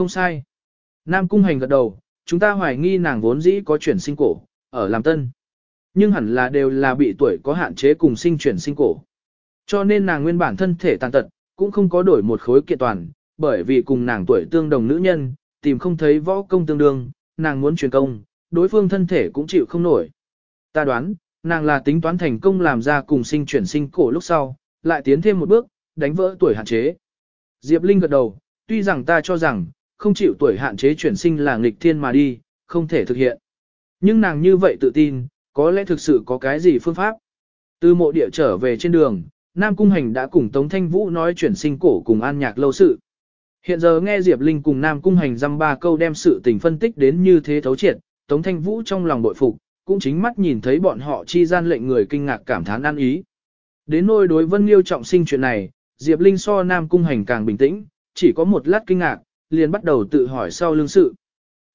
không sai. Nam Cung Hành gật đầu, chúng ta hoài nghi nàng vốn dĩ có chuyển sinh cổ, ở làm tân. Nhưng hẳn là đều là bị tuổi có hạn chế cùng sinh chuyển sinh cổ. Cho nên nàng nguyên bản thân thể tàn tật, cũng không có đổi một khối kiện toàn, bởi vì cùng nàng tuổi tương đồng nữ nhân, tìm không thấy võ công tương đương, nàng muốn truyền công, đối phương thân thể cũng chịu không nổi. Ta đoán, nàng là tính toán thành công làm ra cùng sinh chuyển sinh cổ lúc sau, lại tiến thêm một bước, đánh vỡ tuổi hạn chế. Diệp Linh gật đầu, tuy rằng ta cho rằng, không chịu tuổi hạn chế chuyển sinh là nghịch thiên mà đi, không thể thực hiện. Nhưng nàng như vậy tự tin, có lẽ thực sự có cái gì phương pháp. Từ mộ địa trở về trên đường, Nam Cung Hành đã cùng Tống Thanh Vũ nói chuyển sinh cổ cùng an nhạc lâu sự. Hiện giờ nghe Diệp Linh cùng Nam Cung Hành dăm ba câu đem sự tình phân tích đến như thế thấu triệt, Tống Thanh Vũ trong lòng bội phục, cũng chính mắt nhìn thấy bọn họ chi gian lệnh người kinh ngạc cảm thán ăn ý. Đến nôi đối Vân Liêu trọng sinh chuyện này, Diệp Linh so Nam Cung Hành càng bình tĩnh, chỉ có một lát kinh ngạc, liền bắt đầu tự hỏi sau lương sự.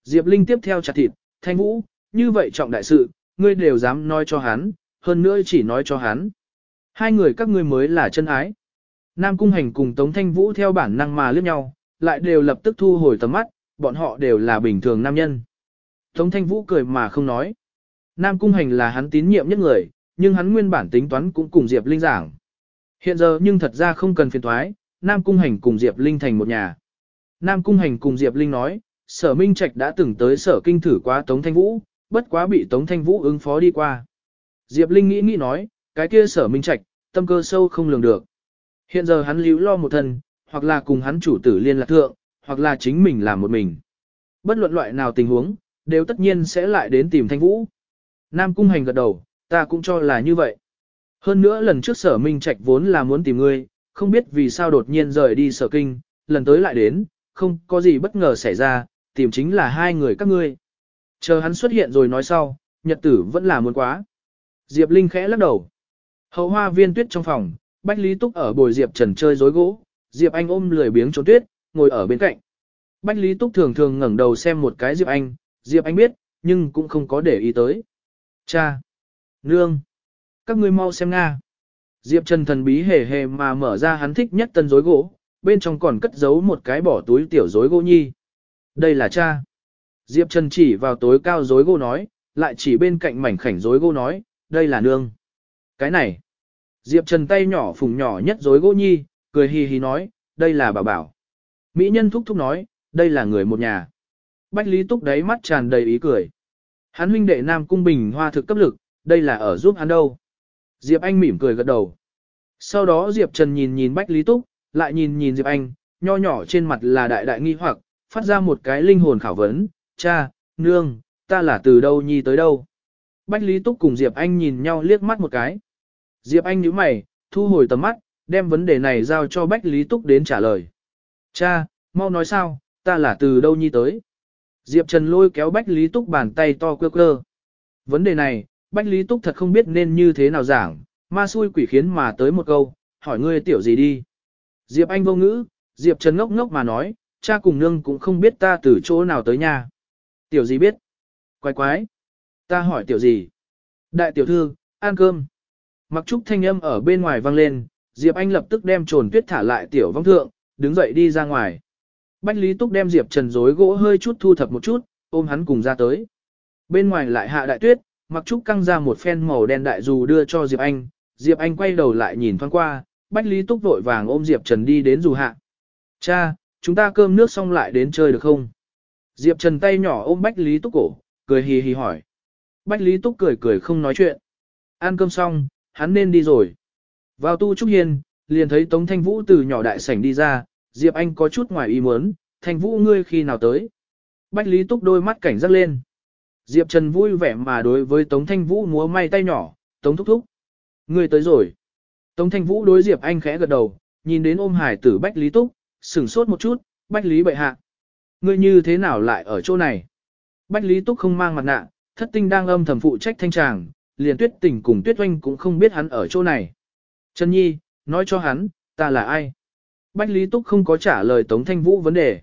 Diệp Linh tiếp theo chặt thịt, Thanh Vũ, như vậy trọng đại sự, ngươi đều dám nói cho hắn, hơn nữa chỉ nói cho hắn. Hai người các ngươi mới là chân ái. Nam Cung Hành cùng Tống Thanh Vũ theo bản năng mà liếc nhau, lại đều lập tức thu hồi tầm mắt, bọn họ đều là bình thường nam nhân. Tống Thanh Vũ cười mà không nói. Nam Cung Hành là hắn tín nhiệm nhất người, nhưng hắn nguyên bản tính toán cũng cùng Diệp Linh giảng. Hiện giờ nhưng thật ra không cần phiền thoái, Nam Cung Hành cùng Diệp Linh thành một nhà. Nam Cung Hành cùng Diệp Linh nói, Sở Minh Trạch đã từng tới Sở Kinh thử qua Tống Thanh Vũ, bất quá bị Tống Thanh Vũ ứng phó đi qua. Diệp Linh nghĩ nghĩ nói, cái kia Sở Minh Trạch, tâm cơ sâu không lường được. Hiện giờ hắn lưu lo một thân, hoặc là cùng hắn chủ tử liên lạc thượng, hoặc là chính mình làm một mình. Bất luận loại nào tình huống, đều tất nhiên sẽ lại đến tìm Thanh Vũ. Nam Cung Hành gật đầu, ta cũng cho là như vậy. Hơn nữa lần trước sở minh trạch vốn là muốn tìm ngươi, không biết vì sao đột nhiên rời đi sở kinh, lần tới lại đến, không có gì bất ngờ xảy ra, tìm chính là hai người các ngươi. Chờ hắn xuất hiện rồi nói sau, nhật tử vẫn là muốn quá. Diệp Linh khẽ lắc đầu. Hậu hoa viên tuyết trong phòng, Bách Lý Túc ở bồi Diệp Trần chơi rối gỗ, Diệp Anh ôm lười biếng trốn tuyết, ngồi ở bên cạnh. Bách Lý Túc thường thường ngẩng đầu xem một cái Diệp Anh, Diệp Anh biết, nhưng cũng không có để ý tới. Cha! Nương! Các ngươi mau xem Nga! Diệp Trần thần bí hề hề mà mở ra hắn thích nhất tân rối gỗ, bên trong còn cất giấu một cái bỏ túi tiểu rối gỗ nhi. Đây là cha! Diệp Trần chỉ vào tối cao rối gỗ nói, lại chỉ bên cạnh mảnh khảnh rối gỗ nói, đây là nương. Cái này! Diệp Trần tay nhỏ phùng nhỏ nhất rối gỗ nhi, cười hì hì nói, đây là bảo bảo. Mỹ nhân thúc thúc nói, đây là người một nhà. Bách Lý Túc đáy mắt tràn đầy ý cười. Hắn huynh đệ Nam Cung Bình hoa thực cấp lực, đây là ở giúp hắn đâu. Diệp Anh mỉm cười gật đầu. Sau đó Diệp Trần nhìn nhìn Bách Lý Túc, lại nhìn nhìn Diệp Anh, nho nhỏ trên mặt là đại đại nghi hoặc, phát ra một cái linh hồn khảo vấn, cha, nương, ta là từ đâu nhi tới đâu. Bách Lý Túc cùng Diệp Anh nhìn nhau liếc mắt một cái. Diệp Anh nhíu mày, thu hồi tầm mắt, đem vấn đề này giao cho Bách Lý Túc đến trả lời. Cha, mau nói sao, ta là từ đâu nhi tới. Diệp Trần lôi kéo Bách Lý Túc bàn tay to quơ quơ. Vấn đề này, Bách Lý Túc thật không biết nên như thế nào giảng, ma xui quỷ khiến mà tới một câu, hỏi ngươi tiểu gì đi. Diệp Anh vô ngữ, Diệp Trần ngốc ngốc mà nói, cha cùng nương cũng không biết ta từ chỗ nào tới nhà. Tiểu gì biết? Quái quái. Ta hỏi tiểu gì? Đại tiểu thư, ăn cơm. Mặc trúc thanh âm ở bên ngoài vang lên, Diệp Anh lập tức đem trồn tuyết thả lại tiểu vong thượng, đứng dậy đi ra ngoài. Bách Lý Túc đem Diệp Trần rối gỗ hơi chút thu thập một chút, ôm hắn cùng ra tới. Bên ngoài lại hạ đại tuyết, Mặc Trúc căng ra một phen màu đen đại dù đưa cho Diệp Anh, Diệp Anh quay đầu lại nhìn thoáng qua, Bách Lý Túc vội vàng ôm Diệp Trần đi đến dù hạ. Cha, chúng ta cơm nước xong lại đến chơi được không? Diệp Trần tay nhỏ ôm Bách Lý Túc cổ, cười hì hì hỏi. Bách Lý Túc cười cười không nói chuyện. Ăn cơm xong, hắn nên đi rồi. Vào tu trúc hiên, liền thấy Tống Thanh Vũ từ nhỏ đại sảnh đi ra, Diệp Anh có chút ngoài ý muốn, Thanh Vũ ngươi khi nào tới. Bách Lý Túc đôi mắt cảnh giác lên. Diệp Trần vui vẻ mà đối với Tống Thanh Vũ múa may tay nhỏ, Tống thúc thúc. Ngươi tới rồi. Tống Thanh Vũ đối Diệp Anh khẽ gật đầu, nhìn đến ôm hải tử Bách Lý Túc, sửng sốt một chút, Bách Lý bệ hạ. Ngươi như thế nào lại ở chỗ này? Bách Lý Túc không mang mặt nạ, thất tinh đang âm thầm phụ trách thanh tràng, liền tuyết tình cùng tuyết oanh cũng không biết hắn ở chỗ này. Trần Nhi, nói cho hắn, ta là ai? Bách Lý Túc không có trả lời Tống Thanh Vũ vấn đề.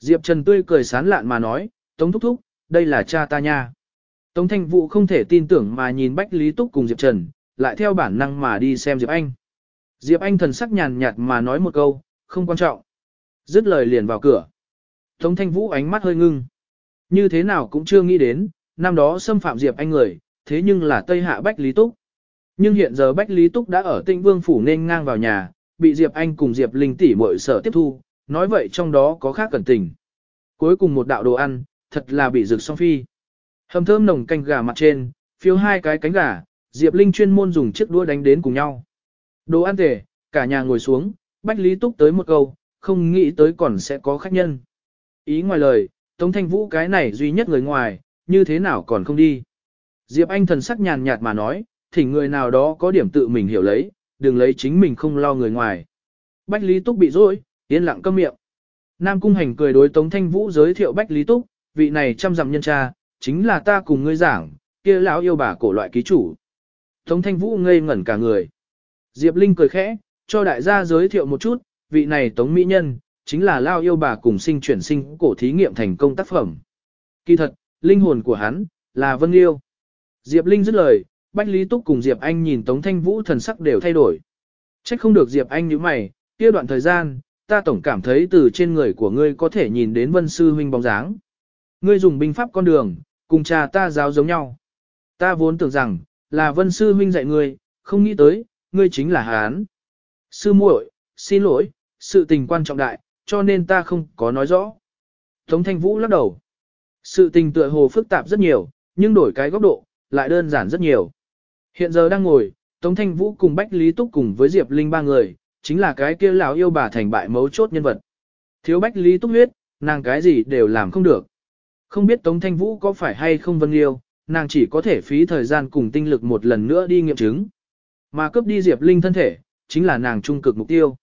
Diệp Trần tươi cười sán lạn mà nói, Tống Thúc Thúc, đây là cha ta nha. Tống Thanh Vũ không thể tin tưởng mà nhìn Bách Lý Túc cùng Diệp Trần, lại theo bản năng mà đi xem Diệp Anh. Diệp Anh thần sắc nhàn nhạt mà nói một câu, không quan trọng. Dứt lời liền vào cửa. Tống Thanh Vũ ánh mắt hơi ngưng. Như thế nào cũng chưa nghĩ đến, năm đó xâm phạm Diệp Anh người, thế nhưng là Tây Hạ Bách Lý Túc. Nhưng hiện giờ Bách Lý Túc đã ở Tịnh Vương Phủ nên ngang vào nhà, bị Diệp Anh cùng Diệp Linh tỷ muội sở tiếp thu, nói vậy trong đó có khác cẩn tình. Cuối cùng một đạo đồ ăn, thật là bị rực song phi. Hầm thơm nồng canh gà mặt trên, phiếu hai cái cánh gà, Diệp Linh chuyên môn dùng chiếc đũa đánh đến cùng nhau. Đồ ăn tề, cả nhà ngồi xuống, Bách Lý Túc tới một câu, không nghĩ tới còn sẽ có khách nhân. Ý ngoài lời, Tống Thanh Vũ cái này duy nhất người ngoài, như thế nào còn không đi. Diệp Anh thần sắc nhàn nhạt mà nói, thỉnh người nào đó có điểm tự mình hiểu lấy, đừng lấy chính mình không lo người ngoài. Bách Lý Túc bị dối, yên lặng câm miệng. Nam Cung Hành cười đối Tống Thanh Vũ giới thiệu Bách Lý Túc, vị này trăm dặm nhân cha, chính là ta cùng ngươi giảng, kia lão yêu bà cổ loại ký chủ. Tống Thanh Vũ ngây ngẩn cả người. Diệp Linh cười khẽ, cho đại gia giới thiệu một chút, vị này Tống Mỹ Nhân, chính là lao yêu bà cùng sinh chuyển sinh cổ thí nghiệm thành công tác phẩm. Kỳ thật, linh hồn của hắn, là Vân yêu. Diệp Linh dứt lời, Bách Lý Túc cùng Diệp Anh nhìn Tống Thanh Vũ thần sắc đều thay đổi. Trách không được Diệp Anh như mày, kia đoạn thời gian, ta tổng cảm thấy từ trên người của ngươi có thể nhìn đến Vân Sư Huynh bóng dáng. Ngươi dùng binh pháp con đường, cùng cha ta giáo giống nhau. Ta vốn tưởng rằng, là Vân Sư Huynh dạy ngươi, không nghĩ tới, ngươi chính là Hán. Sư muội, xin lỗi, sự tình quan trọng đại, cho nên ta không có nói rõ. Tống Thanh Vũ lắc đầu. Sự tình tựa hồ phức tạp rất nhiều, nhưng đổi cái góc độ, lại đơn giản rất nhiều. Hiện giờ đang ngồi, Tống Thanh Vũ cùng Bách Lý Túc cùng với Diệp Linh ba người, chính là cái kia lão yêu bà thành bại mấu chốt nhân vật. Thiếu Bách Lý Túc huyết, nàng cái gì đều làm không được. Không biết Tống Thanh Vũ có phải hay không vân yêu, nàng chỉ có thể phí thời gian cùng tinh lực một lần nữa đi nghiệm chứng. Mà cướp đi Diệp Linh thân thể, chính là nàng trung cực mục tiêu.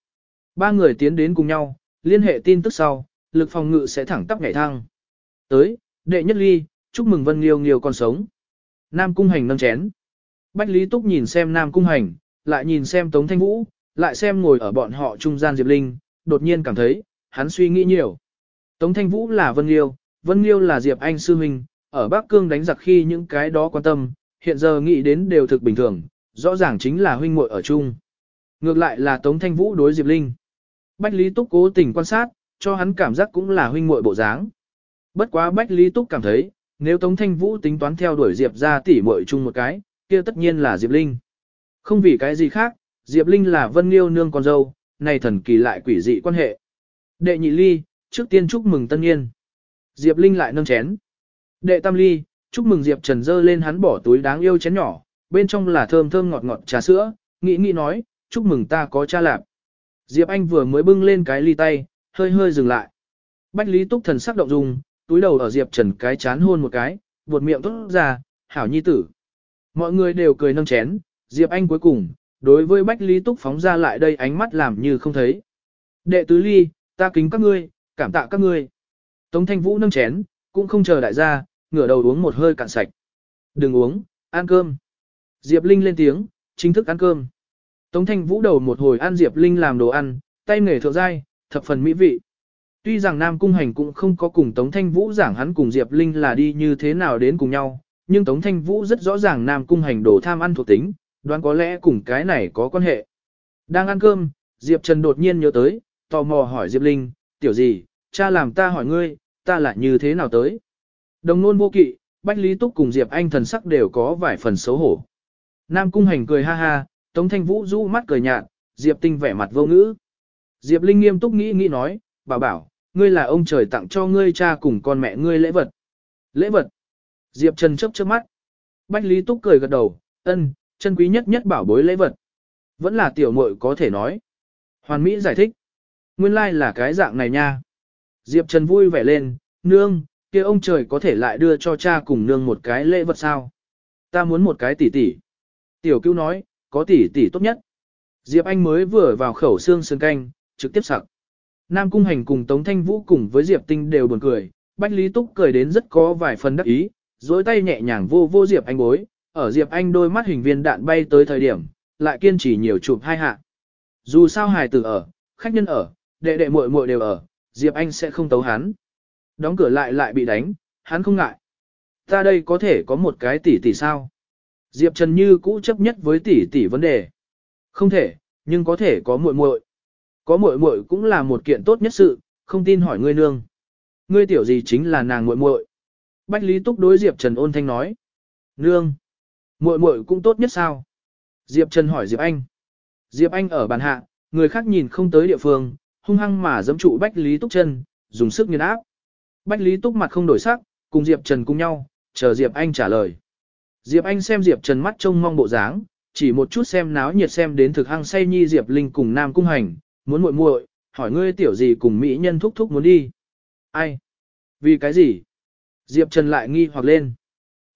Ba người tiến đến cùng nhau, liên hệ tin tức sau, lực phòng ngự sẽ thẳng tắp nhảy thăng. Tới, đệ nhất ly, chúc mừng Vân Liêu Nghiêu còn sống. Nam Cung Hành nâng chén. Bách Lý Túc nhìn xem Nam Cung Hành, lại nhìn xem Tống Thanh Vũ, lại xem ngồi ở bọn họ trung gian Diệp Linh, đột nhiên cảm thấy, hắn suy nghĩ nhiều. Tống Thanh Vũ là Vân Liêu, Vân Liêu là Diệp Anh Sư Minh, ở Bắc Cương đánh giặc khi những cái đó quan tâm, hiện giờ nghĩ đến đều thực bình thường, rõ ràng chính là huynh muội ở chung. Ngược lại là Tống Thanh Vũ đối Diệp Linh. Bách Lý Túc cố tình quan sát, cho hắn cảm giác cũng là huynh muội bộ dáng. Bất quá Bách Lý Túc cảm thấy, nếu Tống Thanh Vũ tính toán theo đuổi Diệp ra tỉ muội chung một cái, kia tất nhiên là Diệp Linh. Không vì cái gì khác, Diệp Linh là Vân Liêu nương con dâu, này thần kỳ lại quỷ dị quan hệ. Đệ nhị ly, trước tiên chúc mừng tân niên. Diệp Linh lại nâng chén. Đệ tam ly, chúc mừng Diệp Trần dơ lên hắn bỏ túi đáng yêu chén nhỏ, bên trong là thơm thơm ngọt ngọt trà sữa, nghĩ nghĩ nói, chúc mừng ta có cha lạp. Diệp Anh vừa mới bưng lên cái ly tay, hơi hơi dừng lại. Bách Lý Túc thần sắc động dung, túi đầu ở Diệp Trần cái chán hôn một cái, buột miệng tốt ra, hảo nhi tử. Mọi người đều cười nâng chén, Diệp Anh cuối cùng, đối với Bách Lý Túc phóng ra lại đây ánh mắt làm như không thấy. Đệ tứ ly, ta kính các ngươi, cảm tạ các ngươi. Tống Thanh Vũ nâng chén, cũng không chờ đại gia, ngửa đầu uống một hơi cạn sạch. Đừng uống, ăn cơm. Diệp Linh lên tiếng, chính thức ăn cơm. Tống Thanh Vũ đầu một hồi ăn Diệp Linh làm đồ ăn, tay nghề thượng giai, thập phần mỹ vị. Tuy rằng Nam Cung Hành cũng không có cùng Tống Thanh Vũ giảng hắn cùng Diệp Linh là đi như thế nào đến cùng nhau, nhưng Tống Thanh Vũ rất rõ ràng Nam Cung Hành đồ tham ăn thuộc tính, đoán có lẽ cùng cái này có quan hệ. Đang ăn cơm, Diệp Trần đột nhiên nhớ tới, tò mò hỏi Diệp Linh, tiểu gì, cha làm ta hỏi ngươi, ta lại như thế nào tới. Đồng nôn vô kỵ, Bách Lý Túc cùng Diệp Anh thần sắc đều có vài phần xấu hổ. Nam Cung Hành cười ha ha, Tống Thanh Vũ rũ mắt cười nhạt, Diệp Tinh vẻ mặt vô ngữ. Diệp Linh nghiêm túc nghĩ nghĩ nói, bảo bảo, ngươi là ông trời tặng cho ngươi cha cùng con mẹ ngươi lễ vật. Lễ vật. Diệp Trần chấp chớp mắt. Bách Lý Túc cười gật đầu, ân, chân quý nhất nhất bảo bối lễ vật. Vẫn là tiểu muội có thể nói. Hoàn Mỹ giải thích. Nguyên lai like là cái dạng này nha. Diệp Trần vui vẻ lên, nương, kia ông trời có thể lại đưa cho cha cùng nương một cái lễ vật sao. Ta muốn một cái tỷ tỷ. Tiểu cứu nói, có tỷ tỷ tốt nhất. Diệp Anh mới vừa vào khẩu xương sơn canh, trực tiếp sặc. Nam Cung Hành cùng Tống Thanh Vũ cùng với Diệp Tinh đều buồn cười, Bách Lý Túc cười đến rất có vài phần đắc ý, dối tay nhẹ nhàng vô vô Diệp Anh bối, ở Diệp Anh đôi mắt hình viên đạn bay tới thời điểm, lại kiên trì nhiều chụp hai hạ. Dù sao hài tử ở, khách nhân ở, đệ đệ muội muội đều ở, Diệp Anh sẽ không tấu hắn. Đóng cửa lại lại bị đánh, hắn không ngại. Ta đây có thể có một cái tỷ tỷ sao? Diệp Trần Như cũ chấp nhất với tỷ tỷ vấn đề. Không thể, nhưng có thể có muội muội. Có muội muội cũng là một kiện tốt nhất sự, không tin hỏi ngươi nương. Ngươi tiểu gì chính là nàng muội muội. Bách Lý Túc đối Diệp Trần ôn thanh nói. Nương. muội muội cũng tốt nhất sao? Diệp Trần hỏi Diệp Anh. Diệp Anh ở bàn hạ, người khác nhìn không tới địa phương, hung hăng mà giẫm trụ Bách Lý Túc chân, dùng sức nghiền áp. Bách Lý Túc mặt không đổi sắc, cùng Diệp Trần cùng nhau, chờ Diệp Anh trả lời. Diệp Anh xem Diệp Trần mắt trông mong bộ dáng, chỉ một chút xem náo nhiệt xem đến thực hăng say nhi Diệp Linh cùng Nam Cung Hành, muốn muội muội, hỏi ngươi tiểu gì cùng mỹ nhân thúc thúc muốn đi. Ai? Vì cái gì? Diệp Trần lại nghi hoặc lên.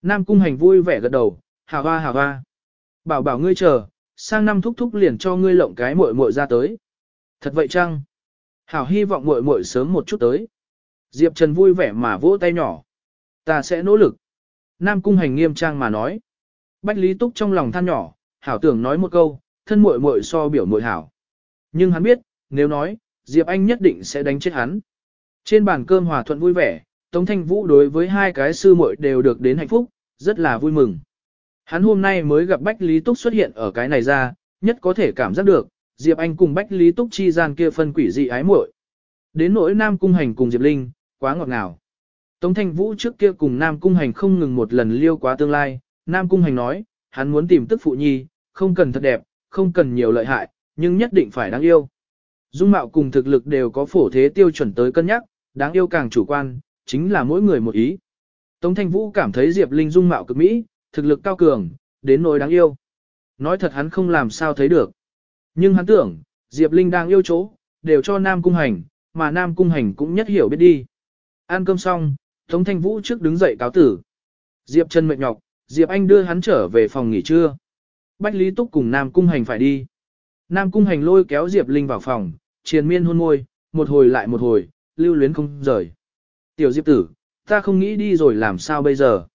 Nam Cung Hành vui vẻ gật đầu, hà hoa hà hoa. Bảo bảo ngươi chờ, sang năm thúc thúc liền cho ngươi lộng cái muội muội ra tới. Thật vậy chăng? Hảo hy vọng muội muội sớm một chút tới. Diệp Trần vui vẻ mà vỗ tay nhỏ. Ta sẽ nỗ lực. Nam Cung Hành nghiêm trang mà nói. Bách Lý Túc trong lòng than nhỏ, hảo tưởng nói một câu, thân muội muội so biểu muội hảo. Nhưng hắn biết, nếu nói, Diệp Anh nhất định sẽ đánh chết hắn. Trên bàn cơm hòa thuận vui vẻ, Tống Thanh Vũ đối với hai cái sư muội đều được đến hạnh phúc, rất là vui mừng. Hắn hôm nay mới gặp Bách Lý Túc xuất hiện ở cái này ra, nhất có thể cảm giác được, Diệp Anh cùng Bách Lý Túc chi gian kia phân quỷ dị ái muội. Đến nỗi Nam Cung Hành cùng Diệp Linh, quá ngọt ngào. Tống Thanh Vũ trước kia cùng Nam Cung Hành không ngừng một lần liêu quá tương lai, Nam Cung Hành nói, hắn muốn tìm tức phụ nhi, không cần thật đẹp, không cần nhiều lợi hại, nhưng nhất định phải đáng yêu. Dung mạo cùng thực lực đều có phổ thế tiêu chuẩn tới cân nhắc, đáng yêu càng chủ quan, chính là mỗi người một ý. Tống Thanh Vũ cảm thấy Diệp Linh dung mạo cực mỹ, thực lực cao cường, đến nỗi đáng yêu. Nói thật hắn không làm sao thấy được. Nhưng hắn tưởng, Diệp Linh đang yêu chỗ, đều cho Nam Cung Hành, mà Nam Cung Hành cũng nhất hiểu biết đi. Ăn cơm xong, Tống Thanh Vũ trước đứng dậy cáo tử. Diệp Trần mệt nhọc, Diệp Anh đưa hắn trở về phòng nghỉ trưa. Bách Lý Túc cùng Nam Cung Hành phải đi. Nam Cung Hành lôi kéo Diệp Linh vào phòng, triền miên hôn môi, một hồi lại một hồi, lưu luyến không rời. Tiểu Diệp tử, ta không nghĩ đi rồi làm sao bây giờ.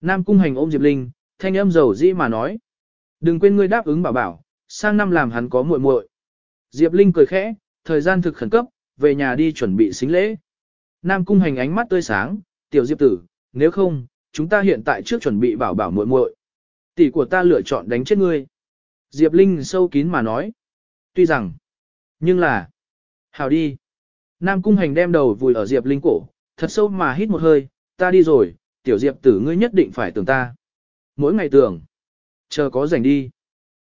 Nam Cung Hành ôm Diệp Linh, thanh âm dầu dĩ mà nói. Đừng quên ngươi đáp ứng bảo bảo, sang năm làm hắn có muội muội. Diệp Linh cười khẽ, thời gian thực khẩn cấp, về nhà đi chuẩn bị xính lễ. Nam Cung Hành ánh mắt tươi sáng, tiểu Diệp tử, nếu không, chúng ta hiện tại trước chuẩn bị bảo bảo muội muội. Tỷ của ta lựa chọn đánh chết ngươi. Diệp Linh sâu kín mà nói. Tuy rằng, nhưng là, hào đi. Nam Cung Hành đem đầu vùi ở Diệp Linh cổ, thật sâu mà hít một hơi, ta đi rồi, tiểu Diệp tử ngươi nhất định phải tưởng ta. Mỗi ngày tưởng, chờ có rảnh đi.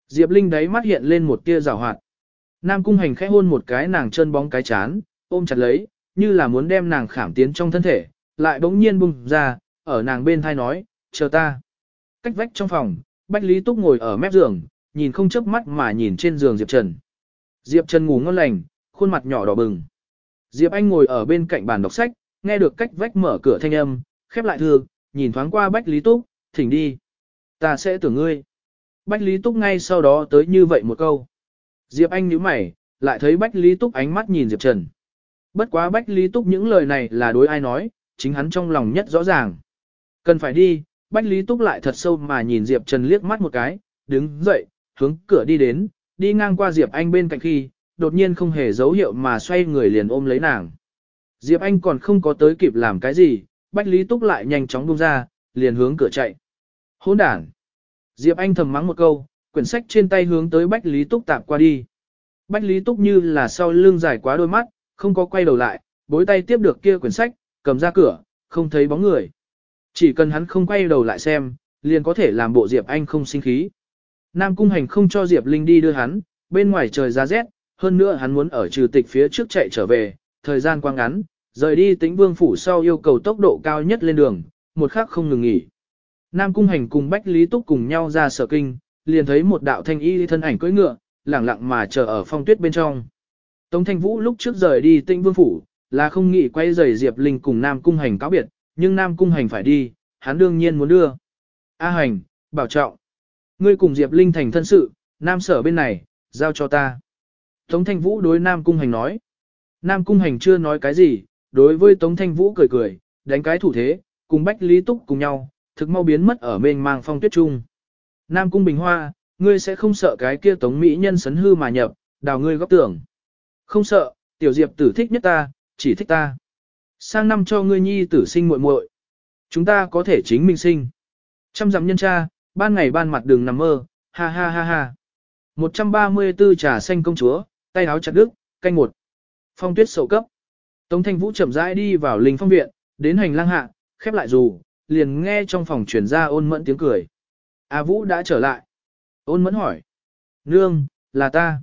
Diệp Linh đáy mắt hiện lên một tia rào hoạt. Nam Cung Hành khẽ hôn một cái nàng chân bóng cái chán, ôm chặt lấy, như là muốn đem nàng khảm tiến trong thân thể, lại bỗng nhiên bùng ra, ở nàng bên thai nói, chờ ta. Cách vách trong phòng, Bách Lý Túc ngồi ở mép giường, nhìn không chớp mắt mà nhìn trên giường Diệp Trần. Diệp Trần ngủ ngon lành, khuôn mặt nhỏ đỏ bừng. Diệp Anh ngồi ở bên cạnh bàn đọc sách, nghe được cách vách mở cửa thanh âm, khép lại thư, nhìn thoáng qua Bách Lý Túc, thỉnh đi. Ta sẽ tưởng ngươi. Bách Lý Túc ngay sau đó tới như vậy một câu. Diệp Anh nhíu mày, lại thấy Bách Lý Túc ánh mắt nhìn Diệp Trần. Bất quá Bách Lý Túc những lời này là đối ai nói, chính hắn trong lòng nhất rõ ràng. Cần phải đi, Bách Lý Túc lại thật sâu mà nhìn Diệp Trần liếc mắt một cái, đứng dậy, hướng cửa đi đến, đi ngang qua Diệp Anh bên cạnh khi, đột nhiên không hề dấu hiệu mà xoay người liền ôm lấy nàng. Diệp Anh còn không có tới kịp làm cái gì, Bách Lý Túc lại nhanh chóng buông ra, liền hướng cửa chạy. Hỗn đản. Diệp Anh thầm mắng một câu, quyển sách trên tay hướng tới Bách Lý Túc tạp qua đi. Bách Lý Túc như là sau lưng dài quá đôi mắt, không có quay đầu lại, bối tay tiếp được kia quyển sách, cầm ra cửa, không thấy bóng người. Chỉ cần hắn không quay đầu lại xem, liền có thể làm bộ Diệp Anh không sinh khí. Nam Cung Hành không cho Diệp Linh đi đưa hắn, bên ngoài trời ra rét, hơn nữa hắn muốn ở trừ tịch phía trước chạy trở về, thời gian quang ngắn, rời đi tĩnh vương phủ sau yêu cầu tốc độ cao nhất lên đường, một khắc không ngừng nghỉ. Nam Cung Hành cùng Bách Lý Túc cùng nhau ra sở kinh, liền thấy một đạo thanh y thân ảnh cưỡi ngựa, lẳng lặng mà chờ ở phong tuyết bên trong. Tống Thanh Vũ lúc trước rời đi tĩnh vương phủ, là không nghĩ quay rời Diệp Linh cùng Nam Cung Hành cáo biệt, nhưng Nam Cung Hành phải đi, hắn đương nhiên muốn đưa. A Hành, bảo trọng. Ngươi cùng Diệp Linh thành thân sự, Nam sở bên này, giao cho ta. Tống Thanh Vũ đối Nam Cung Hành nói. Nam Cung Hành chưa nói cái gì, đối với Tống Thanh Vũ cười cười, đánh cái thủ thế, cùng Bách Lý Túc cùng nhau, thực mau biến mất ở mênh mang phong tuyết trung. Nam Cung Bình Hoa, ngươi sẽ không sợ cái kia Tống Mỹ nhân sấn hư mà nhập, đào ngươi góc tưởng. Không sợ, tiểu Diệp tử thích nhất ta, chỉ thích ta. Sang năm cho ngươi nhi tử sinh muội muội, Chúng ta có thể chính mình sinh. Trăm dặm nhân cha, ban ngày ban mặt đường nằm mơ, ha ha ha ha. 134 trà xanh công chúa, tay áo chặt đứt, canh một. Phong tuyết sầu cấp. Tống Thanh Vũ chậm rãi đi vào linh phong viện, đến hành lang hạ, khép lại dù, liền nghe trong phòng truyền ra ôn mẫn tiếng cười. A Vũ đã trở lại. Ôn mẫn hỏi. Nương, là ta.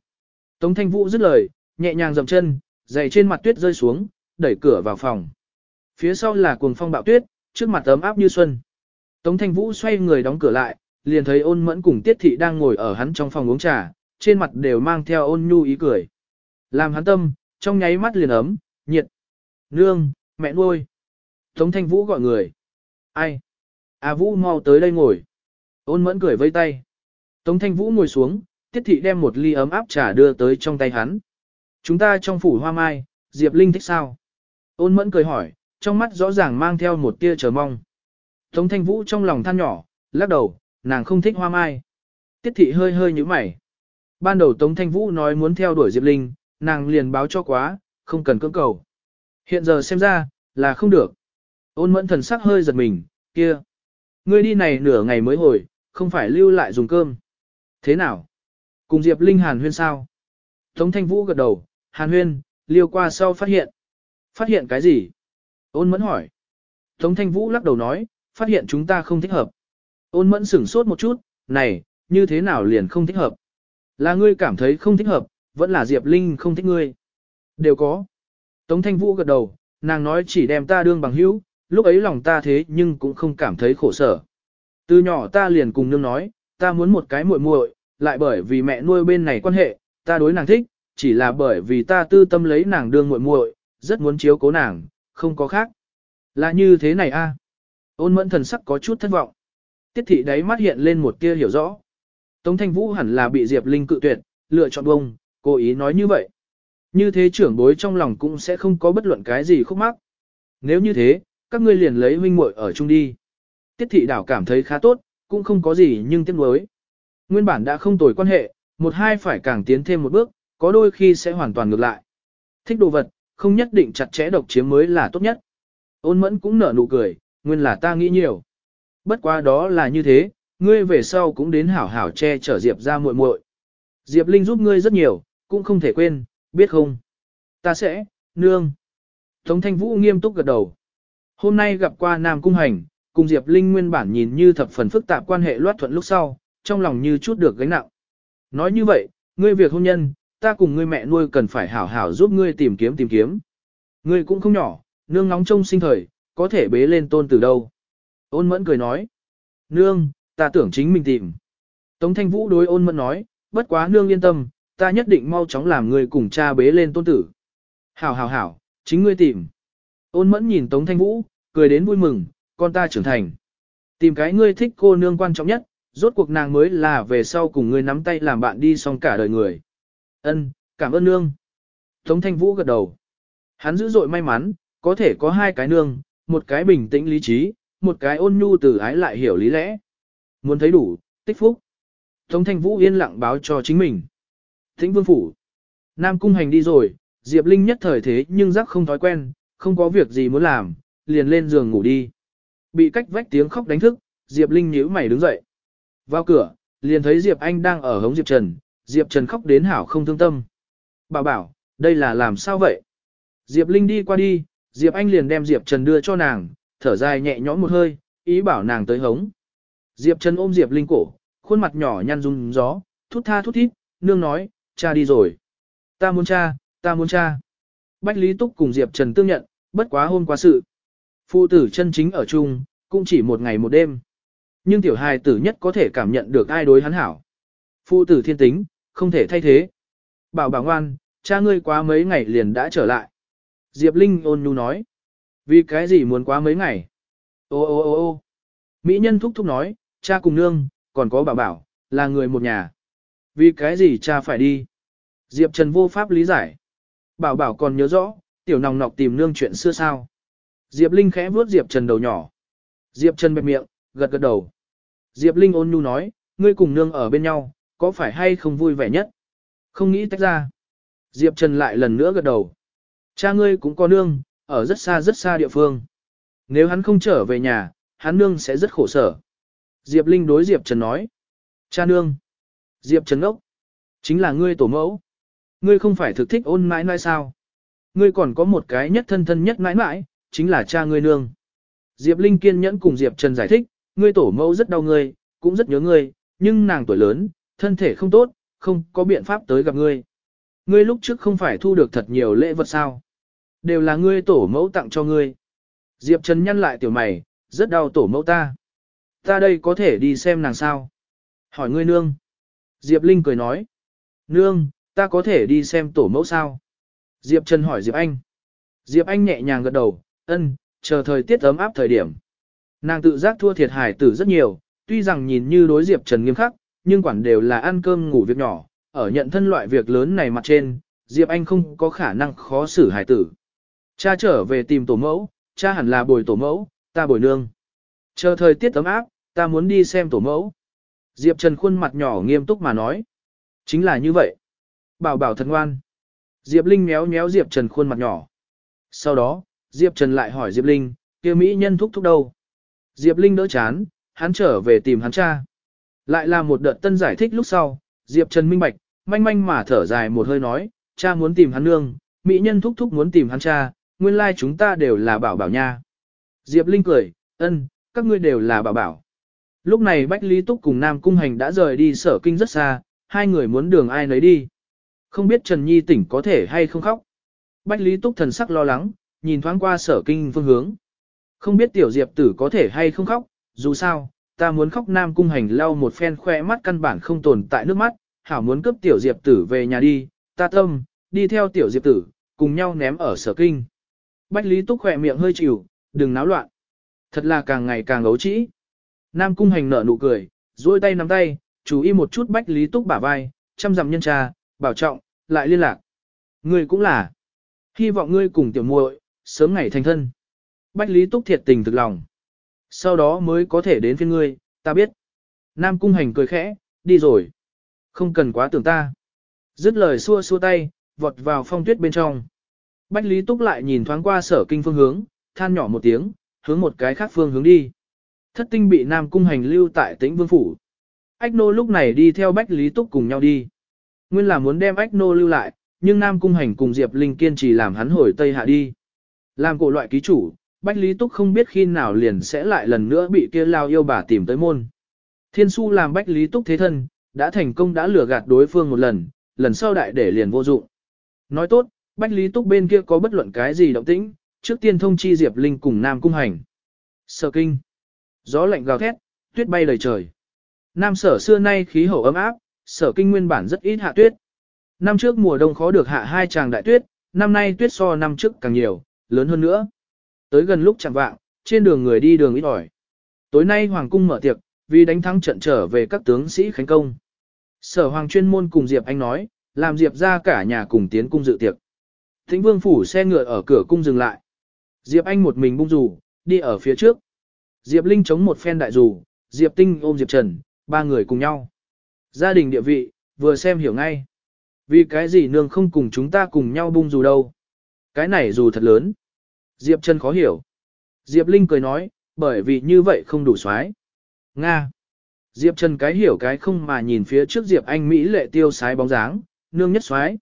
Tống Thanh Vũ dứt lời, nhẹ nhàng dậm chân, giày trên mặt tuyết rơi xuống, đẩy cửa vào phòng. Phía sau là cuồng phong bạo tuyết, trước mặt ấm áp như xuân. Tống Thanh Vũ xoay người đóng cửa lại, liền thấy ôn mẫn cùng Tiết Thị đang ngồi ở hắn trong phòng uống trà, trên mặt đều mang theo ôn nhu ý cười. Làm hắn tâm, trong nháy mắt liền ấm, nhiệt. Nương, mẹ nuôi. Tống Thanh Vũ gọi người. Ai? A Vũ mau tới đây ngồi. Ôn mẫn cười vây tay. Tống Thanh Vũ ngồi xuống, Tiết Thị đem một ly ấm áp trà đưa tới trong tay hắn. Chúng ta trong phủ hoa mai, Diệp Linh thích sao? Ôn mẫn cười hỏi, trong mắt rõ ràng mang theo một tia chờ mong. Tống Thanh Vũ trong lòng than nhỏ, lắc đầu, nàng không thích hoa mai. Tiết Thị hơi hơi như mày. Ban đầu Tống Thanh Vũ nói muốn theo đuổi Diệp Linh, nàng liền báo cho quá, không cần cưỡng cầu. Hiện giờ xem ra, là không được. Ôn mẫn thần sắc hơi giật mình, kia. Ngươi đi này nửa ngày mới hồi, không phải lưu lại dùng cơm. Thế nào? Cùng Diệp Linh hàn huyên sao? Tống Thanh Vũ gật đầu, hàn huyên, liêu qua sau phát hiện. Phát hiện cái gì? Ôn mẫn hỏi. Tống Thanh Vũ lắc đầu nói, phát hiện chúng ta không thích hợp. Ôn mẫn sửng sốt một chút, này, như thế nào liền không thích hợp? Là ngươi cảm thấy không thích hợp, vẫn là Diệp Linh không thích ngươi. Đều có. Tống Thanh Vũ gật đầu, nàng nói chỉ đem ta đương bằng hữu, lúc ấy lòng ta thế nhưng cũng không cảm thấy khổ sở. Từ nhỏ ta liền cùng nương nói, ta muốn một cái muội muội, lại bởi vì mẹ nuôi bên này quan hệ, ta đối nàng thích, chỉ là bởi vì ta tư tâm lấy nàng đương muội muội, rất muốn chiếu cố nàng, không có khác. Là như thế này a. Ôn mẫn thần sắc có chút thất vọng. Tiết thị đấy mắt hiện lên một tia hiểu rõ. Tống Thanh Vũ hẳn là bị Diệp Linh cự tuyệt, lựa chọn bông, cố ý nói như vậy. Như thế trưởng bối trong lòng cũng sẽ không có bất luận cái gì khúc mắc. Nếu như thế, các ngươi liền lấy huynh muội ở chung đi. Tiết thị đảo cảm thấy khá tốt, cũng không có gì nhưng tiếc nuối. Nguyên bản đã không tồi quan hệ, một hai phải càng tiến thêm một bước, có đôi khi sẽ hoàn toàn ngược lại. Thích đồ vật, không nhất định chặt chẽ độc chiếm mới là tốt nhất. Ôn mẫn cũng nở nụ cười, nguyên là ta nghĩ nhiều. Bất quá đó là như thế, ngươi về sau cũng đến hảo hảo che chở Diệp ra muội muội. Diệp Linh giúp ngươi rất nhiều, cũng không thể quên, biết không? Ta sẽ, nương. Tống Thanh Vũ nghiêm túc gật đầu. Hôm nay gặp qua Nam Cung Hành, cùng Diệp Linh nguyên bản nhìn như thập phần phức tạp quan hệ loát thuận lúc sau, trong lòng như chút được gánh nặng. Nói như vậy, ngươi việc hôn nhân, ta cùng ngươi mẹ nuôi cần phải hảo hảo giúp ngươi tìm kiếm tìm kiếm. Ngươi cũng không nhỏ, nương nóng trông sinh thời, có thể bế lên tôn từ đâu. Ôn mẫn cười nói. Nương, ta tưởng chính mình tìm. Tống thanh vũ đối ôn mẫn nói, bất quá nương yên tâm, ta nhất định mau chóng làm ngươi cùng cha bế lên tôn tử. Hảo hảo hảo, chính ngươi tìm. Ôn mẫn nhìn Tống thanh vũ, cười đến vui mừng, con ta trưởng thành. Tìm cái ngươi thích cô nương quan trọng nhất, rốt cuộc nàng mới là về sau cùng ngươi nắm tay làm bạn đi xong cả đời người. Ân, cảm ơn nương. Tống thanh vũ gật đầu. Hắn dữ dội may mắn, có thể có hai cái nương, một cái bình tĩnh lý trí, một cái ôn nhu từ ái lại hiểu lý lẽ. Muốn thấy đủ, tích phúc. Tống thanh vũ yên lặng báo cho chính mình. Thính vương phủ. Nam cung hành đi rồi, Diệp Linh nhất thời thế nhưng giác không thói quen, không có việc gì muốn làm, liền lên giường ngủ đi. Bị cách vách tiếng khóc đánh thức, Diệp Linh nhíu mày đứng dậy. Vào cửa, liền thấy Diệp Anh đang ở hống Diệp Trần, Diệp Trần khóc đến hảo không thương tâm. Bảo bảo, đây là làm sao vậy? Diệp Linh đi qua đi, Diệp Anh liền đem Diệp Trần đưa cho nàng, thở dài nhẹ nhõm một hơi, ý bảo nàng tới hống. Diệp Trần ôm Diệp Linh cổ, khuôn mặt nhỏ nhăn rung gió, thút tha thút thít, nương nói, cha đi rồi. Ta muốn cha, ta muốn cha. Bách Lý Túc cùng Diệp Trần tương nhận, bất quá hôm qua sự. Phụ tử chân chính ở chung, cũng chỉ một ngày một đêm. Nhưng tiểu hài tử nhất có thể cảm nhận được ai đối hắn hảo. Phụ tử thiên tính, không thể thay thế. Bảo bảo ngoan, cha ngươi quá mấy ngày liền đã trở lại. Diệp Linh ôn nhu nói. Vì cái gì muốn quá mấy ngày? Ô ô ô ô Mỹ nhân thúc thúc nói, cha cùng nương, còn có bảo bảo, là người một nhà. Vì cái gì cha phải đi? Diệp Trần vô pháp lý giải. Bảo bảo còn nhớ rõ, tiểu nòng nọc tìm nương chuyện xưa sao. Diệp Linh khẽ vuốt Diệp Trần đầu nhỏ. Diệp Trần bẹp miệng, gật gật đầu. Diệp Linh ôn nhu nói, ngươi cùng nương ở bên nhau, có phải hay không vui vẻ nhất? Không nghĩ tách ra. Diệp Trần lại lần nữa gật đầu. Cha ngươi cũng có nương, ở rất xa rất xa địa phương. Nếu hắn không trở về nhà, hắn nương sẽ rất khổ sở. Diệp Linh đối Diệp Trần nói. Cha nương. Diệp Trần ốc. Chính là ngươi tổ mẫu. Ngươi không phải thực thích ôn mãi nói sao. ngươi còn có một cái nhất thân thân nhất mãi mãi, chính là cha ngươi nương. Diệp Linh kiên nhẫn cùng Diệp Trần giải thích, ngươi tổ mẫu rất đau ngươi, cũng rất nhớ ngươi, nhưng nàng tuổi lớn, thân thể không tốt, không có biện pháp tới gặp ngươi. Ngươi lúc trước không phải thu được thật nhiều lễ vật sao. Đều là ngươi tổ mẫu tặng cho ngươi. Diệp Trần nhăn lại tiểu mày, rất đau tổ mẫu ta. Ta đây có thể đi xem nàng sao? Hỏi ngươi nương. Diệp Linh cười nói. Nương, ta có thể đi xem tổ mẫu sao? Diệp Trần hỏi Diệp Anh. Diệp Anh nhẹ nhàng gật đầu, ân, chờ thời tiết ấm áp thời điểm. Nàng tự giác thua thiệt hải tử rất nhiều, tuy rằng nhìn như đối Diệp Trần nghiêm khắc, nhưng quản đều là ăn cơm ngủ việc nhỏ, ở nhận thân loại việc lớn này mặt trên, Diệp Anh không có khả năng khó xử hài tử. Cha trở về tìm tổ mẫu, cha hẳn là bồi tổ mẫu, ta bồi nương. Chờ thời tiết ấm áp, ta muốn đi xem tổ mẫu. Diệp Trần khuôn mặt nhỏ nghiêm túc mà nói. Chính là như vậy. Bảo bảo thật ngoan. Diệp Linh méo méo Diệp Trần khuôn mặt nhỏ. Sau đó, Diệp Trần lại hỏi Diệp Linh, kia Mỹ nhân thúc thúc đâu? Diệp Linh đỡ chán, hắn trở về tìm hắn cha. Lại là một đợt tân giải thích lúc sau, Diệp Trần minh bạch, manh manh mà thở dài một hơi nói, cha muốn tìm hắn nương, Mỹ nhân thúc thúc muốn tìm hắn cha, nguyên lai like chúng ta đều là bảo bảo nha. Diệp Linh cười, ân, các ngươi đều là bảo bảo. Lúc này Bách Lý Túc cùng Nam Cung Hành đã rời đi sở kinh rất xa, hai người muốn đường ai nấy đi. Không biết Trần Nhi tỉnh có thể hay không khóc. Bách Lý Túc thần sắc lo lắng, nhìn thoáng qua sở kinh phương hướng. Không biết tiểu diệp tử có thể hay không khóc, dù sao, ta muốn khóc Nam Cung Hành lau một phen khoe mắt căn bản không tồn tại nước mắt, hảo muốn cướp tiểu diệp tử về nhà đi, ta tâm, đi theo tiểu diệp tử, cùng nhau ném ở sở kinh. Bách Lý Túc khỏe miệng hơi chịu, đừng náo loạn. Thật là càng ngày càng ấu trĩ. Nam Cung Hành nở nụ cười, duỗi tay nắm tay, chú ý một chút Bách Lý Túc bả vai, chăm dặm nhân trà, bảo trọng, lại liên lạc. Ngươi cũng là. Hy vọng ngươi cùng tiểu muội sớm ngày thành thân. Bách Lý Túc thiệt tình thực lòng. Sau đó mới có thể đến phiên ngươi, ta biết. Nam Cung Hành cười khẽ, đi rồi. Không cần quá tưởng ta. Dứt lời xua xua tay, vọt vào phong tuyết bên trong. Bách Lý Túc lại nhìn thoáng qua sở kinh phương hướng, than nhỏ một tiếng, hướng một cái khác phương hướng đi. Thất tinh bị Nam Cung hành lưu tại tĩnh vương phủ. Ách nô lúc này đi theo Bách Lý Túc cùng nhau đi. Nguyên là muốn đem Ách nô lưu lại, nhưng Nam Cung hành cùng Diệp Linh kiên trì làm hắn hồi Tây Hạ đi. Làm cổ loại ký chủ, Bách Lý Túc không biết khi nào liền sẽ lại lần nữa bị kia lao yêu bà tìm tới môn. Thiên su làm Bách Lý Túc thế thân, đã thành công đã lừa gạt đối phương một lần, lần sau đại để liền vô dụng. Nói tốt, Bách Lý Túc bên kia có bất luận cái gì động tĩnh, trước tiên thông chi Diệp Linh cùng Nam Cung Hành. Sở kinh. Gió lạnh gào thét, tuyết bay đầy trời. Nam sở xưa nay khí hậu ấm áp, sở kinh nguyên bản rất ít hạ tuyết. Năm trước mùa đông khó được hạ hai tràng đại tuyết, năm nay tuyết so năm trước càng nhiều, lớn hơn nữa. Tới gần lúc chẳng vạng, trên đường người đi đường ít ỏi. Tối nay Hoàng cung mở tiệc, vì đánh thắng trận trở về các tướng sĩ khánh công. Sở Hoàng chuyên môn cùng Diệp Anh nói, làm Diệp ra cả nhà cùng tiến cung dự tiệc. Thính vương phủ xe ngựa ở cửa cung dừng lại. Diệp Anh một mình bung rủ, đi ở phía trước. Diệp Linh chống một phen đại dù, Diệp Tinh ôm Diệp Trần, ba người cùng nhau. Gia đình địa vị, vừa xem hiểu ngay. Vì cái gì nương không cùng chúng ta cùng nhau bung dù đâu. Cái này dù thật lớn. Diệp Trần khó hiểu. Diệp Linh cười nói, bởi vì như vậy không đủ xoái. Nga. Diệp Trần cái hiểu cái không mà nhìn phía trước Diệp Anh Mỹ lệ tiêu sái bóng dáng, nương nhất xoái.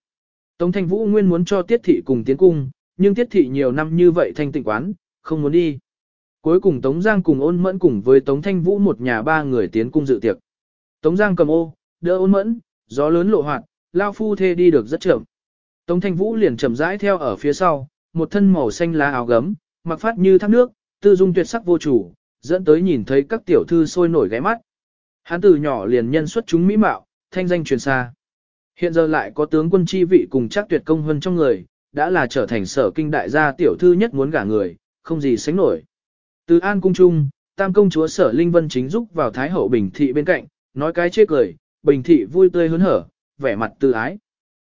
Tống Thanh Vũ nguyên muốn cho Tiết Thị cùng tiến cung, nhưng Tiết Thị nhiều năm như vậy thanh tịnh quán, không muốn đi. Cuối cùng Tống Giang cùng ôn mẫn cùng với Tống Thanh Vũ một nhà ba người tiến cung dự tiệc. Tống Giang cầm ô, đỡ ôn mẫn, gió lớn lộ hoạt, lao phu thê đi được rất chậm. Tống Thanh Vũ liền chậm rãi theo ở phía sau, một thân màu xanh lá áo gấm, mặc phát như thác nước, tư dung tuyệt sắc vô chủ, dẫn tới nhìn thấy các tiểu thư sôi nổi ghé mắt. Hắn từ nhỏ liền nhân xuất chúng mỹ mạo, thanh danh truyền xa. Hiện giờ lại có tướng quân chi vị cùng chắc tuyệt công hơn trong người, đã là trở thành sở kinh đại gia tiểu thư nhất muốn gả người, không gì sánh nổi. Từ An Cung Trung, Tam Công Chúa Sở Linh Vân chính giúp vào Thái Hậu Bình Thị bên cạnh, nói cái chê cười, Bình Thị vui tươi hớn hở, vẻ mặt từ ái.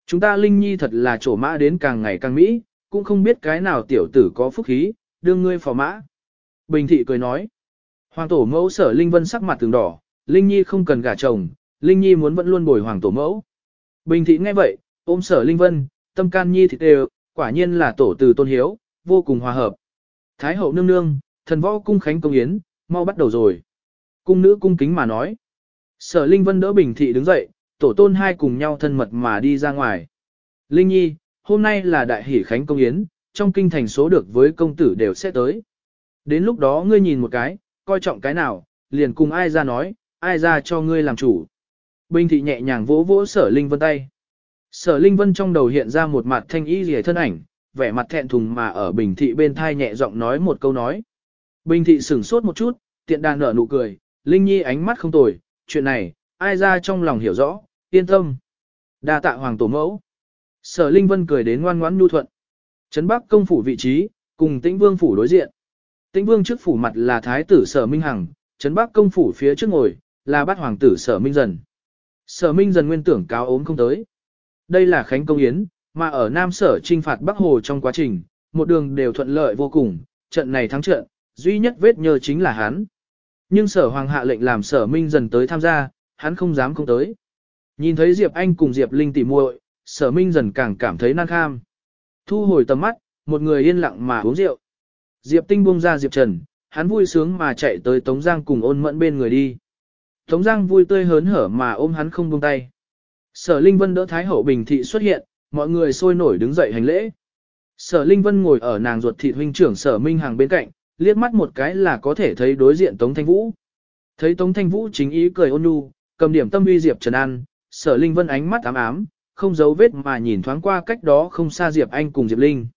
Chúng ta Linh Nhi thật là trổ mã đến càng ngày càng mỹ, cũng không biết cái nào tiểu tử có phúc khí, đương ngươi phò mã. Bình Thị cười nói, Hoàng Tổ Mẫu Sở Linh Vân sắc mặt từng đỏ, Linh Nhi không cần gả chồng, Linh Nhi muốn vẫn luôn bồi Hoàng Tổ Mẫu. Bình Thị nghe vậy, ôm Sở Linh Vân, tâm can Nhi thịt đều, quả nhiên là tổ từ tôn hiếu, vô cùng hòa hợp. Thái Hậu nương nương, thần võ cung khánh công yến, mau bắt đầu rồi. Cung nữ cung kính mà nói. Sở Linh Vân đỡ Bình Thị đứng dậy, tổ tôn hai cùng nhau thân mật mà đi ra ngoài. Linh Nhi, hôm nay là đại hỷ khánh công yến, trong kinh thành số được với công tử đều sẽ tới. Đến lúc đó ngươi nhìn một cái, coi trọng cái nào, liền cùng ai ra nói, ai ra cho ngươi làm chủ. Bình thị nhẹ nhàng vỗ vỗ sở Linh Vân tay. Sở Linh Vân trong đầu hiện ra một mặt thanh y rìa thân ảnh, vẻ mặt thẹn thùng mà ở bình thị bên thai nhẹ giọng nói một câu nói. Bình thị sửng sốt một chút, tiện đàn nở nụ cười, Linh Nhi ánh mắt không tồi, chuyện này, ai ra trong lòng hiểu rõ, yên tâm. đa tạ hoàng tổ mẫu. Sở Linh Vân cười đến ngoan ngoãn nhu thuận. Trấn Bắc công phủ vị trí, cùng tĩnh vương phủ đối diện. Tĩnh vương trước phủ mặt là thái tử sở Minh Hằng, Trấn Bắc công phủ phía trước ngồi, là bát hoàng tử sở Minh Dần. Sở Minh Dần nguyên tưởng cáo ốm không tới. Đây là Khánh Công Yến, mà ở Nam Sở trinh phạt Bắc Hồ trong quá trình, một đường đều thuận lợi vô cùng, trận này thắng trận, duy nhất vết nhơ chính là hắn. Nhưng sở hoàng hạ lệnh làm sở minh dần tới tham gia, hắn không dám không tới. Nhìn thấy Diệp Anh cùng Diệp Linh tỉ muội, sở minh dần càng cảm thấy nan kham. Thu hồi tầm mắt, một người yên lặng mà uống rượu. Diệp Tinh buông ra Diệp Trần, hắn vui sướng mà chạy tới Tống Giang cùng ôn mẫn bên người đi. Tống Giang vui tươi hớn hở mà ôm hắn không buông tay. Sở Linh Vân đỡ Thái Hậu Bình Thị xuất hiện, mọi người sôi nổi đứng dậy hành lễ. Sở Linh Vân ngồi ở nàng ruột thị huynh trưởng Sở Minh Hằng bên cạnh, liếc mắt một cái là có thể thấy đối diện Tống Thanh Vũ. Thấy Tống Thanh Vũ chính ý cười ôn nhu, cầm điểm tâm uy Diệp Trần An, Sở Linh Vân ánh mắt ám ám, không giấu vết mà nhìn thoáng qua cách đó không xa Diệp Anh cùng Diệp Linh.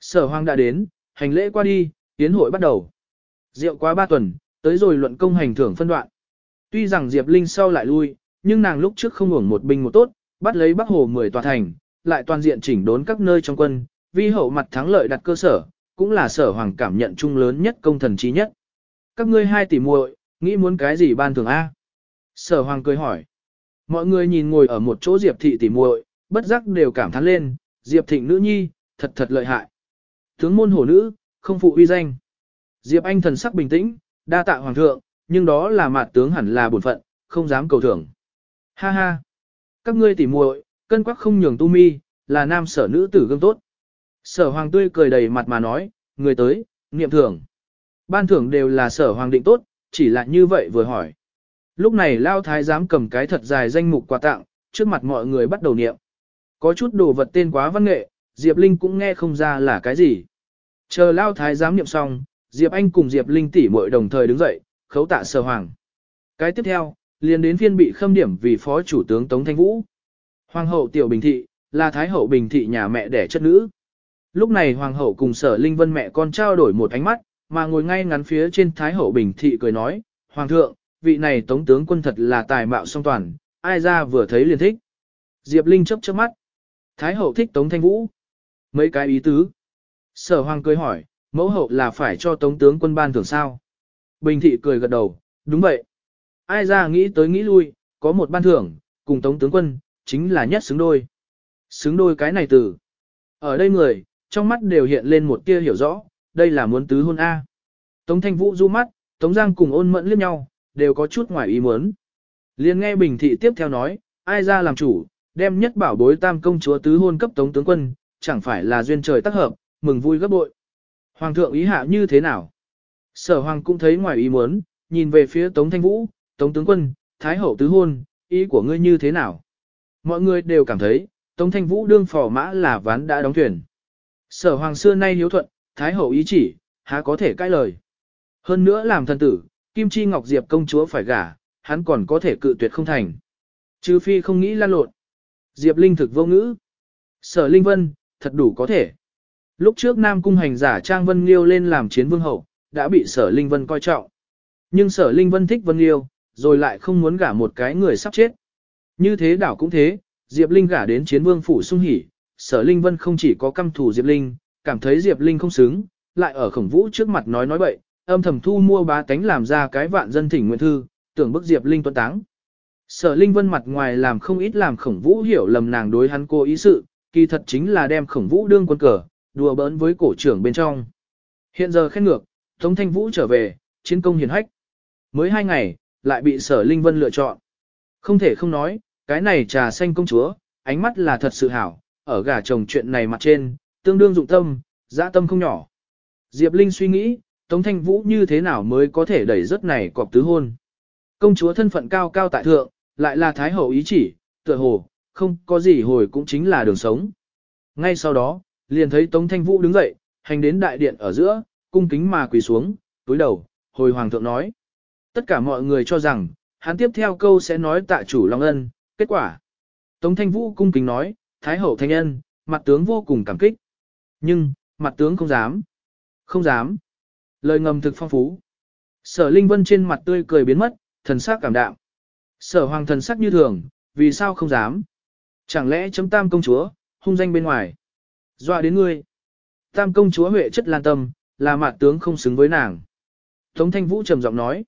Sở Hoang đã đến, hành lễ qua đi, tiến hội bắt đầu. Rượu qua ba tuần, tới rồi luận công hành thưởng phân đoạn. Tuy rằng Diệp Linh sau lại lui, nhưng nàng lúc trước không hưởng một binh một tốt, bắt lấy Bắc Hồ 10 tòa thành, lại toàn diện chỉnh đốn các nơi trong quân, vi hậu mặt thắng lợi đặt cơ sở, cũng là sở hoàng cảm nhận chung lớn nhất công thần trí nhất. Các ngươi hai tỷ muội, nghĩ muốn cái gì ban thưởng A? Sở hoàng cười hỏi. Mọi người nhìn ngồi ở một chỗ Diệp thị tỷ muội, bất giác đều cảm thán lên, Diệp thịnh nữ nhi, thật thật lợi hại. Tướng môn hổ nữ, không phụ uy danh. Diệp anh thần sắc bình tĩnh, đa tạ hoàng thượng, nhưng đó là mạt tướng hẳn là bổn phận, không dám cầu thưởng. Ha ha. Các ngươi tỷ muội, cân quắc không nhường tu mi, là nam sở nữ tử gương tốt. Sở hoàng tươi cười đầy mặt mà nói, người tới, niệm thưởng. Ban thưởng đều là sở hoàng định tốt, chỉ là như vậy vừa hỏi. Lúc này lao thái giám cầm cái thật dài danh mục quà tặng, trước mặt mọi người bắt đầu niệm. Có chút đồ vật tên quá văn nghệ, Diệp Linh cũng nghe không ra là cái gì. Chờ lao thái giám niệm xong, Diệp Anh cùng Diệp Linh tỷ muội đồng thời đứng dậy, khấu tạ sờ hoàng. Cái tiếp theo, liền đến phiên bị khâm điểm vì phó chủ tướng Tống Thanh Vũ. Hoàng hậu Tiểu Bình Thị, là Thái hậu Bình Thị nhà mẹ đẻ chất nữ. Lúc này Hoàng hậu cùng sở Linh Vân mẹ con trao đổi một ánh mắt, mà ngồi ngay ngắn phía trên Thái hậu Bình Thị cười nói, Hoàng thượng, vị này tống tướng quân thật là tài mạo song toàn, ai ra vừa thấy liền thích. Diệp Linh chấp chớp mắt. Thái hậu thích tống thanh vũ. Mấy cái ý tứ. Sở Hoàng cười hỏi, mẫu hậu là phải cho tống tướng quân ban thưởng sao? Bình Thị cười gật đầu, đúng vậy. Ai ra nghĩ tới nghĩ lui, có một ban thưởng, cùng tống tướng quân, chính là nhất xứng đôi. Xứng đôi cái này từ. Ở đây người, trong mắt đều hiện lên một tia hiểu rõ, đây là muốn tứ hôn A. Tống Thanh Vũ du mắt, Tống Giang cùng ôn mẫn liếc nhau, đều có chút ngoài ý muốn. Liên nghe Bình Thị tiếp theo nói, ai ra làm chủ, đem nhất bảo bối tam công chúa tứ hôn cấp Tống tướng quân, chẳng phải là duyên trời tác hợp, mừng vui gấp bội. Hoàng thượng ý hạ như thế nào? Sở Hoàng cũng thấy ngoài ý muốn, nhìn về phía Tống Thanh Vũ, Tống tướng quân, Thái hậu tứ hôn, ý của ngươi như thế nào? Mọi người đều cảm thấy, Tống Thanh Vũ đương phò mã là ván đã đóng thuyền. Sở hoàng xưa nay hiếu thuận, Thái hậu ý chỉ, há có thể cãi lời. Hơn nữa làm thần tử, Kim Chi Ngọc Diệp công chúa phải gả, hắn còn có thể cự tuyệt không thành. Trừ phi không nghĩ lan lộn. Diệp Linh thực vô ngữ. Sở Linh Vân, thật đủ có thể. Lúc trước Nam Cung hành giả Trang Vân Liêu lên làm chiến vương hậu, đã bị Sở Linh Vân coi trọng. Nhưng Sở Linh Vân thích Vân Liêu, rồi lại không muốn gả một cái người sắp chết. Như thế đảo cũng thế, Diệp Linh gả đến chiến vương phủ sung hỉ, sở Linh Vân không chỉ có căm thù Diệp Linh, cảm thấy Diệp Linh không xứng, lại ở khổng vũ trước mặt nói nói bậy, âm thầm thu mua bá tánh làm ra cái vạn dân thỉnh nguyện thư, tưởng bức Diệp Linh tuân táng. Sở Linh Vân mặt ngoài làm không ít làm khổng vũ hiểu lầm nàng đối hắn cô ý sự, kỳ thật chính là đem khổng vũ đương quân cờ, đùa bỡn với cổ trưởng bên trong. Hiện giờ khen ngược, Tống Thanh Vũ trở về, chiến công hiển hách. Mới hai ngày, lại bị sở Linh Vân lựa chọn. Không thể không nói, cái này trà xanh công chúa, ánh mắt là thật sự hảo, ở gà chồng chuyện này mặt trên, tương đương dụng tâm, dã tâm không nhỏ. Diệp Linh suy nghĩ, Tống Thanh Vũ như thế nào mới có thể đẩy rất này cọp tứ hôn. Công chúa thân phận cao cao tại thượng, lại là thái hậu ý chỉ, tựa hồ, không có gì hồi cũng chính là đường sống. Ngay sau đó, liền thấy Tống Thanh Vũ đứng dậy, hành đến đại điện ở giữa, cung kính mà quỳ xuống, túi đầu, hồi hoàng thượng nói. Tất cả mọi người cho rằng, hắn tiếp theo câu sẽ nói tạ chủ Long Ân, kết quả. Tống Thanh Vũ cung kính nói, Thái hậu thanh ân, mặt tướng vô cùng cảm kích. Nhưng, mặt tướng không dám. Không dám. Lời ngầm thực phong phú. Sở Linh Vân trên mặt tươi cười biến mất, thần sắc cảm đạm. Sở hoàng thần sắc như thường, vì sao không dám? Chẳng lẽ chấm tam công chúa, hung danh bên ngoài? Dọa đến ngươi. Tam công chúa Huệ chất lan tâm, là mạt tướng không xứng với nàng. Tống Thanh Vũ trầm giọng nói.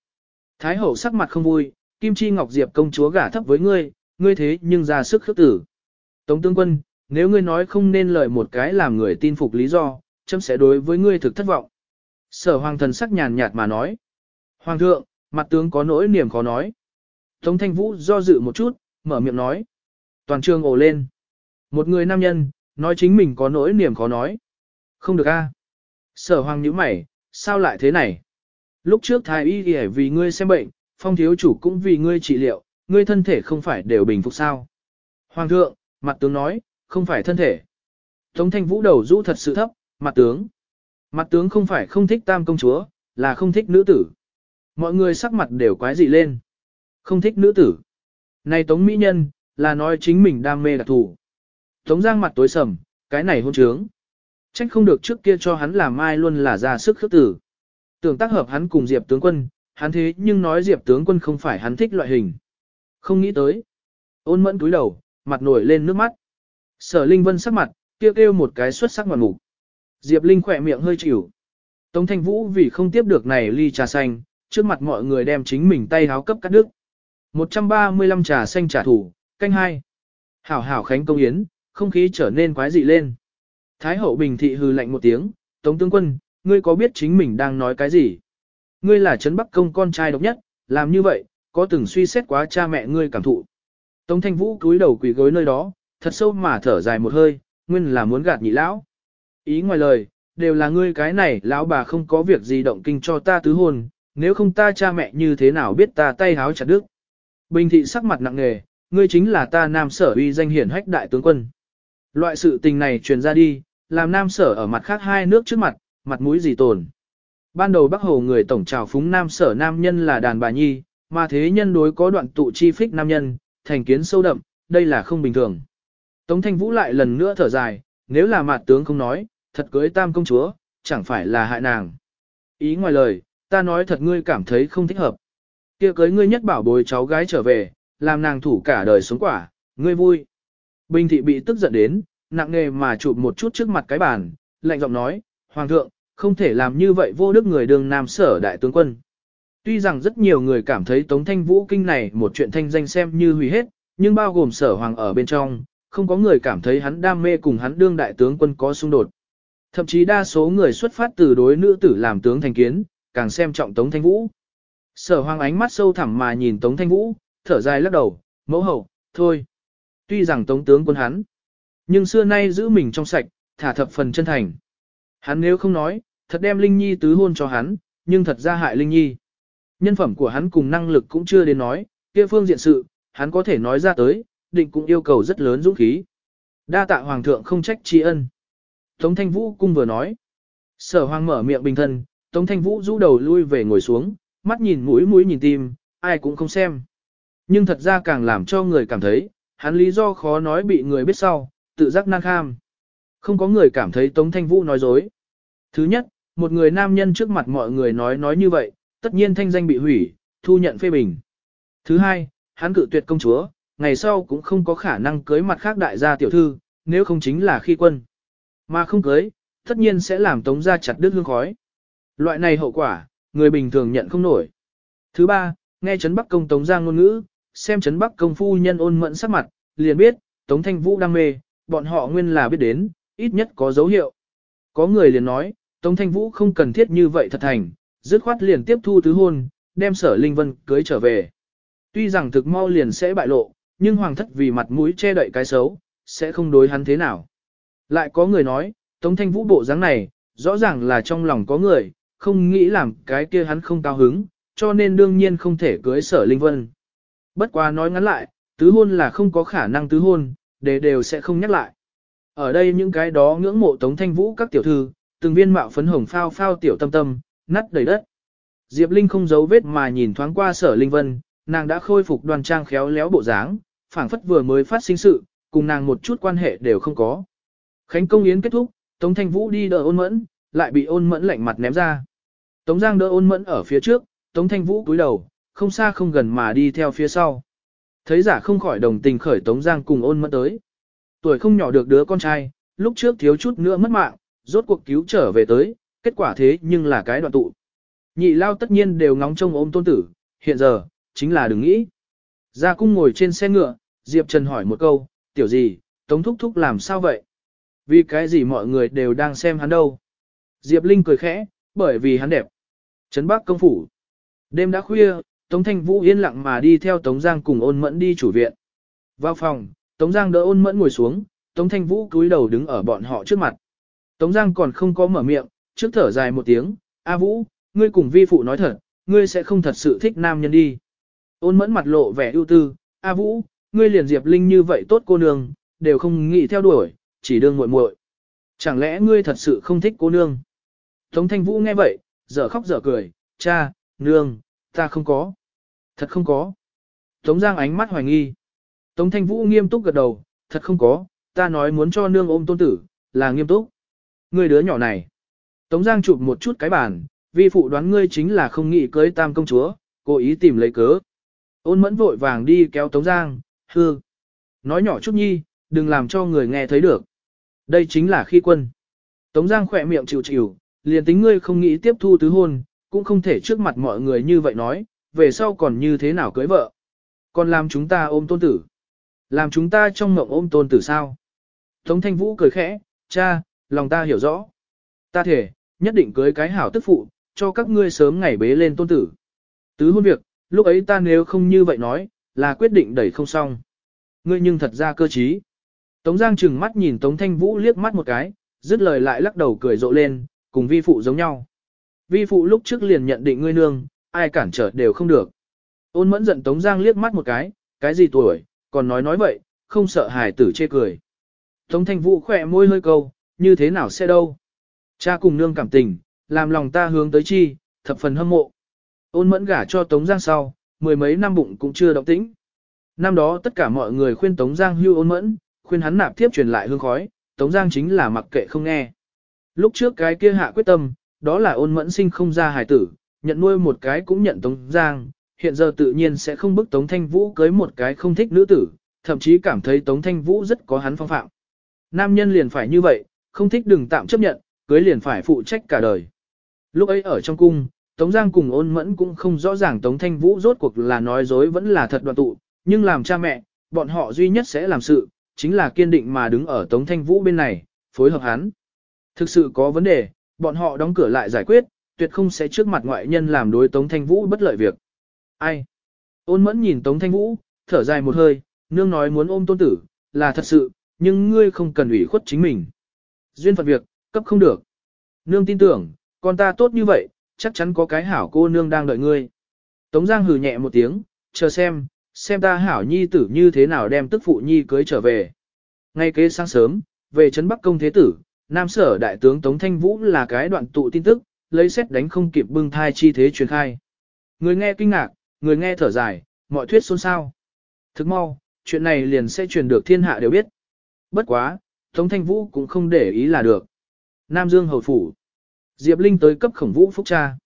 Thái hậu sắc mặt không vui, Kim Chi Ngọc Diệp công chúa gả thấp với ngươi, ngươi thế nhưng ra sức khước tử. Tống tướng quân, nếu ngươi nói không nên lời một cái làm người tin phục lý do, chấm sẽ đối với ngươi thực thất vọng. Sở hoàng thần sắc nhàn nhạt mà nói. Hoàng thượng, mặt tướng có nỗi niềm khó nói. Tống thanh vũ do dự một chút, mở miệng nói. Toàn trường ồ lên. Một người nam nhân, nói chính mình có nỗi niềm khó nói. Không được a. Sở hoàng nhíu mày, sao lại thế này? Lúc trước thái y y vì ngươi xem bệnh, phong thiếu chủ cũng vì ngươi trị liệu, ngươi thân thể không phải đều bình phục sao? Hoàng thượng, mặt tướng nói, không phải thân thể. Tống thanh vũ đầu rũ thật sự thấp, mặt tướng. Mặt tướng không phải không thích tam công chúa, là không thích nữ tử. Mọi người sắc mặt đều quái dị lên. Không thích nữ tử. Này tống mỹ nhân, là nói chính mình đam mê đặc thù. Tống giang mặt tối sầm, cái này hôn trướng. Trách không được trước kia cho hắn làm mai luôn là ra sức khước tử. Tưởng tác hợp hắn cùng Diệp tướng quân, hắn thế nhưng nói Diệp tướng quân không phải hắn thích loại hình. Không nghĩ tới. Ôn mẫn túi đầu, mặt nổi lên nước mắt. Sở Linh Vân sắc mặt, kêu kêu một cái xuất sắc ngoạn mục. Diệp Linh khỏe miệng hơi chịu. Tống Thanh Vũ vì không tiếp được này ly trà xanh, trước mặt mọi người đem chính mình tay háo cấp cắt đứt. 135 trà xanh trả thủ, canh hai. Hảo hảo khánh công yến, không khí trở nên quái dị lên. Thái hậu bình thị hừ lạnh một tiếng, Tống tướng quân, ngươi có biết chính mình đang nói cái gì? Ngươi là Trấn Bắc Công con trai độc nhất, làm như vậy, có từng suy xét quá cha mẹ ngươi cảm thụ. Tống Thanh Vũ cúi đầu quỳ gối nơi đó, thật sâu mà thở dài một hơi, nguyên là muốn gạt nhị lão. Ý ngoài lời, đều là ngươi cái này, lão bà không có việc gì động kinh cho ta tứ hôn, nếu không ta cha mẹ như thế nào biết ta tay háo chặt đứt. Bình thị sắc mặt nặng nề, ngươi chính là ta nam sở uy danh hiển hách đại tướng quân. Loại sự tình này truyền ra đi, làm nam sở ở mặt khác hai nước trước mặt, mặt mũi gì tồn. Ban đầu Bắc Hồ người tổng trào phúng nam sở nam nhân là đàn bà nhi, mà thế nhân đối có đoạn tụ chi phích nam nhân, thành kiến sâu đậm, đây là không bình thường. Tống Thanh Vũ lại lần nữa thở dài, nếu là mặt tướng không nói, thật cưới tam công chúa, chẳng phải là hại nàng. Ý ngoài lời, ta nói thật ngươi cảm thấy không thích hợp. kia cưới ngươi nhất bảo bồi cháu gái trở về, làm nàng thủ cả đời sống quả, ngươi vui. Bình thị bị tức giận đến, nặng nề mà chụp một chút trước mặt cái bàn, lạnh giọng nói, Hoàng thượng, không thể làm như vậy vô đức người đường nam sở đại tướng quân. Tuy rằng rất nhiều người cảm thấy Tống Thanh Vũ kinh này một chuyện thanh danh xem như hủy hết, nhưng bao gồm sở hoàng ở bên trong, không có người cảm thấy hắn đam mê cùng hắn đương đại tướng quân có xung đột. Thậm chí đa số người xuất phát từ đối nữ tử làm tướng thành kiến, càng xem trọng Tống Thanh Vũ. Sở hoàng ánh mắt sâu thẳm mà nhìn Tống Thanh Vũ, thở dài lắc đầu, mẫu hậu, thôi. Tuy rằng Tống tướng quân hắn, nhưng xưa nay giữ mình trong sạch, thả thập phần chân thành. Hắn nếu không nói, thật đem Linh Nhi tứ hôn cho hắn, nhưng thật ra hại Linh Nhi. Nhân phẩm của hắn cùng năng lực cũng chưa đến nói, kia phương diện sự, hắn có thể nói ra tới, định cũng yêu cầu rất lớn dũng khí. Đa tạ hoàng thượng không trách tri ân. Tống Thanh Vũ cung vừa nói. Sở hoàng mở miệng bình thân, Tống Thanh Vũ rũ đầu lui về ngồi xuống, mắt nhìn mũi mũi nhìn tim, ai cũng không xem. Nhưng thật ra càng làm cho người cảm thấy, hắn lý do khó nói bị người biết sau, tự giác nan kham. Không có người cảm thấy Tống Thanh Vũ nói dối. Thứ nhất, một người nam nhân trước mặt mọi người nói nói như vậy, tất nhiên thanh danh bị hủy, thu nhận phê bình. Thứ hai, hắn cự tuyệt công chúa, ngày sau cũng không có khả năng cưới mặt khác đại gia tiểu thư, nếu không chính là khi quân. Mà không cưới, tất nhiên sẽ làm tống gia chặt đứt hương khói. Loại này hậu quả, người bình thường nhận không nổi. Thứ ba, nghe Trấn Bắc Công Tống gia ngôn ngữ, xem Trấn Bắc Công phu nhân ôn mẫn sắc mặt, liền biết, Tống Thanh Vũ đam mê, bọn họ nguyên là biết đến, ít nhất có dấu hiệu. Có người liền nói, Tống Thanh Vũ không cần thiết như vậy thật thành, dứt khoát liền tiếp thu tứ hôn, đem sở Linh Vân cưới trở về. Tuy rằng thực mau liền sẽ bại lộ, nhưng hoàng thất vì mặt mũi che đậy cái xấu, sẽ không đối hắn thế nào. Lại có người nói, Tống Thanh Vũ bộ dáng này, rõ ràng là trong lòng có người, không nghĩ làm cái kia hắn không cao hứng, cho nên đương nhiên không thể cưới sở Linh Vân. Bất quá nói ngắn lại, tứ hôn là không có khả năng tứ hôn, để đều sẽ không nhắc lại. Ở đây những cái đó ngưỡng mộ Tống Thanh Vũ các tiểu thư, từng viên mạo phấn hồng phao phao tiểu tâm tâm, nắt đầy đất. Diệp Linh không giấu vết mà nhìn thoáng qua sở Linh Vân, nàng đã khôi phục đoan trang khéo léo bộ dáng, phảng phất vừa mới phát sinh sự, cùng nàng một chút quan hệ đều không có. Khánh công yến kết thúc, Tống Thanh Vũ đi đỡ ôn mẫn, lại bị ôn mẫn lạnh mặt ném ra. Tống Giang đỡ ôn mẫn ở phía trước, Tống Thanh Vũ cúi đầu, không xa không gần mà đi theo phía sau. Thấy giả không khỏi đồng tình khởi Tống Giang cùng ôn mẫn tới. Tuổi không nhỏ được đứa con trai, lúc trước thiếu chút nữa mất mạng, rốt cuộc cứu trở về tới, kết quả thế nhưng là cái đoạn tụ. Nhị lao tất nhiên đều ngóng trông ôm tôn tử, hiện giờ, chính là đừng nghĩ. Gia cung ngồi trên xe ngựa, Diệp Trần hỏi một câu, tiểu gì, Tống Thúc Thúc làm sao vậy? Vì cái gì mọi người đều đang xem hắn đâu? Diệp Linh cười khẽ, bởi vì hắn đẹp. Trấn Bắc công phủ. Đêm đã khuya, Tống Thanh Vũ yên lặng mà đi theo Tống Giang cùng ôn mẫn đi chủ viện. Vào phòng, Tống Giang đỡ ôn mẫn ngồi xuống, Tống Thanh Vũ cúi đầu đứng ở bọn họ trước mặt. Tống Giang còn không có mở miệng, trước thở dài một tiếng, A Vũ, ngươi cùng vi phụ nói thật, ngươi sẽ không thật sự thích nam nhân đi. Ôn mẫn mặt lộ vẻ ưu tư, A Vũ, ngươi liền Diệp Linh như vậy tốt cô nương, đều không nghĩ theo đuổi, chỉ đương muội muội. Chẳng lẽ ngươi thật sự không thích cô nương? Tống Thanh Vũ nghe vậy, dở khóc dở cười, cha, nương, ta không có. Thật không có. Tống Giang ánh mắt hoài nghi. Tống Thanh Vũ nghiêm túc gật đầu, thật không có, ta nói muốn cho nương ôm tôn tử, là nghiêm túc. Ngươi đứa nhỏ này. Tống Giang chụp một chút cái bàn, vi phụ đoán ngươi chính là không nghĩ cưới tam công chúa, cố ý tìm lấy cớ. Ôn mẫn vội vàng đi kéo Tống Giang, hư. Nói nhỏ chút nhi, đừng làm cho người nghe thấy được. Đây chính là khi quân. Tống Giang khỏe miệng chịu chịu, liền tính ngươi không nghĩ tiếp thu tứ hôn, cũng không thể trước mặt mọi người như vậy nói, về sau còn như thế nào cưới vợ. Còn làm chúng ta ôm tôn tử. Làm chúng ta trong mộng ôm tôn tử sao? Tống Thanh Vũ cười khẽ, cha, lòng ta hiểu rõ. Ta thể, nhất định cưới cái hảo tức phụ, cho các ngươi sớm ngày bế lên tôn tử. Tứ hôn việc, lúc ấy ta nếu không như vậy nói, là quyết định đẩy không xong. Ngươi nhưng thật ra cơ trí. Tống Giang chừng mắt nhìn Tống Thanh Vũ liếc mắt một cái, dứt lời lại lắc đầu cười rộ lên, cùng vi phụ giống nhau. Vi phụ lúc trước liền nhận định ngươi nương, ai cản trở đều không được. Ôn mẫn giận Tống Giang liếc mắt một cái, cái gì tuổi, còn nói nói vậy, không sợ hài tử chê cười. Tống Thanh Vũ khỏe môi hơi câu, như thế nào sẽ đâu. Cha cùng nương cảm tình, làm lòng ta hướng tới chi, thập phần hâm mộ. Ôn mẫn gả cho Tống Giang sau, mười mấy năm bụng cũng chưa động tĩnh. Năm đó tất cả mọi người khuyên Tống Giang hưu ôn mẫn, khuyên hắn nạp tiếp truyền lại hương khói, Tống Giang chính là mặc kệ không nghe. Lúc trước cái kia hạ quyết tâm, đó là ôn mẫn sinh không ra hài tử, nhận nuôi một cái cũng nhận Tống Giang, hiện giờ tự nhiên sẽ không bức Tống Thanh Vũ cưới một cái không thích nữ tử, thậm chí cảm thấy Tống Thanh Vũ rất có hắn phong phạm. Nam nhân liền phải như vậy, không thích đừng tạm chấp nhận, cưới liền phải phụ trách cả đời. Lúc ấy ở trong cung, Tống Giang cùng ôn mẫn cũng không rõ ràng Tống Thanh Vũ rốt cuộc là nói dối vẫn là thật đoạn tụ, nhưng làm cha mẹ, bọn họ duy nhất sẽ làm sự, chính là kiên định mà đứng ở Tống Thanh Vũ bên này, phối hợp hắn. Thực sự có vấn đề, bọn họ đóng cửa lại giải quyết, tuyệt không sẽ trước mặt ngoại nhân làm đối Tống Thanh Vũ bất lợi việc. Ai? Ôn mẫn nhìn Tống Thanh Vũ, thở dài một hơi, nương nói muốn ôm tôn tử, là thật sự, nhưng ngươi không cần ủy khuất chính mình. Duyên phận việc, cấp không được. Nương tin tưởng, con ta tốt như vậy, chắc chắn có cái hảo cô nương đang đợi ngươi. Tống Giang hừ nhẹ một tiếng, chờ xem, xem ta hảo nhi tử như thế nào đem tức phụ nhi cưới trở về. Ngay kế sáng sớm, về trấn Bắc công thế tử, Nam sở đại tướng Tống Thanh Vũ là cái đoạn tụ tin tức, lấy xét đánh không kịp bưng thai chi thế truyền khai. Người nghe kinh ngạc, người nghe thở dài, mọi thuyết xôn xao. Thức mau, chuyện này liền sẽ truyền được thiên hạ đều biết. Bất quá, Tống Thanh Vũ cũng không để ý là được. Nam Dương Hầu Phủ. Diệp Linh tới cấp khổng vũ phúc cha.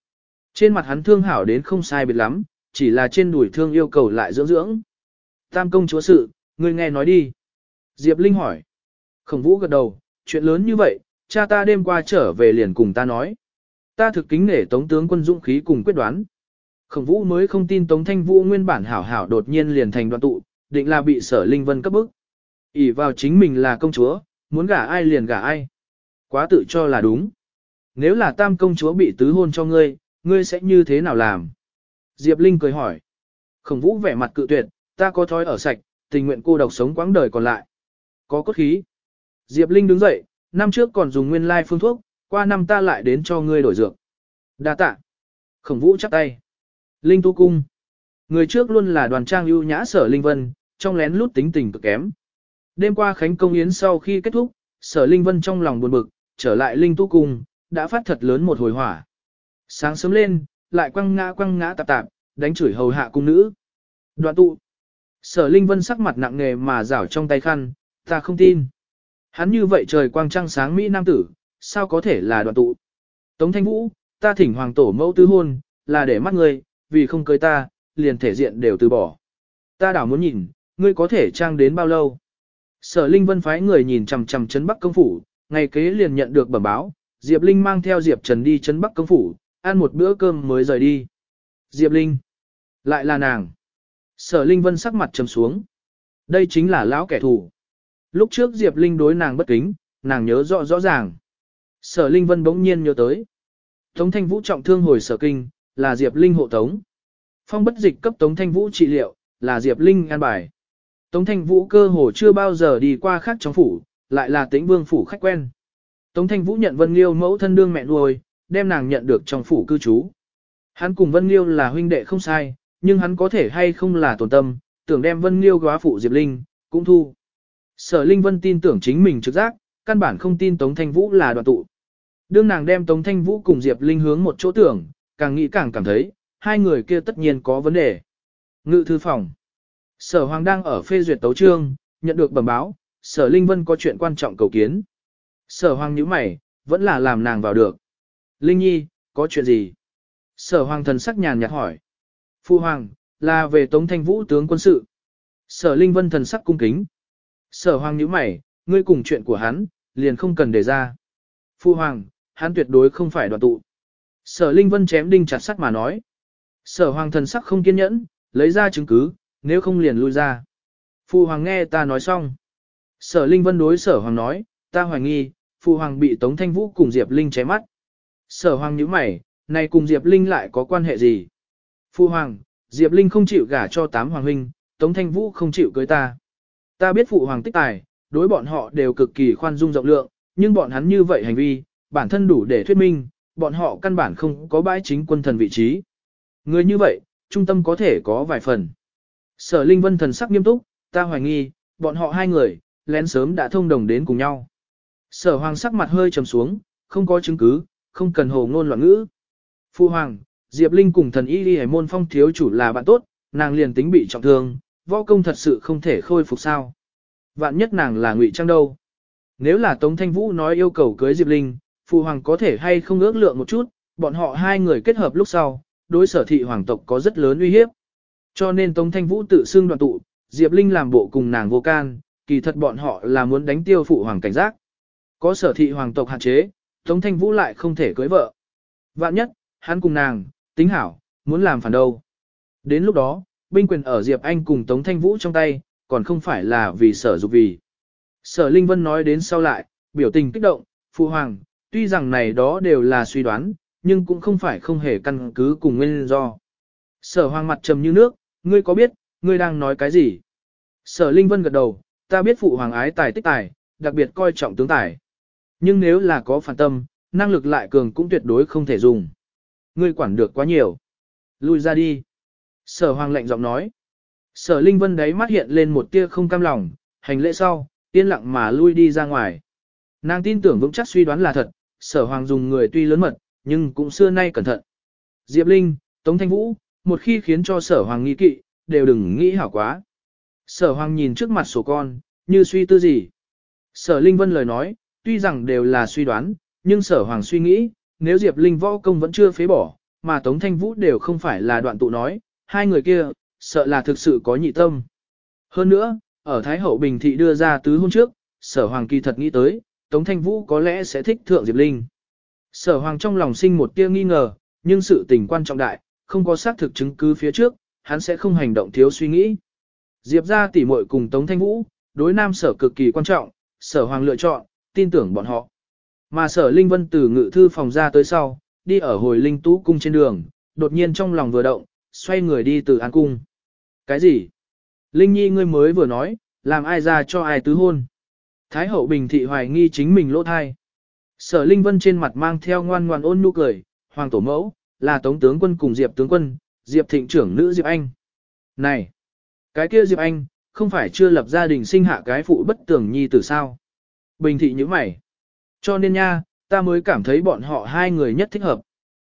Trên mặt hắn thương hảo đến không sai biệt lắm, chỉ là trên đùi thương yêu cầu lại dưỡng dưỡng. Tam công chúa sự, người nghe nói đi. Diệp Linh hỏi. Khổng vũ gật đầu, chuyện lớn như vậy, cha ta đêm qua trở về liền cùng ta nói. Ta thực kính nể tống tướng quân dũng khí cùng quyết đoán. Khổng vũ mới không tin tống thanh vũ nguyên bản hảo hảo đột nhiên liền thành đoạn tụ, định là bị sở linh vân cấp bức. ỉ vào chính mình là công chúa, muốn gả ai liền gả ai. Quá tự cho là đúng. Nếu là tam công chúa bị tứ hôn cho ngươi, ngươi sẽ như thế nào làm? Diệp Linh cười hỏi. Khổng vũ vẻ mặt cự tuyệt, ta có thói ở sạch, tình nguyện cô độc sống quãng đời còn lại. Có cốt khí. Diệp Linh đứng dậy, năm trước còn dùng nguyên lai phương thuốc, qua năm ta lại đến cho ngươi đổi dược. Đa tạ. Khổng vũ chắp tay. Linh tu cung. Người trước luôn là đoàn trang ưu nhã sở Linh Vân, trong lén lút tính tình cực kém. Đêm qua Khánh Công Yến sau khi kết thúc, sở Linh Vân trong lòng buồn bực, trở lại Linh Tu Cung, đã phát thật lớn một hồi hỏa. Sáng sớm lên, lại quăng ngã quăng ngã tạp tạp, đánh chửi hầu hạ cung nữ. Đoạn tụ. Sở Linh Vân sắc mặt nặng nề mà rảo trong tay khăn, ta không tin. Hắn như vậy trời quang trăng sáng Mỹ Nam tử, sao có thể là đoạn tụ. Tống Thanh Vũ, ta thỉnh hoàng tổ mẫu tứ hôn, là để mắt ngươi, vì không cưới ta, liền thể diện đều từ bỏ. Ta đảo muốn nhìn, ngươi có thể trang đến bao lâu. Sở Linh Vân phái người nhìn chằm chằm chấn Bắc công phủ, ngày kế liền nhận được bẩm báo, Diệp Linh mang theo Diệp Trần đi chấn Bắc công phủ, ăn một bữa cơm mới rời đi. Diệp Linh, lại là nàng. Sở Linh Vân sắc mặt trầm xuống. Đây chính là lão kẻ thù. Lúc trước Diệp Linh đối nàng bất kính, nàng nhớ rõ rõ ràng. Sở Linh Vân bỗng nhiên nhớ tới. Tống Thanh Vũ trọng thương hồi sở kinh, là Diệp Linh hộ tống. Phong bất dịch cấp Tống Thanh Vũ trị liệu, là Diệp Linh an bài. Tống Thanh Vũ cơ hồ chưa bao giờ đi qua khác trong phủ, lại là tĩnh vương phủ khách quen. Tống Thanh Vũ nhận Vân Liêu mẫu thân đương mẹ nuôi, đem nàng nhận được trong phủ cư trú. Hắn cùng Vân Liêu là huynh đệ không sai, nhưng hắn có thể hay không là tổn tâm, tưởng đem Vân Liêu góa phụ Diệp Linh, cũng thu. Sở Linh Vân tin tưởng chính mình trực giác, căn bản không tin Tống Thanh Vũ là đoạn tụ. Đương nàng đem Tống Thanh Vũ cùng Diệp Linh hướng một chỗ tưởng, càng nghĩ càng cảm thấy, hai người kia tất nhiên có vấn đề. Ngự thư phòng. Sở Hoàng đang ở phê duyệt tấu trương, nhận được bẩm báo, Sở Linh Vân có chuyện quan trọng cầu kiến. Sở Hoàng nhíu mày, vẫn là làm nàng vào được. Linh Nhi, có chuyện gì? Sở Hoàng thần sắc nhàn nhạt hỏi. Phu Hoàng, là về Tống Thanh Vũ tướng quân sự. Sở Linh Vân thần sắc cung kính. Sở Hoàng nhíu mày, ngươi cùng chuyện của hắn, liền không cần đề ra. Phu Hoàng, hắn tuyệt đối không phải đoàn tụ. Sở Linh Vân chém đinh chặt sắt mà nói. Sở Hoàng thần sắc không kiên nhẫn, lấy ra chứng cứ, nếu không liền lui ra. Phu Hoàng nghe ta nói xong. Sở Linh Vân đối Sở Hoàng nói, ta hoài nghi, Phu Hoàng bị Tống Thanh Vũ cùng Diệp Linh cháy mắt. Sở Hoàng nhíu mày, này cùng Diệp Linh lại có quan hệ gì? Phu Hoàng, Diệp Linh không chịu gả cho tám Hoàng huynh, Tống Thanh Vũ không chịu cưới ta. Ta biết Phụ Hoàng tích tài, đối bọn họ đều cực kỳ khoan dung rộng lượng, nhưng bọn hắn như vậy hành vi, bản thân đủ để thuyết minh, bọn họ căn bản không có bãi chính quân thần vị trí. Người như vậy, trung tâm có thể có vài phần. Sở Linh Vân thần sắc nghiêm túc, ta hoài nghi, bọn họ hai người, lén sớm đã thông đồng đến cùng nhau. Sở Hoàng sắc mặt hơi trầm xuống, không có chứng cứ, không cần hồ ngôn loạn ngữ. Phu Hoàng, Diệp Linh cùng thần y đi môn phong thiếu chủ là bạn tốt, nàng liền tính bị trọng thương, võ công thật sự không thể khôi phục sao. Vạn nhất nàng là ngụy trang đâu. Nếu là Tống Thanh Vũ nói yêu cầu cưới Diệp Linh, Phu Hoàng có thể hay không ước lượng một chút, bọn họ hai người kết hợp lúc sau, đối sở thị hoàng tộc có rất lớn uy hiếp. Cho nên Tống Thanh Vũ tự xưng đoàn tụ, Diệp Linh làm bộ cùng nàng vô can, kỳ thật bọn họ là muốn đánh tiêu phụ hoàng cảnh giác. Có sở thị hoàng tộc hạn chế, Tống Thanh Vũ lại không thể cưới vợ. Vạn nhất, hắn cùng nàng, tính hảo, muốn làm phản đâu. Đến lúc đó, binh quyền ở Diệp Anh cùng Tống Thanh Vũ trong tay, còn không phải là vì sở dục vì. Sở Linh Vân nói đến sau lại, biểu tình kích động, phụ hoàng, tuy rằng này đó đều là suy đoán, nhưng cũng không phải không hề căn cứ cùng nguyên do. Sở hoàng mặt trầm như nước, ngươi có biết, ngươi đang nói cái gì? Sở Linh Vân gật đầu, ta biết phụ hoàng ái tài tích tài, đặc biệt coi trọng tướng tài. Nhưng nếu là có phản tâm, năng lực lại cường cũng tuyệt đối không thể dùng. Ngươi quản được quá nhiều. Lui ra đi. Sở hoàng lệnh giọng nói. Sở Linh Vân đấy mắt hiện lên một tia không cam lòng, hành lễ sau, yên lặng mà lui đi ra ngoài. Nàng tin tưởng vững chắc suy đoán là thật, sở hoàng dùng người tuy lớn mật, nhưng cũng xưa nay cẩn thận. Diệp Linh, Tống Thanh Vũ, một khi khiến cho sở hoàng nghi kỵ, đều đừng nghĩ hảo quá. Sở hoàng nhìn trước mặt sổ con, như suy tư gì. Sở Linh Vân lời nói, tuy rằng đều là suy đoán, nhưng sở hoàng suy nghĩ, nếu Diệp Linh võ công vẫn chưa phế bỏ, mà Tống Thanh Vũ đều không phải là đoạn tụ nói, hai người kia, sợ là thực sự có nhị tâm. Hơn nữa, ở Thái Hậu Bình Thị đưa ra tứ hôn trước, sở hoàng kỳ thật nghĩ tới, Tống Thanh Vũ có lẽ sẽ thích thượng Diệp Linh. Sở hoàng trong lòng sinh một tia nghi ngờ, nhưng sự tình quan trọng đại, không có xác thực chứng cứ phía trước, hắn sẽ không hành động thiếu suy nghĩ. Diệp ra tỉ muội cùng Tống Thanh Vũ, đối nam sở cực kỳ quan trọng, sở hoàng lựa chọn, tin tưởng bọn họ. Mà sở Linh Vân từ ngự thư phòng ra tới sau, đi ở hồi Linh Tú Cung trên đường, đột nhiên trong lòng vừa động, xoay người đi từ An Cung. Cái gì? Linh Nhi ngươi mới vừa nói, làm ai ra cho ai tứ hôn. Thái hậu bình thị hoài nghi chính mình lỗ thai. Sở Linh Vân trên mặt mang theo ngoan ngoan ôn nhu cười, hoàng tổ mẫu, là tống tướng quân cùng Diệp tướng quân, Diệp thịnh trưởng nữ Diệp Anh. Này, cái kia Diệp Anh, không phải chưa lập gia đình sinh hạ cái phụ bất tưởng nhi tử sao? Bình thị như mày. Cho nên nha, ta mới cảm thấy bọn họ hai người nhất thích hợp.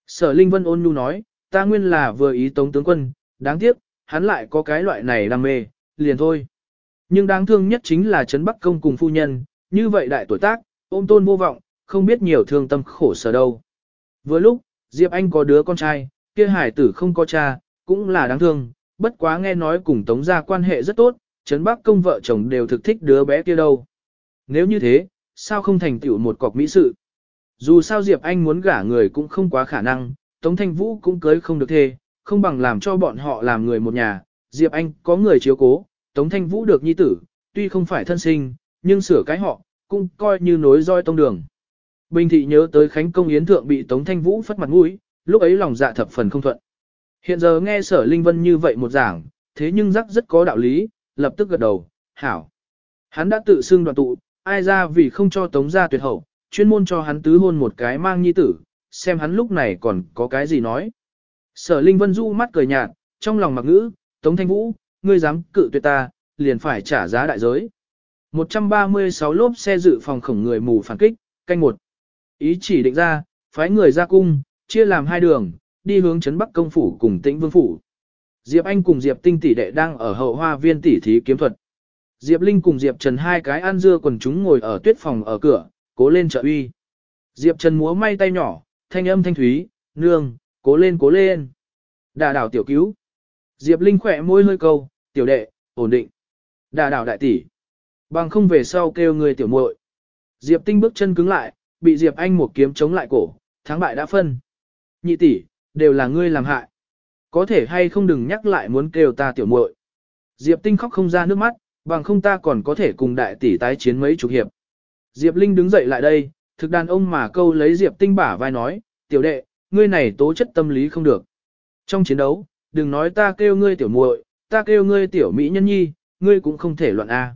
Sở Linh Vân ôn nhu nói, ta nguyên là vừa ý tống tướng quân, đáng tiếc, hắn lại có cái loại này đam mê, liền thôi. Nhưng đáng thương nhất chính là Trấn Bắc Công cùng phu nhân, như vậy đại tuổi tác, ôm tôn vô vọng, không biết nhiều thương tâm khổ sở đâu. Vừa lúc, Diệp Anh có đứa con trai, kia hải tử không có cha, cũng là đáng thương, bất quá nghe nói cùng Tống gia quan hệ rất tốt, Trấn Bắc Công vợ chồng đều thực thích đứa bé kia đâu. Nếu như thế, sao không thành tựu một cọc mỹ sự? Dù sao Diệp Anh muốn gả người cũng không quá khả năng, Tống Thanh Vũ cũng cưới không được thê, không bằng làm cho bọn họ làm người một nhà. Diệp Anh có người chiếu cố, Tống Thanh Vũ được nhi tử, tuy không phải thân sinh, nhưng sửa cái họ, cũng coi như nối roi tông đường. Bình thị nhớ tới Khánh Công Yến Thượng bị Tống Thanh Vũ phất mặt mũi, lúc ấy lòng dạ thập phần không thuận. Hiện giờ nghe sở Linh Vân như vậy một giảng, thế nhưng rắc rất có đạo lý, lập tức gật đầu, hảo. Hắn đã tự xưng đoàn tụ, ai ra vì không cho Tống gia tuyệt hậu, chuyên môn cho hắn tứ hôn một cái mang nhi tử, xem hắn lúc này còn có cái gì nói. Sở Linh Vân du mắt cười nhạt, trong lòng mặc ngữ, Tống Thanh Vũ, ngươi dám cự tuyệt ta, liền phải trả giá đại giới. 136 lốp xe dự phòng khổng người mù phản kích, canh một. Ý chỉ định ra, phái người ra cung, chia làm hai đường, đi hướng chấn Bắc công phủ cùng Tĩnh Vương phủ. Diệp Anh cùng Diệp Tinh tỷ đệ đang ở hậu hoa viên tỷ thí kiếm thuật. Diệp Linh cùng Diệp Trần hai cái ăn dưa quần chúng ngồi ở tuyết phòng ở cửa, cố lên trợ uy. Diệp Trần múa may tay nhỏ, thanh âm thanh thúy, nương, cố lên cố lên. Đà đảo tiểu cứu. Diệp Linh khỏe môi hơi câu, tiểu đệ, ổn định. Đà đảo đại tỷ. Bằng không về sau kêu người tiểu muội. Diệp Tinh bước chân cứng lại, bị Diệp Anh một kiếm chống lại cổ, thắng bại đã phân. Nhị tỷ, đều là ngươi làm hại. Có thể hay không đừng nhắc lại muốn kêu ta tiểu muội. Diệp Tinh khóc không ra nước mắt, bằng không ta còn có thể cùng đại tỷ tái chiến mấy chục hiệp. Diệp Linh đứng dậy lại đây, thực đàn ông mà câu lấy Diệp Tinh bả vai nói, tiểu đệ, ngươi này tố chất tâm lý không được. Trong chiến đấu, đừng nói ta kêu ngươi tiểu muội, ta kêu ngươi tiểu mỹ nhân nhi, ngươi cũng không thể loạn A.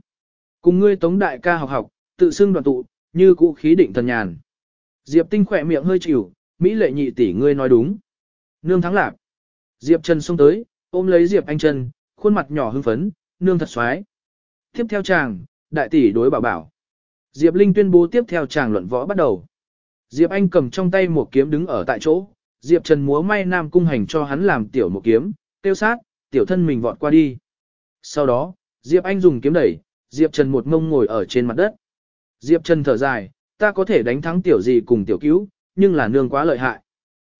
Cùng ngươi tống đại ca học học, tự xưng đoàn tụ, như cũ khí định thần nhàn. Diệp Tinh khỏe miệng hơi chịu, Mỹ lệ nhị tỷ ngươi nói đúng. Nương thắng lạc. Diệp Trần xông tới, ôm lấy Diệp Anh Trần, khuôn mặt nhỏ hưng phấn, nương thật xoái. Tiếp theo chàng, đại tỷ đối bảo bảo. Diệp Linh tuyên bố tiếp theo chàng luận võ bắt đầu. Diệp Anh cầm trong tay một kiếm đứng ở tại chỗ, Diệp Trần múa may nam cung hành cho hắn làm tiểu một kiếm, tiêu sát, tiểu thân mình vọt qua đi. Sau đó, Diệp Anh dùng kiếm đẩy, Diệp Trần một ngông ngồi ở trên mặt đất. Diệp Trần thở dài, ta có thể đánh thắng tiểu gì cùng tiểu cứu, nhưng là nương quá lợi hại.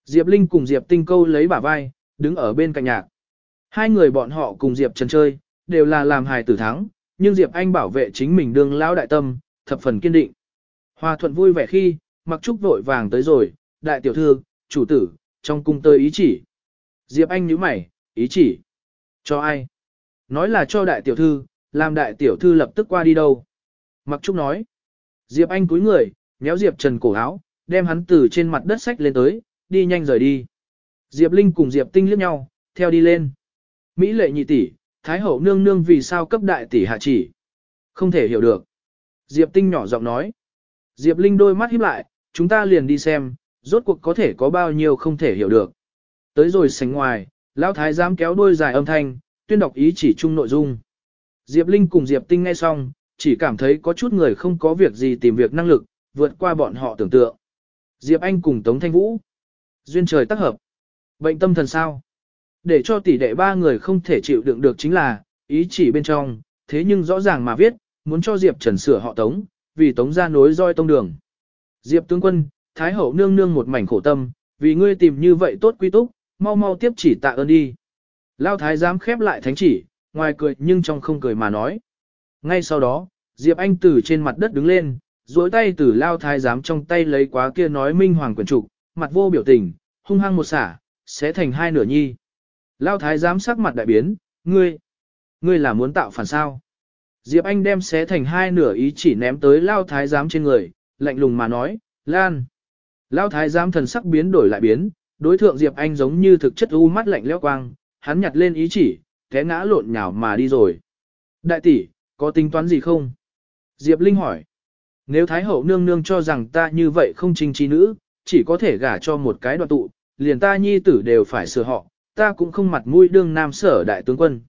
Diệp Linh cùng Diệp Tinh câu lấy bả vai, đứng ở bên cạnh nhạc. Hai người bọn họ cùng Diệp Trần chơi, đều là làm hài tử thắng, nhưng Diệp Anh bảo vệ chính mình đương lão đại tâm, thập phần kiên định. Hòa thuận vui vẻ khi, mặc trúc vội vàng tới rồi, đại tiểu thư, chủ tử, trong cung tơi ý chỉ. Diệp Anh nhíu mày, ý chỉ. Cho ai? Nói là cho đại tiểu thư, làm đại tiểu thư lập tức qua đi đâu. Mặc trúc nói. Diệp Anh cúi người, méo Diệp Trần cổ áo, đem hắn từ trên mặt đất sách lên tới, đi nhanh rời đi. Diệp Linh cùng Diệp Tinh liếc nhau, theo đi lên. Mỹ lệ nhị tỷ, Thái hậu nương nương vì sao cấp đại tỷ hạ chỉ. Không thể hiểu được. Diệp Tinh nhỏ giọng nói. Diệp Linh đôi mắt híp lại, chúng ta liền đi xem, rốt cuộc có thể có bao nhiêu không thể hiểu được. Tới rồi sánh ngoài, Lão Thái giám kéo đôi dài âm thanh, tuyên đọc ý chỉ chung nội dung. Diệp Linh cùng Diệp Tinh nghe xong, chỉ cảm thấy có chút người không có việc gì tìm việc năng lực, vượt qua bọn họ tưởng tượng. Diệp Anh cùng Tống Thanh Vũ. Duyên trời tác hợp. Bệnh tâm thần sao? Để cho tỷ đệ ba người không thể chịu đựng được chính là, ý chỉ bên trong, thế nhưng rõ ràng mà viết, muốn cho Diệp Trần sửa họ Tống, vì Tống ra nối roi tông đường. Diệp tướng quân, Thái hậu nương nương một mảnh khổ tâm, vì ngươi tìm như vậy tốt quy túc, mau mau tiếp chỉ tạ ơn đi. Lao Thái dám khép lại thánh chỉ, ngoài cười nhưng trong không cười mà nói. Ngay sau đó, Diệp Anh từ trên mặt đất đứng lên, duỗi tay từ Lao Thái giám trong tay lấy quá kia nói minh hoàng quyền trục, mặt vô biểu tình, hung hăng một xả, sẽ thành hai nửa nhi. Lao Thái giám sắc mặt đại biến, ngươi, ngươi là muốn tạo phản sao? Diệp Anh đem xé thành hai nửa ý chỉ ném tới Lao Thái giám trên người, lạnh lùng mà nói, Lan. Lao Thái giám thần sắc biến đổi lại biến, đối thượng Diệp Anh giống như thực chất u mắt lạnh lẽo quang, hắn nhặt lên ý chỉ, té ngã lộn nhào mà đi rồi. Đại tỷ, có tính toán gì không? Diệp Linh hỏi. Nếu Thái Hậu nương nương cho rằng ta như vậy không chính trí nữ, chỉ có thể gả cho một cái đoạn tụ, liền ta nhi tử đều phải sửa họ, ta cũng không mặt mũi đương nam sở đại tướng quân.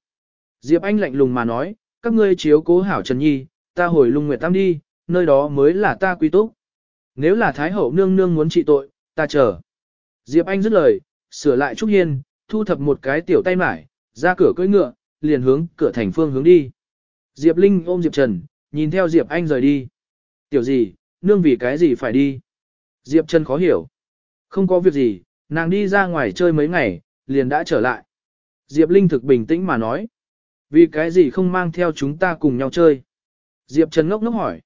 Diệp Anh lạnh lùng mà nói, các ngươi chiếu cố hảo Trần Nhi, ta hồi lung nguyệt tam đi, nơi đó mới là ta quy túc. Nếu là Thái Hậu nương nương muốn trị tội, ta chờ. Diệp Anh dứt lời, sửa lại Trúc Hiên, thu thập một cái tiểu tay mải, ra cửa cưỡi ngựa, liền hướng cửa thành phương hướng đi. Diệp Linh ôm Diệp Trần, nhìn theo Diệp Anh rời đi. Tiểu gì, nương vì cái gì phải đi? Diệp Trần khó hiểu. Không có việc gì, nàng đi ra ngoài chơi mấy ngày, liền đã trở lại. Diệp Linh thực bình tĩnh mà nói. Vì cái gì không mang theo chúng ta cùng nhau chơi? Diệp Trần ngốc ngốc hỏi.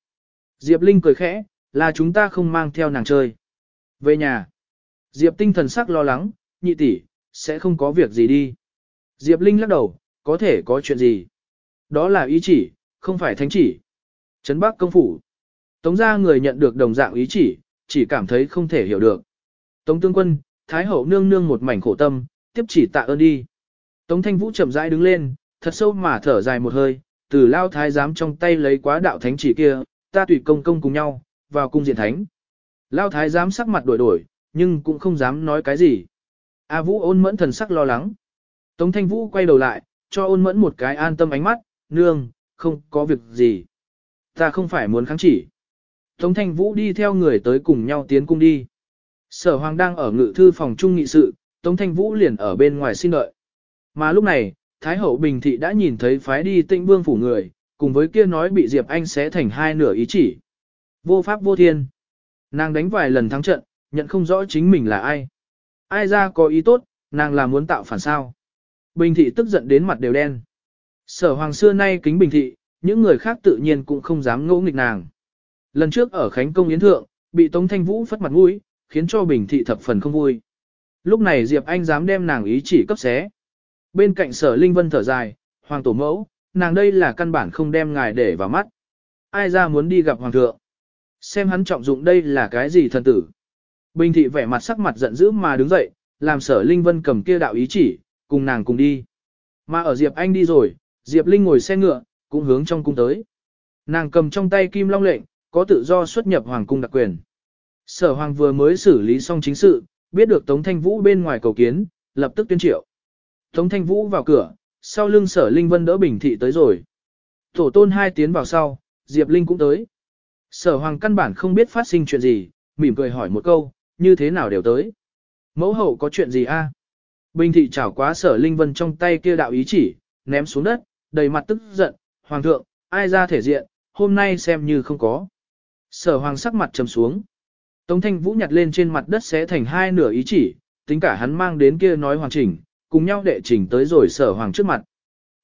Diệp Linh cười khẽ, là chúng ta không mang theo nàng chơi. Về nhà. Diệp tinh thần sắc lo lắng, nhị tỷ, sẽ không có việc gì đi. Diệp Linh lắc đầu, có thể có chuyện gì. Đó là ý chỉ, không phải thánh chỉ. Trấn Bắc công phủ. Tống gia người nhận được đồng dạng ý chỉ, chỉ cảm thấy không thể hiểu được. Tống tương quân, Thái hậu nương nương một mảnh khổ tâm, tiếp chỉ tạ ơn đi. Tống thanh vũ chậm rãi đứng lên, thật sâu mà thở dài một hơi, từ lao thái giám trong tay lấy quá đạo thánh chỉ kia, ta tùy công công cùng nhau, vào cung diện thánh. Lao thái giám sắc mặt đổi đổi, nhưng cũng không dám nói cái gì. A Vũ ôn mẫn thần sắc lo lắng. Tống Thanh Vũ quay đầu lại, cho ôn mẫn một cái an tâm ánh mắt, nương, không có việc gì. Ta không phải muốn kháng chỉ. Tống Thanh Vũ đi theo người tới cùng nhau tiến cung đi. Sở Hoàng đang ở ngự thư phòng trung nghị sự, Tống Thanh Vũ liền ở bên ngoài xin đợi. Mà lúc này, Thái hậu Bình Thị đã nhìn thấy phái đi tịnh vương phủ người, cùng với kia nói bị Diệp Anh xé thành hai nửa ý chỉ. Vô pháp vô thiên. Nàng đánh vài lần thắng trận, nhận không rõ chính mình là ai. Ai ra có ý tốt, nàng là muốn tạo phản sao. Bình Thị tức giận đến mặt đều đen. Sở Hoàng xưa nay kính Bình Thị, những người khác tự nhiên cũng không dám ngỗ nghịch nàng. Lần trước ở Khánh Công Yến Thượng, bị Tống Thanh Vũ phất mặt mũi, khiến cho Bình Thị thập phần không vui. Lúc này Diệp Anh dám đem nàng ý chỉ cấp xé. Bên cạnh sở Linh Vân thở dài, Hoàng Tổ Mẫu, nàng đây là căn bản không đem ngài để vào mắt. Ai ra muốn đi gặp Hoàng thượng? Xem hắn trọng dụng đây là cái gì thần tử? Bình Thị vẻ mặt sắc mặt giận dữ mà đứng dậy, làm sở Linh Vân cầm kia đạo ý chỉ, cùng nàng cùng đi. Mà ở Diệp Anh đi rồi, Diệp Linh ngồi xe ngựa, cũng hướng trong cung tới. Nàng cầm trong tay kim long lệnh, có tự do xuất nhập hoàng cung đặc quyền. Sở hoàng vừa mới xử lý xong chính sự, biết được Tống Thanh Vũ bên ngoài cầu kiến, lập tức tuyên triệu. Tống Thanh Vũ vào cửa, sau lưng sở Linh Vân đỡ Bình Thị tới rồi. Tổ tôn hai tiến vào sau, Diệp Linh cũng tới. Sở hoàng căn bản không biết phát sinh chuyện gì, mỉm cười hỏi một câu, như thế nào đều tới. Mẫu hậu có chuyện gì a? Bình Thị chảo quá sở Linh Vân trong tay kia đạo ý chỉ, ném xuống đất, đầy mặt tức giận, Hoàng thượng, ai ra thể diện, hôm nay xem như không có. Sở hoàng sắc mặt trầm xuống. Tống thanh vũ nhặt lên trên mặt đất sẽ thành hai nửa ý chỉ, tính cả hắn mang đến kia nói hoàn chỉnh, cùng nhau đệ chỉnh tới rồi sở hoàng trước mặt.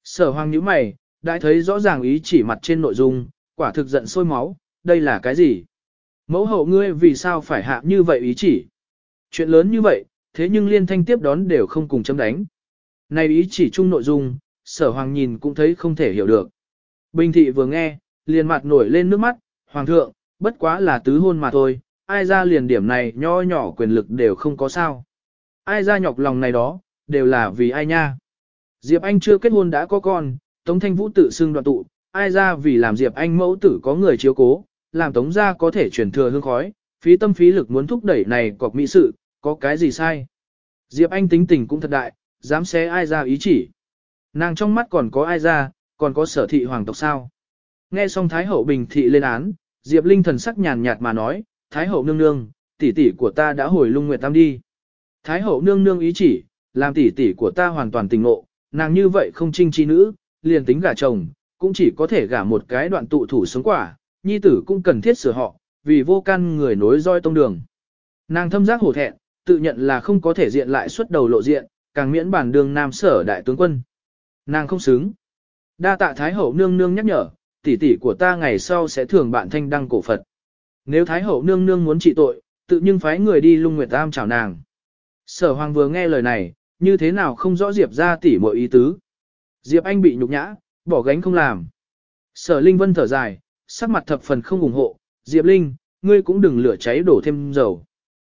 Sở hoàng nhíu mày, đã thấy rõ ràng ý chỉ mặt trên nội dung, quả thực giận sôi máu, đây là cái gì? Mẫu hậu ngươi vì sao phải hạ như vậy ý chỉ? Chuyện lớn như vậy, thế nhưng liên thanh tiếp đón đều không cùng chấm đánh. Này ý chỉ chung nội dung, sở hoàng nhìn cũng thấy không thể hiểu được. Bình thị vừa nghe, liền mặt nổi lên nước mắt, hoàng thượng, bất quá là tứ hôn mà thôi, ai ra liền điểm này nho nhỏ quyền lực đều không có sao. Ai ra nhọc lòng này đó, đều là vì ai nha. Diệp Anh chưa kết hôn đã có con, Tống Thanh Vũ tự xưng đoạn tụ, ai ra vì làm Diệp Anh mẫu tử có người chiếu cố, làm Tống gia có thể truyền thừa hương khói, phí tâm phí lực muốn thúc đẩy này cọc mỹ sự, có cái gì sai. Diệp Anh tính tình cũng thật đại, dám xé ai ra ý chỉ. Nàng trong mắt còn có ai ra, còn có sở thị hoàng tộc sao. Nghe xong Thái hậu bình thị lên án, Diệp Linh thần sắc nhàn nhạt mà nói, Thái hậu nương nương, tỷ tỷ của ta đã hồi lung nguyệt tam đi. Thái hậu nương nương ý chỉ, làm tỷ tỷ của ta hoàn toàn tình ngộ, nàng như vậy không trinh chi nữ, liền tính gả chồng, cũng chỉ có thể gả một cái đoạn tụ thủ sống quả, nhi tử cũng cần thiết sửa họ, vì vô căn người nối roi tông đường. Nàng thâm giác hổ thẹn, tự nhận là không có thể diện lại xuất đầu lộ diện, càng miễn bản đường nam sở đại tướng quân. Nàng không xứng. Đa tạ Thái hậu nương nương nhắc nhở, tỷ tỷ của ta ngày sau sẽ thường bạn thanh đăng cổ Phật. Nếu Thái hậu nương nương muốn trị tội, tự nhưng phái người đi lung nguyệt tam chào nàng. Sở hoàng vừa nghe lời này, như thế nào không rõ Diệp ra tỷ mọi ý tứ. Diệp Anh bị nhục nhã, bỏ gánh không làm. Sở Linh Vân thở dài, sắc mặt thập phần không ủng hộ, Diệp Linh, ngươi cũng đừng lửa cháy đổ thêm dầu.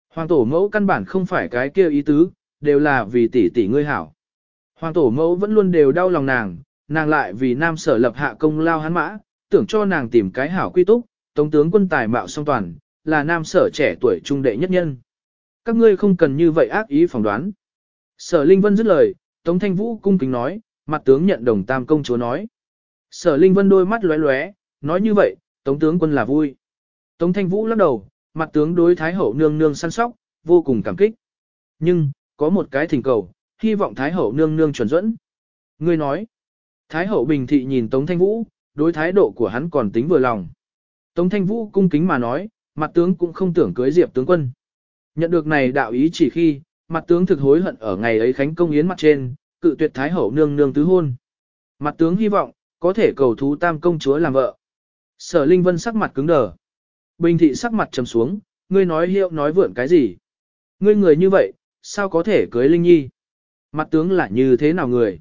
Hoàng tổ mẫu căn bản không phải cái kia ý tứ, đều là vì tỷ tỷ ngươi hảo. Hoàng tổ mẫu vẫn luôn đều đau lòng nàng, nàng lại vì nam sở lập hạ công lao hắn mã, tưởng cho nàng tìm cái hảo quy túc, tống tướng quân tài mạo song toàn, là nam sở trẻ tuổi trung đệ nhất nhân. Các ngươi không cần như vậy ác ý phỏng đoán. Sở Linh Vân dứt lời, Tống Thanh Vũ cung kính nói, mặt tướng nhận đồng tam công chúa nói. Sở Linh Vân đôi mắt lóe lóe, nói như vậy, Tống tướng quân là vui. Tống thanh vũ lắc đầu, mặt tướng đối thái hậu nương nương săn sóc, vô cùng cảm kích. Nhưng, có một cái thỉnh cầu, hy vọng thái hậu nương nương chuẩn dẫn. Ngươi nói, thái hậu bình thị nhìn Tống thanh vũ, đối thái độ của hắn còn tính vừa lòng. Tống thanh vũ cung kính mà nói, mặt tướng cũng không tưởng cưới diệp tướng quân. Nhận được này đạo ý chỉ khi, mặt tướng thực hối hận ở ngày ấy khánh công yến mặt trên, cự tuyệt thái hậu nương nương tứ hôn. Mặt tướng hy vọng, có thể cầu thú tam công chúa làm vợ. Sở Linh Vân sắc mặt cứng đờ. Bình thị sắc mặt trầm xuống, ngươi nói hiệu nói vượn cái gì? Ngươi người như vậy, sao có thể cưới Linh Nhi? Mặt tướng là như thế nào người?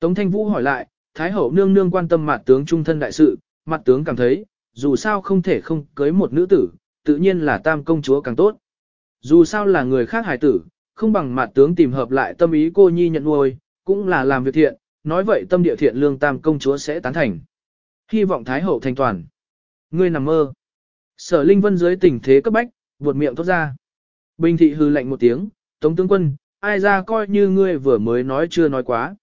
Tống Thanh Vũ hỏi lại, Thái hậu nương nương quan tâm mặt tướng trung thân đại sự, mặt tướng cảm thấy, dù sao không thể không cưới một nữ tử, tự nhiên là tam công chúa càng tốt. Dù sao là người khác hài tử, không bằng mặt tướng tìm hợp lại tâm ý cô nhi nhận nuôi, cũng là làm việc thiện, nói vậy tâm địa thiện lương tam công chúa sẽ tán thành. Hy vọng Thái hậu thành toàn. Ngươi nằm mơ. Sở Linh Vân dưới tình thế cấp bách, buột miệng thốt ra. Bình thị hư lạnh một tiếng, Tống tướng quân, ai ra coi như ngươi vừa mới nói chưa nói quá.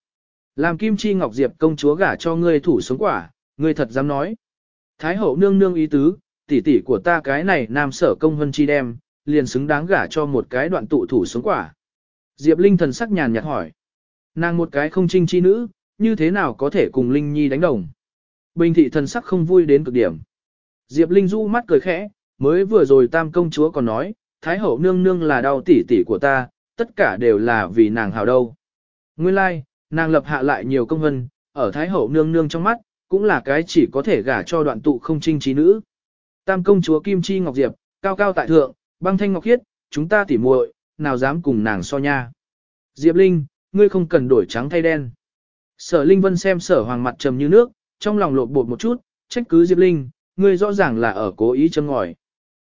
Làm Kim Chi Ngọc Diệp công chúa gả cho ngươi thủ sống quả, ngươi thật dám nói. Thái hậu nương nương ý tứ, tỷ tỷ của ta cái này nam sở công hân chi đem, liền xứng đáng gả cho một cái đoạn tụ thủ sống quả. Diệp Linh thần sắc nhàn nhạt hỏi. Nàng một cái không trinh chi nữ, như thế nào có thể cùng Linh Nhi đánh đồng? Bình thị thần sắc không vui đến cực điểm. Diệp Linh du mắt cười khẽ, mới vừa rồi tam công chúa còn nói, Thái hậu nương nương là đau tỷ tỷ của ta, tất cả đều là vì nàng hào đâu. Nguyên lai, like, nàng lập hạ lại nhiều công hân ở Thái hậu nương nương trong mắt, cũng là cái chỉ có thể gả cho đoạn tụ không trinh trí nữ. Tam công chúa Kim Chi Ngọc Diệp, cao cao tại thượng, băng thanh ngọc khiết, chúng ta tỉ muội, nào dám cùng nàng so nha. Diệp Linh, ngươi không cần đổi trắng thay đen. Sở Linh Vân xem sở hoàng mặt trầm như nước, trong lòng lột bột một chút, trách cứ Diệp Linh, ngươi rõ ràng là ở cố ý châm ngòi.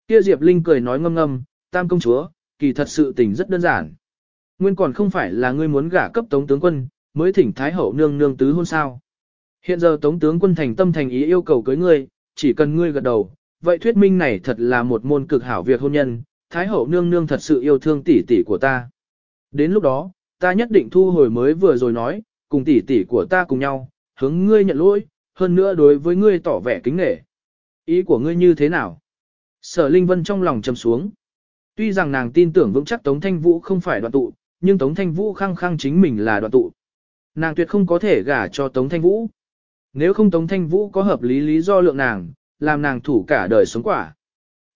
Kia Diệp Linh cười nói ngâm ngâm, tam công chúa, kỳ thật sự tình rất đơn giản. Nguyên còn không phải là ngươi muốn gả cấp tống tướng quân, mới thỉnh Thái Hậu nương nương tứ hôn sao. Hiện giờ tống tướng quân thành tâm thành ý yêu cầu cưới ngươi, chỉ cần ngươi gật đầu, vậy thuyết minh này thật là một môn cực hảo việc hôn nhân, Thái Hậu nương nương thật sự yêu thương tỷ tỷ của ta. Đến lúc đó, ta nhất định thu hồi mới vừa rồi nói, cùng tỷ tỷ của ta cùng nhau, hướng ngươi nhận lỗi, hơn nữa đối với ngươi tỏ vẻ kính nể. Ý của ngươi như thế nào? Sở Linh Vân trong lòng trầm xuống. Tuy rằng nàng tin tưởng vững chắc Tống Thanh Vũ không phải đoạn tụ, nhưng Tống Thanh Vũ khăng khăng chính mình là đoạn tụ. Nàng tuyệt không có thể gả cho Tống Thanh Vũ. Nếu không Tống Thanh Vũ có hợp lý lý do lượng nàng, làm nàng thủ cả đời sống quả.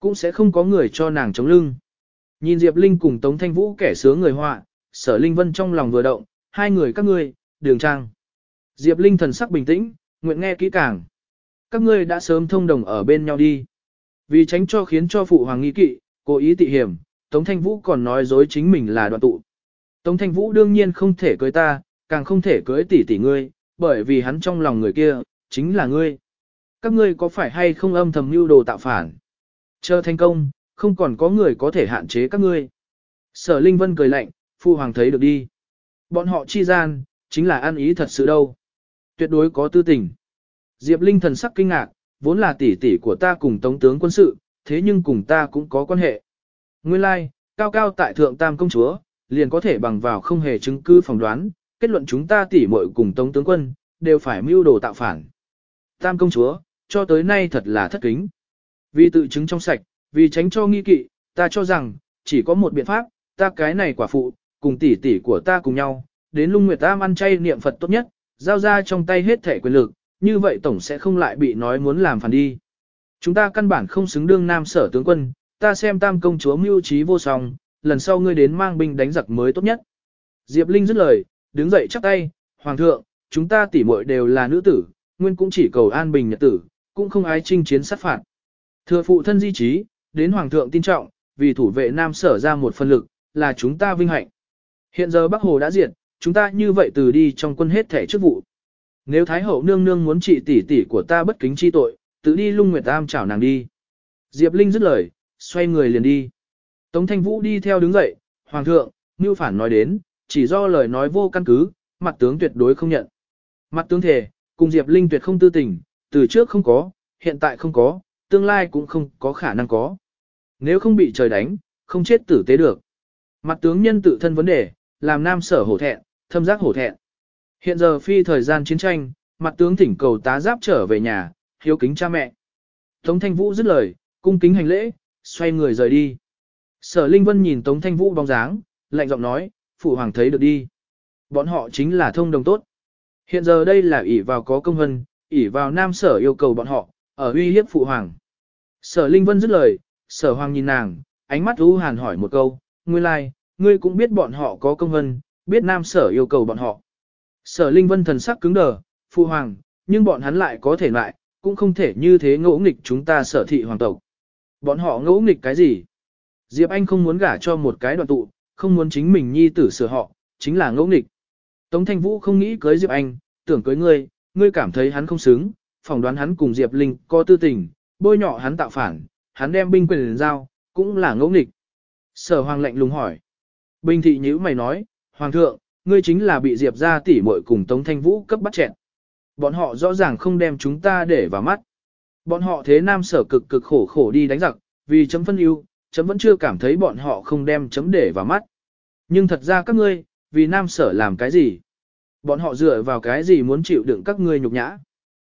Cũng sẽ không có người cho nàng chống lưng. Nhìn Diệp Linh cùng Tống Thanh Vũ kẻ sướng người họa, sở Linh Vân trong lòng vừa động, hai người các ngươi, đường trang. Diệp Linh thần sắc bình tĩnh, nguyện nghe kỹ càng. Các ngươi đã sớm thông đồng ở bên nhau đi. Vì tránh cho khiến cho phụ hoàng nghi kỵ, cố ý tị hiểm, Tống Thanh Vũ còn nói dối chính mình là đoạn tụ. Tống Thanh Vũ đương nhiên không thể cưới ta, càng không thể cưới tỷ tỷ ngươi, bởi vì hắn trong lòng người kia, chính là ngươi. Các ngươi có phải hay không âm thầm mưu đồ tạo phản? Chờ thành công, không còn có người có thể hạn chế các ngươi. Sở Linh Vân cười lạnh, Phu Hoàng thấy được đi. Bọn họ chi gian, chính là ăn ý thật sự đâu. Tuyệt đối có tư tình. Diệp Linh thần sắc kinh ngạc, vốn là tỷ tỷ của ta cùng tống tướng quân sự, thế nhưng cùng ta cũng có quan hệ. Nguyên lai, like, cao cao tại thượng tam công chúa, liền có thể bằng vào không hề chứng cứ phỏng đoán, kết luận chúng ta tỉ muội cùng tống tướng quân, đều phải mưu đồ tạo phản. Tam công chúa, cho tới nay thật là thất kính. Vì tự chứng trong sạch, vì tránh cho nghi kỵ, ta cho rằng, chỉ có một biện pháp, ta cái này quả phụ, cùng tỷ tỷ của ta cùng nhau, đến lung nguyệt tam ăn chay niệm Phật tốt nhất, giao ra trong tay hết thể quyền lực, như vậy tổng sẽ không lại bị nói muốn làm phản đi. Chúng ta căn bản không xứng đương nam sở tướng quân, ta xem tam công chúa mưu trí vô song, lần sau ngươi đến mang binh đánh giặc mới tốt nhất. Diệp Linh dứt lời, đứng dậy chắp tay, Hoàng thượng, chúng ta tỷ muội đều là nữ tử, nguyên cũng chỉ cầu an bình nhật tử, cũng không ái chinh chiến sát phạt. Thừa phụ thân di trí, đến Hoàng thượng tin trọng, vì thủ vệ nam sở ra một phần lực, là chúng ta vinh hạnh. Hiện giờ Bắc Hồ đã diệt, chúng ta như vậy từ đi trong quân hết thể chức vụ. Nếu Thái Hậu nương nương muốn trị tỷ tỷ của ta bất kính chi tội, tự đi lung nguyệt tam chào nàng đi. Diệp Linh dứt lời, xoay người liền đi. Tống Thanh Vũ đi theo đứng dậy, Hoàng thượng, Ngưu Phản nói đến, chỉ do lời nói vô căn cứ, mặt tướng tuyệt đối không nhận. Mặt tướng thể, cùng Diệp Linh tuyệt không tư tình, từ trước không có, hiện tại không có, tương lai cũng không có khả năng có. Nếu không bị trời đánh, không chết tử tế được. Mặt tướng nhân tự thân vấn đề, làm nam sở hổ thẹn, thâm giác hổ thẹn. Hiện giờ phi thời gian chiến tranh, mặt tướng thỉnh cầu tá giáp trở về nhà, hiếu kính cha mẹ. Tống Thanh Vũ dứt lời, cung kính hành lễ, xoay người rời đi. Sở Linh Vân nhìn Tống Thanh Vũ bóng dáng, lạnh giọng nói, phụ hoàng thấy được đi. Bọn họ chính là thông đồng tốt. Hiện giờ đây là ỷ vào có công vân, ỷ vào nam sở yêu cầu bọn họ, ở uy hiếp phụ hoàng. Sở Linh Vân dứt lời, sở hoàng nhìn nàng, ánh mắt u hàn hỏi một câu, ngươi lai, like, ngươi cũng biết bọn họ có công vân, biết nam sở yêu cầu bọn họ. Sở Linh Vân thần sắc cứng đờ, phụ hoàng, nhưng bọn hắn lại có thể lại, cũng không thể như thế ngỗ nghịch chúng ta sở thị hoàng tộc. Bọn họ ngỗ nghịch cái gì? Diệp Anh không muốn gả cho một cái đoạn tụ, không muốn chính mình nhi tử sửa họ, chính là ngẫu nghịch. Tống Thanh Vũ không nghĩ cưới Diệp Anh, tưởng cưới ngươi, ngươi cảm thấy hắn không xứng, phỏng đoán hắn cùng Diệp Linh có tư tình, bôi nhọ hắn tạo phản, hắn đem binh quyền đến giao, cũng là ngẫu nghịch. Sở Hoàng lệnh lùng hỏi. Bình thị nhữ mày nói, Hoàng thượng, ngươi chính là bị Diệp ra tỉ muội cùng Tống Thanh Vũ cấp bắt chẹn. Bọn họ rõ ràng không đem chúng ta để vào mắt. Bọn họ thế nam sở cực cực khổ khổ đi đánh giặc, vì chấm phân ưu, chấm vẫn chưa cảm thấy bọn họ không đem chấm để vào mắt. Nhưng thật ra các ngươi, vì nam sở làm cái gì? Bọn họ dựa vào cái gì muốn chịu đựng các ngươi nhục nhã?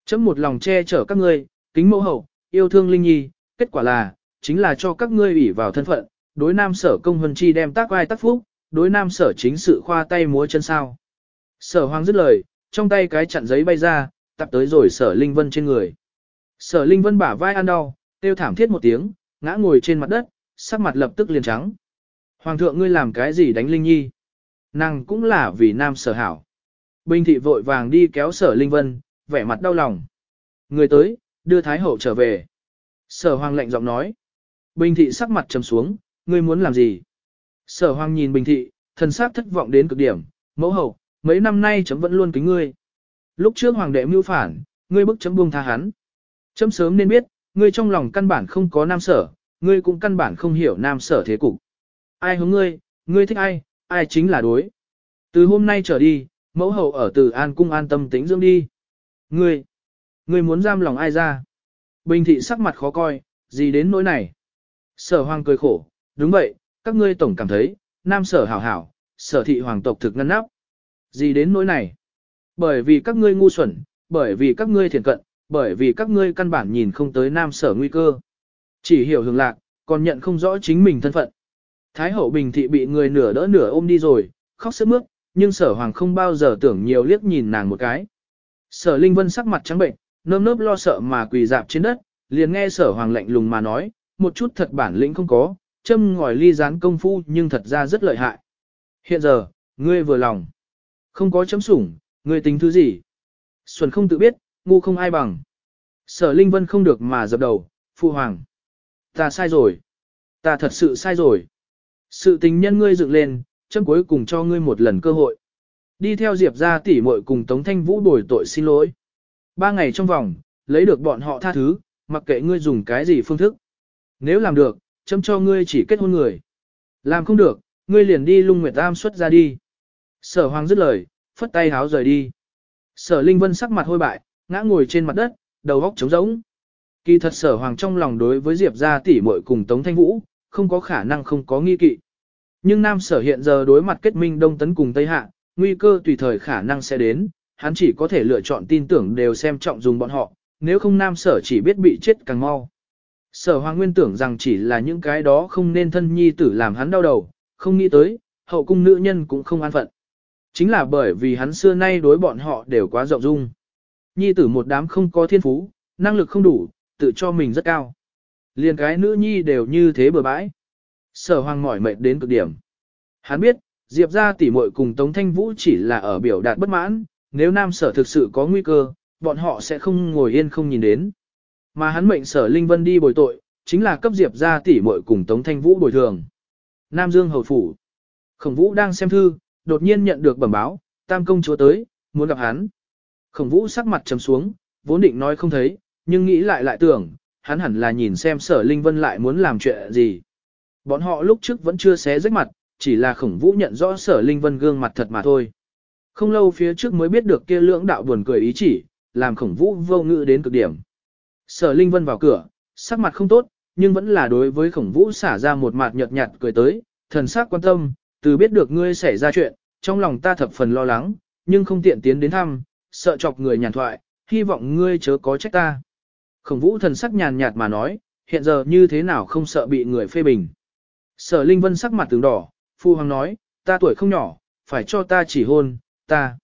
Chấm một lòng che chở các ngươi, kính mẫu hậu, yêu thương linh nhi, kết quả là, chính là cho các ngươi ủy vào thân phận, đối nam sở công hân chi đem tác vai tác phúc, đối nam sở chính sự khoa tay múa chân sao. Sở hoàng dứt lời, trong tay cái chặn giấy bay ra, tập tới rồi sở linh vân trên người. Sở linh vân bả vai ăn đau, tiêu thảm thiết một tiếng, ngã ngồi trên mặt đất, sắc mặt lập tức liền trắng. Hoàng thượng ngươi làm cái gì đánh linh nhi? Nàng cũng là vì nam sở hảo. Bình thị vội vàng đi kéo sở linh vân, vẻ mặt đau lòng. Người tới, đưa thái hậu trở về. Sở hoàng lệnh giọng nói. Bình thị sắc mặt trầm xuống, ngươi muốn làm gì? Sở hoàng nhìn bình thị, thần sắc thất vọng đến cực điểm, mẫu hậu, mấy năm nay chấm vẫn luôn kính ngươi. Lúc trước hoàng đệ mưu phản, ngươi bức chấm buông tha hắn. Chấm sớm nên biết, ngươi trong lòng căn bản không có nam sở, ngươi cũng căn bản không hiểu nam sở thế cục. Ai hướng ngươi, ngươi thích ai, ai chính là đối. Từ hôm nay trở đi, mẫu hậu ở từ an cung an tâm tính dưỡng đi. Ngươi, ngươi muốn giam lòng ai ra? Bình thị sắc mặt khó coi, gì đến nỗi này? Sở hoàng cười khổ, đúng vậy, các ngươi tổng cảm thấy, nam sở hảo hảo, sở thị hoàng tộc thực ngăn nắp. Gì đến nỗi này? Bởi vì các ngươi ngu xuẩn, bởi vì các ngươi thiền cận, bởi vì các ngươi căn bản nhìn không tới nam sở nguy cơ. Chỉ hiểu hưởng lạc, còn nhận không rõ chính mình thân phận. Thái hậu bình thị bị người nửa đỡ nửa ôm đi rồi, khóc sướt mướt, nhưng sở hoàng không bao giờ tưởng nhiều liếc nhìn nàng một cái. Sở Linh Vân sắc mặt trắng bệnh, nơm nớp lo sợ mà quỳ dạp trên đất, liền nghe sở hoàng lạnh lùng mà nói, một chút thật bản lĩnh không có, châm ngòi ly rán công phu nhưng thật ra rất lợi hại. Hiện giờ, ngươi vừa lòng. Không có chấm sủng, ngươi tính thứ gì? Xuân không tự biết, ngu không ai bằng. Sở Linh Vân không được mà dập đầu, phụ hoàng. Ta sai rồi. Ta thật sự sai rồi. Sự tình nhân ngươi dựng lên, chấm cuối cùng cho ngươi một lần cơ hội. Đi theo Diệp ra tỉ muội cùng Tống Thanh Vũ đổi tội xin lỗi. Ba ngày trong vòng, lấy được bọn họ tha thứ, mặc kệ ngươi dùng cái gì phương thức. Nếu làm được, chấm cho ngươi chỉ kết hôn người. Làm không được, ngươi liền đi lung nguyệt tam xuất ra đi. Sở hoàng dứt lời, phất tay háo rời đi. Sở Linh Vân sắc mặt hôi bại, ngã ngồi trên mặt đất, đầu góc trống rỗng. Kỳ thật sở hoàng trong lòng đối với Diệp gia tỷ muội cùng Tống Thanh Vũ, không có khả năng không có nghi kỵ. Nhưng Nam sở hiện giờ đối mặt kết minh Đông Tấn cùng Tây Hạ, nguy cơ tùy thời khả năng sẽ đến, hắn chỉ có thể lựa chọn tin tưởng đều xem trọng dùng bọn họ, nếu không Nam sở chỉ biết bị chết càng mau. Sở hoàng nguyên tưởng rằng chỉ là những cái đó không nên thân nhi tử làm hắn đau đầu, không nghĩ tới, hậu cung nữ nhân cũng không an phận. Chính là bởi vì hắn xưa nay đối bọn họ đều quá rộng dung. Nhi tử một đám không có thiên phú, năng lực không đủ, tự cho mình rất cao. Liền cái nữ nhi đều như thế bừa bãi. Sở hoàng mỏi mệt đến cực điểm. Hắn biết, Diệp ra tỉ muội cùng Tống Thanh Vũ chỉ là ở biểu đạt bất mãn, nếu nam sở thực sự có nguy cơ, bọn họ sẽ không ngồi yên không nhìn đến. Mà hắn mệnh sở Linh Vân đi bồi tội, chính là cấp Diệp ra tỉ muội cùng Tống Thanh Vũ bồi thường. Nam Dương Hầu Phủ. Khổng Vũ đang xem thư, đột nhiên nhận được bẩm báo, tam công chúa tới, muốn gặp hắn. Khổng Vũ sắc mặt trầm xuống, vốn định nói không thấy, nhưng nghĩ lại lại tưởng, hắn hẳn là nhìn xem sở Linh Vân lại muốn làm chuyện gì. Bọn họ lúc trước vẫn chưa xé rách mặt, chỉ là khổng vũ nhận rõ sở Linh Vân gương mặt thật mà thôi. Không lâu phía trước mới biết được kia lưỡng đạo buồn cười ý chỉ, làm khổng vũ vô ngữ đến cực điểm. Sở Linh Vân vào cửa, sắc mặt không tốt, nhưng vẫn là đối với khổng vũ xả ra một mặt nhợt nhạt cười tới, thần sắc quan tâm, từ biết được ngươi xảy ra chuyện, trong lòng ta thập phần lo lắng, nhưng không tiện tiến đến thăm, sợ chọc người nhàn thoại, hy vọng ngươi chớ có trách ta. Khổng vũ thần sắc nhàn nhạt mà nói, hiện giờ như thế nào không sợ bị người phê bình. Sở Linh Vân sắc mặt tướng đỏ, Phu Hoàng nói, ta tuổi không nhỏ, phải cho ta chỉ hôn, ta.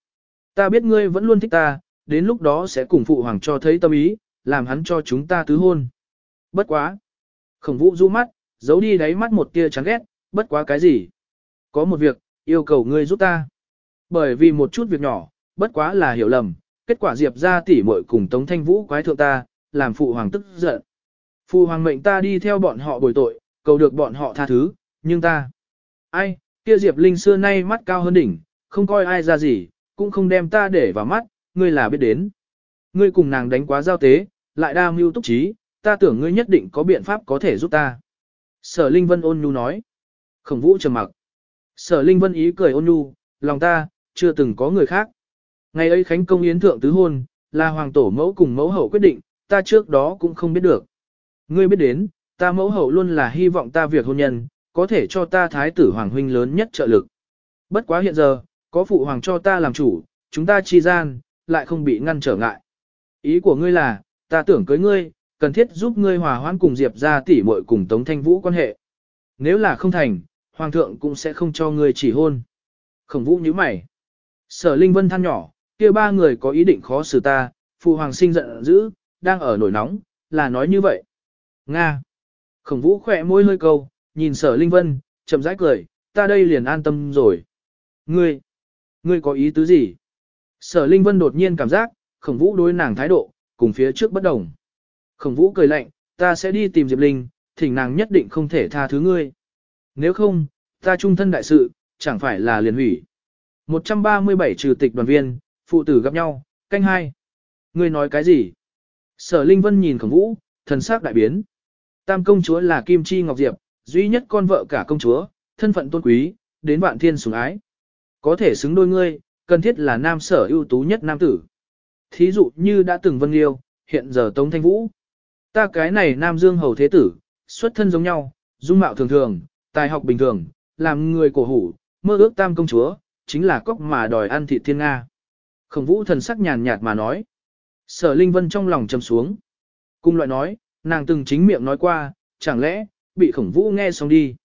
Ta biết ngươi vẫn luôn thích ta, đến lúc đó sẽ cùng Phụ Hoàng cho thấy tâm ý, làm hắn cho chúng ta tứ hôn. Bất quá. Khổng vũ du mắt, giấu đi đáy mắt một tia chán ghét, bất quá cái gì. Có một việc, yêu cầu ngươi giúp ta. Bởi vì một chút việc nhỏ, bất quá là hiểu lầm, kết quả Diệp ra tỉ muội cùng Tống Thanh Vũ quái thượng ta, làm Phụ Hoàng tức giận. Phụ Hoàng mệnh ta đi theo bọn họ bồi tội, cầu được bọn họ tha thứ, nhưng ta... Ai, kia Diệp Linh xưa nay mắt cao hơn đỉnh, không coi ai ra gì, cũng không đem ta để vào mắt, ngươi là biết đến. Ngươi cùng nàng đánh quá giao tế, lại đa mưu túc trí, ta tưởng ngươi nhất định có biện pháp có thể giúp ta. Sở Linh Vân ôn nhu nói. Khổng vũ trầm mặc. Sở Linh Vân ý cười ôn nhu, lòng ta, chưa từng có người khác. Ngày ấy Khánh Công Yến Thượng Tứ Hôn, là hoàng tổ mẫu cùng mẫu hậu quyết định, ta trước đó cũng không biết được. Ngươi biết đến, ta mẫu hậu luôn là hy vọng ta việc hôn nhân, có thể cho ta thái tử hoàng huynh lớn nhất trợ lực. Bất quá hiện giờ, có phụ hoàng cho ta làm chủ, chúng ta chi gian, lại không bị ngăn trở ngại. Ý của ngươi là, ta tưởng cưới ngươi, cần thiết giúp ngươi hòa hoãn cùng Diệp ra tỉ muội cùng Tống Thanh Vũ quan hệ. Nếu là không thành, hoàng thượng cũng sẽ không cho ngươi chỉ hôn. Khổng vũ như mày. Sở Linh Vân than nhỏ, kia ba người có ý định khó xử ta, phụ hoàng sinh giận dữ, đang ở nổi nóng, là nói như vậy. Nga. Khổng vũ khỏe môi hơi câu, nhìn sở Linh Vân, chậm rãi cười, ta đây liền an tâm rồi. Ngươi, ngươi có ý tứ gì? Sở Linh Vân đột nhiên cảm giác, khổng vũ đối nàng thái độ, cùng phía trước bất đồng. Khổng vũ cười lạnh, ta sẽ đi tìm Diệp Linh, thỉnh nàng nhất định không thể tha thứ ngươi. Nếu không, ta trung thân đại sự, chẳng phải là liền hủy. 137 trừ tịch đoàn viên, phụ tử gặp nhau, canh hai. Ngươi nói cái gì? Sở Linh Vân nhìn khổng vũ, thần sắc đại biến. Tam công chúa là Kim Chi Ngọc Diệp, duy nhất con vợ cả công chúa, thân phận tôn quý, đến vạn thiên sủng ái. Có thể xứng đôi ngươi, cần thiết là nam sở ưu tú nhất nam tử. Thí dụ như đã từng vân liêu, hiện giờ Tống Thanh Vũ. Ta cái này nam dương hầu thế tử, xuất thân giống nhau, dung mạo thường thường, tài học bình thường, làm người cổ hủ, mơ ước tam công chúa, chính là cốc mà đòi ăn thịt thiên Nga. Khổng vũ thần sắc nhàn nhạt mà nói. Sở Linh Vân trong lòng trầm xuống. Cung loại nói, nàng từng chính miệng nói qua, chẳng lẽ, bị khổng vũ nghe xong đi.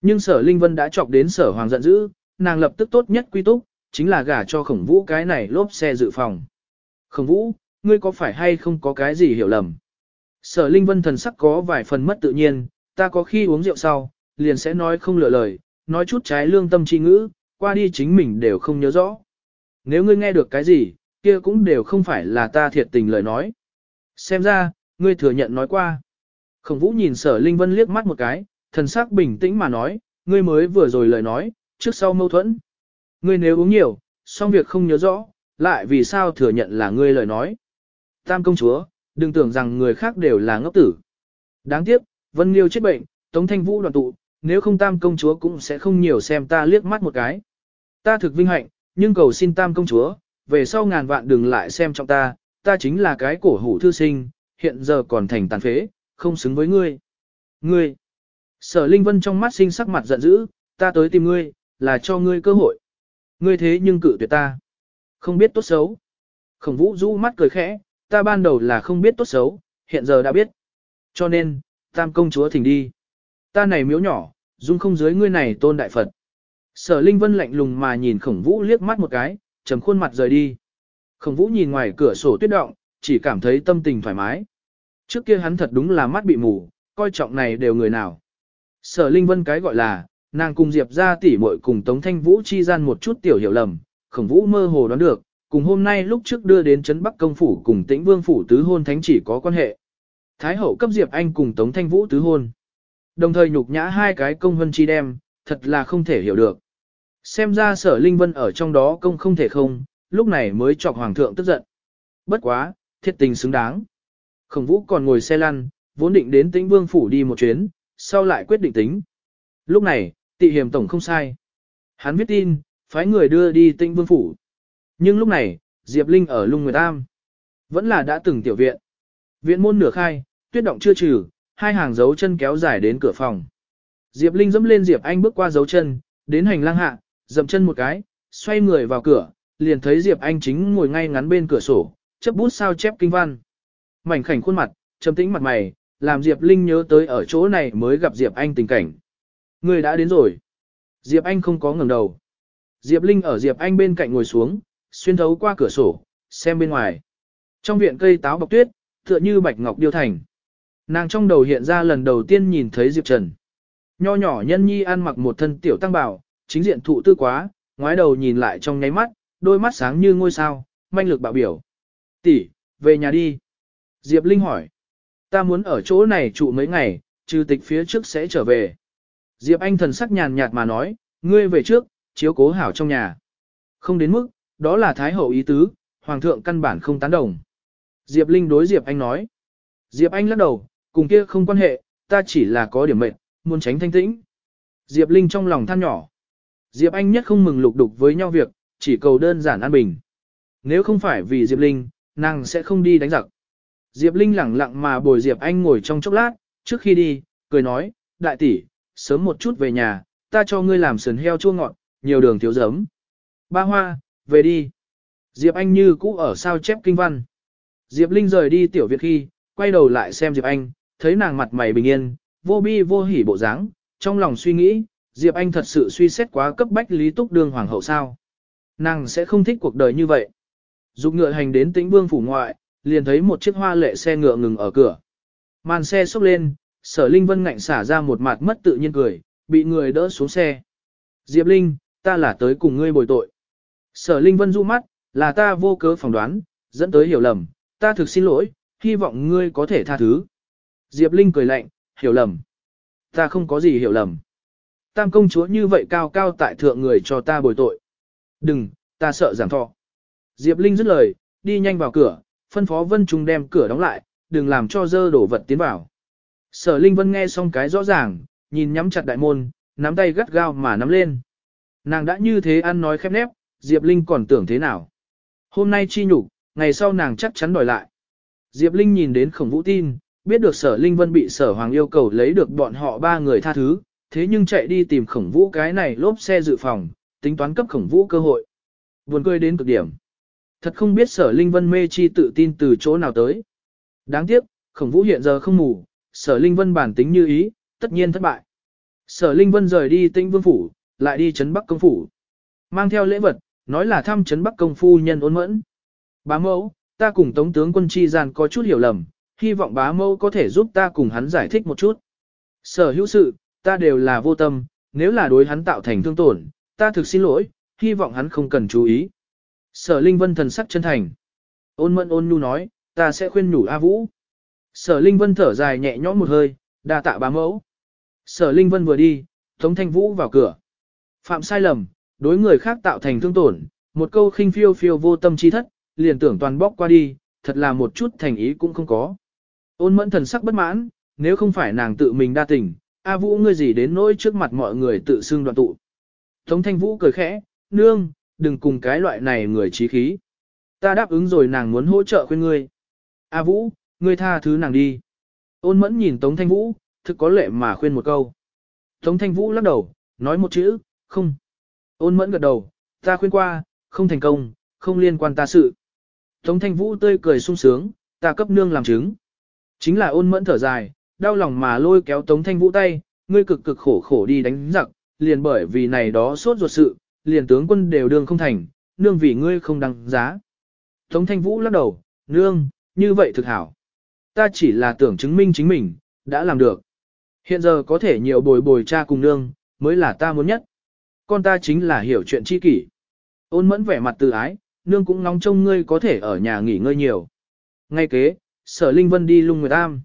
Nhưng sở Linh Vân đã chọc đến sở hoàng giận dữ, nàng lập tức tốt nhất quy túc, chính là gả cho khổng vũ cái này lốp xe dự phòng. Khổng vũ, ngươi có phải hay không có cái gì hiểu lầm? Sở Linh Vân thần sắc có vài phần mất tự nhiên, ta có khi uống rượu sau, liền sẽ nói không lựa lời, nói chút trái lương tâm chi ngữ, qua đi chính mình đều không nhớ rõ. Nếu ngươi nghe được cái gì, kia cũng đều không phải là ta thiệt tình lời nói. Xem ra, ngươi thừa nhận nói qua. Khổng vũ nhìn sở Linh Vân liếc mắt một cái, thần sắc bình tĩnh mà nói, ngươi mới vừa rồi lời nói, trước sau mâu thuẫn. Ngươi nếu uống nhiều, xong việc không nhớ rõ, lại vì sao thừa nhận là ngươi lời nói. Tam công chúa, đừng tưởng rằng người khác đều là ngốc tử. Đáng tiếc, Vân Liêu chết bệnh, Tống Thanh Vũ đoàn tụ, nếu không tam công chúa cũng sẽ không nhiều xem ta liếc mắt một cái. Ta thực vinh hạnh, nhưng cầu xin tam công chúa, về sau ngàn vạn đừng lại xem trọng ta, ta chính là cái cổ hủ thư sinh, hiện giờ còn thành tàn phế, không xứng với ngươi. Ngươi! Sở Linh Vân trong mắt sinh sắc mặt giận dữ, ta tới tìm ngươi, là cho ngươi cơ hội. Ngươi thế nhưng cự tuyệt ta. Không biết tốt xấu. Khổng vũ rũ mắt cười khẽ, ta ban đầu là không biết tốt xấu, hiện giờ đã biết. Cho nên, tam công chúa thỉnh đi. Ta này miếu nhỏ, dung không dưới ngươi này tôn đại Phật. Sở Linh Vân lạnh lùng mà nhìn khổng vũ liếc mắt một cái, trầm khuôn mặt rời đi. Khổng vũ nhìn ngoài cửa sổ tuyết động, chỉ cảm thấy tâm tình thoải mái. Trước kia hắn thật đúng là mắt bị mù, coi trọng này đều người nào. Sở Linh Vân cái gọi là, nàng cùng Diệp ra tỉ muội cùng Tống Thanh Vũ chi gian một chút tiểu hiểu lầm, khổng vũ mơ hồ đoán được, cùng hôm nay lúc trước đưa đến Trấn Bắc Công Phủ cùng tĩnh Vương Phủ tứ hôn thánh chỉ có quan hệ. Thái hậu cấp Diệp Anh cùng Tống Thanh Vũ tứ hôn. Đồng thời nhục nhã hai cái công vân chi đem, thật là không thể hiểu được. Xem ra sở Linh Vân ở trong đó công không thể không, lúc này mới chọc Hoàng thượng tức giận. Bất quá, thiệt tình xứng đáng. Khổng vũ còn ngồi xe lăn, vốn định đến tĩnh Vương Phủ đi một chuyến, sau lại quyết định tính. Lúc này, tị hiểm tổng không sai. Hắn viết tin, phái người đưa đi tĩnh Vương Phủ. Nhưng lúc này, Diệp Linh ở Lung Nguyệt Tam. Vẫn là đã từng tiểu viện. Viện môn nửa khai, tuyết động chưa trừ, hai hàng dấu chân kéo dài đến cửa phòng. Diệp Linh dẫm lên Diệp Anh bước qua dấu chân, đến hành lang hạ, dậm chân một cái, xoay người vào cửa, liền thấy Diệp Anh chính ngồi ngay ngắn bên cửa sổ, chấp bút sao chép kinh văn. Mảnh khảnh khuôn mặt, trầm tĩnh mặt mày, làm Diệp Linh nhớ tới ở chỗ này mới gặp Diệp Anh tình cảnh. Người đã đến rồi. Diệp Anh không có ngẩng đầu. Diệp Linh ở Diệp Anh bên cạnh ngồi xuống, xuyên thấu qua cửa sổ, xem bên ngoài. Trong viện cây táo bọc tuyết, tựa như bạch ngọc điêu thành. Nàng trong đầu hiện ra lần đầu tiên nhìn thấy Diệp Trần. Nho nhỏ nhân nhi ăn mặc một thân tiểu tăng bảo, chính diện thụ tư quá, ngoái đầu nhìn lại trong nháy mắt, đôi mắt sáng như ngôi sao, manh lực bạo biểu. Tỷ, về nhà đi. Diệp Linh hỏi. Ta muốn ở chỗ này trụ mấy ngày, trừ tịch phía trước sẽ trở về. Diệp Anh thần sắc nhàn nhạt mà nói, ngươi về trước, chiếu cố hảo trong nhà. Không đến mức, đó là Thái Hậu ý tứ, Hoàng thượng căn bản không tán đồng. Diệp Linh đối Diệp Anh nói. Diệp Anh lắc đầu, cùng kia không quan hệ, ta chỉ là có điểm mệnh, muốn tránh thanh tĩnh. Diệp Linh trong lòng than nhỏ. Diệp Anh nhất không mừng lục đục với nhau việc, chỉ cầu đơn giản an bình. Nếu không phải vì Diệp Linh, nàng sẽ không đi đánh giặc. Diệp Linh lẳng lặng mà bồi Diệp Anh ngồi trong chốc lát, trước khi đi, cười nói, đại tỷ, sớm một chút về nhà, ta cho ngươi làm sườn heo chua ngọt, nhiều đường thiếu giấm. Ba hoa, về đi. Diệp Anh như cũ ở sao chép kinh văn. Diệp Linh rời đi tiểu viện khi, quay đầu lại xem Diệp Anh, thấy nàng mặt mày bình yên, vô bi vô hỉ bộ dáng, trong lòng suy nghĩ, Diệp Anh thật sự suy xét quá cấp bách Lý Túc đương hoàng hậu sao. Nàng sẽ không thích cuộc đời như vậy. Dục ngựa hành đến tĩnh vương phủ ngoại, liền thấy một chiếc hoa lệ xe ngựa ngừng ở cửa. Màn xe xốc lên, sở Linh Vân ngạnh xả ra một mặt mất tự nhiên cười, bị người đỡ xuống xe. Diệp Linh, ta là tới cùng ngươi bồi tội. Sở Linh Vân du mắt, là ta vô cớ phỏng đoán, dẫn tới hiểu lầm, ta thực xin lỗi, hy vọng ngươi có thể tha thứ. Diệp Linh cười lạnh, hiểu lầm. Ta không có gì hiểu lầm. Tam công chúa như vậy cao cao tại thượng người cho ta bồi tội. Đừng, ta sợ giảm thọ. Diệp Linh dứt lời, đi nhanh vào cửa, phân phó Vân Trung đem cửa đóng lại, đừng làm cho dơ đổ vật tiến vào. Sở Linh Vân nghe xong cái rõ ràng, nhìn nhắm chặt đại môn, nắm tay gắt gao mà nắm lên. Nàng đã như thế ăn nói khép nép, Diệp Linh còn tưởng thế nào. Hôm nay chi nhục, ngày sau nàng chắc chắn đòi lại. Diệp Linh nhìn đến khổng vũ tin, biết được sở Linh Vân bị sở hoàng yêu cầu lấy được bọn họ ba người tha thứ, thế nhưng chạy đi tìm khổng vũ cái này lốp xe dự phòng, tính toán cấp khổng vũ cơ hội. Buồn cười đến cực điểm. Thật không biết sở Linh Vân mê chi tự tin từ chỗ nào tới. Đáng tiếc, khổng vũ hiện giờ không ngủ, sở Linh Vân bản tính như ý, tất nhiên thất bại. Sở Linh Vân rời đi tinh vương phủ, lại đi trấn Bắc công phủ. Mang theo lễ vật, nói là thăm trấn Bắc công phu nhân ôn mẫn. Bá mẫu, ta cùng tống tướng quân chi gian có chút hiểu lầm, hy vọng bá mẫu có thể giúp ta cùng hắn giải thích một chút. Sở hữu sự, ta đều là vô tâm, nếu là đối hắn tạo thành thương tổn, ta thực xin lỗi, hy vọng hắn không cần chú ý. Sở Linh Vân thần sắc chân thành. Ôn mẫn ôn nhu nói, ta sẽ khuyên nhủ A Vũ. Sở Linh Vân thở dài nhẹ nhõm một hơi, đa tạ bá mẫu. Sở Linh Vân vừa đi, Tống Thanh Vũ vào cửa. Phạm sai lầm, đối người khác tạo thành thương tổn, một câu khinh phiêu phiêu vô tâm chi thất, liền tưởng toàn bóc qua đi, thật là một chút thành ý cũng không có. Ôn mẫn thần sắc bất mãn, nếu không phải nàng tự mình đa tình, A Vũ ngươi gì đến nỗi trước mặt mọi người tự xưng đoàn tụ. Tống Thanh Vũ cười khẽ, nương, đừng cùng cái loại này người trí khí. Ta đáp ứng rồi nàng muốn hỗ trợ khuyên ngươi. A Vũ, ngươi tha thứ nàng đi. Ôn mẫn nhìn Tống Thanh Vũ, thực có lệ mà khuyên một câu. Tống Thanh Vũ lắc đầu, nói một chữ, không. Ôn mẫn gật đầu, ta khuyên qua, không thành công, không liên quan ta sự. Tống Thanh Vũ tươi cười sung sướng, ta cấp nương làm chứng. Chính là ôn mẫn thở dài, đau lòng mà lôi kéo Tống Thanh Vũ tay, ngươi cực cực khổ khổ đi đánh giặc, liền bởi vì này đó suốt ruột sự, liền tướng quân đều đương không thành, nương vì ngươi không đăng giá. Tống Thanh Vũ lắc đầu, nương, như vậy thực hảo. Ta chỉ là tưởng chứng minh chính mình, đã làm được. Hiện giờ có thể nhiều bồi bồi cha cùng nương, mới là ta muốn nhất. Con ta chính là hiểu chuyện chi kỷ. Ôn mẫn vẻ mặt từ ái, nương cũng ngóng trông ngươi có thể ở nhà nghỉ ngơi nhiều. Ngay kế, sở Linh Vân đi lung người tam.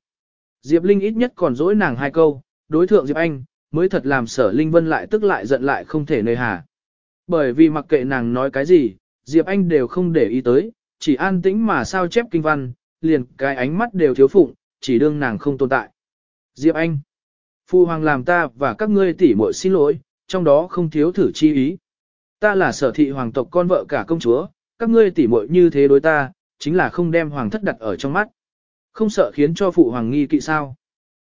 Diệp Linh ít nhất còn dỗi nàng hai câu, đối thượng Diệp Anh, mới thật làm sở Linh Vân lại tức lại giận lại không thể nơi hà. Bởi vì mặc kệ nàng nói cái gì, Diệp Anh đều không để ý tới, chỉ an tĩnh mà sao chép kinh văn, liền cái ánh mắt đều thiếu phụng, chỉ đương nàng không tồn tại. Diệp Anh, Phu Hoàng làm ta và các ngươi tỉ muội xin lỗi, trong đó không thiếu thử chi ý. Ta là sở thị hoàng tộc con vợ cả công chúa, các ngươi tỉ muội như thế đối ta, chính là không đem hoàng thất đặt ở trong mắt. Không sợ khiến cho phụ hoàng nghi kỵ sao.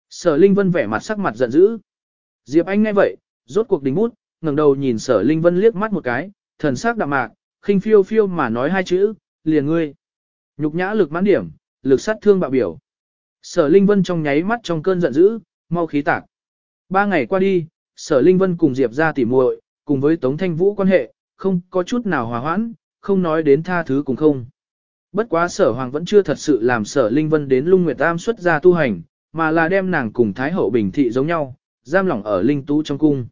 Sở Linh Vân vẻ mặt sắc mặt giận dữ. Diệp Anh nghe vậy, rốt cuộc đình bút, ngẩng đầu nhìn sở Linh Vân liếc mắt một cái, thần sắc đạm mạc, khinh phiêu phiêu mà nói hai chữ, liền ngươi. Nhục nhã lực mãn điểm, lực sát thương bạo biểu. Sở Linh Vân trong nháy mắt trong cơn giận dữ, mau khí tạc. Ba ngày qua đi, Sở Linh Vân cùng Diệp ra tỉ muội, cùng với Tống Thanh Vũ quan hệ, không có chút nào hòa hoãn, không nói đến tha thứ cùng không. Bất quá Sở Hoàng vẫn chưa thật sự làm Sở Linh Vân đến Lung Nguyệt Tam xuất ra tu hành, mà là đem nàng cùng Thái Hậu Bình Thị giống nhau, giam lỏng ở Linh Tú trong cung.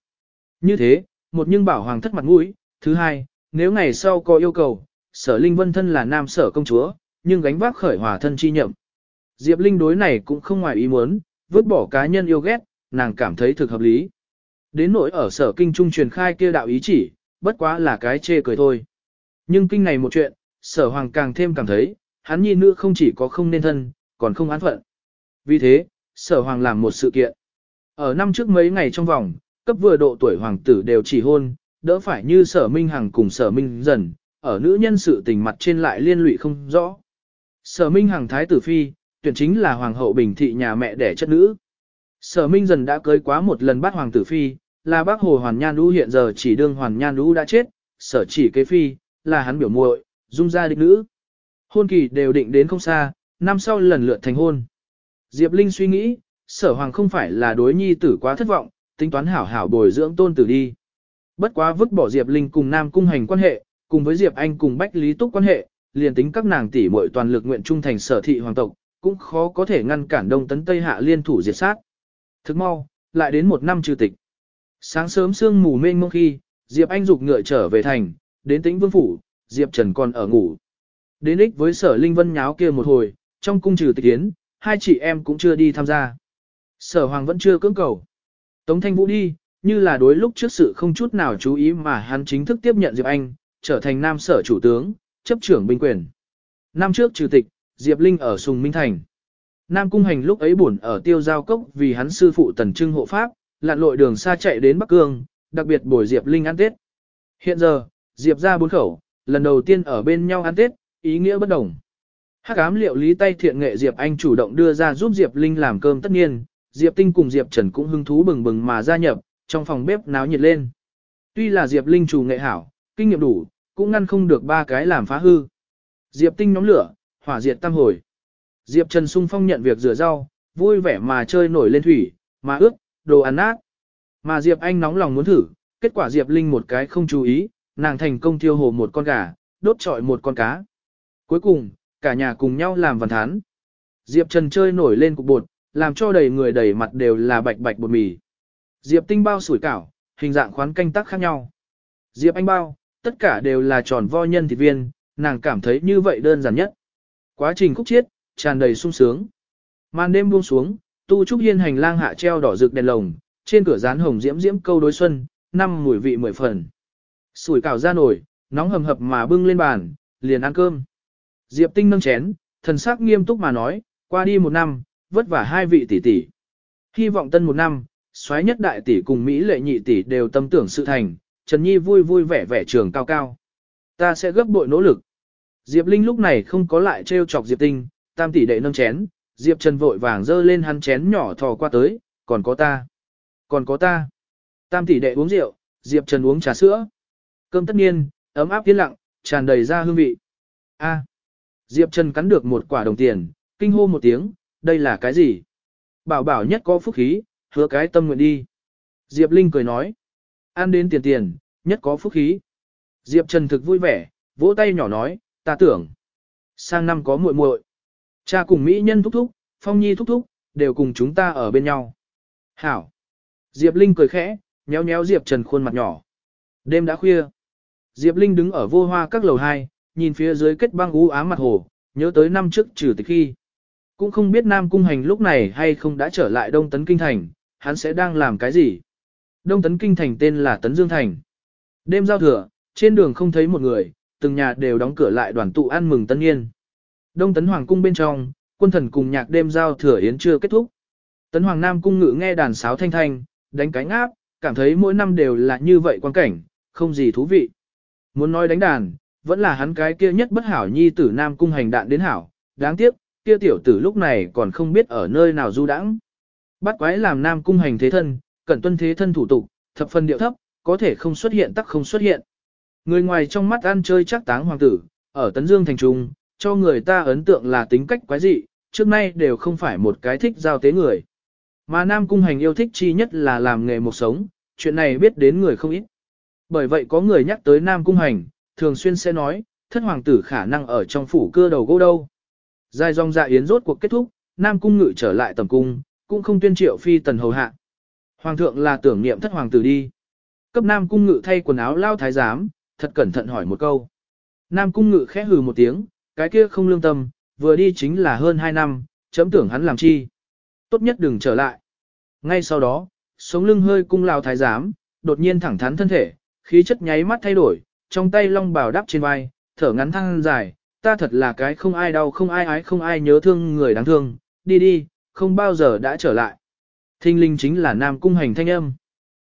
Như thế, một nhưng bảo Hoàng thất mặt mũi, thứ hai, nếu ngày sau có yêu cầu, Sở Linh Vân thân là nam sở công chúa, nhưng gánh vác khởi hòa thân chi nhậm. Diệp Linh đối này cũng không ngoài ý muốn, vứt bỏ cá nhân yêu ghét, nàng cảm thấy thực hợp lý. Đến nỗi ở sở kinh trung truyền khai kia đạo ý chỉ, bất quá là cái chê cười thôi. Nhưng kinh này một chuyện, sở hoàng càng thêm cảm thấy, hắn nhi nữ không chỉ có không nên thân, còn không án phận. Vì thế, sở hoàng làm một sự kiện. Ở năm trước mấy ngày trong vòng, cấp vừa độ tuổi hoàng tử đều chỉ hôn, đỡ phải như sở minh hằng cùng sở minh dần, ở nữ nhân sự tình mặt trên lại liên lụy không rõ. Sở minh hằng thái tử phi, tuyển chính là hoàng hậu bình thị nhà mẹ đẻ chất nữ. Sở minh dần đã cưới quá một lần bắt hoàng tử phi, là bác hồ hoàn nhan đũ hiện giờ chỉ đương hoàn nhan đũ đã chết, sở chỉ kế phi, là hắn biểu muội, dung gia đích nữ. Hôn kỳ đều định đến không xa, năm sau lần lượt thành hôn. Diệp Linh suy nghĩ, sở hoàng không phải là đối nhi tử quá thất vọng, tính toán hảo hảo bồi dưỡng tôn tử đi. Bất quá vứt bỏ Diệp Linh cùng Nam Cung hành quan hệ, cùng với Diệp Anh cùng Bách Lý Túc quan hệ, liền tính các nàng tỷ muội toàn lực nguyện trung thành sở thị hoàng tộc, cũng khó có thể ngăn cản Đông Tấn Tây Hạ liên thủ diệt sát. Thức mau, lại đến một năm trừ tịch. Sáng sớm sương mù mênh mông khi, Diệp Anh dục ngựa trở về thành, đến tĩnh vương phủ, Diệp Trần còn ở ngủ. Đến ích với sở Linh Vân nháo kia một hồi, trong cung trừ tịch yến, hai chị em cũng chưa đi tham gia. Sở Hoàng vẫn chưa cưỡng cầu. Tống Thanh Vũ đi, như là đối lúc trước sự không chút nào chú ý mà hắn chính thức tiếp nhận Diệp Anh, trở thành nam sở chủ tướng, chấp trưởng binh quyền. Năm trước trừ tịch, Diệp Linh ở Sùng Minh Thành. Nam Cung Hành lúc ấy buồn ở tiêu giao cốc vì hắn sư phụ tần trưng hộ pháp, lặn lội đường xa chạy đến Bắc Cương, đặc biệt bồi Diệp Linh ăn Tết. Hiện giờ, Diệp ra bốn khẩu, lần đầu tiên ở bên nhau ăn Tết, ý nghĩa bất đồng. Hắc ám liệu lý tay thiện nghệ Diệp Anh chủ động đưa ra giúp Diệp Linh làm cơm tất nhiên, Diệp Tinh cùng Diệp Trần cũng hứng thú bừng bừng mà gia nhập, trong phòng bếp náo nhiệt lên. Tuy là Diệp Linh chủ nghệ hảo, kinh nghiệm đủ, cũng ngăn không được ba cái làm phá hư. Diệp Tinh nhóm lửa, hỏa diệt tam hồi. Diệp Trần sung phong nhận việc rửa rau, vui vẻ mà chơi nổi lên thủy, mà ướt, đồ ăn nát. Mà Diệp Anh nóng lòng muốn thử, kết quả Diệp Linh một cái không chú ý, nàng thành công thiêu hồ một con gà, đốt trọi một con cá. Cuối cùng, cả nhà cùng nhau làm văn thán. Diệp Trần chơi nổi lên cục bột, làm cho đầy người đầy mặt đều là bạch bạch bột mì. Diệp Tinh bao sủi cảo, hình dạng khoán canh tác khác nhau. Diệp Anh bao, tất cả đều là tròn vo nhân thịt viên, nàng cảm thấy như vậy đơn giản nhất. Quá trình khúc chiết, tràn đầy sung sướng. Màn đêm buông xuống, tu trúc hiên hành lang hạ treo đỏ rực đèn lồng, trên cửa dán hồng diễm diễm câu đối xuân, năm mùi vị mười phần. Sủi cảo ra nổi, nóng hầm hập mà bưng lên bàn, liền ăn cơm. Diệp Tinh nâng chén, thần sắc nghiêm túc mà nói, qua đi một năm, vất vả hai vị tỷ tỷ. Hy vọng tân một năm, xoáy nhất đại tỷ cùng Mỹ lệ nhị tỷ đều tâm tưởng sự thành, Trần Nhi vui vui vẻ vẻ trường cao cao. Ta sẽ gấp bội nỗ lực. Diệp Linh lúc này không có lại trêu chọc Diệp Tinh, tam tỷ đệ nâng chén, Diệp Trần vội vàng dơ lên hắn chén nhỏ thò qua tới, còn có ta. Còn có ta. Tam tỷ đệ uống rượu, Diệp Trần uống trà sữa. Cơm tất nhiên, ấm áp yên lặng, tràn đầy ra hương vị. A. À, Diệp Trần cắn được một quả đồng tiền, kinh hô một tiếng, đây là cái gì? Bảo bảo nhất có phúc khí, hứa cái tâm nguyện đi. Diệp Linh cười nói, ăn đến tiền tiền, nhất có phúc khí. Diệp Trần thực vui vẻ, vỗ tay nhỏ nói, ta tưởng, sang năm có muội muội. Cha cùng Mỹ nhân thúc thúc, Phong Nhi thúc thúc, đều cùng chúng ta ở bên nhau. Hảo. Diệp Linh cười khẽ, nhéo nhéo Diệp Trần khuôn mặt nhỏ. Đêm đã khuya. Diệp Linh đứng ở vô hoa các lầu hai, nhìn phía dưới kết băng u ám mặt hồ, nhớ tới năm trước trừ tịch khi. Cũng không biết Nam Cung Hành lúc này hay không đã trở lại Đông Tấn Kinh Thành, hắn sẽ đang làm cái gì. Đông Tấn Kinh Thành tên là Tấn Dương Thành. Đêm giao thừa, trên đường không thấy một người, từng nhà đều đóng cửa lại đoàn tụ ăn mừng tân niên. Đông Tấn Hoàng Cung bên trong, quân thần cùng nhạc đêm giao thừa yến chưa kết thúc. Tấn Hoàng Nam Cung ngự nghe đàn sáo thanh thanh, đánh cánh áp, cảm thấy mỗi năm đều là như vậy quan cảnh, không gì thú vị. Muốn nói đánh đàn, vẫn là hắn cái kia nhất bất hảo nhi tử Nam Cung hành đạn đến hảo, đáng tiếc, kia tiểu tử lúc này còn không biết ở nơi nào du đãng. Bắt quái làm Nam Cung hành thế thân, cẩn tuân thế thân thủ tục, thập phần điệu thấp, có thể không xuất hiện tắc không xuất hiện. Người ngoài trong mắt ăn chơi chắc táng hoàng tử, ở Tấn Dương thành trung, cho người ta ấn tượng là tính cách quái dị, trước nay đều không phải một cái thích giao tế người. Mà Nam Cung Hành yêu thích chi nhất là làm nghề một sống, chuyện này biết đến người không ít. Bởi vậy có người nhắc tới Nam Cung Hành, thường xuyên sẽ nói, thất hoàng tử khả năng ở trong phủ cưa đầu gỗ đâu. Dài dòng dạ yến rốt cuộc kết thúc, Nam Cung ngự trở lại tầm cung, cũng không tuyên triệu phi tần hầu hạ. Hoàng thượng là tưởng niệm thất hoàng tử đi. Cấp Nam Cung ngự thay quần áo lao thái giám, thật cẩn thận hỏi một câu. Nam Cung ngự khẽ hừ một tiếng, cái kia không lương tâm, vừa đi chính là hơn 2 năm, chấm tưởng hắn làm chi. Tốt nhất đừng trở lại. Ngay sau đó, sống lưng hơi cung lao thái giám, đột nhiên thẳng thắn thân thể, khí chất nháy mắt thay đổi, trong tay long bào đắp trên vai, thở ngắn thăng dài, ta thật là cái không ai đau không ai ái không ai nhớ thương người đáng thương, đi đi, không bao giờ đã trở lại. Thinh linh chính là Nam Cung hành thanh âm.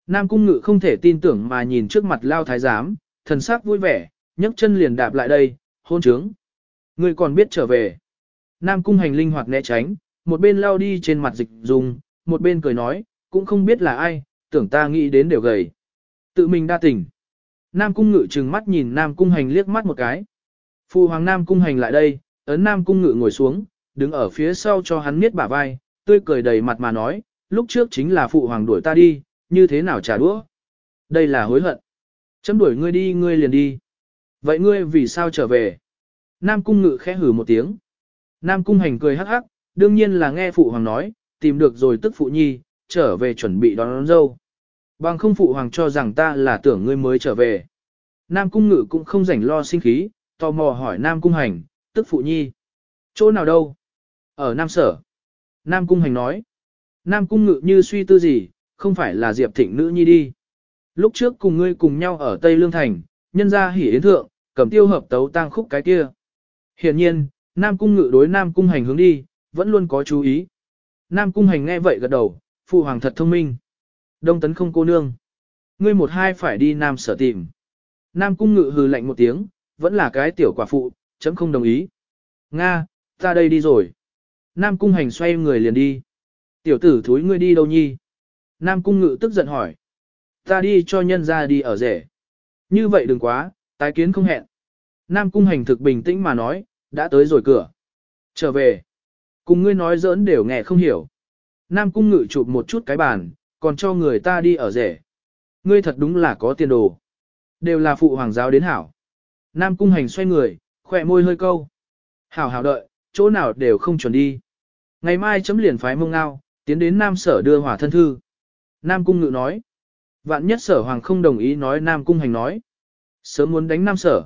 Nam Cung ngự không thể tin tưởng mà nhìn trước mặt lao thái giám, thần sắc vui vẻ, nhấc chân liền đạp lại đây, hôn trướng. Người còn biết trở về. Nam Cung hành linh hoạt né tránh, một bên lao đi trên mặt dịch dùng, một bên cười nói, cũng không biết là ai, tưởng ta nghĩ đến đều gầy. Tự mình đa tình. Nam Cung ngự trừng mắt nhìn Nam Cung hành liếc mắt một cái. Phu hoàng Nam Cung hành lại đây, ấn Nam Cung ngự ngồi xuống, đứng ở phía sau cho hắn miết bả vai, tươi cười đầy mặt mà nói, lúc trước chính là phụ hoàng đuổi ta đi, như thế nào trả đũa. Đây là hối hận. Chấm đuổi ngươi đi ngươi liền đi. Vậy ngươi vì sao trở về? Nam Cung ngự khẽ hử một tiếng. Nam Cung hành cười hắc hắc, đương nhiên là nghe phụ hoàng nói, tìm được rồi tức phụ nhi, trở về chuẩn bị đón, đón dâu. Bằng không phụ hoàng cho rằng ta là tưởng ngươi mới trở về. Nam Cung ngự cũng không rảnh lo sinh khí, tò mò hỏi Nam Cung hành, tức phụ nhi. Chỗ nào đâu? Ở Nam Sở. Nam Cung hành nói. Nam Cung ngự như suy tư gì, không phải là Diệp Thịnh nữ nhi đi. Lúc trước cùng ngươi cùng nhau ở Tây Lương Thành, nhân ra hỉ yến thượng, cầm tiêu hợp tấu tang khúc cái kia. Hiển nhiên, Nam Cung ngự đối Nam Cung hành hướng đi, vẫn luôn có chú ý. Nam Cung hành nghe vậy gật đầu, phụ hoàng thật thông minh. Đông tấn không cô nương. Ngươi một hai phải đi Nam sở tìm. Nam Cung ngự hừ lạnh một tiếng, vẫn là cái tiểu quả phụ, chấm không đồng ý. Nga, ta đây đi rồi. Nam Cung hành xoay người liền đi. Tiểu tử thúi ngươi đi đâu nhi? Nam Cung ngự tức giận hỏi. Ta đi cho nhân ra đi ở rể. Như vậy đừng quá, tái kiến không hẹn. Nam Cung hành thực bình tĩnh mà nói, đã tới rồi cửa. Trở về. Cùng ngươi nói giỡn đều nghe không hiểu. Nam Cung ngự chụp một chút cái bàn, còn cho người ta đi ở rể. Ngươi thật đúng là có tiền đồ. Đều là phụ hoàng giáo đến hảo. Nam Cung hành xoay người, khỏe môi hơi câu. Hảo hảo đợi, chỗ nào đều không chuẩn đi. Ngày mai chấm liền phái mông ngao, tiến đến Nam Sở đưa hỏa thân thư. Nam Cung Ngự nói. Vạn nhất Sở Hoàng không đồng ý nói Nam Cung Hành nói. Sớm muốn đánh Nam Sở.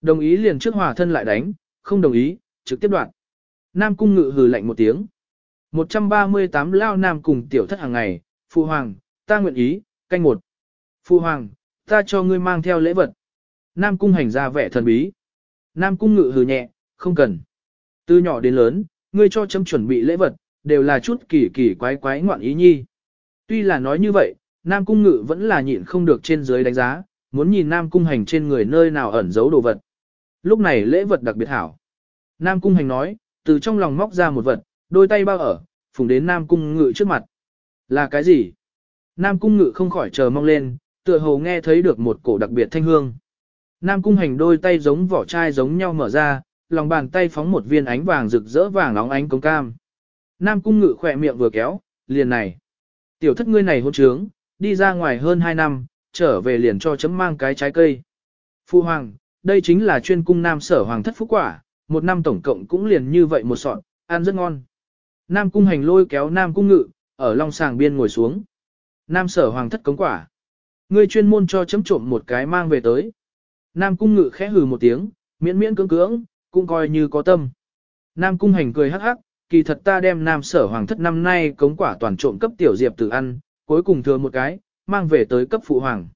Đồng ý liền trước hỏa thân lại đánh, không đồng ý, trực tiếp đoạn. Nam Cung Ngự hừ lạnh một tiếng. 138 lao Nam cùng tiểu thất hàng ngày, Phu Hoàng, ta nguyện ý, canh một. Phu Hoàng, ta cho ngươi mang theo lễ vật. Nam Cung Hành ra vẻ thần bí. Nam Cung Ngự hừ nhẹ, không cần. Từ nhỏ đến lớn, ngươi cho chấm chuẩn bị lễ vật, đều là chút kỳ kỳ quái quái ngoạn ý nhi. Tuy là nói như vậy, Nam Cung Ngự vẫn là nhịn không được trên dưới đánh giá, muốn nhìn Nam Cung Hành trên người nơi nào ẩn giấu đồ vật. Lúc này lễ vật đặc biệt hảo. Nam Cung Hành nói, từ trong lòng móc ra một vật, đôi tay bao ở, phùng đến Nam Cung Ngự trước mặt. Là cái gì? Nam Cung Ngự không khỏi chờ mong lên, tựa hồ nghe thấy được một cổ đặc biệt thanh hương. Nam Cung Hành đôi tay giống vỏ chai giống nhau mở ra, lòng bàn tay phóng một viên ánh vàng rực rỡ vàng óng ánh cống cam. Nam cung ngự khỏe miệng vừa kéo, liền này. Tiểu thất ngươi này hôn trướng, đi ra ngoài hơn 2 năm, trở về liền cho chấm mang cái trái cây. Phu hoàng, đây chính là chuyên cung nam sở hoàng thất phúc quả, một năm tổng cộng cũng liền như vậy một sọn, ăn rất ngon. Nam cung hành lôi kéo nam cung ngự, ở long sàng biên ngồi xuống. Nam sở hoàng thất cống quả. Ngươi chuyên môn cho chấm trộm một cái mang về tới. Nam cung ngự khẽ hừ một tiếng, miễn miễn cưỡng cưỡng, cũng coi như có tâm. Nam cung hành cười hắc hắc, kỳ thật ta đem nam sở hoàng thất năm nay cống quả toàn trộm cấp tiểu diệp tử ăn, cuối cùng thừa một cái, mang về tới cấp phụ hoàng.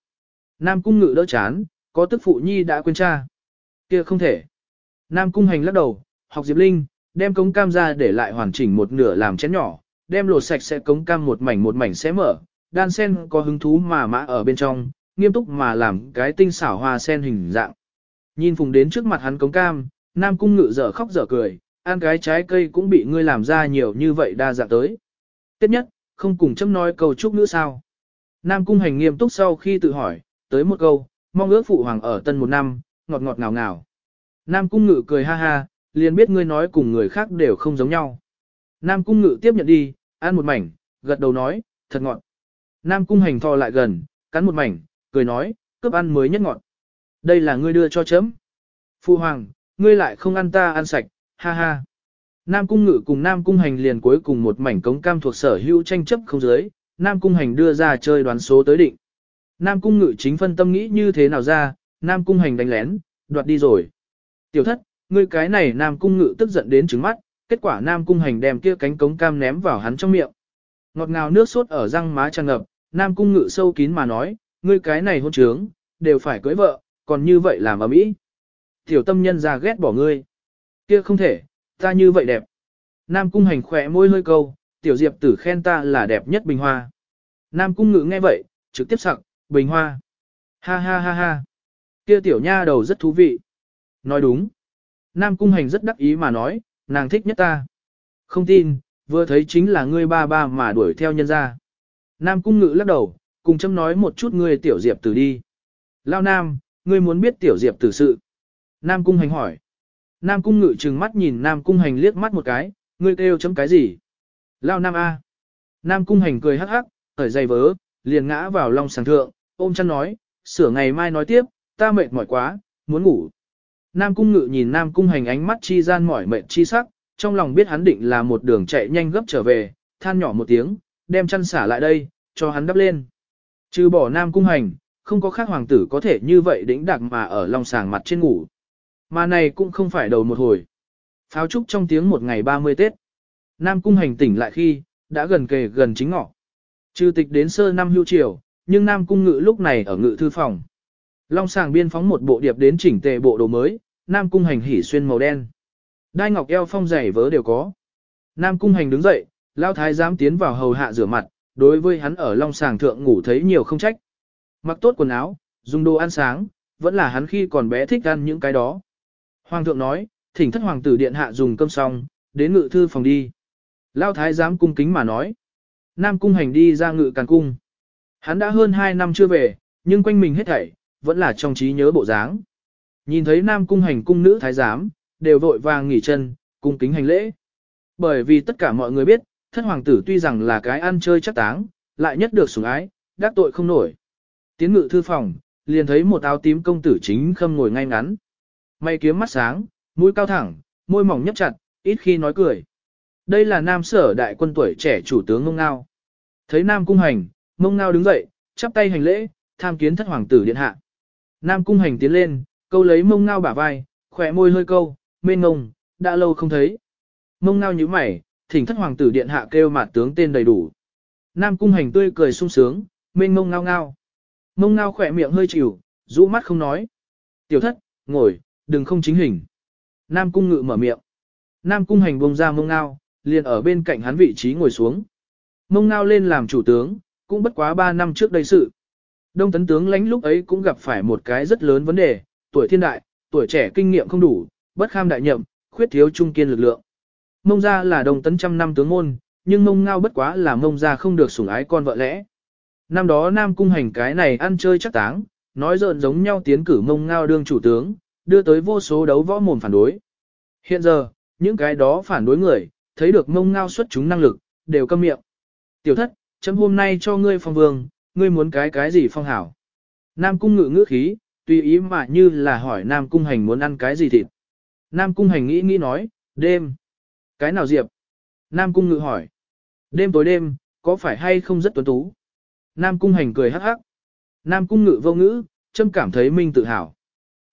Nam cung ngự đỡ chán, có tức phụ nhi đã quên cha. kia không thể. Nam cung hành lắc đầu, học diệp linh, đem cống cam ra để lại hoàn chỉnh một nửa làm chén nhỏ, đem lột sạch sẽ cống cam một mảnh một mảnh sẽ mở, đan sen có hứng thú mà mã ở bên trong, nghiêm túc mà làm cái tinh xảo hoa sen hình dạng. Nhìn phùng đến trước mặt hắn cống cam, Nam cung ngự dở khóc dở cười, ăn cái trái cây cũng bị ngươi làm ra nhiều như vậy đa dạng tới. Tiếp nhất, không cùng châm nói câu chúc nữa sao. Nam cung hành nghiêm túc sau khi tự hỏi, tới một câu, mong ước phụ hoàng ở tân một năm, ngọt ngọt ngào ngào. Nam cung ngự cười ha ha, liền biết ngươi nói cùng người khác đều không giống nhau. Nam cung ngự tiếp nhận đi, ăn một mảnh, gật đầu nói, thật ngọt. Nam cung hành thò lại gần, cắn một mảnh, cười nói, cướp ăn mới nhất ngọt. Đây là ngươi đưa cho chấm. Phu hoàng, ngươi lại không ăn ta ăn sạch, ha ha. Nam cung ngự cùng Nam cung hành liền cuối cùng một mảnh cống cam thuộc sở hữu tranh chấp không giới, Nam cung hành đưa ra chơi đoán số tới định. Nam cung ngự chính phân tâm nghĩ như thế nào ra, Nam cung hành đánh lén, đoạt đi rồi. Tiểu thất, ngươi cái này Nam cung ngự tức giận đến trứng mắt, kết quả Nam cung hành đem kia cánh cống cam ném vào hắn trong miệng. Ngọt ngào nước sốt ở răng má tràn ngập, Nam cung ngự sâu kín mà nói, ngươi cái này hôn trướng, đều phải cưới vợ, còn như vậy làm ở mỹ. Tiểu tâm nhân ra ghét bỏ ngươi. Kia không thể, ta như vậy đẹp. Nam cung hành khỏe môi hơi câu, tiểu diệp tử khen ta là đẹp nhất bình hoa. Nam cung ngự nghe vậy, trực tiếp sặc, bình hoa. Ha ha ha ha. Kia tiểu nha đầu rất thú vị. Nói đúng. Nam cung hành rất đắc ý mà nói, nàng thích nhất ta. Không tin, vừa thấy chính là ngươi ba ba mà đuổi theo nhân ra. Nam cung ngự lắc đầu, cùng châm nói một chút ngươi tiểu diệp tử đi. Lao Nam, ngươi muốn biết tiểu diệp tử sự. Nam cung hành hỏi. Nam cung ngự trừng mắt nhìn Nam cung hành liếc mắt một cái, ngươi kêu chấm cái gì? Lao Nam A. Nam cung hành cười hắc hắc, ở dày vớ, liền ngã vào lòng sàng thượng, ôm chăn nói, sửa ngày mai nói tiếp, ta mệt mỏi quá, muốn ngủ. Nam cung ngự nhìn Nam cung hành ánh mắt chi gian mỏi mệt chi sắc, trong lòng biết hắn định là một đường chạy nhanh gấp trở về, than nhỏ một tiếng, đem chăn xả lại đây, cho hắn đắp lên. Trừ bỏ Nam cung hành, không có khác hoàng tử có thể như vậy đĩnh đặc mà ở lòng sàng mặt trên ngủ. Mà này cũng không phải đầu một hồi. Pháo trúc trong tiếng một ngày 30 Tết. Nam cung hành tỉnh lại khi, đã gần kề gần chính ngọ. Trừ tịch đến sơ năm hưu triều, nhưng Nam cung ngự lúc này ở ngự thư phòng. Long sàng biên phóng một bộ điệp đến chỉnh tề bộ đồ mới, Nam cung hành hỉ xuyên màu đen. Đai ngọc eo phong dày vớ đều có. Nam cung hành đứng dậy, lao thái giám tiến vào hầu hạ rửa mặt, đối với hắn ở long sàng thượng ngủ thấy nhiều không trách. Mặc tốt quần áo, dùng đồ ăn sáng, vẫn là hắn khi còn bé thích ăn những cái đó. Hoàng thượng nói, thỉnh thất hoàng tử điện hạ dùng cơm xong, đến ngự thư phòng đi. Lao thái giám cung kính mà nói. Nam cung hành đi ra ngự càn cung. Hắn đã hơn 2 năm chưa về, nhưng quanh mình hết thảy, vẫn là trong trí nhớ bộ dáng. Nhìn thấy Nam cung hành cung nữ thái giám, đều vội vàng nghỉ chân, cung kính hành lễ. Bởi vì tất cả mọi người biết, thất hoàng tử tuy rằng là cái ăn chơi chắc táng, lại nhất được sủng ái, đắc tội không nổi. Tiến ngự thư phòng, liền thấy một áo tím công tử chính khâm ngồi ngay ngắn. Mày kiếm mắt sáng, mũi cao thẳng, môi mỏng nhấp chặt, ít khi nói cười. Đây là nam sở đại quân tuổi trẻ chủ tướng ngông Ngao. Thấy nam cung hành, ngông Ngao đứng dậy, chắp tay hành lễ, tham kiến thất hoàng tử điện hạ. Nam cung hành tiến lên, câu lấy Mông Ngao bả vai, khỏe môi hơi câu, mênh ngông, đã lâu không thấy. Mông Ngao nhíu mày, thỉnh thất hoàng tử điện hạ kêu mặt tướng tên đầy đủ. Nam cung hành tươi cười sung sướng, mênh mông ngao ngao. Mông ngao khỏe miệng hơi chịu, rũ mắt không nói. Tiểu thất, ngồi, đừng không chính hình. Nam cung ngự mở miệng. Nam cung hành bông ra mông ngao, liền ở bên cạnh hắn vị trí ngồi xuống. Mông ngao lên làm chủ tướng, cũng bất quá 3 năm trước đây sự. Đông tấn tướng lãnh lúc ấy cũng gặp phải một cái rất lớn vấn đề, tuổi thiên đại, tuổi trẻ kinh nghiệm không đủ, bất kham đại nhậm, khuyết thiếu trung kiên lực lượng. Mông ra là đồng tấn trăm năm tướng môn, nhưng mông ngao bất quá là mông ra không được sủng ái con vợ lẽ. Năm đó Nam Cung hành cái này ăn chơi chắc táng, nói giỡn giống nhau tiến cử mông ngao đương chủ tướng, đưa tới vô số đấu võ mồm phản đối. Hiện giờ, những cái đó phản đối người, thấy được mông ngao xuất chúng năng lực, đều câm miệng. Tiểu thất, chấm hôm nay cho ngươi phòng vương, ngươi muốn cái cái gì phong hảo. Nam Cung ngự ngữ khí, tùy ý mà như là hỏi Nam Cung hành muốn ăn cái gì thịt. Nam Cung hành nghĩ nghĩ nói, đêm. Cái nào Diệp? Nam Cung Ngự hỏi. Đêm tối đêm, có phải hay không rất tuấn tú? Nam Cung Hành cười hắc hắc. Nam Cung Ngự vô ngữ, châm cảm thấy Minh tự hào.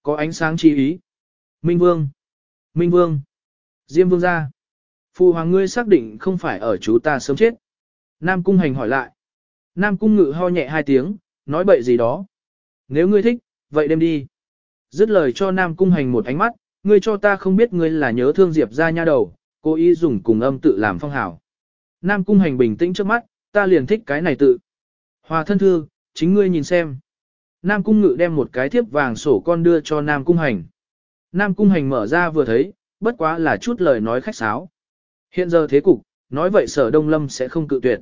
Có ánh sáng chi ý. Minh Vương. Minh Vương. Diêm Vương gia. Phụ hoàng ngươi xác định không phải ở chú ta sớm chết. Nam Cung Hành hỏi lại. Nam Cung Ngự ho nhẹ hai tiếng, nói bậy gì đó. Nếu ngươi thích, vậy đem đi. Dứt lời cho Nam Cung Hành một ánh mắt, ngươi cho ta không biết ngươi là nhớ thương Diệp ra nha đầu, cố ý dùng cùng âm tự làm phong hào. Nam cung hành bình tĩnh trước mắt, ta liền thích cái này tự. Hòa thân thư, chính ngươi nhìn xem. Nam cung ngự đem một cái thiếp vàng sổ con đưa cho Nam cung hành. Nam cung hành mở ra vừa thấy, bất quá là chút lời nói khách sáo. Hiện giờ thế cục, nói vậy sở đông lâm sẽ không cự tuyệt.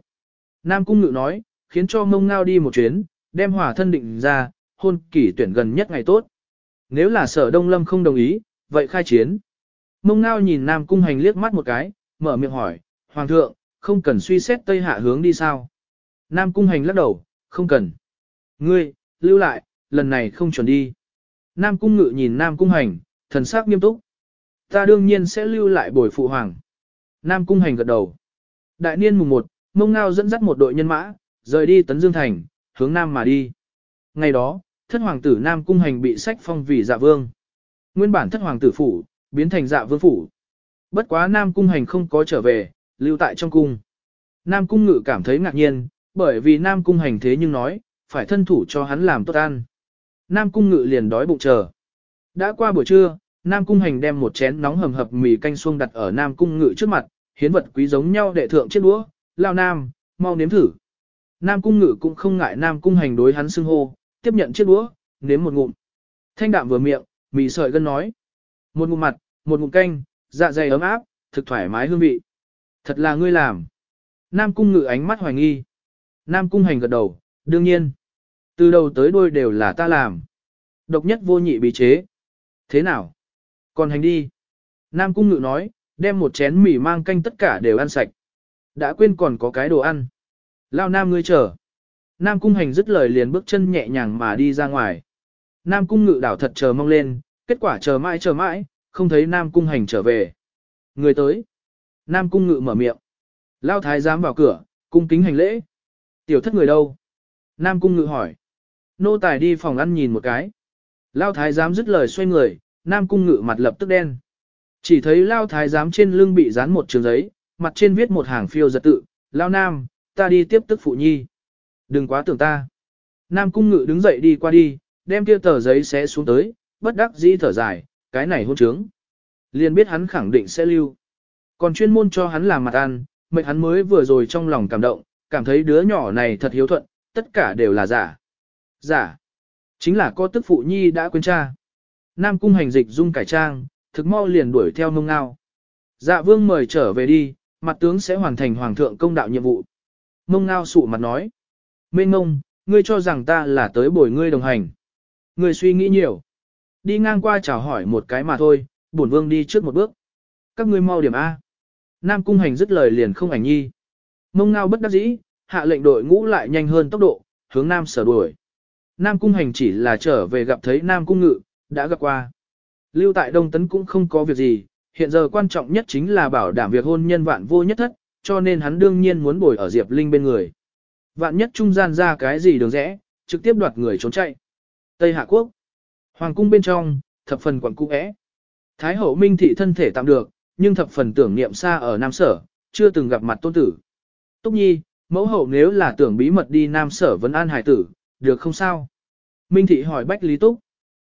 Nam cung ngự nói, khiến cho mông ngao đi một chuyến, đem hỏa thân định ra, hôn kỷ tuyển gần nhất ngày tốt. Nếu là sở đông lâm không đồng ý, vậy khai chiến. Mông ngao nhìn Nam Cung Hành liếc mắt một cái, mở miệng hỏi, Hoàng thượng, không cần suy xét Tây Hạ hướng đi sao? Nam Cung Hành lắc đầu, không cần. Ngươi, lưu lại, lần này không chuẩn đi. Nam Cung Ngự nhìn Nam Cung Hành, thần sắc nghiêm túc. Ta đương nhiên sẽ lưu lại bồi phụ hoàng. Nam Cung Hành gật đầu. Đại niên mùng 1, Mông Ngao dẫn dắt một đội nhân mã, rời đi Tấn Dương Thành, hướng Nam mà đi. Ngày đó, thất hoàng tử Nam Cung Hành bị sách phong vì dạ vương. Nguyên bản thất hoàng tử phủ, biến thành dạ vương phủ. Bất quá Nam Cung Hành không có trở về, lưu tại trong cung. Nam Cung Ngự cảm thấy ngạc nhiên, bởi vì Nam Cung Hành thế nhưng nói, phải thân thủ cho hắn làm tốt ăn. Nam Cung Ngự liền đói bụng chờ. Đã qua buổi trưa, Nam Cung Hành đem một chén nóng hầm hập mì canh xuông đặt ở Nam Cung Ngự trước mặt, hiến vật quý giống nhau đệ thượng chiếc đũa, lao Nam, mau nếm thử. Nam Cung Ngự cũng không ngại Nam Cung Hành đối hắn xưng hô, tiếp nhận chiếc đũa, nếm một ngụm. Thanh đạm vừa miệng, mì sợi gân nói. Một ngụm mặt, một ngụm canh, dạ dày ấm áp, thực thoải mái hương vị. Thật là ngươi làm. Nam Cung Ngự ánh mắt hoài nghi. Nam Cung Hành gật đầu, đương nhiên. Từ đầu tới đuôi đều là ta làm. Độc nhất vô nhị bí chế. Thế nào? Còn hành đi. Nam Cung Ngự nói, đem một chén mì mang canh tất cả đều ăn sạch. Đã quên còn có cái đồ ăn. Lao Nam ngươi chờ. Nam Cung Hành dứt lời liền bước chân nhẹ nhàng mà đi ra ngoài. Nam Cung Ngự đảo thật chờ mong lên, kết quả chờ mãi chờ mãi, không thấy Nam Cung Hành trở về. Người tới. Nam Cung Ngự mở miệng. Lao Thái giám vào cửa, cung kính hành lễ. Tiểu thất người đâu? Nam Cung Ngự hỏi. Nô tài đi phòng ăn nhìn một cái. Lao Thái giám dứt lời xoay người, Nam Cung Ngự mặt lập tức đen. Chỉ thấy Lao Thái giám trên lưng bị dán một trường giấy, mặt trên viết một hàng phiêu giật tự, Lao Nam, ta đi tiếp tức phụ nhi. Đừng quá tưởng ta. Nam Cung Ngự đứng dậy đi qua đi, đem kia tờ giấy xé xuống tới, bất đắc dĩ thở dài, cái này hôn trướng. Liền biết hắn khẳng định sẽ lưu. Còn chuyên môn cho hắn làm mặt ăn, mệnh hắn mới vừa rồi trong lòng cảm động, cảm thấy đứa nhỏ này thật hiếu thuận, tất cả đều là giả. Giả. Chính là có tức phụ nhi đã quên cha. Nam cung hành dịch dung cải trang, thực mau liền đuổi theo mông ngao. Dạ vương mời trở về đi, mặt tướng sẽ hoàn thành hoàng thượng công đạo nhiệm vụ. Mông ngao sụ mặt nói. Mên ngông, ngươi cho rằng ta là tới bồi ngươi đồng hành. Ngươi suy nghĩ nhiều. Đi ngang qua chào hỏi một cái mà thôi, bổn vương đi trước một bước. Các ngươi mau điểm A. Nam cung hành dứt lời liền không ảnh nhi. Mông ngao bất đắc dĩ, hạ lệnh đội ngũ lại nhanh hơn tốc độ, hướng Nam sở đuổi. Nam cung hành chỉ là trở về gặp thấy Nam cung ngự, đã gặp qua. Lưu tại Đông Tấn cũng không có việc gì, hiện giờ quan trọng nhất chính là bảo đảm việc hôn nhân vạn vô nhất thất, cho nên hắn đương nhiên muốn bồi ở Diệp Linh bên người. Vạn nhất trung gian ra cái gì đường rẽ, trực tiếp đoạt người trốn chạy. Tây Hạ Quốc Hoàng cung bên trong, thập phần quận cung ẽ. Thái hậu Minh Thị thân thể tạm được, nhưng thập phần tưởng niệm xa ở Nam Sở, chưa từng gặp mặt tôn tử. Túc Nhi, mẫu hậu nếu là tưởng bí mật đi Nam Sở vẫn an hải tử, được không sao? Minh Thị hỏi Bách Lý Túc.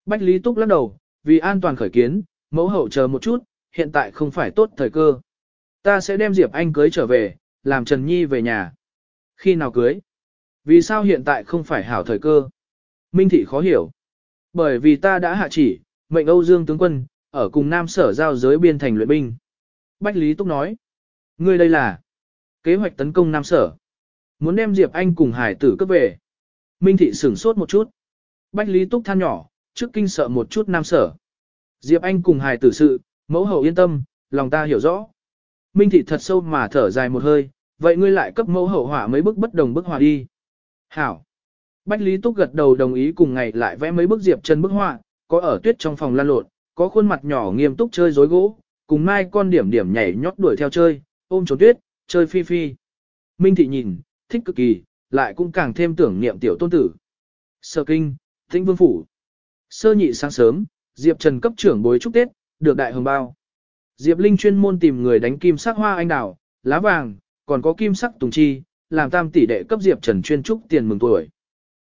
Bách Lý Túc lắc đầu, vì an toàn khởi kiến, mẫu hậu chờ một chút, hiện tại không phải tốt thời cơ. Ta sẽ đem Diệp Anh cưới trở về, làm Trần Nhi về nhà. Khi nào cưới? Vì sao hiện tại không phải hảo thời cơ? Minh Thị khó hiểu. Bởi vì ta đã hạ chỉ, mệnh Âu Dương tướng quân, ở cùng Nam Sở giao giới biên thành luyện binh. Bách Lý Túc nói. Ngươi đây là kế hoạch tấn công Nam Sở. Muốn đem Diệp Anh cùng hải tử cấp về. Minh Thị sửng sốt một chút. Bách Lý Túc than nhỏ, trước kinh sợ một chút Nam Sở. Diệp Anh cùng hải tử sự, mẫu hậu yên tâm, lòng ta hiểu rõ. Minh Thị thật sâu mà thở dài một hơi, vậy ngươi lại cấp mẫu hậu hỏa mấy bức bất đồng bức họa đi. Hảo. Bách Lý Túc gật đầu đồng ý cùng ngày lại vẽ mấy bức Diệp chân bức họa, có ở tuyết trong phòng lan lộn, có khuôn mặt nhỏ nghiêm túc chơi rối gỗ, cùng mai con điểm điểm nhảy nhót đuổi theo chơi, ôm trốn tuyết, chơi phi phi. Minh Thị nhìn, thích cực kỳ, lại cũng càng thêm tưởng niệm tiểu tôn tử. Sơ kinh, tĩnh vương phủ. Sơ nhị sáng sớm, Diệp Trần cấp trưởng bối chúc Tết, được đại hồng bao. Diệp Linh chuyên môn tìm người đánh kim sắc hoa anh đào, lá vàng, còn có kim sắc tùng chi, làm tam tỷ đệ cấp Diệp Trần chuyên trúc tiền mừng tuổi.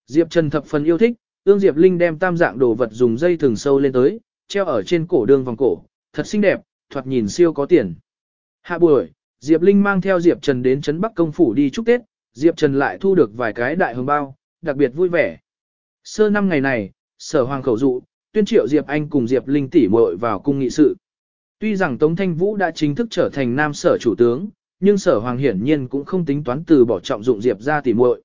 Diệp Trần thập phần yêu thích, ương Diệp Linh đem tam dạng đồ vật dùng dây thừng sâu lên tới, treo ở trên cổ đường vòng cổ, thật xinh đẹp, thoạt nhìn siêu có tiền. Hạ buổi, Diệp Linh mang theo Diệp Trần đến Trấn Bắc Công Phủ đi chúc Tết, Diệp Trần lại thu được vài cái đại hồng bao, đặc biệt vui vẻ. Sơ năm ngày này, sở hoàng khẩu dụ, tuyên triệu Diệp Anh cùng Diệp Linh tỷ muội vào cung nghị sự. Tuy rằng Tống Thanh Vũ đã chính thức trở thành nam sở chủ tướng, nhưng sở hoàng hiển nhiên cũng không tính toán từ bỏ trọng dụng Diệp ra tỷ muội.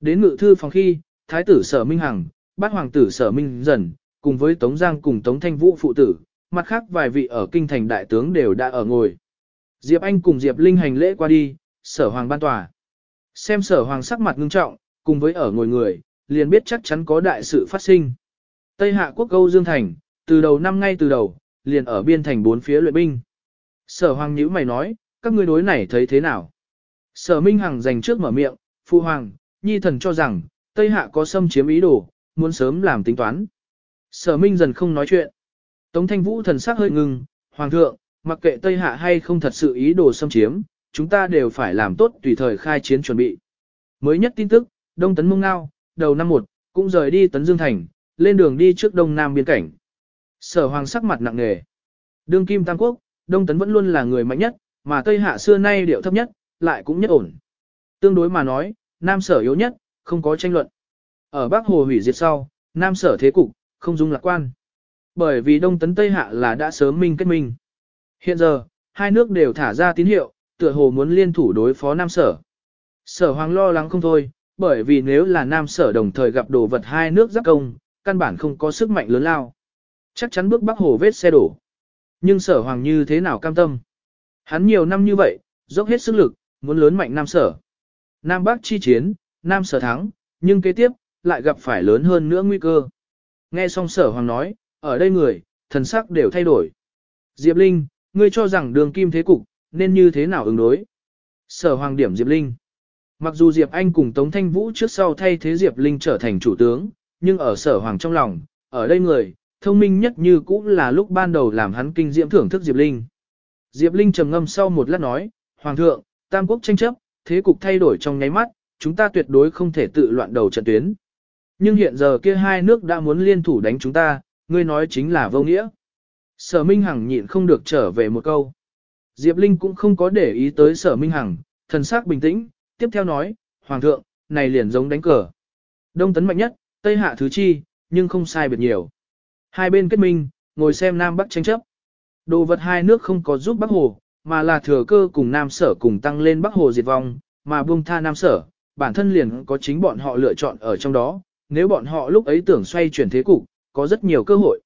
Đến ngự thư phòng khi, thái tử sở Minh Hằng, bát hoàng tử sở Minh Dần, cùng với Tống Giang cùng Tống Thanh Vũ phụ tử, mặt khác vài vị ở kinh thành đại tướng đều đã ở ngồi. Diệp Anh cùng Diệp Linh hành lễ qua đi, sở hoàng ban tòa. Xem sở hoàng sắc mặt ngưng trọng, cùng với ở ngồi người, liền biết chắc chắn có đại sự phát sinh. Tây Hạ quốc Âu Dương Thành, từ đầu năm ngay từ đầu, liền ở biên thành bốn phía luyện binh. Sở hoàng nhữ mày nói, các ngươi đối này thấy thế nào? Sở Minh Hằng dành trước mở miệng, Phu Hoàng, Nhi thần cho rằng, Tây Hạ có xâm chiếm ý đồ, muốn sớm làm tính toán. Sở Minh dần không nói chuyện. Tống Thanh Vũ thần sắc hơi ngưng, Hoàng thượng, mặc kệ Tây Hạ hay không thật sự ý đồ xâm chiếm, chúng ta đều phải làm tốt tùy thời khai chiến chuẩn bị. Mới nhất tin tức, Đông Tấn Mông Ngao, đầu năm 1, cũng rời đi Tấn Dương Thành, lên đường đi trước Đông Nam biên cảnh. Sở Hoàng sắc mặt nặng nề. Đương Kim Tam Quốc, Đông Tấn vẫn luôn là người mạnh nhất, mà Tây Hạ xưa nay điệu thấp nhất, lại cũng nhất ổn. Tương đối mà nói, Nam Sở yếu nhất, không có tranh luận. Ở Bắc Hồ hủy diệt sau, Nam Sở thế cục, không dung lạc quan. Bởi vì Đông Tấn Tây Hạ là đã sớm minh kết minh. Hiện giờ, hai nước đều thả ra tín hiệu, tựa hồ muốn liên thủ đối phó Nam Sở. Sở Hoàng lo lắng không thôi, bởi vì nếu là Nam Sở đồng thời gặp đồ vật hai nước giáp công, căn bản không có sức mạnh lớn lao. Chắc chắn bước Bắc Hồ vết xe đổ. Nhưng Sở Hoàng như thế nào cam tâm? Hắn nhiều năm như vậy, dốc hết sức lực, muốn lớn mạnh Nam Sở. Nam Bắc chi chiến, Nam Sở thắng, nhưng kế tiếp, lại gặp phải lớn hơn nữa nguy cơ. Nghe xong Sở Hoàng nói, ở đây người, thần sắc đều thay đổi. Diệp Linh, ngươi cho rằng đường kim thế cục, nên như thế nào ứng đối? Sở Hoàng điểm Diệp Linh. Mặc dù Diệp Anh cùng Tống Thanh Vũ trước sau thay thế Diệp Linh trở thành chủ tướng, nhưng ở Sở Hoàng trong lòng, ở đây người, thông minh nhất như cũng là lúc ban đầu làm hắn kinh diễm thưởng thức Diệp Linh. Diệp Linh trầm ngâm sau một lát nói, Hoàng thượng, Tam Quốc tranh chấp, thế cục thay đổi trong nháy mắt, chúng ta tuyệt đối không thể tự loạn đầu trận tuyến. Nhưng hiện giờ kia hai nước đã muốn liên thủ đánh chúng ta, ngươi nói chính là vô nghĩa. Sở Minh Hằng nhịn không được trở về một câu. Diệp Linh cũng không có để ý tới sở Minh Hằng, thần sắc bình tĩnh, tiếp theo nói, Hoàng thượng, này liền giống đánh cờ. Đông tấn mạnh nhất, Tây hạ thứ chi, nhưng không sai biệt nhiều. Hai bên kết minh, ngồi xem Nam Bắc tranh chấp. Đồ vật hai nước không có giúp Bắc Hồ, mà là thừa cơ cùng Nam Sở cùng tăng lên Bắc Hồ diệt vong, mà buông tha Nam Sở, bản thân liền có chính bọn họ lựa chọn ở trong đó, nếu bọn họ lúc ấy tưởng xoay chuyển thế cục, có rất nhiều cơ hội.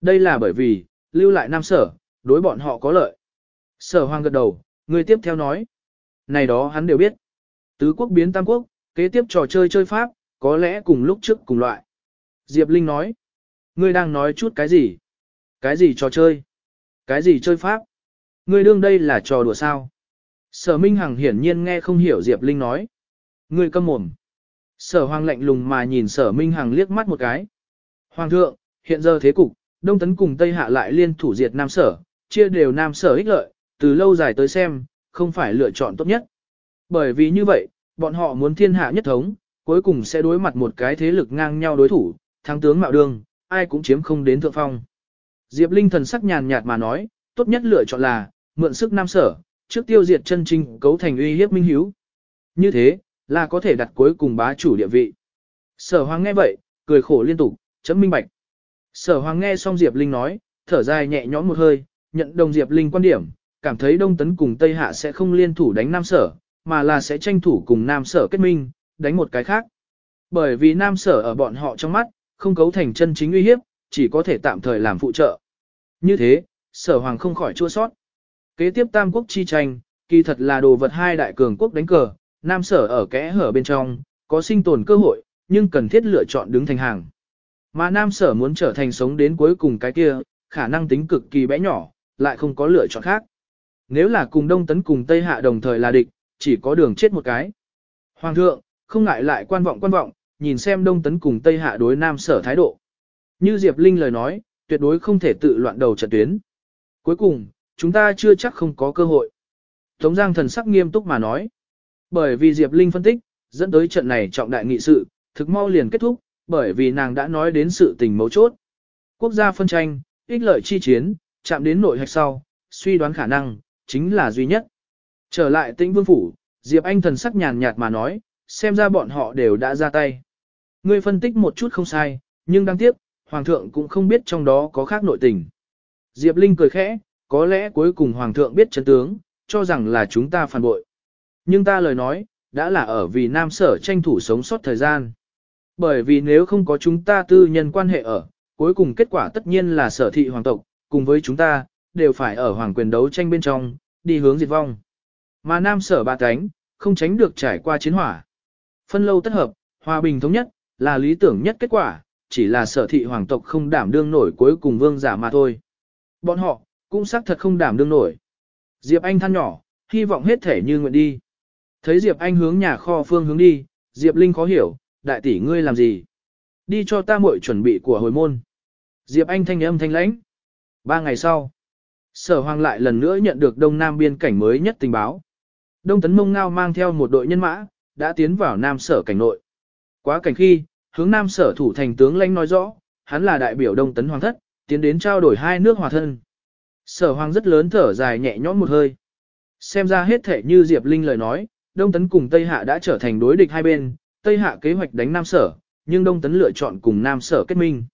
Đây là bởi vì, lưu lại Nam Sở, đối bọn họ có lợi. Sở Hoàng gật đầu, người tiếp theo nói. Này đó hắn đều biết. Tứ quốc biến tam quốc, kế tiếp trò chơi chơi Pháp, có lẽ cùng lúc trước cùng loại. Diệp Linh nói. Ngươi đang nói chút cái gì? Cái gì trò chơi? Cái gì chơi Pháp? Ngươi đương đây là trò đùa sao? Sở Minh Hằng hiển nhiên nghe không hiểu Diệp Linh nói. Ngươi câm mồm. Sở Hoàng lạnh lùng mà nhìn Sở Minh Hằng liếc mắt một cái. Hoàng thượng, hiện giờ thế cục, Đông Tấn cùng Tây Hạ lại liên thủ diệt Nam Sở, chia đều Nam Sở ích lợi, từ lâu dài tới xem, không phải lựa chọn tốt nhất. Bởi vì như vậy, bọn họ muốn thiên hạ nhất thống, cuối cùng sẽ đối mặt một cái thế lực ngang nhau đối thủ, thắng tướng mạo đương, ai cũng chiếm không đến thượng phong. Diệp Linh thần sắc nhàn nhạt mà nói, tốt nhất lựa chọn là, mượn sức Nam Sở, trước tiêu diệt chân trinh cấu thành uy hiếp minh hiếu. Như thế, là có thể đặt cuối cùng bá chủ địa vị. Sở Hoàng nghe vậy, cười khổ liên tục, chấm minh bạch. Sở Hoàng nghe xong Diệp Linh nói, thở dài nhẹ nhõm một hơi, nhận đồng Diệp Linh quan điểm, cảm thấy Đông Tấn cùng Tây Hạ sẽ không liên thủ đánh Nam Sở, mà là sẽ tranh thủ cùng Nam Sở kết minh, đánh một cái khác. Bởi vì Nam Sở ở bọn họ trong mắt, không cấu thành chân chính uy hiếp, chỉ có thể tạm thời làm phụ trợ. Như thế, Sở Hoàng không khỏi chua sót. Kế tiếp Tam Quốc chi tranh, kỳ thật là đồ vật hai đại cường quốc đánh cờ, Nam Sở ở kẽ hở bên trong, có sinh tồn cơ hội, nhưng cần thiết lựa chọn đứng thành hàng. Mà Nam Sở muốn trở thành sống đến cuối cùng cái kia, khả năng tính cực kỳ bé nhỏ, lại không có lựa chọn khác. Nếu là cùng Đông Tấn cùng Tây Hạ đồng thời là địch, chỉ có đường chết một cái. Hoàng thượng, không ngại lại quan vọng quan vọng, nhìn xem Đông Tấn cùng Tây Hạ đối Nam Sở thái độ. Như Diệp Linh lời nói, tuyệt đối không thể tự loạn đầu trận tuyến. Cuối cùng, chúng ta chưa chắc không có cơ hội. Tống Giang thần sắc nghiêm túc mà nói. Bởi vì Diệp Linh phân tích, dẫn tới trận này trọng đại nghị sự, thực mau liền kết thúc, bởi vì nàng đã nói đến sự tình mấu chốt. Quốc gia phân tranh, ích lợi chi chiến, chạm đến nội hạch sau, suy đoán khả năng, chính là duy nhất. Trở lại tĩnh vương phủ, Diệp Anh thần sắc nhàn nhạt mà nói, xem ra bọn họ đều đã ra tay. Ngươi phân tích một chút không sai, nhưng đáng tiếc, Hoàng thượng cũng không biết trong đó có khác nội tình. Diệp Linh cười khẽ, có lẽ cuối cùng Hoàng thượng biết chân tướng, cho rằng là chúng ta phản bội. Nhưng ta lời nói, đã là ở vì Nam Sở tranh thủ sống sót thời gian. Bởi vì nếu không có chúng ta tư nhân quan hệ ở, cuối cùng kết quả tất nhiên là sở thị hoàng tộc, cùng với chúng ta, đều phải ở hoàng quyền đấu tranh bên trong, đi hướng diệt vong. Mà nam sở ba cánh, không tránh được trải qua chiến hỏa. Phân lâu tất hợp, hòa bình thống nhất, là lý tưởng nhất kết quả, chỉ là sở thị hoàng tộc không đảm đương nổi cuối cùng vương giả mà thôi. Bọn họ, cũng xác thật không đảm đương nổi. Diệp Anh than nhỏ, hy vọng hết thể như nguyện đi. Thấy Diệp Anh hướng nhà kho phương hướng đi, Diệp Linh khó hiểu, đại tỷ ngươi làm gì? Đi cho ta muội chuẩn bị của hồi môn. Diệp Anh thanh âm thanh lãnh. Ba ngày sau, sở hoàng lại lần nữa nhận được đông nam biên cảnh mới nhất tình báo. Đông tấn mông ngao mang theo một đội nhân mã, đã tiến vào nam sở cảnh nội. Quá cảnh khi, hướng nam sở thủ thành tướng lãnh nói rõ, hắn là đại biểu đông tấn hoàng thất, tiến đến trao đổi hai nước hòa thân. Sở hoàng rất lớn thở dài nhẹ nhõm một hơi. Xem ra hết thể như Diệp Linh lời nói, Đông Tấn cùng Tây Hạ đã trở thành đối địch hai bên, Tây Hạ kế hoạch đánh Nam Sở, nhưng Đông Tấn lựa chọn cùng Nam Sở kết minh.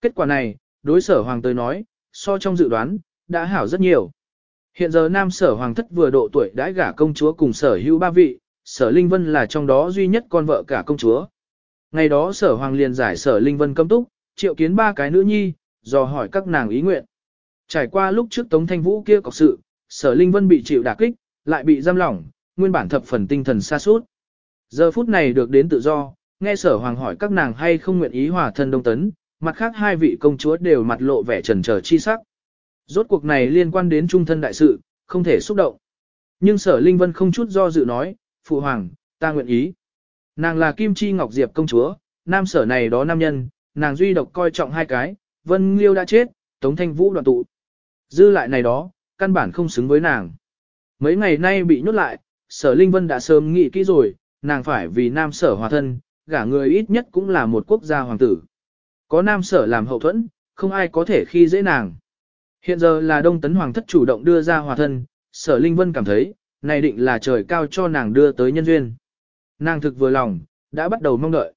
Kết quả này, đối sở hoàng tới nói, so trong dự đoán, đã hảo rất nhiều. Hiện giờ Nam Sở Hoàng thất vừa độ tuổi đã gả công chúa cùng sở hữu ba vị, sở Linh Vân là trong đó duy nhất con vợ cả công chúa. Ngày đó sở Hoàng liền giải sở Linh Vân cấm túc, triệu kiến ba cái nữ nhi, dò hỏi các nàng ý nguyện. Trải qua lúc trước Tống Thanh Vũ kia cọc sự, sở Linh Vân bị chịu đả kích, lại bị giam lỏng, nguyên bản thập phần tinh thần xa suốt. Giờ phút này được đến tự do, nghe sở hoàng hỏi các nàng hay không nguyện ý hòa thân đông tấn, mặt khác hai vị công chúa đều mặt lộ vẻ trần trở chi sắc. Rốt cuộc này liên quan đến trung thân đại sự, không thể xúc động. Nhưng sở Linh Vân không chút do dự nói, Phụ Hoàng, ta nguyện ý. Nàng là Kim Chi Ngọc Diệp công chúa, nam sở này đó nam nhân, nàng duy độc coi trọng hai cái, Vân Liêu đã chết, Tống Thanh Vũ đoạn tụ. Dư lại này đó, căn bản không xứng với nàng. Mấy ngày nay bị nhốt lại, sở Linh Vân đã sớm nghĩ kỹ rồi, nàng phải vì nam sở hòa thân, gả người ít nhất cũng là một quốc gia hoàng tử. Có nam sở làm hậu thuẫn, không ai có thể khi dễ nàng. Hiện giờ là Đông Tấn Hoàng thất chủ động đưa ra hòa thân, sở Linh Vân cảm thấy, này định là trời cao cho nàng đưa tới nhân duyên. Nàng thực vừa lòng, đã bắt đầu mong đợi.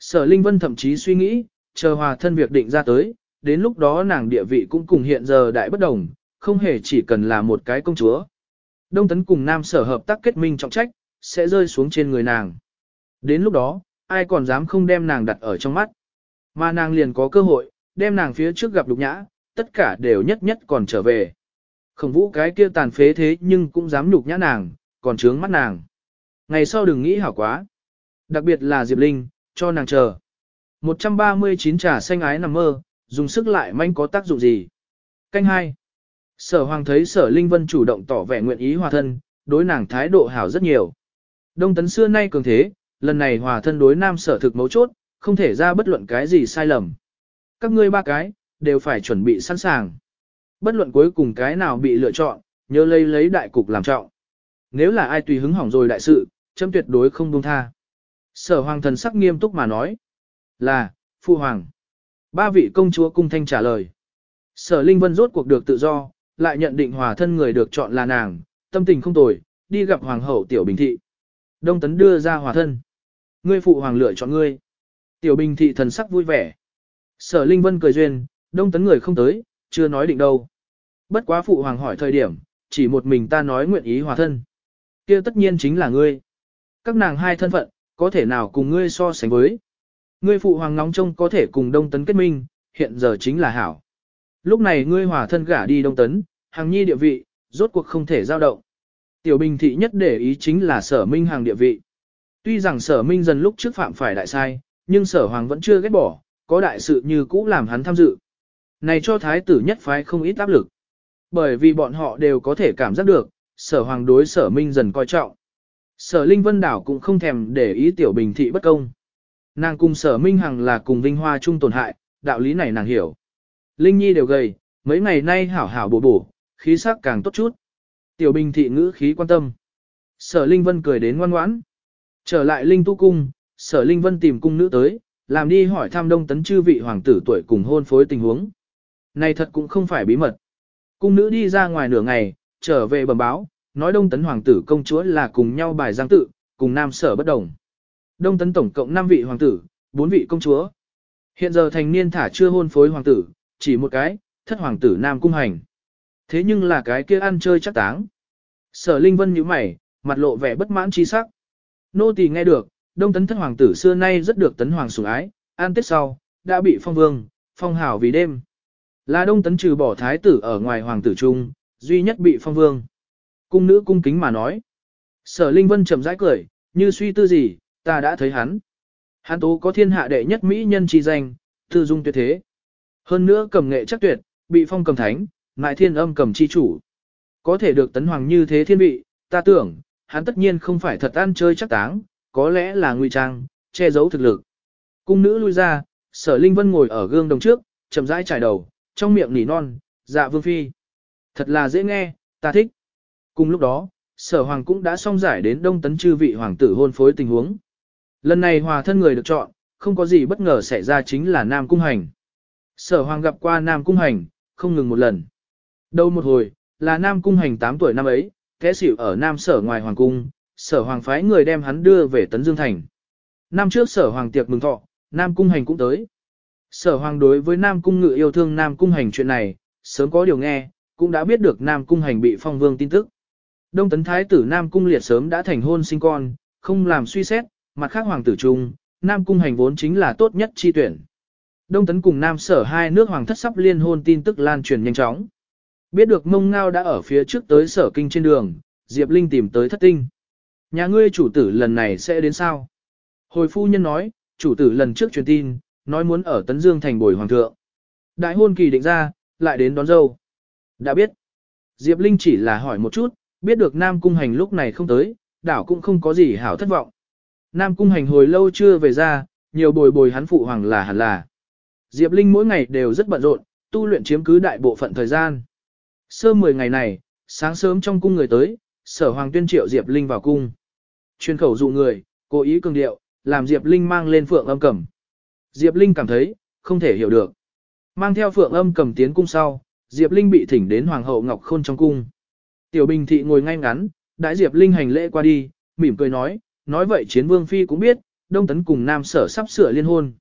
Sở Linh Vân thậm chí suy nghĩ, chờ hòa thân việc định ra tới, đến lúc đó nàng địa vị cũng cùng hiện giờ đại bất đồng, không hề chỉ cần là một cái công chúa. Đông Tấn cùng Nam sở hợp tác kết minh trọng trách, sẽ rơi xuống trên người nàng. Đến lúc đó, ai còn dám không đem nàng đặt ở trong mắt. Mà nàng liền có cơ hội, đem nàng phía trước gặp lục nhã, tất cả đều nhất nhất còn trở về. Khổng vũ cái kia tàn phế thế nhưng cũng dám nhục nhã nàng, còn trướng mắt nàng. Ngày sau đừng nghĩ hảo quá. Đặc biệt là Diệp Linh, cho nàng chờ. 139 trà xanh ái nằm mơ, dùng sức lại manh có tác dụng gì. Canh 2. Sở Hoàng thấy Sở Linh Vân chủ động tỏ vẻ nguyện ý hòa thân, đối nàng thái độ hảo rất nhiều. Đông tấn xưa nay cường thế, lần này hòa thân đối nam sở thực mấu chốt, không thể ra bất luận cái gì sai lầm. Các ngươi ba cái, đều phải chuẩn bị sẵn sàng. Bất luận cuối cùng cái nào bị lựa chọn, nhớ lấy lấy đại cục làm trọng. Nếu là ai tùy hứng hỏng rồi đại sự, chấm tuyệt đối không buông tha. Sở hoàng thần sắc nghiêm túc mà nói. Là, phu hoàng. Ba vị công chúa cung thanh trả lời. Sở Linh Vân rốt cuộc được tự do, lại nhận định hòa thân người được chọn là nàng, tâm tình không tồi, đi gặp hoàng hậu Tiểu Bình Thị. Đông Tấn đưa ra hòa thân. Ngươi phụ hoàng lựa chọn ngươi. Tiểu Bình Thị thần sắc vui vẻ. Sở Linh Vân cười duyên, Đông Tấn người không tới, chưa nói định đâu. Bất quá phụ hoàng hỏi thời điểm, chỉ một mình ta nói nguyện ý hòa thân. kia tất nhiên chính là ngươi. Các nàng hai thân phận, có thể nào cùng ngươi so sánh với. Ngươi phụ hoàng nóng trông có thể cùng Đông Tấn kết minh, hiện giờ chính là hảo. Lúc này ngươi hòa thân gả đi Đông Tấn, hàng nhi địa vị, rốt cuộc không thể giao động. Tiểu Bình thị nhất để ý chính là sở minh hàng địa vị. Tuy rằng sở minh dần lúc trước phạm phải đại sai, nhưng sở hoàng vẫn chưa ghét bỏ, có đại sự như cũ làm hắn tham dự. Này cho thái tử nhất phái không ít áp lực. Bởi vì bọn họ đều có thể cảm giác được, sở hoàng đối sở minh dần coi trọng. Sở Linh Vân Đảo cũng không thèm để ý tiểu bình thị bất công. Nàng cùng sở minh hằng là cùng vinh hoa chung tổn hại, đạo lý này nàng hiểu. Linh Nhi đều gầy, mấy ngày nay hảo hảo bổ bổ, khí sắc càng tốt chút. Tiểu bình thị ngữ khí quan tâm. Sở Linh Vân cười đến ngoan ngoãn. Trở lại Linh Tu Cung, sở Linh Vân tìm cung nữ tới, làm đi hỏi thăm đông tấn chư vị hoàng tử tuổi cùng hôn phối tình huống. Này thật cũng không phải bí mật. Cung nữ đi ra ngoài nửa ngày, trở về bẩm báo, nói đông tấn hoàng tử công chúa là cùng nhau bài giang tự, cùng nam sở bất đồng. Đông tấn tổng cộng 5 vị hoàng tử, 4 vị công chúa. Hiện giờ thành niên thả chưa hôn phối hoàng tử, chỉ một cái, thất hoàng tử nam cung hành. Thế nhưng là cái kia ăn chơi chắc táng. Sở Linh Vân nhíu mày, mặt lộ vẻ bất mãn chi sắc. Nô tỳ nghe được, đông tấn thất hoàng tử xưa nay rất được tấn hoàng sủng ái, an tết sau, đã bị phong vương, phong hảo vì đêm. Là đông tấn trừ bỏ thái tử ở ngoài hoàng tử trung, duy nhất bị phong vương. Cung nữ cung kính mà nói. Sở Linh Vân chậm rãi cười, như suy tư gì, ta đã thấy hắn. Hắn tố có thiên hạ đệ nhất mỹ nhân chi danh, tư dung tuyệt thế. Hơn nữa cầm nghệ chắc tuyệt, bị phong cầm thánh, ngại thiên âm cầm chi chủ. Có thể được tấn hoàng như thế thiên vị, ta tưởng, hắn tất nhiên không phải thật ăn chơi chắc táng, có lẽ là nguy trang, che giấu thực lực. Cung nữ lui ra, sở Linh Vân ngồi ở gương đồng trước, chậm rãi trải đầu, trong miệng nỉ non, dạ vương phi. Thật là dễ nghe, ta thích. Cùng lúc đó, sở hoàng cũng đã xong giải đến đông tấn chư vị hoàng tử hôn phối tình huống. Lần này hòa thân người được chọn, không có gì bất ngờ xảy ra chính là Nam Cung Hành. Sở hoàng gặp qua Nam Cung Hành, không ngừng một lần. Đâu một hồi, là Nam Cung Hành 8 tuổi năm ấy, kẽ xỉu ở Nam Sở ngoài Hoàng Cung, Sở Hoàng phái người đem hắn đưa về Tấn Dương Thành. Năm trước Sở Hoàng tiệc mừng thọ, Nam Cung Hành cũng tới. Sở Hoàng đối với Nam Cung Ngự yêu thương Nam Cung Hành chuyện này, sớm có điều nghe, cũng đã biết được Nam Cung Hành bị phong vương tin tức. Đông Tấn Thái tử Nam Cung Liệt sớm đã thành hôn sinh con, không làm suy xét, mặt khác Hoàng tử trung, Nam Cung Hành vốn chính là tốt nhất chi tuyển. Đông Tấn cùng Nam Sở hai nước Hoàng thất sắp liên hôn tin tức lan truyền nhanh chóng. Biết được mông ngao đã ở phía trước tới sở kinh trên đường, Diệp Linh tìm tới thất tinh. Nhà ngươi chủ tử lần này sẽ đến sao? Hồi phu nhân nói, chủ tử lần trước truyền tin, nói muốn ở Tấn Dương thành bồi hoàng thượng. Đại hôn kỳ định ra, lại đến đón dâu. Đã biết. Diệp Linh chỉ là hỏi một chút, biết được Nam Cung Hành lúc này không tới, đảo cũng không có gì hảo thất vọng. Nam Cung Hành hồi lâu chưa về ra, nhiều bồi bồi hắn phụ hoàng là hẳn là. Diệp Linh mỗi ngày đều rất bận rộn, tu luyện chiếm cứ đại bộ phận thời gian. Sơ 10 ngày này, sáng sớm trong cung người tới, sở hoàng tuyên triệu Diệp Linh vào cung. Chuyên khẩu dụ người, cố ý cường điệu, làm Diệp Linh mang lên phượng âm cầm. Diệp Linh cảm thấy, không thể hiểu được. Mang theo phượng âm cầm tiến cung sau, Diệp Linh bị thỉnh đến Hoàng hậu Ngọc Khôn trong cung. Tiểu Bình Thị ngồi ngay ngắn, đại Diệp Linh hành lễ qua đi, mỉm cười nói, nói vậy chiến vương phi cũng biết, Đông Tấn cùng Nam Sở sắp sửa liên hôn.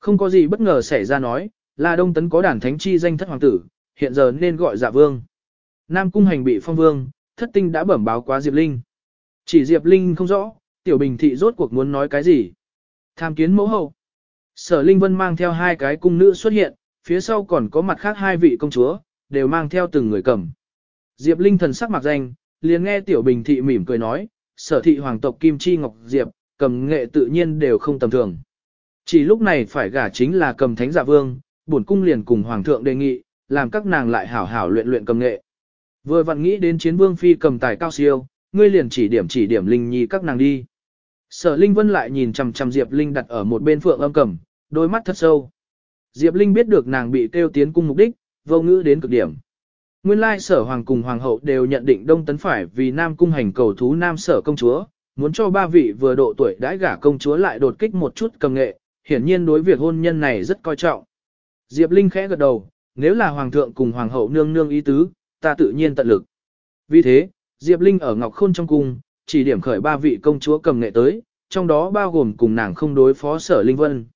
Không có gì bất ngờ xảy ra nói, là Đông Tấn có đàn thánh chi danh thất hoàng tử, hiện giờ nên gọi dạ vương. Nam cung hành bị phong vương, thất tinh đã bẩm báo quá Diệp Linh. Chỉ Diệp Linh không rõ, tiểu bình thị rốt cuộc muốn nói cái gì. Tham kiến mẫu hậu. Sở Linh Vân mang theo hai cái cung nữ xuất hiện, phía sau còn có mặt khác hai vị công chúa, đều mang theo từng người cầm. Diệp Linh thần sắc mặc danh, liền nghe tiểu bình thị mỉm cười nói, sở thị hoàng tộc Kim Chi Ngọc Diệp, cầm nghệ tự nhiên đều không tầm thường. Chỉ lúc này phải gả chính là cầm thánh giả vương, bổn cung liền cùng hoàng thượng đề nghị, làm các nàng lại hảo hảo luyện luyện cầm nghệ. Vừa vặn nghĩ đến chiến vương phi cầm tài cao siêu, ngươi liền chỉ điểm chỉ điểm Linh Nhi các nàng đi. Sở Linh Vân lại nhìn chằm chằm Diệp Linh đặt ở một bên phượng âm cầm, đôi mắt thật sâu. Diệp Linh biết được nàng bị kêu tiến cung mục đích, vô ngữ đến cực điểm. Nguyên lai sở hoàng cùng hoàng hậu đều nhận định đông tấn phải vì nam cung hành cầu thú nam sở công chúa, muốn cho ba vị vừa độ tuổi đãi gả công chúa lại đột kích một chút cầm nghệ, hiển nhiên đối việc hôn nhân này rất coi trọng. Diệp Linh khẽ gật đầu, nếu là hoàng thượng cùng hoàng hậu nương nương ý tứ, ta tự nhiên tận lực. Vì thế, Diệp Linh ở Ngọc Khôn trong cung, chỉ điểm khởi ba vị công chúa cầm nghệ tới, trong đó bao gồm cùng nàng không đối phó Sở Linh Vân.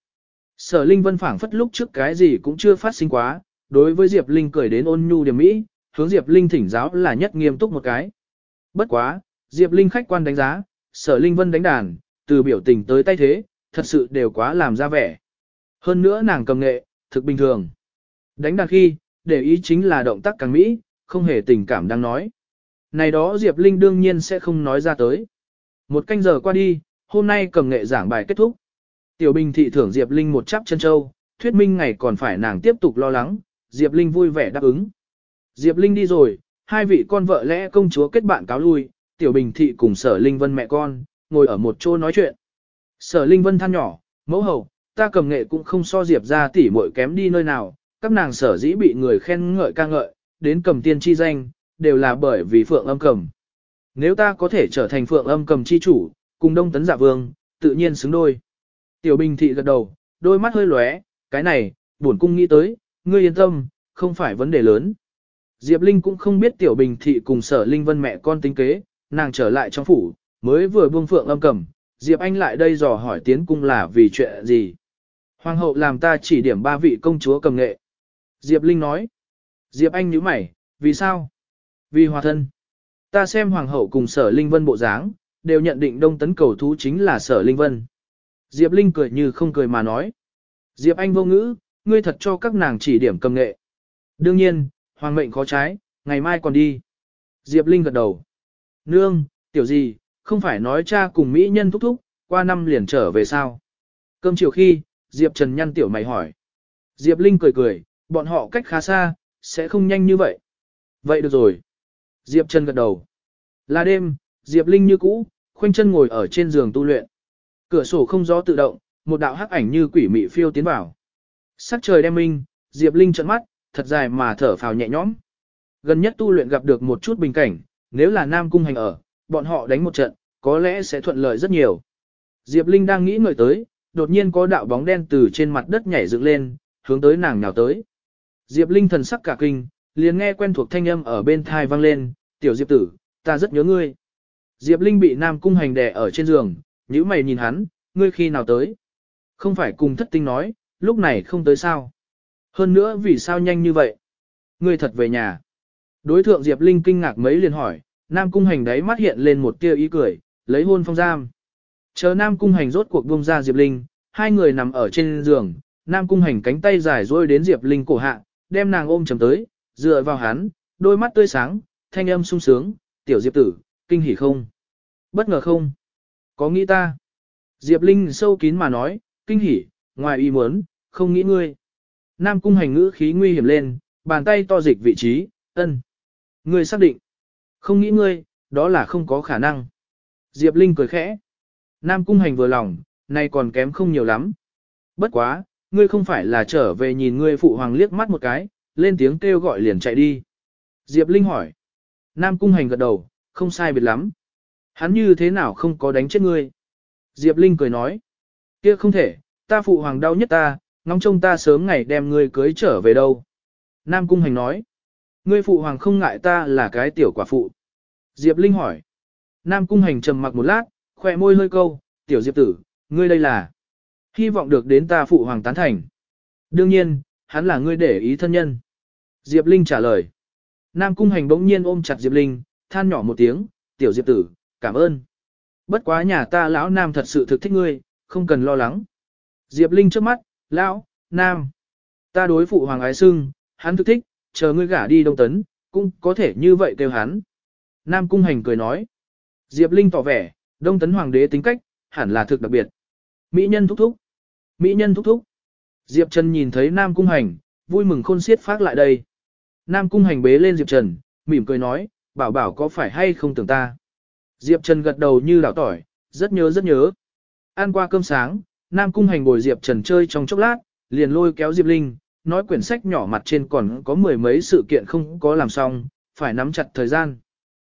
Sở Linh Vân phảng phất lúc trước cái gì cũng chưa phát sinh quá, đối với Diệp Linh cười đến ôn nhu điểm mỹ, hướng Diệp Linh thỉnh giáo là nhất nghiêm túc một cái. Bất quá, Diệp Linh khách quan đánh giá, Sở Linh Vân đánh đàn, từ biểu tình tới tay thế, thật sự đều quá làm ra vẻ. Hơn nữa nàng cầm nghệ, thực bình thường. Đánh đàn khi, để ý chính là động tác càng mỹ, không hề tình cảm đang nói. Này đó Diệp Linh đương nhiên sẽ không nói ra tới. Một canh giờ qua đi, hôm nay cầm nghệ giảng bài kết thúc. Tiểu Bình thị thưởng Diệp Linh một chắp chân châu, thuyết minh ngày còn phải nàng tiếp tục lo lắng, Diệp Linh vui vẻ đáp ứng. Diệp Linh đi rồi, hai vị con vợ lẽ công chúa kết bạn cáo lui, Tiểu Bình thị cùng Sở Linh Vân mẹ con, ngồi ở một chỗ nói chuyện. Sở Linh Vân than nhỏ, mẫu hầu, ta cầm nghệ cũng không so Diệp ra tỉ muội kém đi nơi nào, các nàng sở dĩ bị người khen ngợi ca ngợi, đến cầm tiên chi danh, đều là bởi vì phượng âm cầm. Nếu ta có thể trở thành phượng âm cầm chi chủ, cùng đông tấn dạ vương, tự nhiên xứng đôi. Tiểu Bình thị gật đầu, đôi mắt hơi lóe, cái này, buồn cung nghĩ tới, ngươi yên tâm, không phải vấn đề lớn. Diệp Linh cũng không biết Tiểu Bình thị cùng sở Linh Vân mẹ con tính kế, nàng trở lại trong phủ, mới vừa buông phượng âm cầm, Diệp Anh lại đây dò hỏi tiến cung là vì chuyện gì. Hoàng hậu làm ta chỉ điểm ba vị công chúa cầm nghệ. Diệp Linh nói. Diệp Anh nhíu mày, vì sao? Vì hòa thân. Ta xem hoàng hậu cùng sở Linh Vân bộ dáng, đều nhận định đông tấn cầu thú chính là sở Linh Vân. Diệp Linh cười như không cười mà nói. Diệp Anh vô ngữ, ngươi thật cho các nàng chỉ điểm cầm nghệ. Đương nhiên, hoàng mệnh khó trái, ngày mai còn đi. Diệp Linh gật đầu. Nương, tiểu gì, không phải nói cha cùng Mỹ nhân thúc thúc, qua năm liền trở về sao. Cơm chiều khi, Diệp Trần nhăn tiểu mày hỏi. Diệp Linh cười cười, bọn họ cách khá xa, sẽ không nhanh như vậy. Vậy được rồi. Diệp Trần gật đầu. Là đêm, Diệp Linh như cũ, khoanh chân ngồi ở trên giường tu luyện. Cửa sổ không gió tự động, một đạo hắc ảnh như quỷ mị phiêu tiến vào. Sắc trời đem minh, Diệp Linh trợn mắt, thật dài mà thở phào nhẹ nhõm. Gần nhất tu luyện gặp được một chút bình cảnh, nếu là Nam Cung Hành ở, bọn họ đánh một trận, có lẽ sẽ thuận lợi rất nhiều. Diệp Linh đang nghĩ ngợi tới, đột nhiên có đạo bóng đen từ trên mặt đất nhảy dựng lên, hướng tới nàng nhào tới. Diệp Linh thần sắc cả kinh, liền nghe quen thuộc thanh âm ở bên thai vang lên, tiểu Diệp tử, ta rất nhớ ngươi. Diệp Linh bị Nam Cung Hành đè ở trên giường, nhíu mày nhìn hắn, ngươi khi nào tới? Không phải cùng thất tinh nói, lúc này không tới sao? Hơn nữa vì sao nhanh như vậy? Ngươi thật về nhà. Đối thượng Diệp Linh kinh ngạc mấy liền hỏi, Nam Cung Hành đấy mắt hiện lên một tia ý cười, lấy hôn phong giam. Chờ Nam Cung Hành rốt cuộc buông ra Diệp Linh, hai người nằm ở trên giường, Nam Cung Hành cánh tay dài duỗi đến Diệp Linh cổ hạ, đem nàng ôm chầm tới, dựa vào hắn, đôi mắt tươi sáng, thanh âm sung sướng, tiểu Diệp tử, kinh hỉ không? Bất ngờ không? Có nghĩ ta? Diệp Linh sâu kín mà nói, kinh hỉ, ngoài ý muốn, không nghĩ ngươi. Nam Cung Hành ngữ khí nguy hiểm lên, bàn tay to dịch vị trí, ân. Ngươi xác định. Không nghĩ ngươi, đó là không có khả năng. Diệp Linh cười khẽ. Nam Cung Hành vừa lòng, nay còn kém không nhiều lắm. Bất quá, ngươi không phải là trở về nhìn ngươi phụ hoàng liếc mắt một cái, lên tiếng kêu gọi liền chạy đi. Diệp Linh hỏi. Nam Cung Hành gật đầu, không sai biệt lắm. Hắn như thế nào không có đánh chết ngươi? Diệp Linh cười nói. kia không thể, ta phụ hoàng đau nhất ta, ngóng trông ta sớm ngày đem ngươi cưới trở về đâu. Nam Cung Hành nói. Ngươi phụ hoàng không ngại ta là cái tiểu quả phụ. Diệp Linh hỏi. Nam Cung Hành trầm mặc một lát, khỏe môi hơi câu, tiểu Diệp tử, ngươi đây là. Hy vọng được đến ta phụ hoàng tán thành. Đương nhiên, hắn là ngươi để ý thân nhân. Diệp Linh trả lời. Nam Cung Hành bỗng nhiên ôm chặt Diệp Linh, than nhỏ một tiếng, tiểu Diệp tử, cảm ơn. Bất quá nhà ta lão Nam thật sự thực thích ngươi, không cần lo lắng. Diệp Linh trước mắt, lão, Nam. Ta đối phụ hoàng ái sưng, hắn thức thích, chờ ngươi gả đi Đông Tấn, cũng có thể như vậy kêu hắn. Nam Cung Hành cười nói. Diệp Linh tỏ vẻ, Đông Tấn Hoàng đế tính cách, hẳn là thực đặc biệt. Mỹ nhân thúc thúc. Mỹ nhân thúc thúc. Diệp Trần nhìn thấy Nam Cung Hành, vui mừng khôn xiết phát lại đây. Nam Cung Hành bế lên Diệp Trần, mỉm cười nói, bảo bảo có phải hay không tưởng ta. Diệp Trần gật đầu như đảo tỏi, rất nhớ rất nhớ. Ăn qua cơm sáng, Nam Cung Hành bồi Diệp Trần chơi trong chốc lát, liền lôi kéo Diệp Linh, nói quyển sách nhỏ mặt trên còn có mười mấy sự kiện không có làm xong, phải nắm chặt thời gian.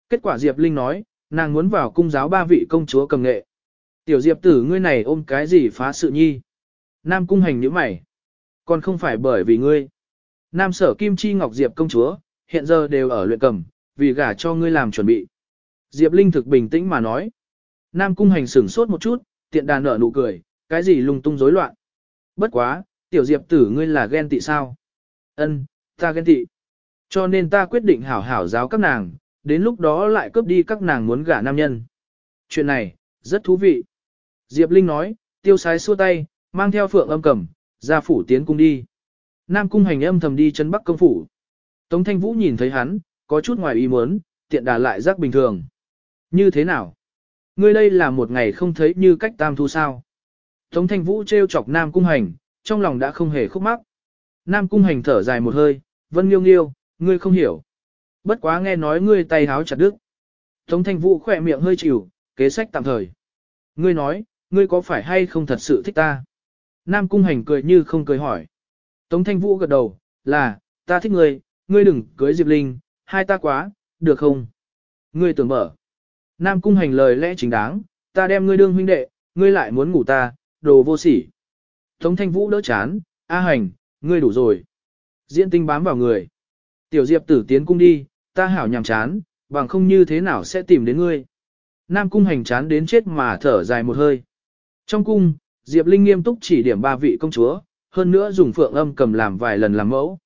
Kết quả Diệp Linh nói, nàng muốn vào cung giáo ba vị công chúa cầm nghệ. Tiểu Diệp tử ngươi này ôm cái gì phá sự nhi. Nam cung hành như mày. Còn không phải bởi vì ngươi. Nam sở Kim Chi Ngọc Diệp công chúa, hiện giờ đều ở luyện cầm, vì gả cho ngươi làm chuẩn bị. Diệp Linh thực bình tĩnh mà nói. Nam cung hành sửng sốt một chút, tiện đàn nở nụ cười, cái gì lung tung rối loạn. Bất quá, tiểu Diệp tử ngươi là ghen tị sao? Ân, ta ghen tị. Cho nên ta quyết định hảo hảo giáo các nàng, đến lúc đó lại cướp đi các nàng muốn gả nam nhân. Chuyện này, rất thú vị. Diệp Linh nói, tiêu sái xua tay, mang theo phượng âm cầm, ra phủ tiến cung đi. Nam cung hành âm thầm đi chân bắc công phủ. Tống thanh vũ nhìn thấy hắn, có chút ngoài ý muốn, tiện đà lại giác bình thường. Như thế nào? Ngươi đây là một ngày không thấy như cách tam thu sao. Tống thanh vũ trêu chọc Nam cung hành, trong lòng đã không hề khúc mắc. Nam cung hành thở dài một hơi, vân nghiêu nghiêu, ngươi không hiểu. Bất quá nghe nói ngươi tay háo chặt đứt. Tống thanh vũ khỏe miệng hơi chịu, kế sách tạm thời. Ngươi nói, ngươi có phải hay không thật sự thích ta? Nam cung hành cười như không cười hỏi. Tống thanh vũ gật đầu, là, ta thích ngươi, ngươi đừng cưới Diệp Linh, hai ta quá, được không? Ngươi tưởng mở. Nam cung hành lời lẽ chính đáng, ta đem ngươi đương huynh đệ, ngươi lại muốn ngủ ta, đồ vô sỉ. Tống thanh vũ đỡ chán, A hành, ngươi đủ rồi. Diễn tinh bám vào người. Tiểu Diệp tử tiến cung đi, ta hảo nhàm chán, bằng không như thế nào sẽ tìm đến ngươi. Nam cung hành chán đến chết mà thở dài một hơi. Trong cung, Diệp Linh nghiêm túc chỉ điểm ba vị công chúa, hơn nữa dùng phượng âm cầm làm vài lần làm mẫu.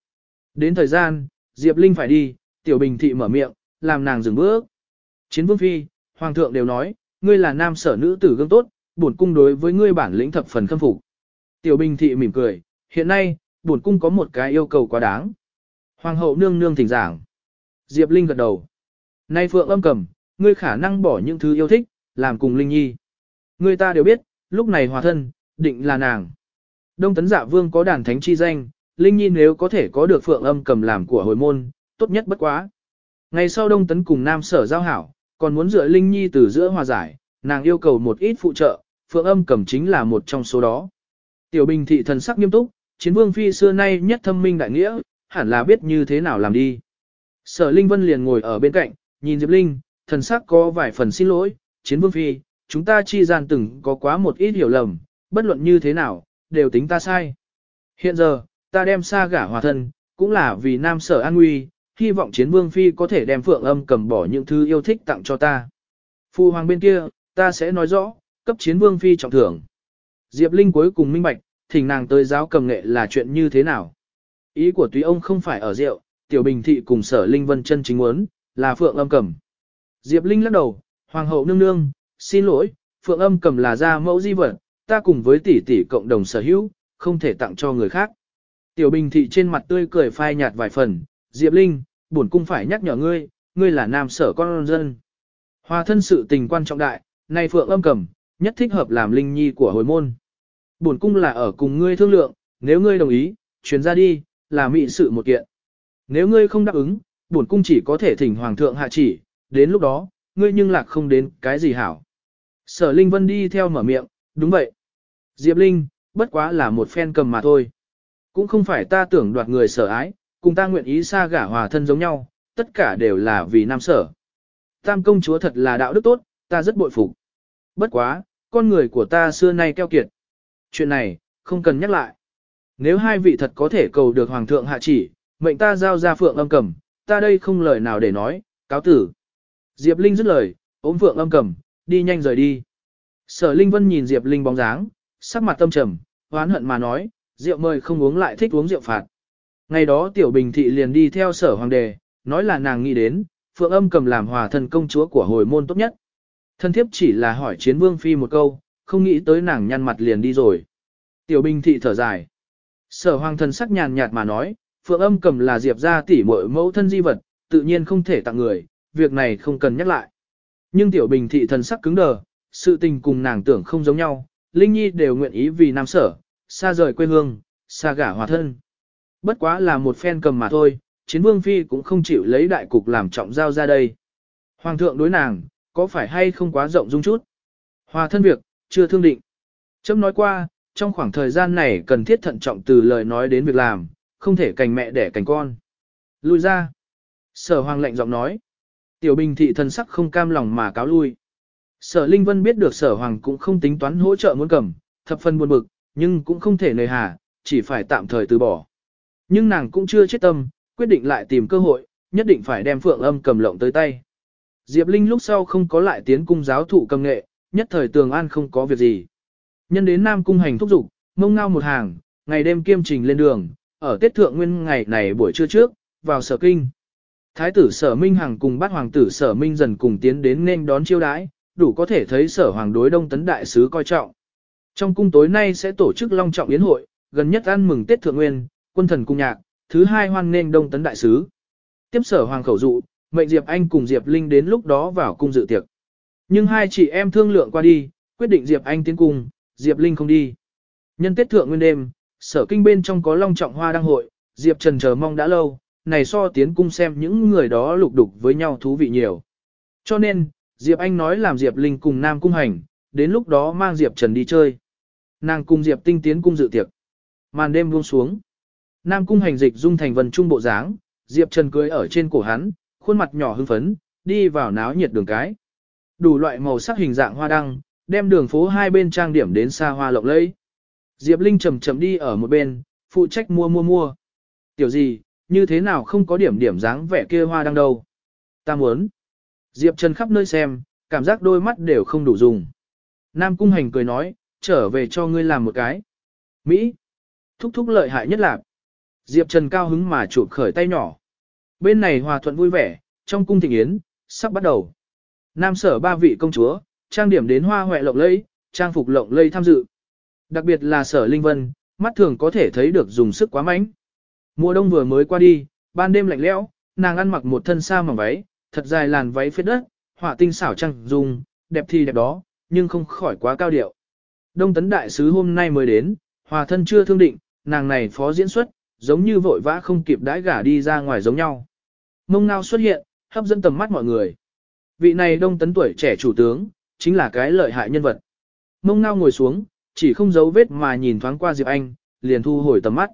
Đến thời gian, Diệp Linh phải đi, Tiểu Bình Thị mở miệng, làm nàng dừng bước. Chiến vương phi, hoàng thượng đều nói, ngươi là nam sở nữ tử gương tốt, bổn cung đối với ngươi bản lĩnh thập phần khâm phục. Tiểu Bình Thị mỉm cười, hiện nay, bổn cung có một cái yêu cầu quá đáng. Hoàng hậu nương nương thỉnh giảng. Diệp Linh gật đầu. Nay Phượng âm cầm, ngươi khả năng bỏ những thứ yêu thích, làm cùng Linh Nhi. Người ta đều biết, lúc này hòa thân, định là nàng. Đông tấn giả vương có đàn thánh chi danh, Linh Nhi nếu có thể có được Phượng âm cầm làm của hồi môn, tốt nhất bất quá. Ngày sau Đông tấn cùng Nam sở giao hảo, còn muốn dựa Linh Nhi từ giữa hòa giải, nàng yêu cầu một ít phụ trợ, Phượng âm cầm chính là một trong số đó. Tiểu Bình thị thần sắc nghiêm túc, chiến vương phi xưa nay nhất thâm minh đại nghĩa, hẳn là biết như thế nào làm đi. Sở Linh Vân liền ngồi ở bên cạnh, nhìn Diệp Linh, thần sắc có vài phần xin lỗi, chiến vương phi, chúng ta chi gian từng có quá một ít hiểu lầm, bất luận như thế nào, đều tính ta sai. Hiện giờ, ta đem xa gả hòa thân, cũng là vì nam sở an nguy, hy vọng chiến vương phi có thể đem phượng âm cầm bỏ những thứ yêu thích tặng cho ta. Phu hoàng bên kia, ta sẽ nói rõ, cấp chiến vương phi trọng thưởng. Diệp Linh cuối cùng minh bạch, thỉnh nàng tới giáo cầm nghệ là chuyện như thế nào. Ý của túy ông không phải ở rượu, tiểu bình thị cùng sở Linh Vân chân chính muốn, là phượng âm cầm. Diệp Linh lắc đầu, hoàng hậu nương nương, xin lỗi, phượng âm cầm là gia mẫu di vật, ta cùng với tỷ tỷ cộng đồng sở hữu, không thể tặng cho người khác. Tiểu bình thị trên mặt tươi cười phai nhạt vài phần, Diệp Linh, bổn cung phải nhắc nhở ngươi, ngươi là nam sở con dân. Hòa thân sự tình quan trọng đại, nay phượng âm cầm, nhất thích hợp làm linh nhi của hồi môn. Bổn cung là ở cùng ngươi thương lượng, nếu ngươi đồng ý, chuyến ra đi, là mị sự một kiện. Nếu ngươi không đáp ứng, bổn cung chỉ có thể thỉnh hoàng thượng hạ chỉ, đến lúc đó, ngươi nhưng lạc không đến cái gì hảo. Sở Linh Vân đi theo mở miệng, đúng vậy. Diệp Linh, bất quá là một phen cầm mà thôi. Cũng không phải ta tưởng đoạt người sở ái, cùng ta nguyện ý xa gả hòa thân giống nhau, tất cả đều là vì nam sở. Tam công chúa thật là đạo đức tốt, ta rất bội phục. Bất quá, con người của ta xưa nay keo kiệt. Chuyện này, không cần nhắc lại. Nếu hai vị thật có thể cầu được hoàng thượng hạ chỉ, mệnh ta giao ra phượng âm cầm, ta đây không lời nào để nói, cáo tử. Diệp Linh dứt lời, ôm phượng âm cầm, đi nhanh rời đi. Sở Linh Vân nhìn Diệp Linh bóng dáng, sắc mặt tâm trầm, oán hận mà nói, rượu mời không uống lại thích uống rượu phạt. Ngày đó Tiểu Bình Thị liền đi theo sở hoàng đề, nói là nàng nghĩ đến, phượng âm cầm làm hòa thân công chúa của hồi môn tốt nhất. Thân thiếp chỉ là hỏi chiến vương phi một câu, không nghĩ tới nàng nhăn mặt liền đi rồi. Tiểu Bình Thị thở dài. Sở hoàng thần sắc nhàn nhạt mà nói, phượng âm cầm là diệp gia tỷ muội mẫu thân di vật, tự nhiên không thể tặng người, việc này không cần nhắc lại. Nhưng Tiểu Bình Thị thần sắc cứng đờ, sự tình cùng nàng tưởng không giống nhau, Linh Nhi đều nguyện ý vì nam sở, xa rời quê hương, xa gả hòa thân. Bất quá là một phen cầm mà thôi, chiến vương phi cũng không chịu lấy đại cục làm trọng giao ra đây. Hoàng thượng đối nàng, có phải hay không quá rộng dung chút? Hòa thân việc, chưa thương định. Chấm nói qua, trong khoảng thời gian này cần thiết thận trọng từ lời nói đến việc làm, không thể cành mẹ đẻ cành con. Lui ra. Sở hoàng lệnh giọng nói. Tiểu bình thị thần sắc không cam lòng mà cáo lui. Sở Linh Vân biết được sở hoàng cũng không tính toán hỗ trợ muốn cầm, thập phần buồn bực, nhưng cũng không thể nề hà, chỉ phải tạm thời từ bỏ. Nhưng nàng cũng chưa chết tâm, quyết định lại tìm cơ hội, nhất định phải đem phượng âm cầm lộng tới tay. Diệp Linh lúc sau không có lại tiến cung giáo thụ cầm nghệ, nhất thời tường an không có việc gì. Nhân đến Nam cung hành thúc dục, mông ngao một hàng, ngày đêm kiêm trình lên đường, ở Tết Thượng Nguyên ngày này buổi trưa trước, vào sở kinh. Thái tử sở Minh Hằng cùng bát hoàng tử sở Minh dần cùng tiến đến nên đón chiêu đãi, đủ có thể thấy sở hoàng đối đông tấn đại sứ coi trọng. Trong cung tối nay sẽ tổ chức long trọng yến hội, gần nhất ăn mừng Tết Thượng Nguyên, quân thần cung nhạc, thứ hai hoan nên đông tấn đại sứ. Tiếp sở hoàng khẩu dụ, mệnh Diệp Anh cùng Diệp Linh đến lúc đó vào cung dự tiệc. Nhưng hai chị em thương lượng qua đi, quyết định Diệp Anh tiến cung, Diệp Linh không đi. Nhân Tết Thượng Nguyên đêm, sở kinh bên trong có long trọng hoa đăng hội, Diệp Trần chờ mong đã lâu, này so tiến cung xem những người đó lục đục với nhau thú vị nhiều. Cho nên, Diệp Anh nói làm Diệp Linh cùng Nam Cung Hành, đến lúc đó mang Diệp Trần đi chơi. Nàng cùng Diệp Tinh tiến cung dự tiệc. Màn đêm buông xuống. Nam Cung Hành dịch dung thành vần trung bộ dáng, Diệp Trần cưới ở trên cổ hắn, khuôn mặt nhỏ hưng phấn, đi vào náo nhiệt đường cái. Đủ loại màu sắc hình dạng hoa đăng, đem đường phố hai bên trang điểm đến xa hoa lộng lẫy. Diệp Linh chậm chậm đi ở một bên, phụ trách mua mua mua. Tiểu gì, như thế nào không có điểm điểm dáng vẻ kia hoa đăng đâu. Ta muốn. Diệp Trần khắp nơi xem, cảm giác đôi mắt đều không đủ dùng. Nam Cung Hành cười nói, trở về cho ngươi làm một cái. Mỹ. Thúc thúc lợi hại nhất là. Diệp Trần cao hứng mà chụp khởi tay nhỏ. Bên này hòa thuận vui vẻ, trong cung thịnh yến, sắp bắt đầu. Nam sở ba vị công chúa, trang điểm đến hoa hoẹ lộng lẫy, trang phục lộng lẫy tham dự. Đặc biệt là sở Linh Vân, mắt thường có thể thấy được dùng sức quá mạnh. Mùa đông vừa mới qua đi, ban đêm lạnh lẽo, nàng ăn mặc một thân sa mỏng váy, thật dài làn váy phết đất, họa tinh xảo trăng dùng, đẹp thì đẹp đó, nhưng không khỏi quá cao điệu. Đông tấn đại sứ hôm nay mới đến, hòa thân chưa thương định, nàng này phó diễn xuất, giống như vội vã không kịp đãi gả đi ra ngoài giống nhau. Mông ngao xuất hiện, hấp dẫn tầm mắt mọi người. Vị này đông tấn tuổi trẻ chủ tướng, chính là cái lợi hại nhân vật. Mông ngao ngồi xuống, chỉ không giấu vết mà nhìn thoáng qua Diệp Anh, liền thu hồi tầm mắt.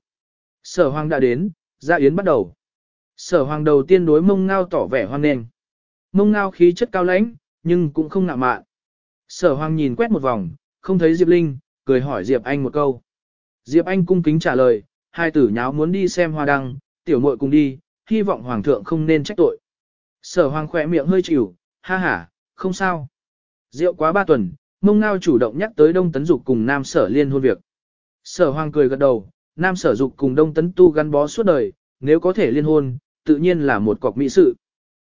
Sở hoàng đã đến, ra yến bắt đầu. Sở hoàng đầu tiên đối mông ngao tỏ vẻ hoan nghênh. Mông ngao khí chất cao lãnh, nhưng cũng không ngạo mạn. Sở hoàng nhìn quét một vòng, không thấy Diệp Linh, cười hỏi Diệp Anh một câu. Diệp Anh cung kính trả lời, hai tử nháo muốn đi xem hoa đăng, tiểu muội cùng đi, hy vọng hoàng thượng không nên trách tội. Sở hoàng khỏe miệng hơi chịu, ha ha, không sao. Rượu quá ba tuần, mông ngao chủ động nhắc tới đông tấn dục cùng nam sở liên hôn việc. Sở hoàng cười gật đầu, nam sở dục cùng đông tấn tu gắn bó suốt đời, nếu có thể liên hôn, tự nhiên là một cọc mỹ sự.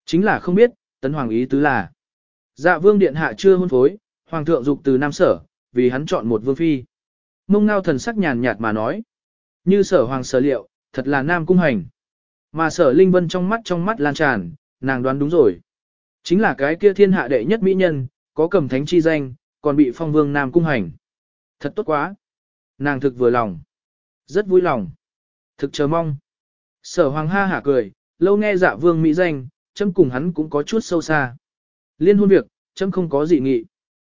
Chính là không biết, tấn hoàng ý tứ là. Dạ vương điện hạ chưa hôn phối, hoàng thượng dục từ nam sở, vì hắn chọn một vương phi. Mông ngao thần sắc nhàn nhạt mà nói. Như sở hoàng sở liệu, thật là nam cung hành. Mà sở linh vân trong mắt trong mắt lan tràn, nàng đoán đúng rồi. Chính là cái kia thiên hạ đệ nhất mỹ nhân, có cầm thánh chi danh, còn bị phong vương nam cung hành. Thật tốt quá. Nàng thực vừa lòng. Rất vui lòng. Thực chờ mong. Sở hoàng ha hả cười, lâu nghe dạ vương mỹ danh, chấm cùng hắn cũng có chút sâu xa. Liên hôn việc, chấm không có gì nghị.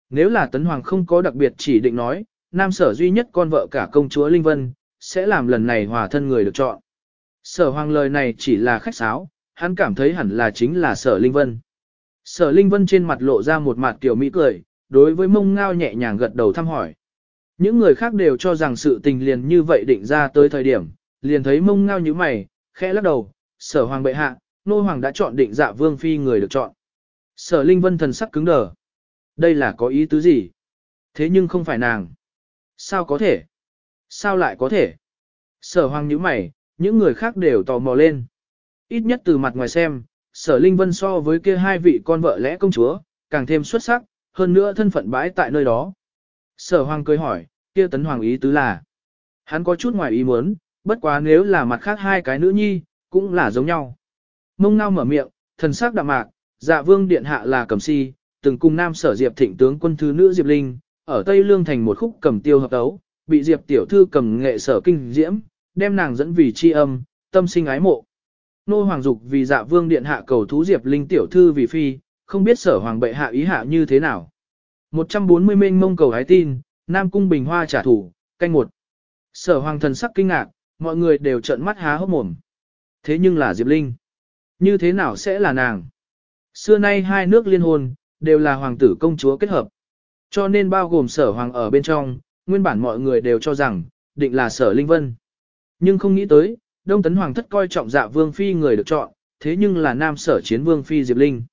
Nếu là tấn hoàng không có đặc biệt chỉ định nói, nam sở duy nhất con vợ cả công chúa Linh Vân, sẽ làm lần này hòa thân người được chọn. Sở hoàng lời này chỉ là khách sáo, hắn cảm thấy hẳn là chính là sở Linh Vân. Sở Linh Vân trên mặt lộ ra một mặt tiểu mỹ cười, đối với mông ngao nhẹ nhàng gật đầu thăm hỏi. Những người khác đều cho rằng sự tình liền như vậy định ra tới thời điểm, liền thấy mông ngao như mày, khẽ lắc đầu, sở hoàng bệ hạ, nô hoàng đã chọn định dạ vương phi người được chọn. Sở Linh Vân thần sắc cứng đờ. Đây là có ý tứ gì? Thế nhưng không phải nàng. Sao có thể? Sao lại có thể? Sở hoàng nhíu mày, những người khác đều tò mò lên. Ít nhất từ mặt ngoài xem, sở Linh Vân so với kia hai vị con vợ lẽ công chúa, càng thêm xuất sắc, hơn nữa thân phận bãi tại nơi đó. Sở hoàng cười hỏi, kia tấn hoàng ý tứ là. Hắn có chút ngoài ý muốn, bất quá nếu là mặt khác hai cái nữ nhi, cũng là giống nhau. Mông ngao mở miệng, thần sắc đạm mạc, dạ vương điện hạ là cầm si, từng cùng nam sở diệp thịnh tướng quân thứ nữ diệp linh, ở Tây Lương thành một khúc cầm tiêu hợp tấu, bị diệp tiểu thư cầm nghệ sở kinh diễm, đem nàng dẫn vì chi âm, tâm sinh ái mộ. Nô hoàng dục vì dạ vương điện hạ cầu thú diệp linh tiểu thư vì phi, không biết sở hoàng bệ hạ ý hạ như thế nào. 140 mênh mông cầu hái tin, Nam Cung Bình Hoa trả thủ canh một. Sở hoàng thần sắc kinh ngạc, mọi người đều trợn mắt há hốc mồm. Thế nhưng là Diệp Linh. Như thế nào sẽ là nàng? Xưa nay hai nước liên hôn, đều là hoàng tử công chúa kết hợp. Cho nên bao gồm sở hoàng ở bên trong, nguyên bản mọi người đều cho rằng, định là sở Linh Vân. Nhưng không nghĩ tới, Đông Tấn Hoàng thất coi trọng dạ vương phi người được chọn, thế nhưng là nam sở chiến vương phi Diệp Linh.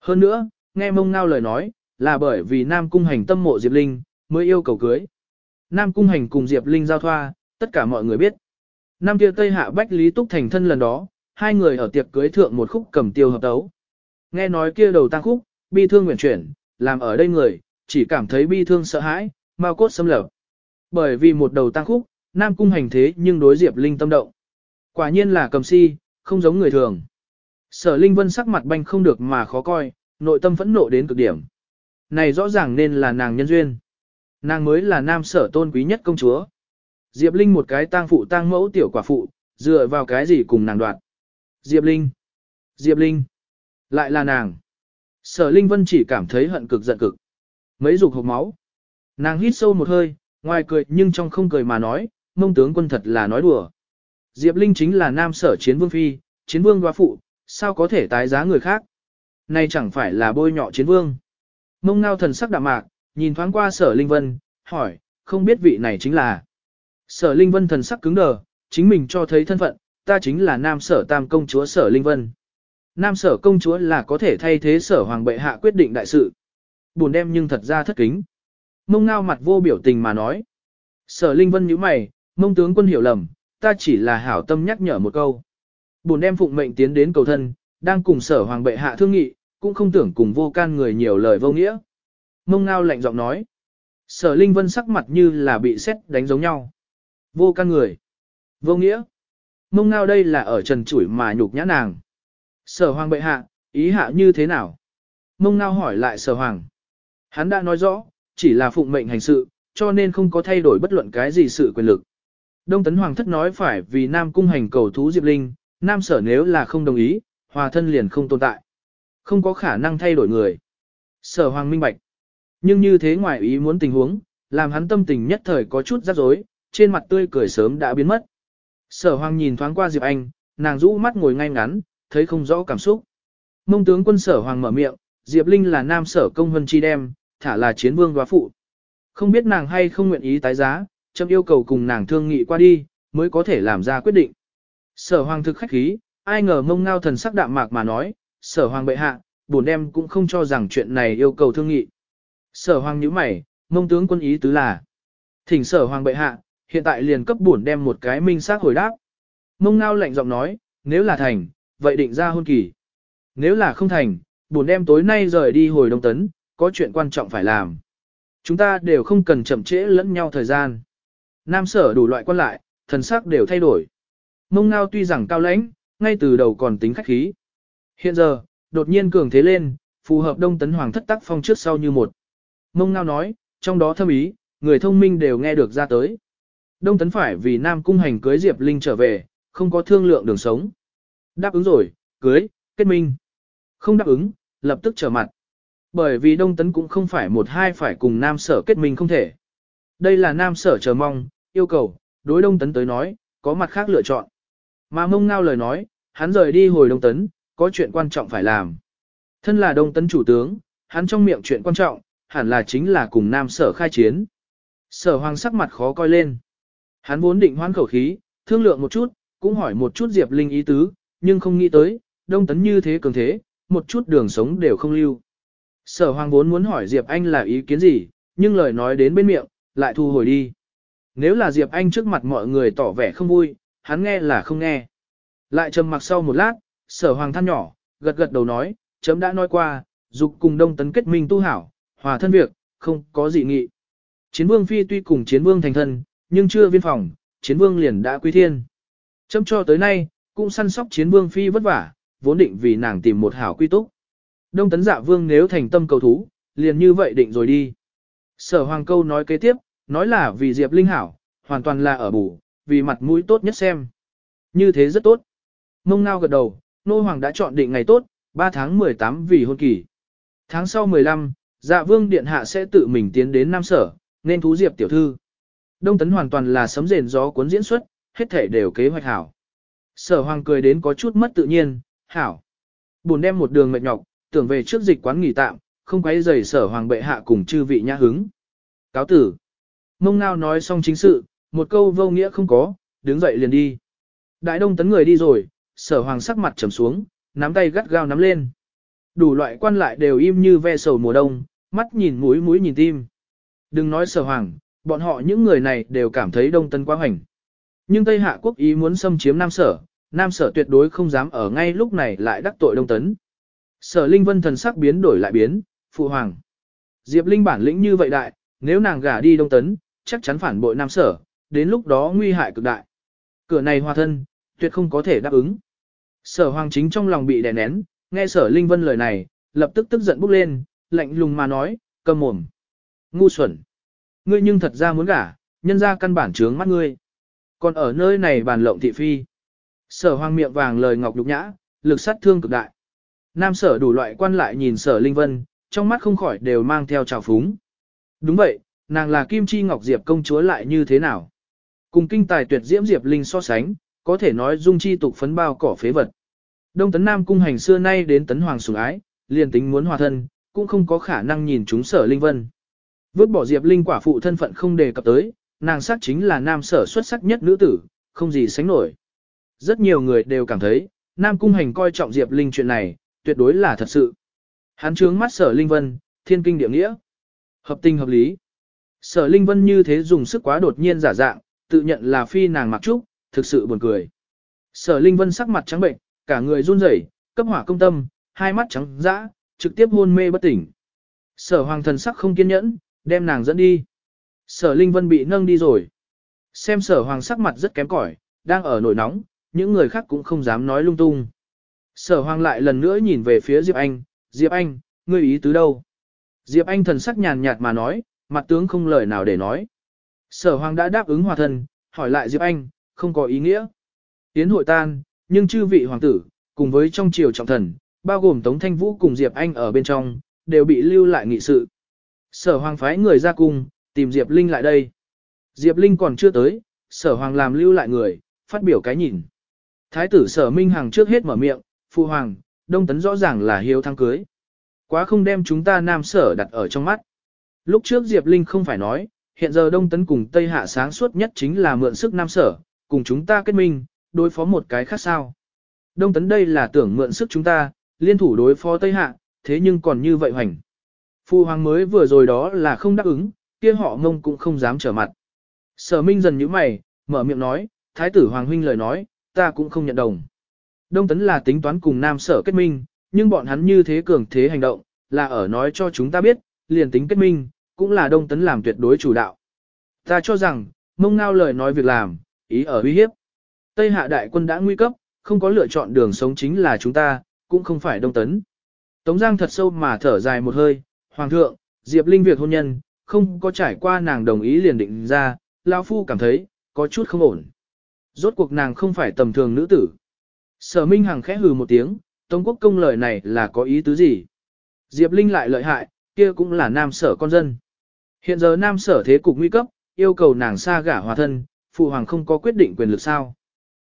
Hơn nữa, nghe mông ngao lời nói, là bởi vì nam cung hành tâm mộ Diệp Linh, mới yêu cầu cưới. Nam cung hành cùng Diệp Linh giao thoa, tất cả mọi người biết. Năm kia Tây Hạ Bách Lý Túc thành thân lần đó, hai người ở tiệc cưới thượng một khúc cầm tiêu hợp tấu. Nghe nói kia đầu tăng khúc, bi thương nguyện chuyển, làm ở đây người, chỉ cảm thấy bi thương sợ hãi, mau cốt xâm lở. Bởi vì một đầu tăng khúc, Nam cung hành thế nhưng đối Diệp Linh tâm động. Quả nhiên là cầm si, không giống người thường. Sở Linh Vân sắc mặt banh không được mà khó coi, nội tâm phẫn nộ đến cực điểm. Này rõ ràng nên là nàng nhân duyên. Nàng mới là nam sở tôn quý nhất công chúa. Diệp Linh một cái tang phụ tang mẫu tiểu quả phụ, dựa vào cái gì cùng nàng đoạt. Diệp Linh. Diệp Linh. Lại là nàng. Sở Linh Vân chỉ cảm thấy hận cực giận cực. Mấy dục hộp máu. Nàng hít sâu một hơi, ngoài cười nhưng trong không cười mà nói, mông tướng quân thật là nói đùa. Diệp Linh chính là nam sở chiến vương phi, chiến vương đoá phụ, sao có thể tái giá người khác. Này chẳng phải là bôi nhọ chiến vương. Mông ngao thần sắc đạm mạc, nhìn thoáng qua sở Linh Vân, hỏi, không biết vị này chính là. Sở Linh Vân thần sắc cứng đờ, chính mình cho thấy thân phận, ta chính là nam sở tam công chúa sở Linh Vân. Nam sở công chúa là có thể thay thế sở hoàng bệ hạ quyết định đại sự. Buồn đem nhưng thật ra thất kính. Mông ngao mặt vô biểu tình mà nói. Sở Linh Vân nhíu mày, mông tướng quân hiểu lầm, ta chỉ là hảo tâm nhắc nhở một câu. Buồn đem phụng mệnh tiến đến cầu thân, đang cùng sở hoàng bệ hạ thương nghị, cũng không tưởng cùng vô can người nhiều lời vô nghĩa. Mông ngao lạnh giọng nói. Sở Linh Vân sắc mặt như là bị xét đánh giống nhau. Vô can người. Vô nghĩa. Mông ngao đây là ở trần chủi mà nhục nhã nàng. Sở hoàng bệ hạ, ý hạ như thế nào? Mông ngao hỏi lại sở hoàng. Hắn đã nói rõ, chỉ là phụng mệnh hành sự, cho nên không có thay đổi bất luận cái gì sự quyền lực. Đông Tấn Hoàng thất nói phải vì Nam cung hành cầu thú Diệp Linh, Nam sở nếu là không đồng ý, hòa thân liền không tồn tại. Không có khả năng thay đổi người. Sở Hoàng minh bạch. Nhưng như thế ngoài ý muốn tình huống, làm hắn tâm tình nhất thời có chút rắc rối, trên mặt tươi cười sớm đã biến mất. Sở Hoàng nhìn thoáng qua Diệp Anh, nàng rũ mắt ngồi ngay ngắn, thấy không rõ cảm xúc. Mông tướng quân Sở Hoàng mở miệng, Diệp Linh là nam sở công hân chi đem, thả là chiến vương đoá phụ. Không biết nàng hay không nguyện ý tái giá, chậm yêu cầu cùng nàng thương nghị qua đi, mới có thể làm ra quyết định. Sở hoàng thực khách khí, ai ngờ mông ngao thần sắc đạm mạc mà nói, sở hoàng bệ hạ, bổn đem cũng không cho rằng chuyện này yêu cầu thương nghị. Sở hoàng nhíu mày, mông tướng quân ý tứ là, thỉnh sở hoàng bệ hạ, hiện tại liền cấp bổn đem một cái minh xác hồi đáp. Mông ngao lạnh giọng nói, nếu là thành, vậy định ra hôn kỳ. Nếu là không thành, bổn đem tối nay rời đi hồi đông tấn, có chuyện quan trọng phải làm. Chúng ta đều không cần chậm trễ lẫn nhau thời gian. Nam sở đủ loại quan lại, thần sắc đều thay đổi. Mông ngao tuy rằng cao lãnh, ngay từ đầu còn tính khách khí. Hiện giờ, đột nhiên cường thế lên, phù hợp đông tấn hoàng thất tác phong trước sau như một. Mông ngao nói, trong đó thâm ý, người thông minh đều nghe được ra tới. Đông tấn phải vì Nam cung hành cưới Diệp Linh trở về, không có thương lượng đường sống. Đáp ứng rồi, cưới, kết minh. Không đáp ứng, lập tức trở mặt. Bởi vì Đông Tấn cũng không phải một hai phải cùng Nam Sở kết minh không thể. Đây là Nam Sở chờ mong, yêu cầu, đối Đông Tấn tới nói, có mặt khác lựa chọn. Mà mông ngao lời nói, hắn rời đi hồi Đông Tấn, có chuyện quan trọng phải làm. Thân là Đông Tấn chủ tướng, hắn trong miệng chuyện quan trọng, hẳn là chính là cùng Nam Sở khai chiến. Sở hoàng sắc mặt khó coi lên. Hắn vốn định hoán khẩu khí, thương lượng một chút, cũng hỏi một chút Diệp Linh ý tứ, nhưng không nghĩ tới, Đông Tấn như thế cường thế, một chút đường sống đều không lưu. Sở hoàng vốn muốn hỏi Diệp Anh là ý kiến gì, nhưng lời nói đến bên miệng, lại thu hồi đi. Nếu là Diệp Anh trước mặt mọi người tỏ vẻ không vui, hắn nghe là không nghe. Lại trầm mặc sau một lát, sở hoàng than nhỏ, gật gật đầu nói, chấm đã nói qua, dục cùng đông tấn kết minh tu hảo, hòa thân việc, không có gì nghị. Chiến vương phi tuy cùng chiến vương thành thân, nhưng chưa viên phòng, chiến vương liền đã quy thiên. Chấm cho tới nay, cũng săn sóc chiến vương phi vất vả, vốn định vì nàng tìm một hảo quy túc. Đông tấn dạ vương nếu thành tâm cầu thú, liền như vậy định rồi đi. Sở hoàng câu nói kế tiếp, nói là vì Diệp Linh hảo, hoàn toàn là ở bù, vì mặt mũi tốt nhất xem. Như thế rất tốt. Mông ngao gật đầu, nô hoàng đã chọn định ngày tốt, 3 tháng 18 vì hôn kỳ. Tháng sau 15, dạ vương điện hạ sẽ tự mình tiến đến Nam Sở, nên thú Diệp tiểu thư. Đông tấn hoàn toàn là sấm rền gió cuốn diễn xuất, hết thể đều kế hoạch hảo. Sở hoàng cười đến có chút mất tự nhiên, hảo. Buồn đem một đường mệt nhọc, tưởng về trước dịch quán nghỉ tạm, không quấy rầy sở hoàng bệ hạ cùng chư vị nhã hứng. Cáo tử. Mông ngao nói xong chính sự, một câu vô nghĩa không có, đứng dậy liền đi. Đại đông tấn người đi rồi, sở hoàng sắc mặt trầm xuống, nắm tay gắt gao nắm lên. Đủ loại quan lại đều im như ve sầu mùa đông, mắt nhìn mũi mũi nhìn tim. Đừng nói sở hoàng, bọn họ những người này đều cảm thấy đông tấn quá hoành. Nhưng Tây Hạ quốc ý muốn xâm chiếm Nam Sở, Nam Sở tuyệt đối không dám ở ngay lúc này lại đắc tội Đông Tấn. Sở Linh Vân thần sắc biến đổi lại biến, phụ hoàng. Diệp Linh bản lĩnh như vậy đại, nếu nàng gả đi Đông Tấn, chắc chắn phản bội Nam Sở, đến lúc đó nguy hại cực đại. Cửa này hòa thân, tuyệt không có thể đáp ứng. Sở Hoàng chính trong lòng bị đè nén, nghe Sở Linh Vân lời này, lập tức tức giận bốc lên, lạnh lùng mà nói, cầm mồm. Ngu xuẩn. Ngươi nhưng thật ra muốn gả, nhân ra căn bản trướng mắt ngươi. Còn ở nơi này bàn lộng thị phi. Sở Hoàng miệng vàng lời ngọc đục nhã, lực sát thương cực đại. Nam sở đủ loại quan lại nhìn sở Linh Vân, trong mắt không khỏi đều mang theo trào phúng. Đúng vậy, nàng là Kim Chi Ngọc Diệp công chúa lại như thế nào? Cùng kinh tài tuyệt diễm Diệp Linh so sánh, có thể nói dung chi tục phấn bao cỏ phế vật. Đông tấn Nam cung hành xưa nay đến tấn hoàng sủng ái, liền tính muốn hòa thân, cũng không có khả năng nhìn chúng sở Linh Vân. Vứt bỏ Diệp Linh quả phụ thân phận không đề cập tới, nàng sắc chính là nam sở xuất sắc nhất nữ tử, không gì sánh nổi. Rất nhiều người đều cảm thấy, Nam cung hành coi trọng Diệp Linh chuyện này, tuyệt đối là thật sự. Hắn trướng mắt sở Linh Vân, thiên kinh địa nghĩa. Hợp tình hợp lý. Sở Linh Vân như thế dùng sức quá đột nhiên giả dạng, tự nhận là phi nàng mặc trúc, thực sự buồn cười. Sở Linh Vân sắc mặt trắng bệnh, cả người run rẩy, cấp hỏa công tâm, hai mắt trắng dã, trực tiếp hôn mê bất tỉnh. Sở Hoàng thần sắc không kiên nhẫn, đem nàng dẫn đi. Sở Linh Vân bị nâng đi rồi. Xem sở Hoàng sắc mặt rất kém cỏi, đang ở nổi nóng, những người khác cũng không dám nói lung tung. Sở hoàng lại lần nữa nhìn về phía Diệp Anh, Diệp Anh, ngươi ý tứ đâu? Diệp Anh thần sắc nhàn nhạt mà nói, mặt tướng không lời nào để nói. Sở hoàng đã đáp ứng hòa thân, hỏi lại Diệp Anh, không có ý nghĩa. Tiến hội tan, nhưng chư vị hoàng tử, cùng với trong triều trọng thần, bao gồm Tống Thanh Vũ cùng Diệp Anh ở bên trong, đều bị lưu lại nghị sự. Sở hoàng phái người ra cung, tìm Diệp Linh lại đây. Diệp Linh còn chưa tới, sở hoàng làm lưu lại người, phát biểu cái nhìn. Thái tử sở Minh Hằng trước hết mở miệng, phụ hoàng, đông tấn rõ ràng là hiếu thăng cưới. Quá không đem chúng ta nam sở đặt ở trong mắt. Lúc trước Diệp Linh không phải nói, hiện giờ đông tấn cùng Tây Hạ sáng suốt nhất chính là mượn sức nam sở, cùng chúng ta kết minh, đối phó một cái khác sao. Đông tấn đây là tưởng mượn sức chúng ta, liên thủ đối phó Tây Hạ, thế nhưng còn như vậy hoành. Phu hoàng mới vừa rồi đó là không đáp ứng, kia họ mông cũng không dám trở mặt. Sở Minh dần như mày, mở miệng nói, Thái tử Hoàng Huynh lời nói, ta cũng không nhận đồng. Đông Tấn là tính toán cùng Nam Sở kết minh, nhưng bọn hắn như thế cường thế hành động, là ở nói cho chúng ta biết, liền tính kết minh, cũng là Đông Tấn làm tuyệt đối chủ đạo. Ta cho rằng, mông ngao lời nói việc làm, ý ở uy hiếp. Tây Hạ đại quân đã nguy cấp, không có lựa chọn đường sống chính là chúng ta, cũng không phải Đông Tấn. Tống Giang thật sâu mà thở dài một hơi, Hoàng thượng, Diệp Linh việc hôn nhân, không có trải qua nàng đồng ý liền định ra, Lão Phu cảm thấy, có chút không ổn. Rốt cuộc nàng không phải tầm thường nữ tử. Sở Minh Hằng khẽ hừ một tiếng, Tống Quốc công lời này là có ý tứ gì? Diệp Linh lại lợi hại, kia cũng là nam sở con dân. Hiện giờ nam sở thế cục nguy cấp, yêu cầu nàng xa gả hòa thân, phụ hoàng không có quyết định quyền lực sao.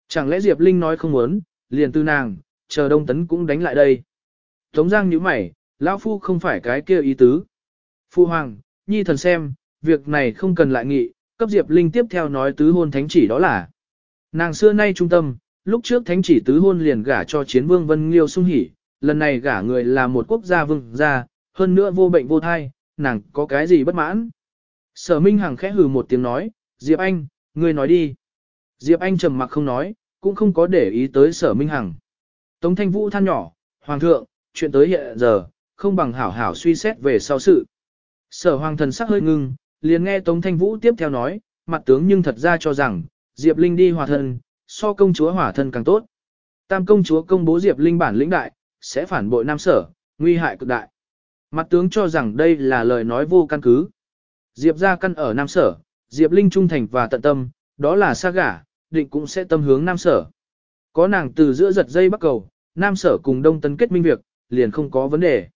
Chẳng lẽ Diệp Linh nói không muốn, liền tư nàng, chờ Đông Tấn cũng đánh lại đây. Tống Giang nhíu mày, lão phu không phải cái kia ý tứ. Phụ hoàng, nhi thần xem, việc này không cần lại nghị, cấp Diệp Linh tiếp theo nói tứ hôn thánh chỉ đó là. Nàng xưa nay trung tâm, lúc trước thánh chỉ tứ hôn liền gả cho chiến vương Vân Liêu sung hỉ, lần này gả người là một quốc gia vương gia, hơn nữa vô bệnh vô thai, nàng có cái gì bất mãn. Sở Minh Hằng khẽ hừ một tiếng nói, Diệp Anh, ngươi nói đi. Diệp Anh trầm mặc không nói, cũng không có để ý tới sở Minh Hằng. Tống Thanh Vũ than nhỏ, Hoàng thượng, chuyện tới hiện giờ, không bằng hảo hảo suy xét về sau sự. Sở Hoàng thần sắc hơi ngưng, liền nghe Tống Thanh Vũ tiếp theo nói, mặt tướng nhưng thật ra cho rằng, Diệp Linh đi hòa thân, so công chúa hỏa thân càng tốt. Tam công chúa công bố Diệp Linh bản lĩnh đại, sẽ phản bội Nam Sở, nguy hại cực đại. Mặt tướng cho rằng đây là lời nói vô căn cứ. Diệp ra căn ở Nam Sở, Diệp Linh trung thành và tận tâm, đó là xa gả, định cũng sẽ tâm hướng Nam Sở. Có nàng từ giữa giật dây bắt cầu, Nam Sở cùng Đông Tấn kết minh việc, liền không có vấn đề.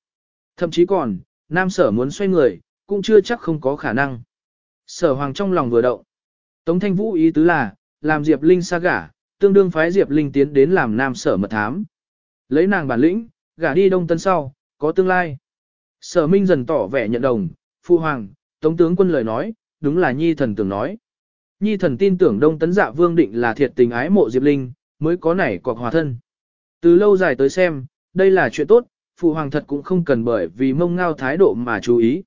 Thậm chí còn, Nam Sở muốn xoay người, cũng chưa chắc không có khả năng. Sở Hoàng trong lòng vừa động. Tống Thanh Vũ ý tứ là, làm Diệp Linh xa gả, tương đương phái Diệp Linh tiến đến làm Nam Sở mật thám. Lấy nàng bản lĩnh, gả đi Đông Tấn sau, có tương lai. Sở Minh dần tỏ vẻ nhận đồng, Phu Hoàng, Tống tướng quân lời nói, đúng là Nhi thần tưởng nói. Nhi thần tin tưởng Đông Tấn Dạ Vương định là thiệt tình ái mộ Diệp Linh, mới có nảy quọc hòa thân. Từ lâu dài tới xem, đây là chuyện tốt, Phụ Hoàng thật cũng không cần bởi vì mông ngao thái độ mà chú ý.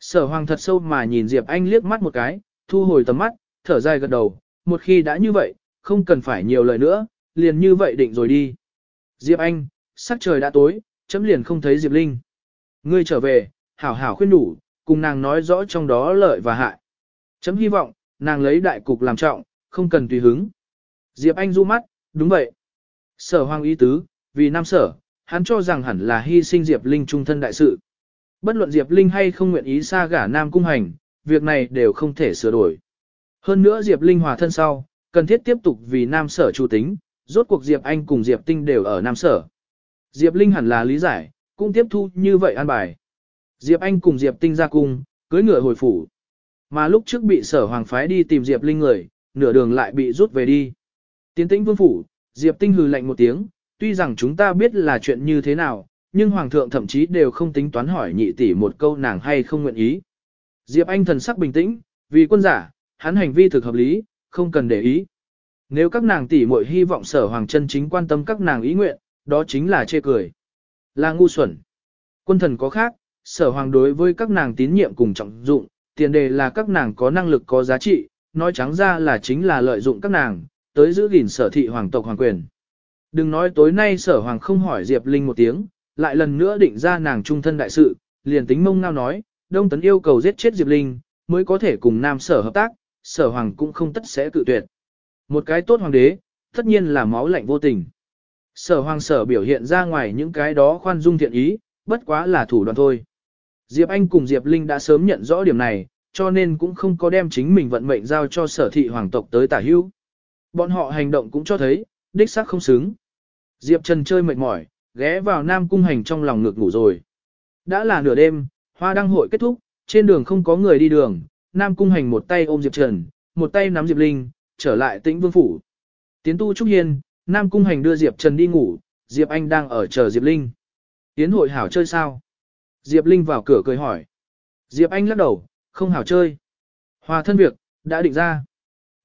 Sở Hoàng thật sâu mà nhìn Diệp Anh liếc mắt một cái, thu hồi tầm mắt, thở dài gật đầu, một khi đã như vậy, không cần phải nhiều lời nữa, liền như vậy định rồi đi. Diệp Anh, sắc trời đã tối, chấm liền không thấy Diệp Linh. Ngươi trở về, hảo hảo khuyên đủ, cùng nàng nói rõ trong đó lợi và hại. Chấm hy vọng, nàng lấy đại cục làm trọng, không cần tùy hứng. Diệp Anh du mắt, đúng vậy. Sở Hoang ý tứ, vì nam sở, hắn cho rằng hẳn là hy sinh Diệp Linh trung thân đại sự. Bất luận Diệp Linh hay không nguyện ý xa gả nam cung hành, việc này đều không thể sửa đổi. Hơn nữa Diệp Linh hòa thân sau, cần thiết tiếp tục vì nam sở chủ tính, rốt cuộc Diệp Anh cùng Diệp Tinh đều ở nam sở. Diệp Linh hẳn là lý giải, cũng tiếp thu như vậy an bài. Diệp Anh cùng Diệp Tinh ra cung, cưới ngựa hồi phủ. Mà lúc trước bị sở hoàng phái đi tìm Diệp Linh người, nửa đường lại bị rút về đi. Tiến tĩnh vương phủ, Diệp Tinh hừ lạnh một tiếng, tuy rằng chúng ta biết là chuyện như thế nào, nhưng hoàng thượng thậm chí đều không tính toán hỏi nhị tỷ một câu nàng hay không nguyện ý. Diệp Anh thần sắc bình tĩnh, vì quân giả, hắn hành vi thực hợp lý, không cần để ý. Nếu các nàng tỷ muội hy vọng sở hoàng chân chính quan tâm các nàng ý nguyện, đó chính là chê cười. Là ngu xuẩn. Quân thần có khác, sở hoàng đối với các nàng tín nhiệm cùng trọng dụng, tiền đề là các nàng có năng lực có giá trị, nói trắng ra là chính là lợi dụng các nàng, tới giữ gìn sở thị hoàng tộc hoàng quyền. Đừng nói tối nay sở hoàng không hỏi Diệp Linh một tiếng, lại lần nữa định ra nàng trung thân đại sự, liền tính mông ngao nói, Đông Tấn yêu cầu giết chết Diệp Linh, mới có thể cùng Nam sở hợp tác, sở hoàng cũng không tất sẽ cự tuyệt. Một cái tốt hoàng đế, tất nhiên là máu lạnh vô tình. Sở hoàng sở biểu hiện ra ngoài những cái đó khoan dung thiện ý, bất quá là thủ đoạn thôi. Diệp Anh cùng Diệp Linh đã sớm nhận rõ điểm này, cho nên cũng không có đem chính mình vận mệnh giao cho sở thị hoàng tộc tới tả hữu. Bọn họ hành động cũng cho thấy, đích xác không xứng. Diệp Trần chơi mệt mỏi, ghé vào Nam Cung Hành trong lòng ngược ngủ rồi. Đã là nửa đêm, hoa đăng hội kết thúc, trên đường không có người đi đường, Nam Cung Hành một tay ôm Diệp Trần, một tay nắm Diệp Linh, trở lại tĩnh vương phủ. Tiến tu Trúc Hiên, Nam Cung Hành đưa Diệp Trần đi ngủ, Diệp Anh đang ở chờ Diệp Linh. Tiến hội hảo chơi sao? Diệp Linh vào cửa cười hỏi. Diệp Anh lắc đầu, không hảo chơi. Hòa thân việc, đã định ra.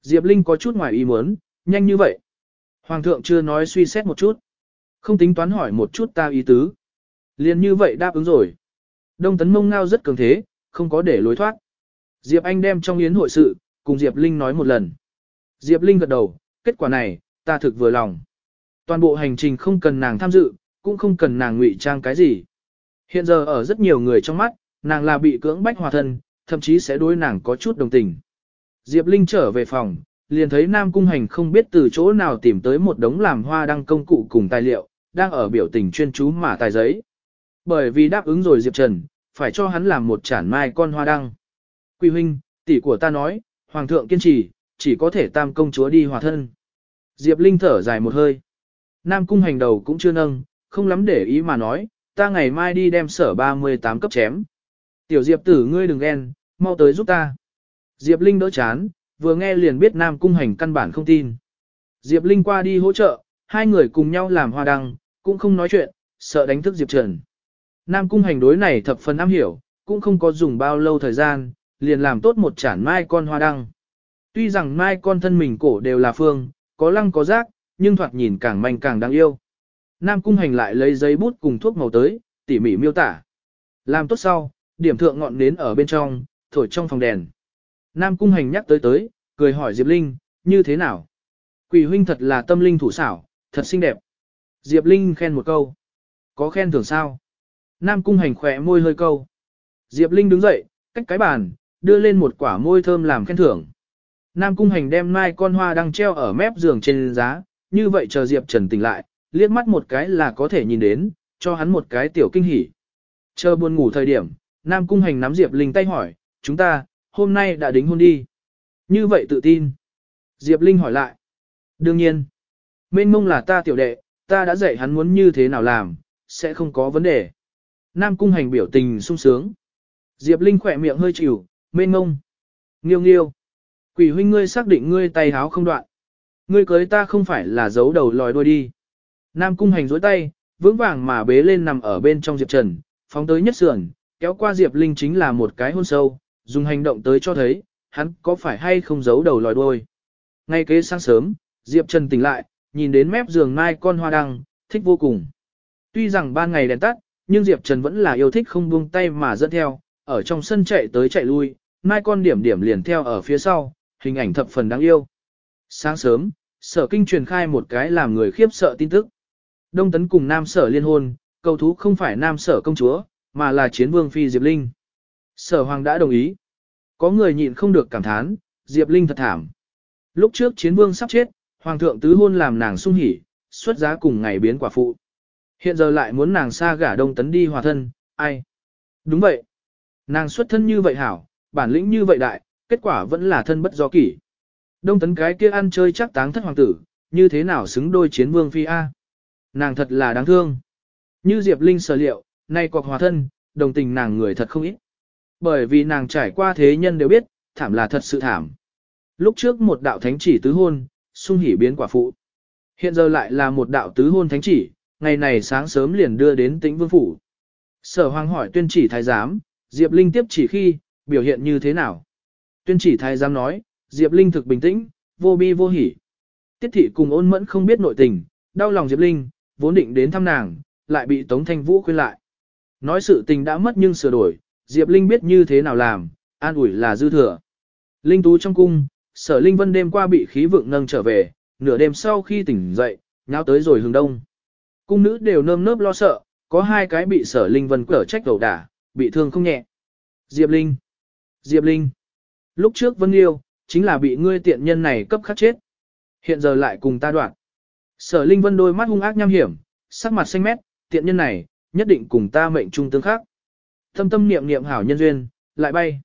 Diệp Linh có chút ngoài ý muốn, nhanh như vậy. Hoàng thượng chưa nói suy xét một chút. Không tính toán hỏi một chút ta ý tứ. Liền như vậy đáp ứng rồi. Đông tấn mông ngao rất cường thế, không có để lối thoát. Diệp Anh đem trong yến hội sự, cùng Diệp Linh nói một lần. Diệp Linh gật đầu, kết quả này, ta thực vừa lòng. Toàn bộ hành trình không cần nàng tham dự, cũng không cần nàng ngụy trang cái gì. Hiện giờ ở rất nhiều người trong mắt, nàng là bị cưỡng bách hòa thân, thậm chí sẽ đối nàng có chút đồng tình. Diệp Linh trở về phòng, liền thấy Nam Cung Hành không biết từ chỗ nào tìm tới một đống làm hoa đăng công cụ cùng tài liệu, đang ở biểu tình chuyên chú mà tài giấy. Bởi vì đáp ứng rồi Diệp Trần, phải cho hắn làm một chản mai con hoa đăng. Quy huynh, tỷ của ta nói, Hoàng thượng kiên trì, chỉ có thể tam công chúa đi hòa thân. Diệp Linh thở dài một hơi. Nam Cung Hành đầu cũng chưa nâng, không lắm để ý mà nói, ta ngày mai đi đem sở 38 cấp chém. Tiểu Diệp tử ngươi đừng ghen, mau tới giúp ta. Diệp Linh đỡ chán, vừa nghe liền biết Nam Cung Hành căn bản không tin. Diệp Linh qua đi hỗ trợ, hai người cùng nhau làm hoa đăng, cũng không nói chuyện, sợ đánh thức Diệp Trần. Nam Cung Hành đối này thập phần am hiểu, cũng không có dùng bao lâu thời gian, liền làm tốt một chản mai con hoa đăng. Tuy rằng mai con thân mình cổ đều là phương, có lăng có rác, nhưng thoạt nhìn càng manh càng đáng yêu. Nam Cung Hành lại lấy giấy bút cùng thuốc màu tới, tỉ mỉ miêu tả. Làm tốt sau, điểm thượng ngọn nến ở bên trong, thổi trong phòng đèn. Nam Cung Hành nhắc tới tới, cười hỏi Diệp Linh, như thế nào? Quỷ huynh thật là tâm linh thủ xảo, thật xinh đẹp. Diệp Linh khen một câu. Có khen thưởng sao? Nam Cung Hành khỏe môi hơi câu. Diệp Linh đứng dậy, cách cái bàn, đưa lên một quả môi thơm làm khen thưởng. Nam Cung Hành đem mai con hoa đang treo ở mép giường trên giá, như vậy chờ Diệp Trần tỉnh lại, liếc mắt một cái là có thể nhìn đến, cho hắn một cái tiểu kinh hỉ. Chờ buồn ngủ thời điểm, Nam Cung Hành nắm Diệp Linh tay hỏi, chúng ta, hôm nay đã đính hôn đi. Như vậy tự tin. Diệp Linh hỏi lại. Đương nhiên. Mênh mông là ta tiểu đệ, ta đã dạy hắn muốn như thế nào làm, sẽ không có vấn đề. Nam Cung Hành biểu tình sung sướng. Diệp Linh khỏe miệng hơi chịu, mênh mông. Nghiêu nghiêu. Quỷ huynh ngươi xác định ngươi tay háo không đoạn. Ngươi cưới ta không phải là giấu đầu lòi đuôi đi. Nam cung hành dối tay, vững vàng mà bế lên nằm ở bên trong Diệp Trần, phóng tới nhất sườn, kéo qua Diệp Linh chính là một cái hôn sâu, dùng hành động tới cho thấy, hắn có phải hay không giấu đầu lòi đuôi. Ngay kế sáng sớm, Diệp Trần tỉnh lại, nhìn đến mép giường mai con hoa đăng, thích vô cùng. Tuy rằng ban ngày đèn tắt, nhưng Diệp Trần vẫn là yêu thích không buông tay mà dẫn theo, ở trong sân chạy tới chạy lui, mai con điểm điểm liền theo ở phía sau, hình ảnh thập phần đáng yêu. Sáng sớm, sở kinh truyền khai một cái làm người khiếp sợ tin tức. Đông tấn cùng nam sở liên hôn, cầu thú không phải nam sở công chúa, mà là chiến vương phi Diệp Linh. Sở hoàng đã đồng ý. Có người nhịn không được cảm thán, Diệp Linh thật thảm. Lúc trước chiến vương sắp chết, hoàng thượng tứ hôn làm nàng sung hỉ, xuất giá cùng ngày biến quả phụ. Hiện giờ lại muốn nàng xa gả đông tấn đi hòa thân, ai? Đúng vậy. Nàng xuất thân như vậy hảo, bản lĩnh như vậy đại, kết quả vẫn là thân bất do kỷ. Đông tấn cái kia ăn chơi chắc táng thất hoàng tử, như thế nào xứng đôi chiến vương phi A. Nàng thật là đáng thương. Như Diệp Linh sở liệu, nay quọc hòa thân, đồng tình nàng người thật không ít. Bởi vì nàng trải qua thế nhân đều biết, thảm là thật sự thảm. Lúc trước một đạo thánh chỉ tứ hôn, sung hỉ biến quả phụ. Hiện giờ lại là một đạo tứ hôn thánh chỉ, ngày này sáng sớm liền đưa đến tĩnh vương phủ. Sở hoàng hỏi tuyên chỉ thái giám, Diệp Linh tiếp chỉ khi, biểu hiện như thế nào? Tuyên chỉ thái giám nói, Diệp Linh thực bình tĩnh, vô bi vô hỉ. Tiết thị cùng ôn mẫn không biết nội tình, đau lòng Diệp Linh, vốn định đến thăm nàng, lại bị Tống Thanh Vũ khuyên lại. Nói sự tình đã mất nhưng sửa đổi, Diệp Linh biết như thế nào làm, an ủi là dư thừa. Linh tú trong cung, sở Linh Vân đêm qua bị khí vượng nâng trở về, nửa đêm sau khi tỉnh dậy, nháo tới rồi hướng đông. Cung nữ đều nơm nớp lo sợ, có hai cái bị sở Linh Vân cở trách đầu đả, bị thương không nhẹ. Diệp Linh! Diệp Linh! Lúc trước Vân yêu chính là bị ngươi tiện nhân này cấp khắc chết. Hiện giờ lại cùng ta đoạn. Sở Linh Vân đôi mắt hung ác nham hiểm, sắc mặt xanh mét, tiện nhân này, nhất định cùng ta mệnh trung tương khắc. Thâm tâm niệm niệm hảo nhân duyên, lại bay.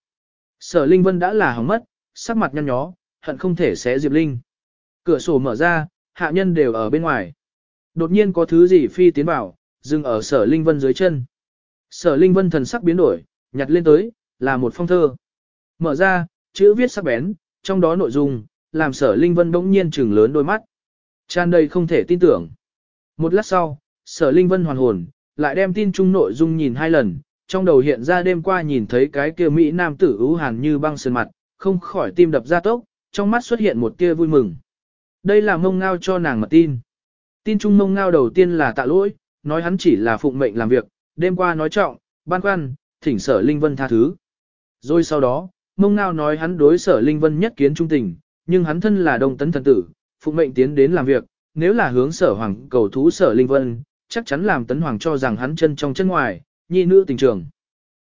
Sở Linh Vân đã là hỏng mất, sắc mặt nhăn nhó, hận không thể xé Diệp Linh. Cửa sổ mở ra, hạ nhân đều ở bên ngoài. Đột nhiên có thứ gì phi tiến vào, dừng ở sở Linh Vân dưới chân. Sở Linh Vân thần sắc biến đổi, nhặt lên tới, là một phong thơ. Mở ra, chữ viết sắc bén, trong đó nội dung, làm sở Linh Vân bỗng nhiên trừng lớn đôi mắt. Tràn đầy không thể tin tưởng. Một lát sau, sở Linh Vân hoàn hồn, lại đem tin chung nội dung nhìn hai lần, trong đầu hiện ra đêm qua nhìn thấy cái kia Mỹ nam tử ưu hàn như băng sơn mặt, không khỏi tim đập ra tốc, trong mắt xuất hiện một tia vui mừng. Đây là mông ngao cho nàng mật tin. Tin chung mông ngao đầu tiên là tạ lỗi, nói hắn chỉ là phụng mệnh làm việc, đêm qua nói trọng, ban quan, thỉnh sở Linh Vân tha thứ. Rồi sau đó, mông ngao nói hắn đối sở Linh Vân nhất kiến trung tình, nhưng hắn thân là đông tấn thần tử, phụ mệnh tiến đến làm việc, nếu là hướng sở hoàng cầu thú sở Linh Vân, chắc chắn làm tấn hoàng cho rằng hắn chân trong chân ngoài, nhi nữ tình trường.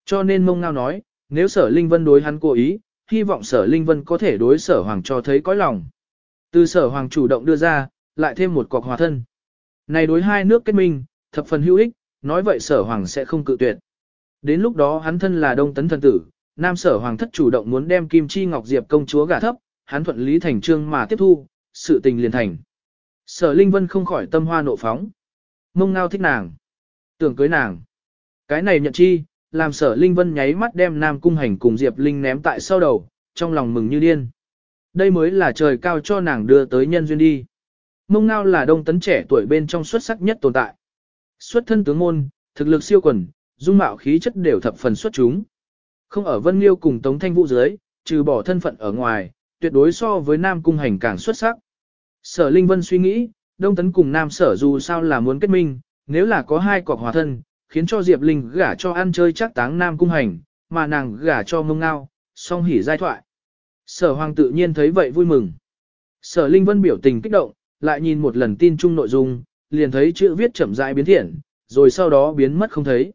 Cho nên mông ngao nói, nếu sở Linh Vân đối hắn cố ý, hy vọng sở Linh Vân có thể đối sở hoàng cho thấy cõi lòng. Từ sở hoàng chủ động đưa ra, lại thêm một cọc hòa thân. Này đối hai nước kết minh, thập phần hữu ích, nói vậy sở hoàng sẽ không cự tuyệt. Đến lúc đó hắn thân là đông tấn thần tử, nam sở hoàng thất chủ động muốn đem kim chi ngọc diệp công chúa gả thấp, hắn thuận lý thành trương mà tiếp thu, sự tình liền thành. Sở Linh Vân không khỏi tâm hoa nộ phóng. Mông ngao thích nàng. Tưởng cưới nàng. Cái này nhận chi, làm sở Linh Vân nháy mắt đem Nam Cung Hành cùng Diệp Linh ném tại sau đầu, trong lòng mừng như điên. Đây mới là trời cao cho nàng đưa tới nhân duyên đi. Mông Ngao là đông tấn trẻ tuổi bên trong xuất sắc nhất tồn tại. Xuất thân tướng môn, thực lực siêu quần, dung mạo khí chất đều thập phần xuất chúng. Không ở Vân Liêu cùng Tống Thanh Vũ dưới, trừ bỏ thân phận ở ngoài, tuyệt đối so với Nam Cung Hành càng xuất sắc. Sở Linh Vân suy nghĩ, Đông Tấn cùng Nam Sở dù sao là muốn kết minh, nếu là có hai cọc hòa thân, khiến cho Diệp Linh gả cho ăn chơi chắc táng Nam Cung Hành, mà nàng gả cho mông ngao, song hỉ giai thoại. Sở Hoàng tự nhiên thấy vậy vui mừng. Sở Linh Vân biểu tình kích động, lại nhìn một lần tin chung nội dung, liền thấy chữ viết chậm rãi biến thiện, rồi sau đó biến mất không thấy.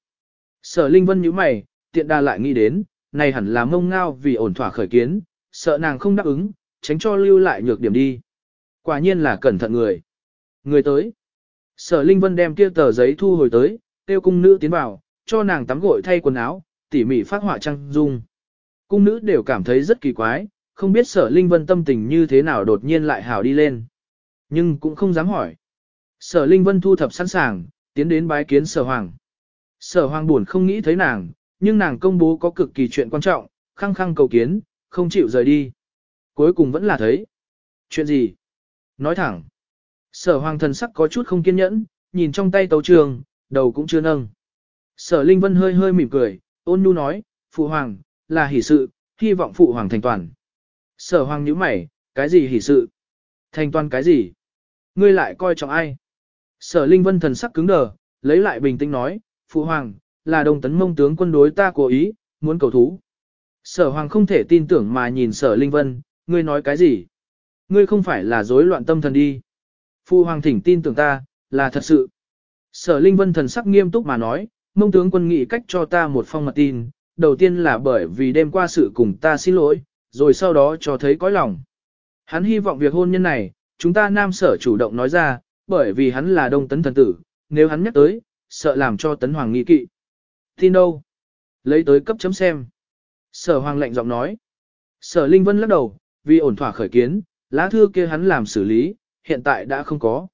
Sở Linh Vân nhíu mày, tiện đa lại nghĩ đến, này hẳn là mông ngao vì ổn thỏa khởi kiến, sợ nàng không đáp ứng, tránh cho lưu lại nhược điểm đi. Quả nhiên là cẩn thận người. Người tới. Sở Linh Vân đem kia tờ giấy thu hồi tới, tiêu cung nữ tiến vào, cho nàng tắm gội thay quần áo, tỉ mỉ phát họa trang dung. Cung nữ đều cảm thấy rất kỳ quái, không biết sở Linh Vân tâm tình như thế nào đột nhiên lại hào đi lên. Nhưng cũng không dám hỏi. Sở Linh Vân thu thập sẵn sàng, tiến đến bái kiến sở hoàng. Sở hoàng buồn không nghĩ thấy nàng, nhưng nàng công bố có cực kỳ chuyện quan trọng, khăng khăng cầu kiến, không chịu rời đi. Cuối cùng vẫn là thấy. Chuyện gì? Nói thẳng. Sở hoàng thần sắc có chút không kiên nhẫn, nhìn trong tay tấu trường, đầu cũng chưa nâng. Sở Linh Vân hơi hơi mỉm cười, ôn nhu nói, Phụ Hoàng, là hỷ sự, hy vọng Phụ Hoàng thành toàn. Sở Hoàng nhíu mày, cái gì hỷ sự? Thành toàn cái gì? Ngươi lại coi trọng ai? Sở Linh Vân thần sắc cứng đờ, lấy lại bình tĩnh nói, Phụ Hoàng, là đồng tấn mông tướng quân đối ta cố ý, muốn cầu thú. Sở Hoàng không thể tin tưởng mà nhìn Sở Linh Vân, ngươi nói cái gì? Ngươi không phải là rối loạn tâm thần đi. Phu Hoàng thỉnh tin tưởng ta, là thật sự. Sở Linh Vân thần sắc nghiêm túc mà nói, mông tướng quân nghĩ cách cho ta một phong mật tin, đầu tiên là bởi vì đêm qua sự cùng ta xin lỗi, rồi sau đó cho thấy cõi lòng. Hắn hy vọng việc hôn nhân này, chúng ta nam sở chủ động nói ra, bởi vì hắn là đông tấn thần tử, nếu hắn nhắc tới, sợ làm cho tấn hoàng nghi kỵ. Tin đâu? Lấy tới cấp chấm xem. Sở hoàng lệnh giọng nói. Sở Linh Vân lắc đầu, vì ổn thỏa khởi kiến, lá thư kia hắn làm xử lý, hiện tại đã không có.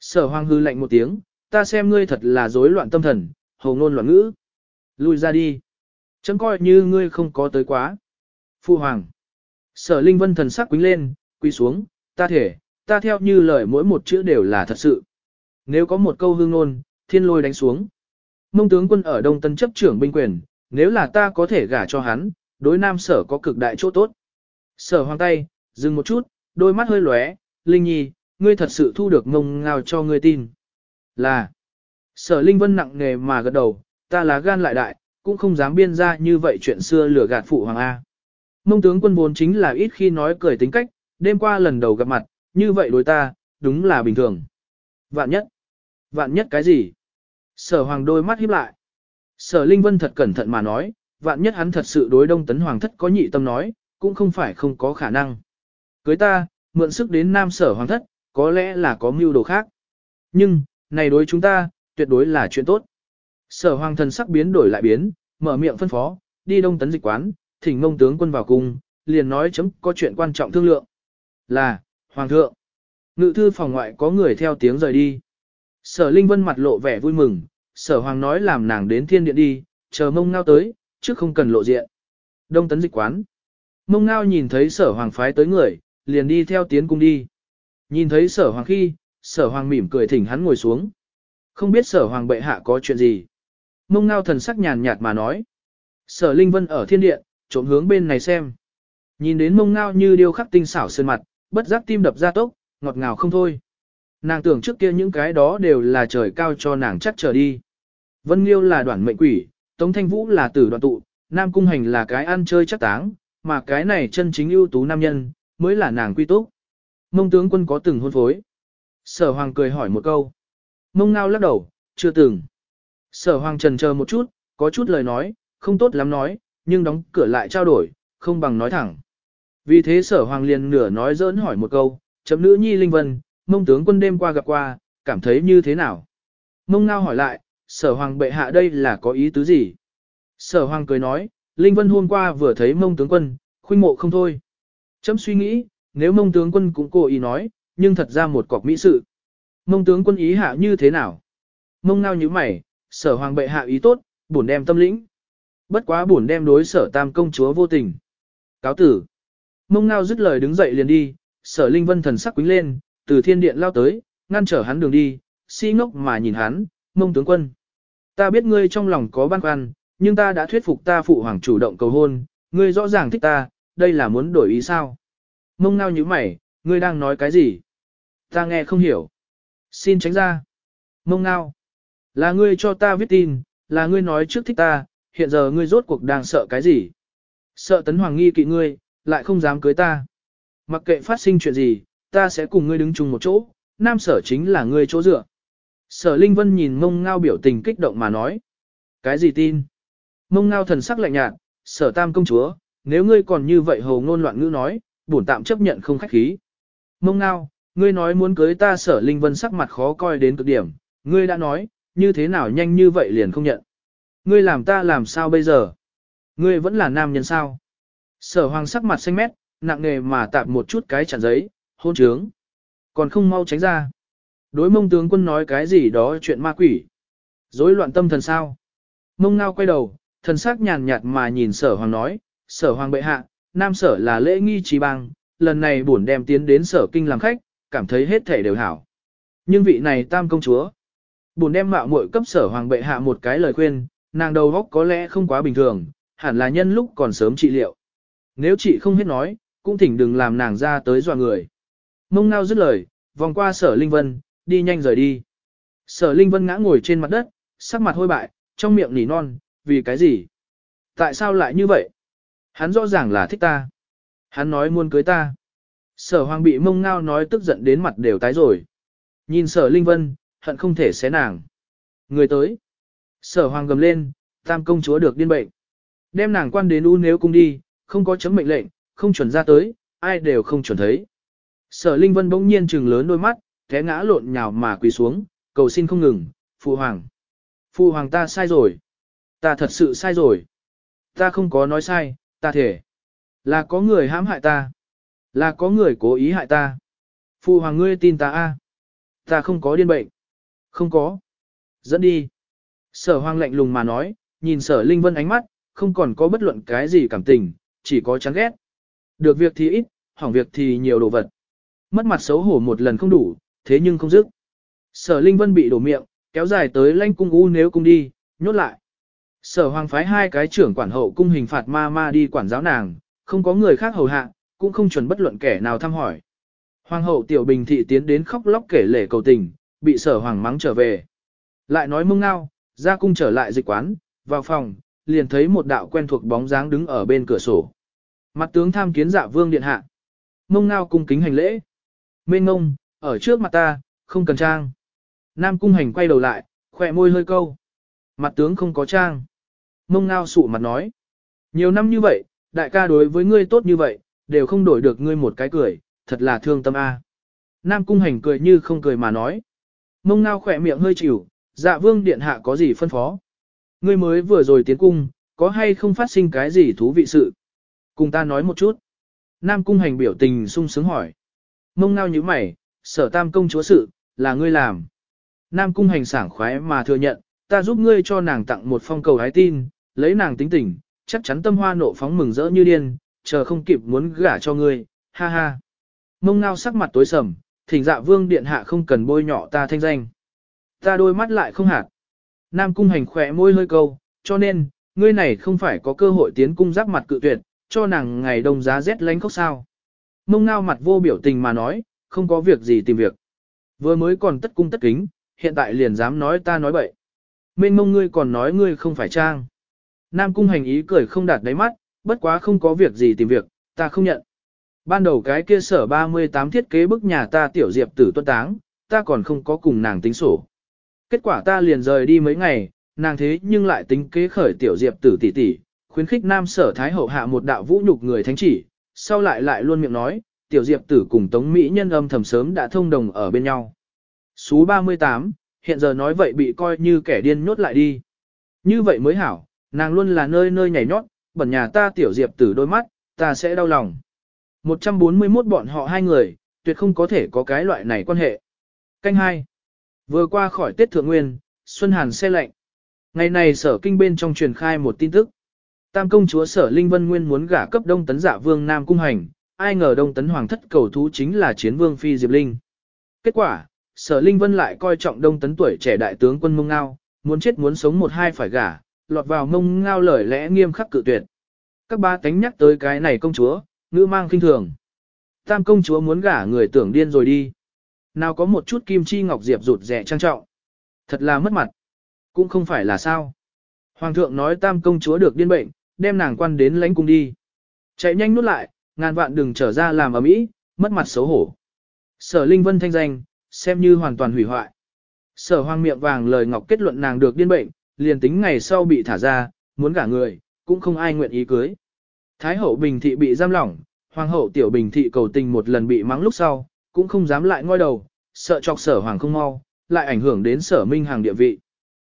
Sở hoàng hư lệnh một tiếng, ta xem ngươi thật là rối loạn tâm thần, hầu ngôn loạn ngữ. Lui ra đi. Chấm coi như ngươi không có tới quá. Phu hoàng. Sở Linh Vân thần sắc quính lên, quy xuống, ta thể, ta theo như lời mỗi một chữ đều là thật sự. Nếu có một câu hương ngôn, thiên lôi đánh xuống. Mông tướng quân ở Đông Tân chấp trưởng binh quyền, nếu là ta có thể gả cho hắn, đối nam sở có cực đại chỗ tốt. Sở hoàng tay, dừng một chút, đôi mắt hơi lóe, Linh Nhi, ngươi thật sự thu được mông ngao cho ngươi tin. Là, sở Linh Vân nặng nề mà gật đầu, ta là gan lại đại, cũng không dám biên ra như vậy chuyện xưa lừa gạt phụ hoàng A. Mông tướng quân vốn chính là ít khi nói cười tính cách, đêm qua lần đầu gặp mặt, như vậy đối ta, đúng là bình thường. Vạn nhất. Vạn nhất cái gì? Sở hoàng đôi mắt híp lại. Sở Linh Vân thật cẩn thận mà nói, vạn nhất hắn thật sự đối đông tấn hoàng thất có nhị tâm nói, cũng không phải không có khả năng. Cưới ta, mượn sức đến nam sở hoàng thất, có lẽ là có mưu đồ khác. Nhưng, này đối chúng ta, tuyệt đối là chuyện tốt. Sở hoàng thần sắc biến đổi lại biến, mở miệng phân phó, đi đông tấn dịch quán, thỉnh mông tướng quân vào cung, liền nói chấm có chuyện quan trọng thương lượng. Là, hoàng thượng. Ngự thư phòng ngoại có người theo tiếng rời đi. Sở Linh Vân mặt lộ vẻ vui mừng, sở hoàng nói làm nàng đến thiên điện đi, chờ mông ngao tới, chứ không cần lộ diện. Đông tấn dịch quán. Mông ngao nhìn thấy sở hoàng phái tới người, liền đi theo tiến cung đi. Nhìn thấy sở hoàng khi, sở hoàng mỉm cười thỉnh hắn ngồi xuống. Không biết sở hoàng bệ hạ có chuyện gì. Mông ngao thần sắc nhàn nhạt mà nói. Sở Linh Vân ở thiên điện, trộm hướng bên này xem. Nhìn đến mông ngao như điêu khắc tinh xảo sơn mặt, bất giác tim đập ra tốc, ngọt ngào không thôi. Nàng tưởng trước kia những cái đó đều là trời cao cho nàng chắc trở đi. Vân Liêu là đoạn mệnh quỷ, Tống Thanh Vũ là tử đoạn tụ, Nam Cung Hành là cái ăn chơi chắc táng, mà cái này chân chính ưu tú nam nhân, mới là nàng quy túc. Mông tướng quân có từng hôn phối. Sở Hoàng cười hỏi một câu. Mông ngao lắc đầu, chưa từng. Sở Hoàng trần chờ một chút, có chút lời nói, không tốt lắm nói, nhưng đóng cửa lại trao đổi, không bằng nói thẳng. Vì thế sở Hoàng liền nửa nói dỡn hỏi một câu, chấm nữ nhi Linh Vân, mông tướng quân đêm qua gặp qua, cảm thấy như thế nào? Mông ngao hỏi lại, sở Hoàng bệ hạ đây là có ý tứ gì? Sở Hoàng cười nói, Linh Vân hôm qua vừa thấy mông tướng quân, khuynh mộ không thôi. Chấm suy nghĩ, nếu mông tướng quân cũng cố ý nói, nhưng thật ra một cọc mỹ sự. Mông tướng quân ý hạ như thế nào? Mông ngao như mày, sở hoàng bệ hạ ý tốt, bổn đem tâm lĩnh. Bất quá bổn đem đối sở tam công chúa vô tình. Cáo tử. Mông ngao dứt lời đứng dậy liền đi, sở linh vân thần sắc quính lên, từ thiên điện lao tới, ngăn trở hắn đường đi, si ngốc mà nhìn hắn, mông tướng quân. Ta biết ngươi trong lòng có băn khoăn, nhưng ta đã thuyết phục ta phụ hoàng chủ động cầu hôn, ngươi rõ ràng thích ta, đây là muốn đổi ý sao? Mông ngao như mày, ngươi đang nói cái gì? Ta nghe không hiểu. Xin tránh ra. Mông ngao. Là ngươi cho ta viết tin, là ngươi nói trước thích ta, hiện giờ ngươi rốt cuộc đang sợ cái gì? Sợ tấn hoàng nghi kỵ ngươi, lại không dám cưới ta. Mặc kệ phát sinh chuyện gì, ta sẽ cùng ngươi đứng chung một chỗ, nam sở chính là ngươi chỗ dựa. Sở Linh Vân nhìn mông ngao biểu tình kích động mà nói. Cái gì tin? Mông ngao thần sắc lạnh nhạt, sở tam công chúa, nếu ngươi còn như vậy hồ ngôn loạn ngữ nói, bổn tạm chấp nhận không khách khí. Mông ngao, ngươi nói muốn cưới ta sở linh vân sắc mặt khó coi đến cực điểm, ngươi đã nói, như thế nào nhanh như vậy liền không nhận. Ngươi làm ta làm sao bây giờ? Ngươi vẫn là nam nhân sao? Sở hoàng sắc mặt xanh mét, nặng nề mà tạm một chút cái chặn giấy, hôn trướng. Còn không mau tránh ra. Đối mông tướng quân nói cái gì đó chuyện ma quỷ. Rối loạn tâm thần sao? Mông ngao quay đầu, thần sắc nhàn nhạt mà nhìn sở hoàng nói, sở hoàng bệ hạ, nam sở là lễ nghi trí bang, lần này bổn đem tiến đến sở kinh làm khách, cảm thấy hết thể đều hảo. Nhưng vị này tam công chúa, bổn đem mạo muội cấp sở hoàng bệ hạ một cái lời khuyên, nàng đầu góc có lẽ không quá bình thường, hẳn là nhân lúc còn sớm trị liệu. Nếu chị không hết nói, cũng thỉnh đừng làm nàng ra tới dọa người. Mông ngao dứt lời, vòng qua sở Linh Vân, đi nhanh rời đi. Sở Linh Vân ngã ngồi trên mặt đất, sắc mặt hôi bại, trong miệng nỉ non, vì cái gì? Tại sao lại như vậy? Hắn rõ ràng là thích ta. Hắn nói muốn cưới ta. Sở hoàng bị mông ngao nói tức giận đến mặt đều tái rồi. Nhìn sở Linh Vân, hận không thể xé nàng. Người tới. Sở hoàng gầm lên, tam công chúa được điên bệnh. Đem nàng quan đến u nếu cung đi, không có chấm mệnh lệnh, không chuẩn ra tới, ai đều không chuẩn thấy. Sở Linh Vân bỗng nhiên trừng lớn đôi mắt, té ngã lộn nhào mà quỳ xuống, cầu xin không ngừng, phụ hoàng. Phụ hoàng ta sai rồi. Ta thật sự sai rồi. Ta không có nói sai, ta thể. Là có người hãm hại ta. Là có người cố ý hại ta. Phụ hoàng ngươi tin ta a? Ta không có điên bệnh. Không có. Dẫn đi. Sở hoàng lạnh lùng mà nói, nhìn sở linh vân ánh mắt, không còn có bất luận cái gì cảm tình, chỉ có chán ghét. Được việc thì ít, hỏng việc thì nhiều đồ vật. Mất mặt xấu hổ một lần không đủ, thế nhưng không dứt. Sở linh vân bị đổ miệng, kéo dài tới lanh cung u nếu cung đi, nhốt lại. Sở hoàng phái hai cái trưởng quản hậu cung hình phạt ma ma đi quản giáo nàng, không có người khác hầu hạ, cũng không chuẩn bất luận kẻ nào thăm hỏi. Hoàng hậu tiểu bình thị tiến đến khóc lóc kể lể cầu tình, bị sở hoàng mắng trở về. Lại nói mông ngao, ra cung trở lại dịch quán, vào phòng, liền thấy một đạo quen thuộc bóng dáng đứng ở bên cửa sổ. Mặt tướng tham kiến dạ vương điện hạ. Mông ngao cung kính hành lễ. Mê ngông, ở trước mặt ta, không cần trang. Nam cung hành quay đầu lại, khỏe môi hơi câu. Mặt tướng không có trang. Mông ngao sụ mặt nói. Nhiều năm như vậy, đại ca đối với ngươi tốt như vậy, đều không đổi được ngươi một cái cười, thật là thương tâm a. Nam Cung Hành cười như không cười mà nói. Mông ngao khỏe miệng hơi chịu, dạ vương điện hạ có gì phân phó. Ngươi mới vừa rồi tiến cung, có hay không phát sinh cái gì thú vị sự? Cùng ta nói một chút. Nam Cung Hành biểu tình sung sướng hỏi. Mông ngao như mày, sở tam công chúa sự, là ngươi làm. Nam Cung Hành sảng khoái mà thừa nhận, ta giúp ngươi cho nàng tặng một phong cầu hái tin, lấy nàng tính tình, chắc chắn tâm hoa nộ phóng mừng rỡ như điên, chờ không kịp muốn gả cho ngươi, ha ha. Mông ngao sắc mặt tối sầm, thỉnh dạ vương điện hạ không cần bôi nhọ ta thanh danh. Ta đôi mắt lại không hạt. Nam cung hành khỏe môi hơi câu, cho nên, ngươi này không phải có cơ hội tiến cung giáp mặt cự tuyệt, cho nàng ngày đông giá rét lánh khóc sao. Mông ngao mặt vô biểu tình mà nói, không có việc gì tìm việc. Vừa mới còn tất cung tất kính, hiện tại liền dám nói ta nói bậy. Mênh mông ngươi còn nói ngươi không phải trang. Nam cung hành ý cười không đạt đáy mắt, bất quá không có việc gì tìm việc, ta không nhận. Ban đầu cái kia sở 38 thiết kế bức nhà ta tiểu diệp tử tuân táng, ta còn không có cùng nàng tính sổ. Kết quả ta liền rời đi mấy ngày, nàng thế nhưng lại tính kế khởi tiểu diệp tử tỷ tỷ, khuyến khích nam sở thái hậu hạ một đạo vũ nhục người thánh chỉ, sau lại lại luôn miệng nói, tiểu diệp tử cùng tống mỹ nhân âm thầm sớm đã thông đồng ở bên nhau. Số 38, hiện giờ nói vậy bị coi như kẻ điên nhốt lại đi. Như vậy mới hảo, nàng luôn là nơi nơi nhảy nhót, bẩn nhà ta tiểu diệp tử đôi mắt, ta sẽ đau lòng. 141 bọn họ hai người, tuyệt không có thể có cái loại này quan hệ. Canh hai Vừa qua khỏi Tết Thượng Nguyên, Xuân Hàn xe lạnh. Ngày này sở kinh bên trong truyền khai một tin tức. Tam công chúa sở Linh Vân Nguyên muốn gả cấp Đông Tấn Dạ Vương Nam Cung Hành, ai ngờ Đông Tấn Hoàng thất cầu thú chính là chiến vương Phi Diệp Linh. Kết quả, sở Linh Vân lại coi trọng Đông Tấn tuổi trẻ đại tướng quân mông ngao, muốn chết muốn sống một hai phải gả, lọt vào mông ngao lời lẽ nghiêm khắc cự tuyệt. Các ba tánh nhắc tới cái này công chúa, ngữ mang kinh thường. Tam công chúa muốn gả người tưởng điên rồi đi. Nào có một chút kim chi ngọc diệp rụt rẻ trang trọng. Thật là mất mặt. Cũng không phải là sao. Hoàng thượng nói tam công chúa được điên bệnh, đem nàng quan đến lãnh cung đi. Chạy nhanh nút lại, ngàn vạn đừng trở ra làm ở mỹ, mất mặt xấu hổ. Sở Linh Vân thanh danh, xem như hoàn toàn hủy hoại. Sở hoang miệng vàng lời ngọc kết luận nàng được điên bệnh, liền tính ngày sau bị thả ra, muốn gả người, cũng không ai nguyện ý cưới. Thái hậu bình thị bị giam lỏng, hoàng hậu tiểu bình thị cầu tình một lần bị mắng lúc sau, cũng không dám lại ngoi đầu, sợ chọc sở hoàng không mau, lại ảnh hưởng đến sở minh hàng địa vị.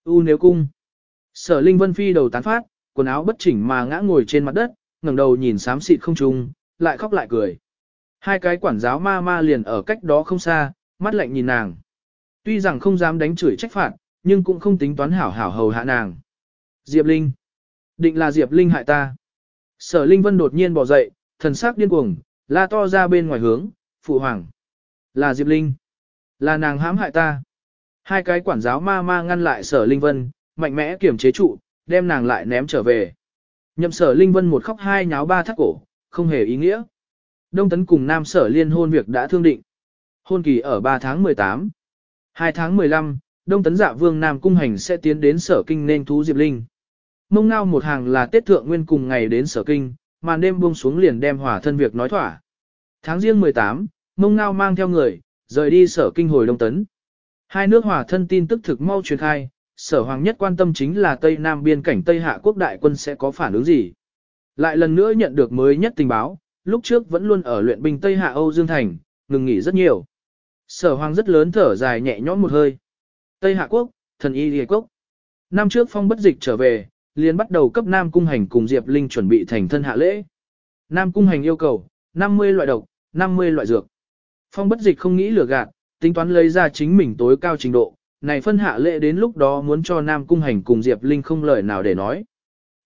U nếu cung. Sở Linh Vân Phi đầu tán phát, quần áo bất chỉnh mà ngã ngồi trên mặt đất, ngẩng đầu nhìn xám xịt không trung, lại khóc lại cười. Hai cái quản giáo ma ma liền ở cách đó không xa, mắt lạnh nhìn nàng. Tuy rằng không dám đánh chửi trách phạt, nhưng cũng không tính toán hảo hảo hầu hạ nàng. Diệp Linh. Định là Diệp Linh hại ta. Sở Linh Vân đột nhiên bỏ dậy, thần sắc điên cuồng, la to ra bên ngoài hướng, phụ hoàng. Là Diệp Linh. Là nàng hãm hại ta. Hai cái quản giáo ma ma ngăn lại sở Linh Vân, mạnh mẽ kiểm chế trụ, đem nàng lại ném trở về. Nhậm sở Linh Vân một khóc hai nháo ba thắt cổ, không hề ý nghĩa. Đông tấn cùng nam sở liên hôn việc đã thương định. Hôn kỳ ở 3 tháng 18. 2 tháng 15, Đông tấn dạ vương nam cung hành sẽ tiến đến sở kinh nên thú Diệp Linh. Mông ngao một hàng là Tết Thượng Nguyên cùng ngày đến sở kinh, màn đêm buông xuống liền đem hỏa thân việc nói thỏa. Tháng riêng 18, mông ngao mang theo người, rời đi sở kinh hồi Đông Tấn. Hai nước hòa thân tin tức thực mau truyền khai, sở hoàng nhất quan tâm chính là Tây Nam biên cảnh Tây Hạ quốc đại quân sẽ có phản ứng gì. Lại lần nữa nhận được mới nhất tình báo, lúc trước vẫn luôn ở luyện binh Tây Hạ Âu Dương Thành, ngừng nghỉ rất nhiều. Sở hoàng rất lớn thở dài nhẹ nhõm một hơi. Tây Hạ quốc, thần y địa quốc. Năm trước phong bất dịch trở về, liền bắt đầu cấp Nam Cung Hành cùng Diệp Linh chuẩn bị thành thân hạ lễ. Nam Cung Hành yêu cầu, 50 loại độc, 50 loại dược. Phong bất dịch không nghĩ lừa gạt, tính toán lấy ra chính mình tối cao trình độ, này phân hạ lễ đến lúc đó muốn cho Nam Cung Hành cùng Diệp Linh không lời nào để nói.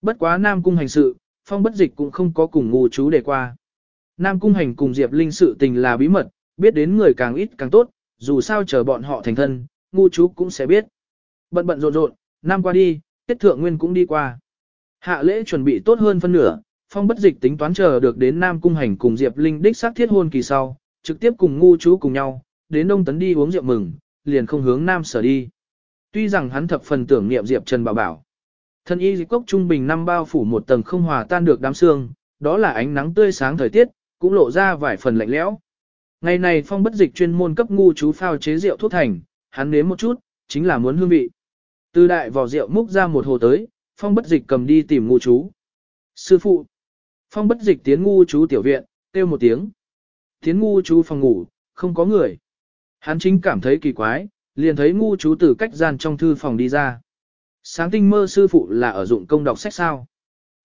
Bất quá Nam Cung Hành sự, Phong bất dịch cũng không có cùng ngu chú để qua. Nam Cung Hành cùng Diệp Linh sự tình là bí mật, biết đến người càng ít càng tốt, dù sao chờ bọn họ thành thân, ngu chú cũng sẽ biết. Bận bận rộn rộn, năm qua đi, tiết Thượng Nguyên cũng đi qua. Hạ lễ chuẩn bị tốt hơn phân nửa, Phong bất dịch tính toán chờ được đến Nam Cung Hành cùng Diệp Linh đích xác thiết hôn kỳ sau, trực tiếp cùng ngu chú cùng nhau, đến Đông Tấn đi uống rượu mừng, liền không hướng Nam Sở đi. Tuy rằng hắn thập phần tưởng niệm Diệp Trần Bảo Bảo. Thân y dịch cốc trung bình năm bao phủ một tầng không hòa tan được đám xương, đó là ánh nắng tươi sáng thời tiết, cũng lộ ra vài phần lạnh lẽo. Ngày này Phong bất dịch chuyên môn cấp ngu chú phao chế rượu thuốc thành, hắn nếm một chút, chính là muốn hương vị. Từ đại vỏ rượu múc ra một hồ tới, Phong bất dịch cầm đi tìm ngu chú. Sư phụ. Phong bất dịch tiến ngu chú tiểu viện, kêu một tiếng. Tiến ngu chú phòng ngủ, không có người. Hắn chính cảm thấy kỳ quái, liền thấy ngu chú từ cách gian trong thư phòng đi ra. Sáng tinh mơ sư phụ là ở dụng công đọc sách sao.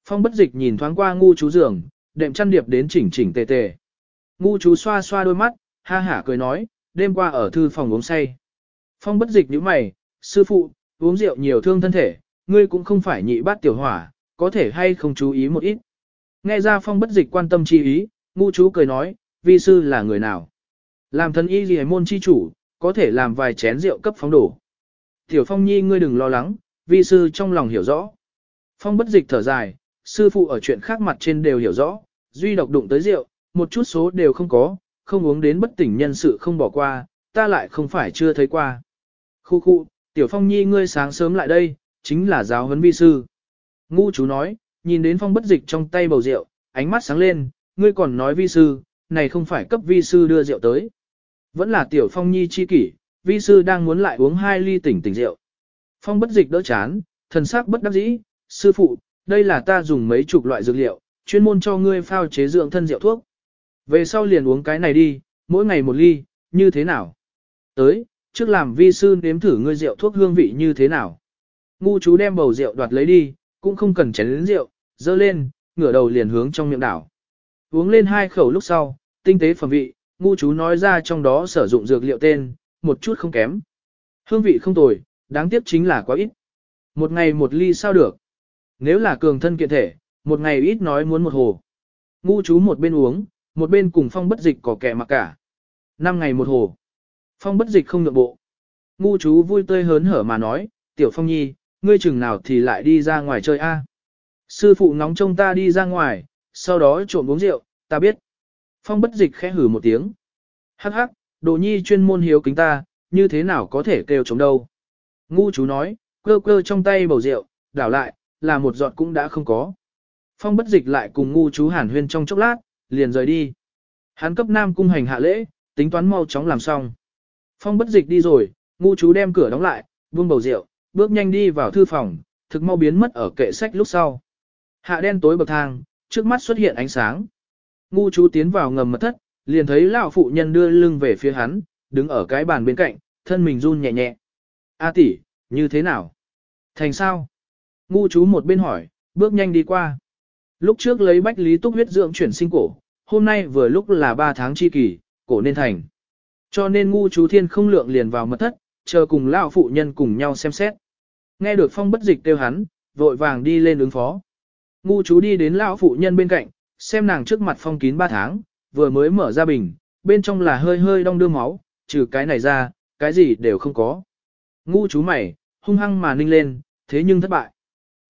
Phong bất dịch nhìn thoáng qua ngu chú giường, đệm chăn điệp đến chỉnh chỉnh tề tề. Ngu chú xoa xoa đôi mắt, ha hả cười nói, đêm qua ở thư phòng uống say. Phong bất dịch nhíu mày, sư phụ, uống rượu nhiều thương thân thể, ngươi cũng không phải nhị bát tiểu hỏa, có thể hay không chú ý một ít. Nghe ra phong bất dịch quan tâm chi ý, ngu chú cười nói, vi sư là người nào? Làm thân y gì môn chi chủ, có thể làm vài chén rượu cấp phóng đổ. Tiểu phong nhi ngươi đừng lo lắng, vi sư trong lòng hiểu rõ. Phong bất dịch thở dài, sư phụ ở chuyện khác mặt trên đều hiểu rõ, duy độc đụng tới rượu, một chút số đều không có, không uống đến bất tỉnh nhân sự không bỏ qua, ta lại không phải chưa thấy qua. Khu khu, tiểu phong nhi ngươi sáng sớm lại đây, chính là giáo huấn vi sư. Ngu chú nói, nhìn đến phong bất dịch trong tay bầu rượu, ánh mắt sáng lên, ngươi còn nói vi sư, này không phải cấp vi sư đưa rượu tới. Vẫn là tiểu phong nhi chi kỷ, vi sư đang muốn lại uống hai ly tỉnh tỉnh rượu. Phong bất dịch đỡ chán, thần sắc bất đắc dĩ, sư phụ, đây là ta dùng mấy chục loại dược liệu, chuyên môn cho ngươi phao chế dưỡng thân rượu thuốc. Về sau liền uống cái này đi, mỗi ngày một ly, như thế nào? Tới, trước làm vi sư nếm thử ngươi rượu thuốc hương vị như thế nào? Ngu chú đem bầu rượu đoạt lấy đi, cũng không cần chén đến rượu, dơ lên, ngửa đầu liền hướng trong miệng đảo. Uống lên hai khẩu lúc sau, tinh tế phẩm vị, ngu chú nói ra trong đó sử dụng dược liệu tên, một chút không kém. Hương vị không tồi, đáng tiếc chính là quá ít. Một ngày một ly sao được. Nếu là cường thân kiện thể, một ngày ít nói muốn một hồ. Ngu chú một bên uống, một bên cùng phong bất dịch có kẻ mặc cả. Năm ngày một hồ. Phong bất dịch không nhượng bộ. Ngu chú vui tươi hớn hở mà nói, tiểu phong nhi, ngươi chừng nào thì lại đi ra ngoài chơi a? Sư phụ nóng trông ta đi ra ngoài, sau đó trộm uống rượu, ta biết. Phong bất dịch khẽ hử một tiếng. Hắc hắc, đồ nhi chuyên môn hiếu kính ta, như thế nào có thể kêu chống đâu. Ngu chú nói, cơ cơ trong tay bầu rượu, đảo lại, là một giọt cũng đã không có. Phong bất dịch lại cùng ngu chú hàn huyên trong chốc lát, liền rời đi. Hắn cấp nam cung hành hạ lễ, tính toán mau chóng làm xong. Phong bất dịch đi rồi, ngu chú đem cửa đóng lại, buông bầu rượu, bước nhanh đi vào thư phòng, thực mau biến mất ở kệ sách lúc sau. Hạ đen tối bậc thang, trước mắt xuất hiện ánh sáng. Ngu chú tiến vào ngầm mật thất, liền thấy lão phụ nhân đưa lưng về phía hắn, đứng ở cái bàn bên cạnh, thân mình run nhẹ nhẹ. A tỷ, như thế nào? Thành sao? Ngu chú một bên hỏi, bước nhanh đi qua. Lúc trước lấy bách lý túc huyết dưỡng chuyển sinh cổ, hôm nay vừa lúc là 3 tháng chi kỳ, cổ nên thành. Cho nên ngu chú thiên không lượng liền vào mật thất, chờ cùng lão phụ nhân cùng nhau xem xét. Nghe được phong bất dịch kêu hắn, vội vàng đi lên ứng phó. Ngu chú đi đến lão phụ nhân bên cạnh, xem nàng trước mặt phong kín 3 tháng, vừa mới mở ra bình, bên trong là hơi hơi đong đưa máu, trừ cái này ra, cái gì đều không có. Ngu chú mày, hung hăng mà ninh lên, thế nhưng thất bại.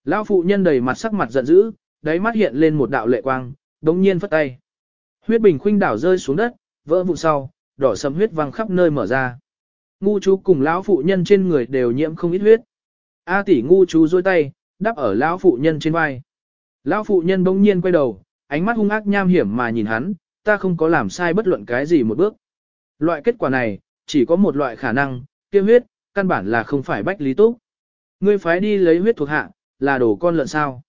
Lão phụ nhân đầy mặt sắc mặt giận dữ, đáy mắt hiện lên một đạo lệ quang, đống nhiên phất tay. Huyết bình khuynh đảo rơi xuống đất, vỡ vụ sau, đỏ sầm huyết văng khắp nơi mở ra. Ngu chú cùng lão phụ nhân trên người đều nhiễm không ít huyết. A tỷ ngu chú dôi tay, đắp ở lão phụ nhân trên vai. Lão phụ nhân bỗng nhiên quay đầu, ánh mắt hung ác nham hiểm mà nhìn hắn, ta không có làm sai bất luận cái gì một bước. Loại kết quả này, chỉ có một loại khả năng, kia huyết, căn bản là không phải bách lý túc. Ngươi phái đi lấy huyết thuộc hạ, là đổ con lợn sao.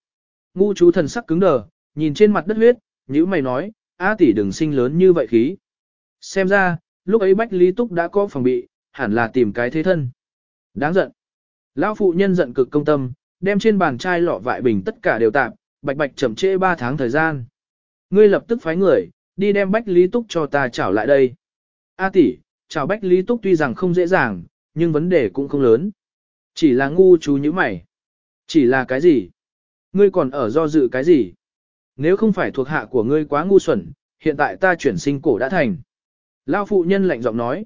Ngu chú thần sắc cứng đờ, nhìn trên mặt đất huyết, như mày nói, A tỷ đừng sinh lớn như vậy khí. Xem ra, lúc ấy bách lý túc đã có phòng bị, hẳn là tìm cái thế thân. Đáng giận. Lão phụ nhân giận cực công tâm, đem trên bàn chai lọ vại bình tất cả đều tạm, bạch bạch chậm trễ 3 tháng thời gian. Ngươi lập tức phái người, đi đem Bách Lý Túc cho ta trảo lại đây. A tỷ, chào Bách Lý Túc tuy rằng không dễ dàng, nhưng vấn đề cũng không lớn. Chỉ là ngu chú như mày. Chỉ là cái gì? Ngươi còn ở do dự cái gì? Nếu không phải thuộc hạ của ngươi quá ngu xuẩn, hiện tại ta chuyển sinh cổ đã thành. Lao phụ nhân lạnh giọng nói.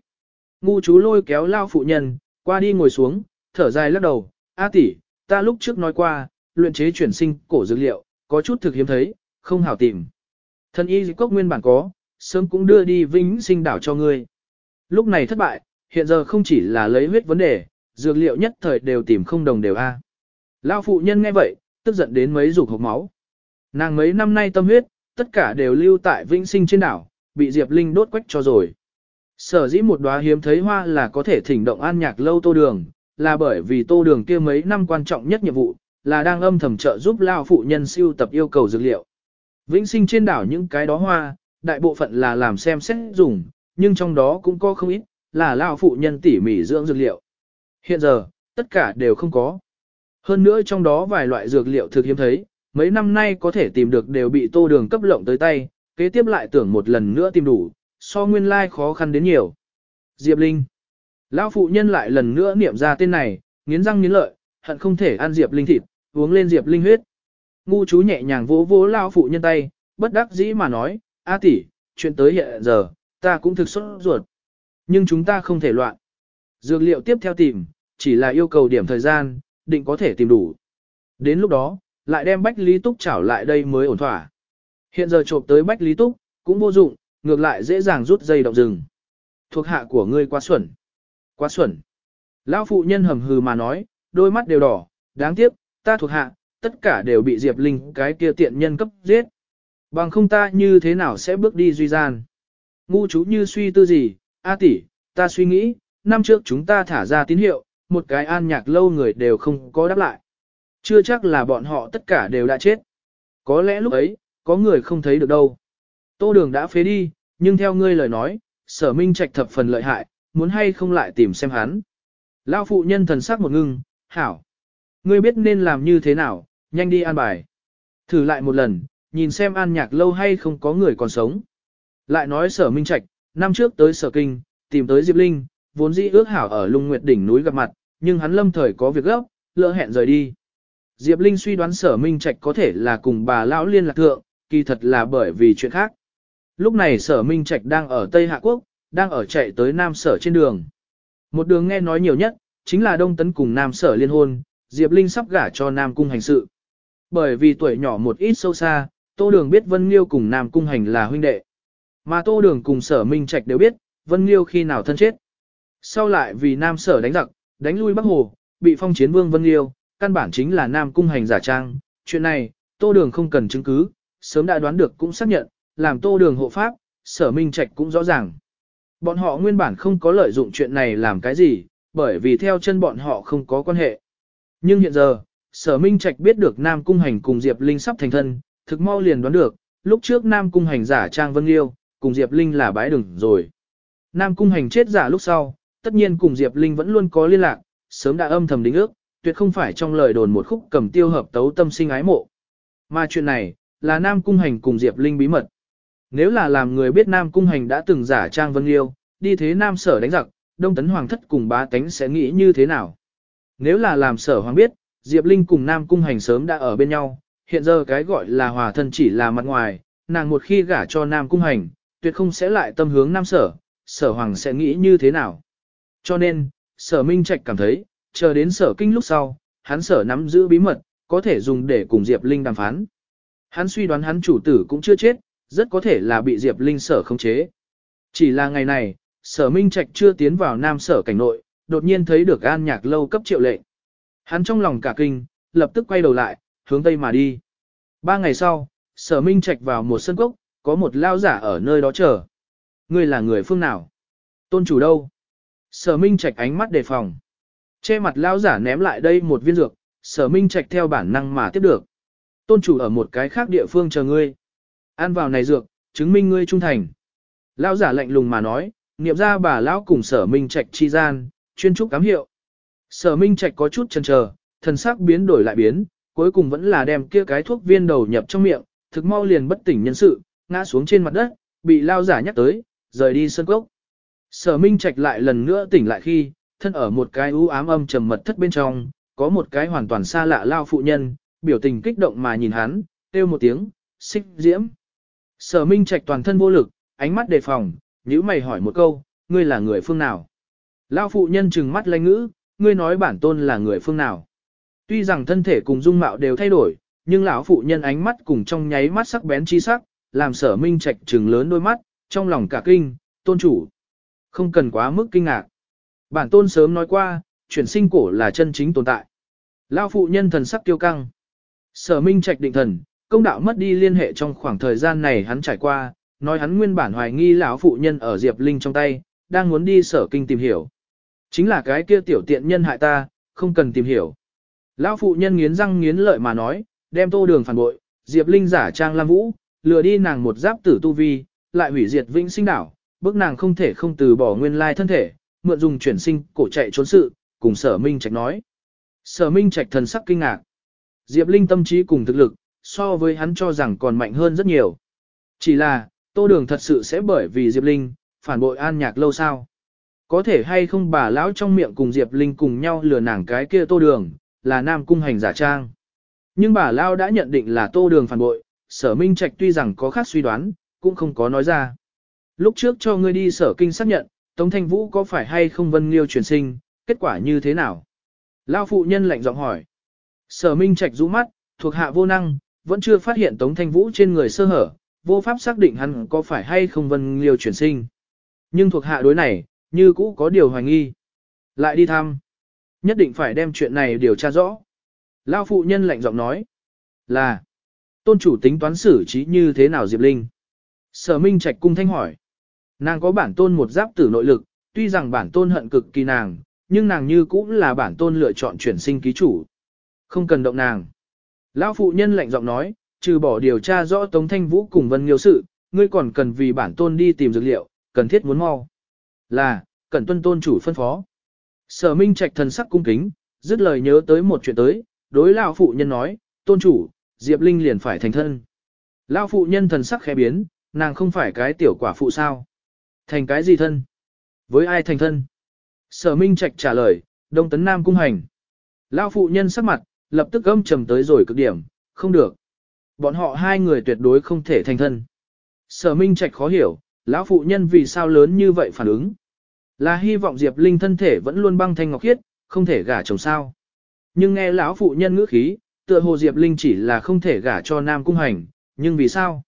Ngu chú lôi kéo Lao phụ nhân, qua đi ngồi xuống, thở dài lắc đầu. A tỷ, ta lúc trước nói qua, luyện chế chuyển sinh cổ dược liệu, có chút thực hiếm thấy, không hảo tìm. Thân y dịch cốc nguyên bản có, sớm cũng đưa đi vĩnh sinh đảo cho ngươi. Lúc này thất bại, hiện giờ không chỉ là lấy huyết vấn đề, dược liệu nhất thời đều tìm không đồng đều a. À. Lão phụ nhân nghe vậy, tức giận đến mấy rục hộc máu. Nàng mấy năm nay tâm huyết, tất cả đều lưu tại vĩnh sinh trên đảo, bị Diệp Linh đốt quách cho rồi. Sở dĩ một đóa hiếm thấy hoa là có thể thỉnh động an nhạc lâu tô đường, là bởi vì tô đường kia mấy năm quan trọng nhất nhiệm vụ, là đang âm thầm trợ giúp lao phụ nhân siêu tập yêu cầu dược liệu. Vĩnh sinh trên đảo những cái đó hoa, đại bộ phận là làm xem xét dùng, nhưng trong đó cũng có không ít, là lão phụ nhân tỉ mỉ dưỡng dược liệu. Hiện giờ, tất cả đều không có. Hơn nữa trong đó vài loại dược liệu thực hiếm thấy, mấy năm nay có thể tìm được đều bị tô đường cấp lộng tới tay, kế tiếp lại tưởng một lần nữa tìm đủ, so nguyên lai like khó khăn đến nhiều. Diệp Linh. Lão phụ nhân lại lần nữa niệm ra tên này, nghiến răng nghiến lợi, hận không thể ăn Diệp Linh thịt, uống lên Diệp Linh huyết. Ngu chú nhẹ nhàng vỗ vỗ lão phụ nhân tay, bất đắc dĩ mà nói, A tỷ, chuyện tới hiện giờ, ta cũng thực xuất ruột. Nhưng chúng ta không thể loạn. Dược liệu tiếp theo tìm, chỉ là yêu cầu điểm thời gian, định có thể tìm đủ. Đến lúc đó, lại đem Bách Lý Túc trảo lại đây mới ổn thỏa. Hiện giờ trộm tới Bách Lý Túc, cũng vô dụng, ngược lại dễ dàng rút dây động rừng. Thuộc hạ của ngươi quá xuẩn. Quá xuẩn. Lão phụ nhân hầm hừ mà nói, đôi mắt đều đỏ, đáng tiếc, ta thuộc hạ, tất cả đều bị Diệp Linh cái kia tiện nhân cấp giết. Bằng không ta như thế nào sẽ bước đi duy gian. Ngu chú như suy tư gì, A tỷ, ta suy nghĩ, năm trước chúng ta thả ra tín hiệu, một cái an nhạc lâu người đều không có đáp lại. Chưa chắc là bọn họ tất cả đều đã chết. Có lẽ lúc ấy, có người không thấy được đâu. Tô đường đã phế đi, nhưng theo ngươi lời nói, sở minh trạch thập phần lợi hại, muốn hay không lại tìm xem hắn. Lao phụ nhân thần sắc một ngưng, hảo. Ngươi biết nên làm như thế nào, nhanh đi an bài. Thử lại một lần, nhìn xem an nhạc lâu hay không có người còn sống. Lại nói sở minh trạch, năm trước tới sở kinh, tìm tới Diệp Linh, vốn dĩ ước hảo ở lung nguyệt đỉnh núi gặp mặt, nhưng hắn lâm thời có việc gấp, lỡ hẹn rời đi. Diệp Linh suy đoán sở minh trạch có thể là cùng bà lão liên lạc thượng, kỳ thật là bởi vì chuyện khác. Lúc này sở minh trạch đang ở Tây Hạ Quốc, đang ở chạy tới Nam sở trên đường. Một đường nghe nói nhiều nhất, chính là Đông Tấn cùng Nam sở liên hôn, Diệp Linh sắp gả cho Nam cung hành sự. Bởi vì tuổi nhỏ một ít sâu xa, Tô Đường biết Vân Liêu cùng Nam cung hành là huynh đệ. Mà Tô Đường cùng sở minh trạch đều biết, Vân Liêu khi nào thân chết. Sau lại vì Nam sở đánh giặc, đánh lui Bắc Hồ, bị phong chiến vương Vân Liêu, căn bản chính là Nam cung hành giả trang. Chuyện này, Tô Đường không cần chứng cứ, sớm đã đoán được cũng xác nhận, làm Tô Đường hộ pháp, sở minh trạch cũng rõ ràng. Bọn họ nguyên bản không có lợi dụng chuyện này làm cái gì, bởi vì theo chân bọn họ không có quan hệ. Nhưng hiện giờ, sở minh trạch biết được Nam Cung Hành cùng Diệp Linh sắp thành thân, thực mau liền đoán được, lúc trước Nam Cung Hành giả Trang Vân Liêu, cùng Diệp Linh là bái đừng rồi. Nam Cung Hành chết giả lúc sau, tất nhiên cùng Diệp Linh vẫn luôn có liên lạc, sớm đã âm thầm đính ước, tuyệt không phải trong lời đồn một khúc cầm tiêu hợp tấu tâm sinh ái mộ. Mà chuyện này, là Nam Cung Hành cùng Diệp Linh bí mật. Nếu là làm người biết Nam Cung Hành đã từng giả trang Vân Liêu, đi thế Nam Sở đánh giặc, Đông Tấn Hoàng thất cùng bá tánh sẽ nghĩ như thế nào? Nếu là làm Sở Hoàng biết, Diệp Linh cùng Nam Cung Hành sớm đã ở bên nhau, hiện giờ cái gọi là hòa thân chỉ là mặt ngoài, nàng một khi gả cho Nam Cung Hành, tuyệt không sẽ lại tâm hướng Nam Sở, Sở Hoàng sẽ nghĩ như thế nào? Cho nên, Sở Minh Trạch cảm thấy, chờ đến Sở Kinh lúc sau, hắn Sở nắm giữ bí mật, có thể dùng để cùng Diệp Linh đàm phán. Hắn suy đoán hắn chủ tử cũng chưa chết, rất có thể là bị Diệp Linh sở khống chế. Chỉ là ngày này, sở Minh Trạch chưa tiến vào nam sở cảnh nội, đột nhiên thấy được an nhạc lâu cấp triệu lệnh. Hắn trong lòng cả kinh, lập tức quay đầu lại, hướng tây mà đi. Ba ngày sau, sở Minh Trạch vào một sân cốc, có một lao giả ở nơi đó chờ. Ngươi là người phương nào? Tôn chủ đâu? Sở Minh Trạch ánh mắt đề phòng. Che mặt lao giả ném lại đây một viên dược, sở Minh Trạch theo bản năng mà tiếp được. Tôn chủ ở một cái khác địa phương chờ ngươi. Ăn vào này dược, chứng minh ngươi trung thành. Lão giả lạnh lùng mà nói, niệm ra bà lão cùng sở minh trạch chi gian, chuyên trúc cám hiệu. Sở minh trạch có chút chần chờ, thần sắc biến đổi lại biến, cuối cùng vẫn là đem kia cái thuốc viên đầu nhập trong miệng, thực mau liền bất tỉnh nhân sự, ngã xuống trên mặt đất, bị lao giả nhắc tới, rời đi sân cốc. Sở minh trạch lại lần nữa tỉnh lại khi, thân ở một cái u ám âm trầm mật thất bên trong, có một cái hoàn toàn xa lạ lao phụ nhân, biểu tình kích động mà nhìn hắn, kêu một tiếng, xích diễm. Sở Minh Trạch toàn thân vô lực, ánh mắt đề phòng, nhíu mày hỏi một câu, ngươi là người phương nào? Lão phụ nhân trừng mắt lanh ngữ, ngươi nói bản tôn là người phương nào? Tuy rằng thân thể cùng dung mạo đều thay đổi, nhưng lão phụ nhân ánh mắt cùng trong nháy mắt sắc bén chi sắc, làm sở minh trạch trừng lớn đôi mắt, trong lòng cả kinh, tôn chủ. Không cần quá mức kinh ngạc. Bản tôn sớm nói qua, chuyển sinh cổ là chân chính tồn tại. Lão phụ nhân thần sắc tiêu căng. Sở minh trạch định thần, công đạo mất đi liên hệ trong khoảng thời gian này hắn trải qua, nói hắn nguyên bản hoài nghi lão phụ nhân ở Diệp Linh trong tay, đang muốn đi sở kinh tìm hiểu. Chính là cái kia tiểu tiện nhân hại ta, không cần tìm hiểu. Lão phụ nhân nghiến răng nghiến lợi mà nói, đem tô đường phản bội, Diệp Linh giả trang Lam Vũ, lừa đi nàng một giáp tử tu vi, lại hủy diệt vĩnh sinh đảo, bức nàng không thể không từ bỏ nguyên lai thân thể, mượn dùng chuyển sinh cổ chạy trốn sự, cùng sở minh trạch nói. Sở minh trạch thần sắc kinh ngạc. Diệp Linh tâm trí cùng thực lực, so với hắn cho rằng còn mạnh hơn rất nhiều. Chỉ là, tô đường thật sự sẽ bởi vì Diệp Linh, phản bội an nhạc lâu sao. Có thể hay không bà lão trong miệng cùng Diệp Linh cùng nhau lừa nàng cái kia tô đường, là nam cung hành giả trang. Nhưng bà lão đã nhận định là tô đường phản bội, sở minh trạch tuy rằng có khác suy đoán, cũng không có nói ra. Lúc trước cho ngươi đi sở kinh xác nhận, Tống Thanh Vũ có phải hay không vân liêu chuyển sinh, kết quả như thế nào? Lao phụ nhân lạnh giọng hỏi. Sở Minh Trạch rũ mắt, thuộc hạ vô năng, vẫn chưa phát hiện Tống Thanh Vũ trên người sơ hở, vô pháp xác định hắn có phải hay không vân liêu chuyển sinh. Nhưng thuộc hạ đối này, như cũ có điều hoài nghi. Lại đi thăm. Nhất định phải đem chuyện này điều tra rõ. Lao phụ nhân lạnh giọng nói. Là. Tôn chủ tính toán xử trí như thế nào Diệp Linh? Sở Minh Trạch cung thanh hỏi. Nàng có bản tôn một giáp tử nội lực, tuy rằng bản tôn hận cực kỳ nàng, nhưng nàng như cũng là bản tôn lựa chọn chuyển sinh ký chủ. Không cần động nàng. Lão phụ nhân lạnh giọng nói, trừ bỏ điều tra rõ Tống Thanh Vũ cùng Vân Nghiêu sự, ngươi còn cần vì bản tôn đi tìm dược liệu, cần thiết muốn mau. Là, cần tuân tôn chủ phân phó. Sở Minh Trạch thần sắc cung kính, dứt lời nhớ tới một chuyện tới, đối lão phụ nhân nói, tôn chủ, Diệp Linh liền phải thành thân. Lão phụ nhân thần sắc khẽ biến, nàng không phải cái tiểu quả phụ sao? Thành cái gì thân? Với ai thành thân? Sở Minh Trạch trả lời, Đông Tấn Nam cung hành. Lão phụ nhân sắc mặt, lập tức âm trầm tới rồi cực điểm, không được. Bọn họ hai người tuyệt đối không thể thành thân. Sở Minh Trạch khó hiểu, lão phụ nhân vì sao lớn như vậy phản ứng. Là hy vọng Diệp Linh thân thể vẫn luôn băng thanh ngọc khiết, không thể gả chồng sao. Nhưng nghe lão phụ nhân ngữ khí, tựa hồ Diệp Linh chỉ là không thể gả cho Nam Cung Hành, nhưng vì sao?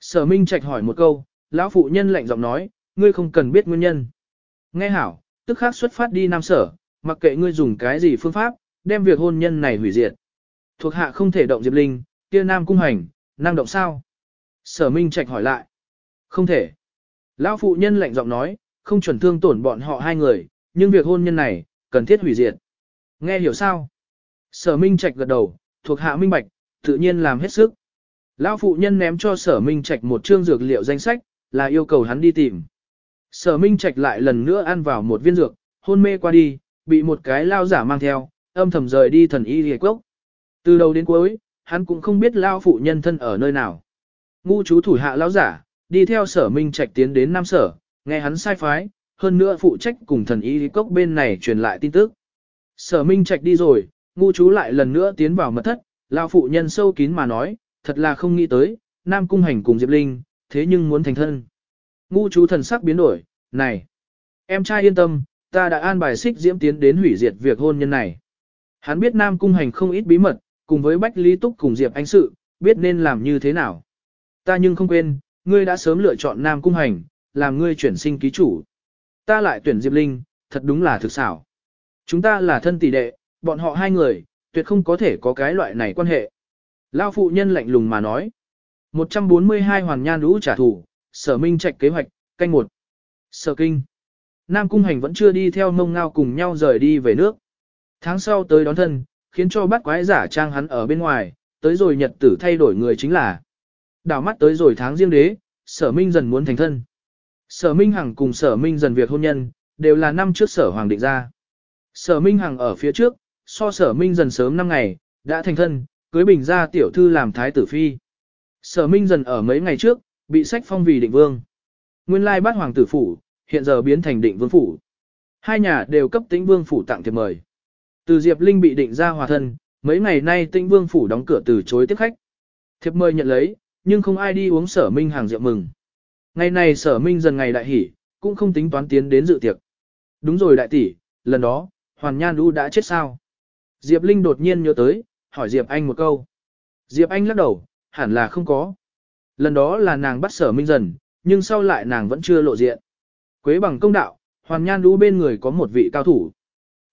Sở Minh Trạch hỏi một câu, lão phụ nhân lạnh giọng nói, ngươi không cần biết nguyên nhân. Nghe hảo, tức khắc xuất phát đi Nam Sở, mặc kệ ngươi dùng cái gì phương pháp, đem việc hôn nhân này hủy diệt. Thuộc hạ không thể động Diệp Linh, kia Nam Cung Hành, năng động sao? Sở Minh Trạch hỏi lại. Không thể. Lão phụ nhân lạnh giọng nói, không chuẩn thương tổn bọn họ hai người, nhưng việc hôn nhân này, cần thiết hủy diệt. Nghe hiểu sao? Sở Minh Trạch gật đầu, thuộc hạ minh bạch, tự nhiên làm hết sức. Lão phụ nhân ném cho sở minh trạch một chương dược liệu danh sách, là yêu cầu hắn đi tìm. Sở minh trạch lại lần nữa ăn vào một viên dược, hôn mê qua đi, bị một cái lao giả mang theo, âm thầm rời đi thần y liệt quốc. Từ đầu đến cuối, hắn cũng không biết lao phụ nhân thân ở nơi nào. Ngu chú thủ hạ lão giả, đi theo sở minh trạch tiến đến Nam Sở, nghe hắn sai phái, hơn nữa phụ trách cùng thần y cốc bên này truyền lại tin tức. Sở minh trạch đi rồi, ngu chú lại lần nữa tiến vào mật thất, lao phụ nhân sâu kín mà nói, thật là không nghĩ tới, Nam Cung Hành cùng Diệp Linh, thế nhưng muốn thành thân. Ngu chú thần sắc biến đổi, này, em trai yên tâm, ta đã an bài xích diễm tiến đến hủy diệt việc hôn nhân này. Hắn biết Nam Cung Hành không ít bí mật, cùng với Bách Lý Túc cùng Diệp Anh Sự, biết nên làm như thế nào. Ta nhưng không quên, ngươi đã sớm lựa chọn Nam Cung Hành, làm ngươi chuyển sinh ký chủ. Ta lại tuyển Diệp Linh, thật đúng là thực xảo. Chúng ta là thân tỷ đệ, bọn họ hai người, tuyệt không có thể có cái loại này quan hệ. Lao phụ nhân lạnh lùng mà nói. 142 hoàn nhan lũ trả thù, sở minh trạch kế hoạch, canh một. Sở kinh. Nam Cung Hành vẫn chưa đi theo mông ngao cùng nhau rời đi về nước. Tháng sau tới đón thân, khiến cho bắt quái giả trang hắn ở bên ngoài, tới rồi nhật tử thay đổi người chính là. Đảo mắt tới rồi tháng riêng đế, sở minh dần muốn thành thân. Sở minh hằng cùng sở minh dần việc hôn nhân, đều là năm trước sở hoàng định ra. Sở minh hằng ở phía trước, so sở minh dần sớm năm ngày, đã thành thân, cưới bình ra tiểu thư làm thái tử phi. Sở Minh dần ở mấy ngày trước, bị sách phong vì định vương. Nguyên lai bát hoàng tử phủ, hiện giờ biến thành định vương phủ. Hai nhà đều cấp tĩnh vương phủ tặng thiệp mời. Từ Diệp Linh bị định ra hòa thân, mấy ngày nay tĩnh vương phủ đóng cửa từ chối tiếp khách. Thiệp mời nhận lấy, nhưng không ai đi uống sở minh hàng rượu mừng. Ngày này sở minh dần ngày đại hỉ cũng không tính toán tiến đến dự tiệc. Đúng rồi đại tỷ, lần đó, Hoàn Nhan Đu đã chết sao? Diệp Linh đột nhiên nhớ tới, hỏi Diệp Anh một câu. Diệp Anh lắc đầu, hẳn là không có. Lần đó là nàng bắt sở minh dần, nhưng sau lại nàng vẫn chưa lộ diện. Quế bằng công đạo, hoàn nhan Đu bên người có một vị cao thủ.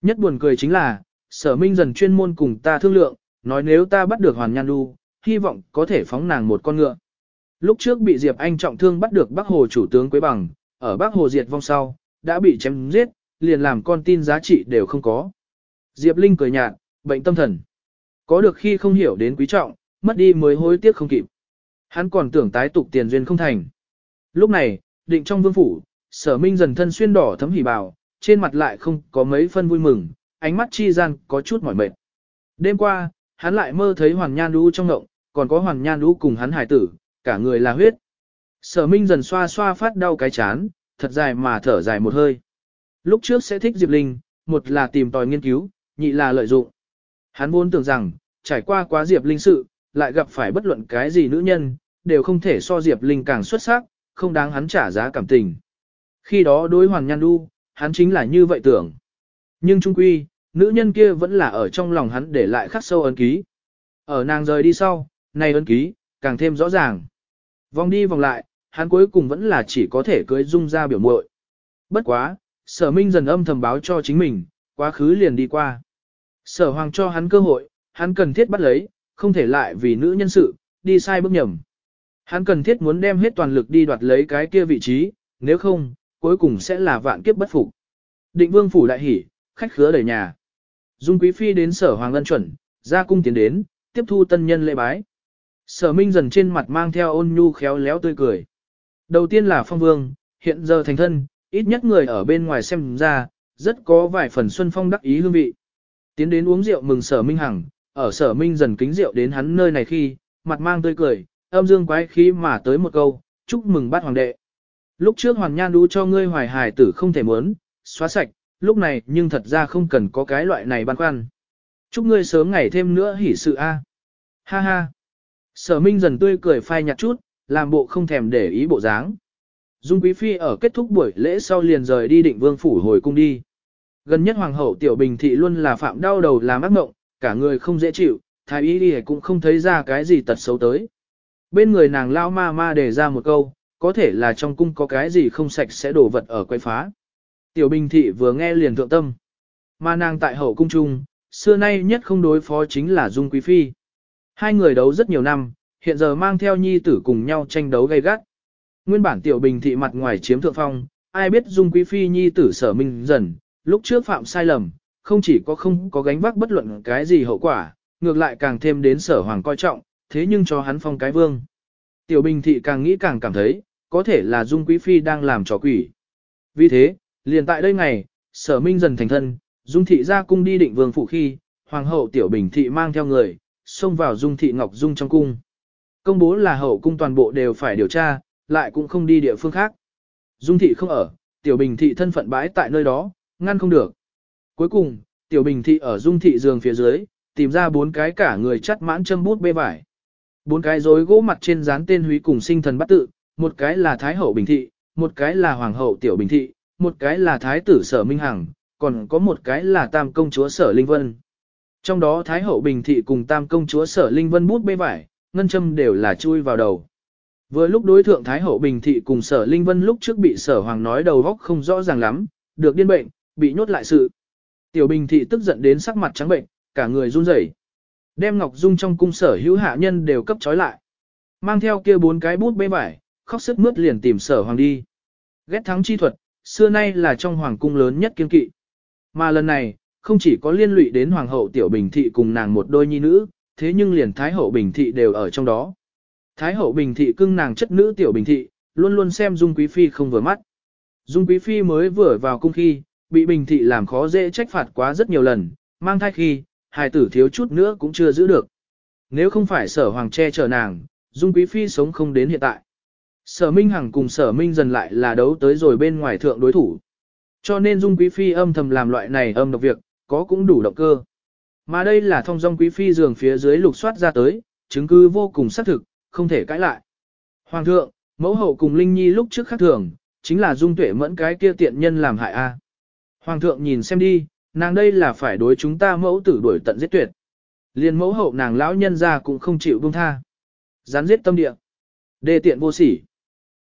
Nhất buồn cười chính là, sở minh dần chuyên môn cùng ta thương lượng, nói nếu ta bắt được hoàn nhan Đu, hy vọng có thể phóng nàng một con ngựa. Lúc trước bị Diệp Anh trọng thương bắt được Bắc Hồ chủ tướng Quế Bằng, ở Bắc Hồ diệt vong sau, đã bị chém giết, liền làm con tin giá trị đều không có. Diệp Linh cười nhạt, bệnh tâm thần. Có được khi không hiểu đến quý trọng, mất đi mới hối tiếc không kịp. Hắn còn tưởng tái tục tiền duyên không thành. Lúc này, định trong vương phủ, sở minh dần thân xuyên đỏ thấm hỉ bào, trên mặt lại không có mấy phân vui mừng, ánh mắt chi gian có chút mỏi mệt. Đêm qua, hắn lại mơ thấy Hoàng Nhan Đu trong ngộng, còn có Hoàng Nhan Lũ cùng hắn hải tử, cả người là huyết. Sở Minh dần xoa xoa phát đau cái chán, thật dài mà thở dài một hơi. Lúc trước sẽ thích Diệp Linh, một là tìm tòi nghiên cứu, nhị là lợi dụng. Hắn vốn tưởng rằng, trải qua quá Diệp Linh sự, lại gặp phải bất luận cái gì nữ nhân, đều không thể so Diệp Linh càng xuất sắc, không đáng hắn trả giá cảm tình. Khi đó đối Hoàng Nhan Đu, hắn chính là như vậy tưởng. Nhưng trung quy, nữ nhân kia vẫn là ở trong lòng hắn để lại khắc sâu ấn ký. Ở nàng rời đi sau, nay ấn ký, càng thêm rõ ràng. Vòng đi vòng lại, hắn cuối cùng vẫn là chỉ có thể cưới dung ra biểu muội. Bất quá, sở minh dần âm thầm báo cho chính mình, quá khứ liền đi qua. Sở hoàng cho hắn cơ hội, hắn cần thiết bắt lấy, không thể lại vì nữ nhân sự, đi sai bước nhầm. Hắn cần thiết muốn đem hết toàn lực đi đoạt lấy cái kia vị trí, nếu không, cuối cùng sẽ là vạn kiếp bất phục. Định vương phủ đại hỉ, khách khứa đầy nhà. Dung quý phi đến sở hoàng ân chuẩn, ra cung tiến đến, tiếp thu tân nhân lễ bái. Sở minh dần trên mặt mang theo ôn nhu khéo léo tươi cười. Đầu tiên là phong vương, hiện giờ thành thân, ít nhất người ở bên ngoài xem ra, rất có vài phần xuân phong đắc ý hương vị. Tiến đến uống rượu mừng sở minh hằng, ở sở minh dần kính rượu đến hắn nơi này khi, mặt mang tươi cười, âm dương quái khí mà tới một câu, chúc mừng bát hoàng đệ. Lúc trước hoàng nhan đu cho ngươi hoài hài tử không thể muốn, xóa sạch, lúc này nhưng thật ra không cần có cái loại này băn khoăn. Chúc ngươi sớm ngày thêm nữa hỉ sự a. Ha ha. Sở Minh dần tươi cười phai nhạt chút, làm bộ không thèm để ý bộ dáng. Dung Quý Phi ở kết thúc buổi lễ sau liền rời đi định vương phủ hồi cung đi. Gần nhất Hoàng hậu Tiểu Bình Thị luôn là phạm đau đầu làm ác mộng, cả người không dễ chịu, thái y đi cũng không thấy ra cái gì tật xấu tới. Bên người nàng lao ma ma đề ra một câu, có thể là trong cung có cái gì không sạch sẽ đổ vật ở quay phá. Tiểu Bình Thị vừa nghe liền thượng tâm. Mà nàng tại hậu cung trung, xưa nay nhất không đối phó chính là Dung Quý Phi. Hai người đấu rất nhiều năm, hiện giờ mang theo nhi tử cùng nhau tranh đấu gay gắt. Nguyên bản Tiểu Bình Thị mặt ngoài chiếm thượng phong, ai biết Dung Quý Phi nhi tử sở minh dần, lúc trước phạm sai lầm, không chỉ có không có gánh vác bất luận cái gì hậu quả, ngược lại càng thêm đến sở hoàng coi trọng, thế nhưng cho hắn phong cái vương. Tiểu Bình Thị càng nghĩ càng cảm thấy, có thể là Dung Quý Phi đang làm trò quỷ. Vì thế, liền tại đây ngày, sở minh dần thành thân, Dung Thị ra cung đi định vương phụ khi, Hoàng hậu Tiểu Bình Thị mang theo người, xông vào Dung Thị Ngọc Dung trong cung. Công bố là hậu cung toàn bộ đều phải điều tra, lại cũng không đi địa phương khác. Dung Thị không ở, Tiểu Bình Thị thân phận bãi tại nơi đó, ngăn không được. Cuối cùng, Tiểu Bình Thị ở Dung Thị giường phía dưới, tìm ra bốn cái cả người chắt mãn châm bút bê vải. Bốn cái rối gỗ mặt trên dán tên húy cùng sinh thần bắt tự, một cái là Thái Hậu Bình Thị, một cái là Hoàng Hậu Tiểu Bình Thị, một cái là Thái tử Sở Minh Hằng, còn có một cái là Tam Công Chúa Sở Linh Vân. Trong đó Thái Hậu Bình Thị cùng Tam Công Chúa Sở Linh Vân bút bê vải, ngân châm đều là chui vào đầu. Vừa lúc đối thượng Thái Hậu Bình Thị cùng Sở Linh Vân lúc trước bị Sở Hoàng nói đầu góc không rõ ràng lắm, được điên bệnh, bị nhốt lại sự. Tiểu Bình Thị tức giận đến sắc mặt trắng bệnh, cả người run rẩy. Đem Ngọc Dung trong cung sở hữu hạ nhân đều cấp trói lại. Mang theo kia bốn cái bút bê vải, khóc sức mướt liền tìm sở hoàng đi. Ghét thắng chi thuật, xưa nay là trong hoàng cung lớn nhất kiên kỵ. Mà lần này, không chỉ có liên lụy đến hoàng hậu tiểu bình thị cùng nàng một đôi nhi nữ, thế nhưng liền thái hậu bình thị đều ở trong đó. Thái hậu bình thị cưng nàng chất nữ tiểu bình thị, luôn luôn xem Dung Quý Phi không vừa mắt. Dung Quý Phi mới vừa vào cung khi, bị bình thị làm khó dễ trách phạt quá rất nhiều lần, mang thai khi, hài tử thiếu chút nữa cũng chưa giữ được. Nếu không phải sở hoàng che chở nàng, Dung Quý Phi sống không đến hiện tại. Sở Minh Hằng cùng Sở Minh dần lại là đấu tới rồi bên ngoài thượng đối thủ. Cho nên Dung Quý Phi âm thầm làm loại này âm độc việc, có cũng đủ động cơ. Mà đây là thông dong Quý Phi giường phía dưới lục soát ra tới, chứng cứ vô cùng xác thực, không thể cãi lại. Hoàng thượng, mẫu hậu cùng Linh Nhi lúc trước khác thường, chính là Dung Tuệ mẫn cái kia tiện nhân làm hại a. Hoàng thượng nhìn xem đi, nàng đây là phải đối chúng ta mẫu tử đuổi tận giết tuyệt. Liên mẫu hậu nàng lão nhân ra cũng không chịu buông tha. Gián giết tâm địa. đề tiện vô sỉ.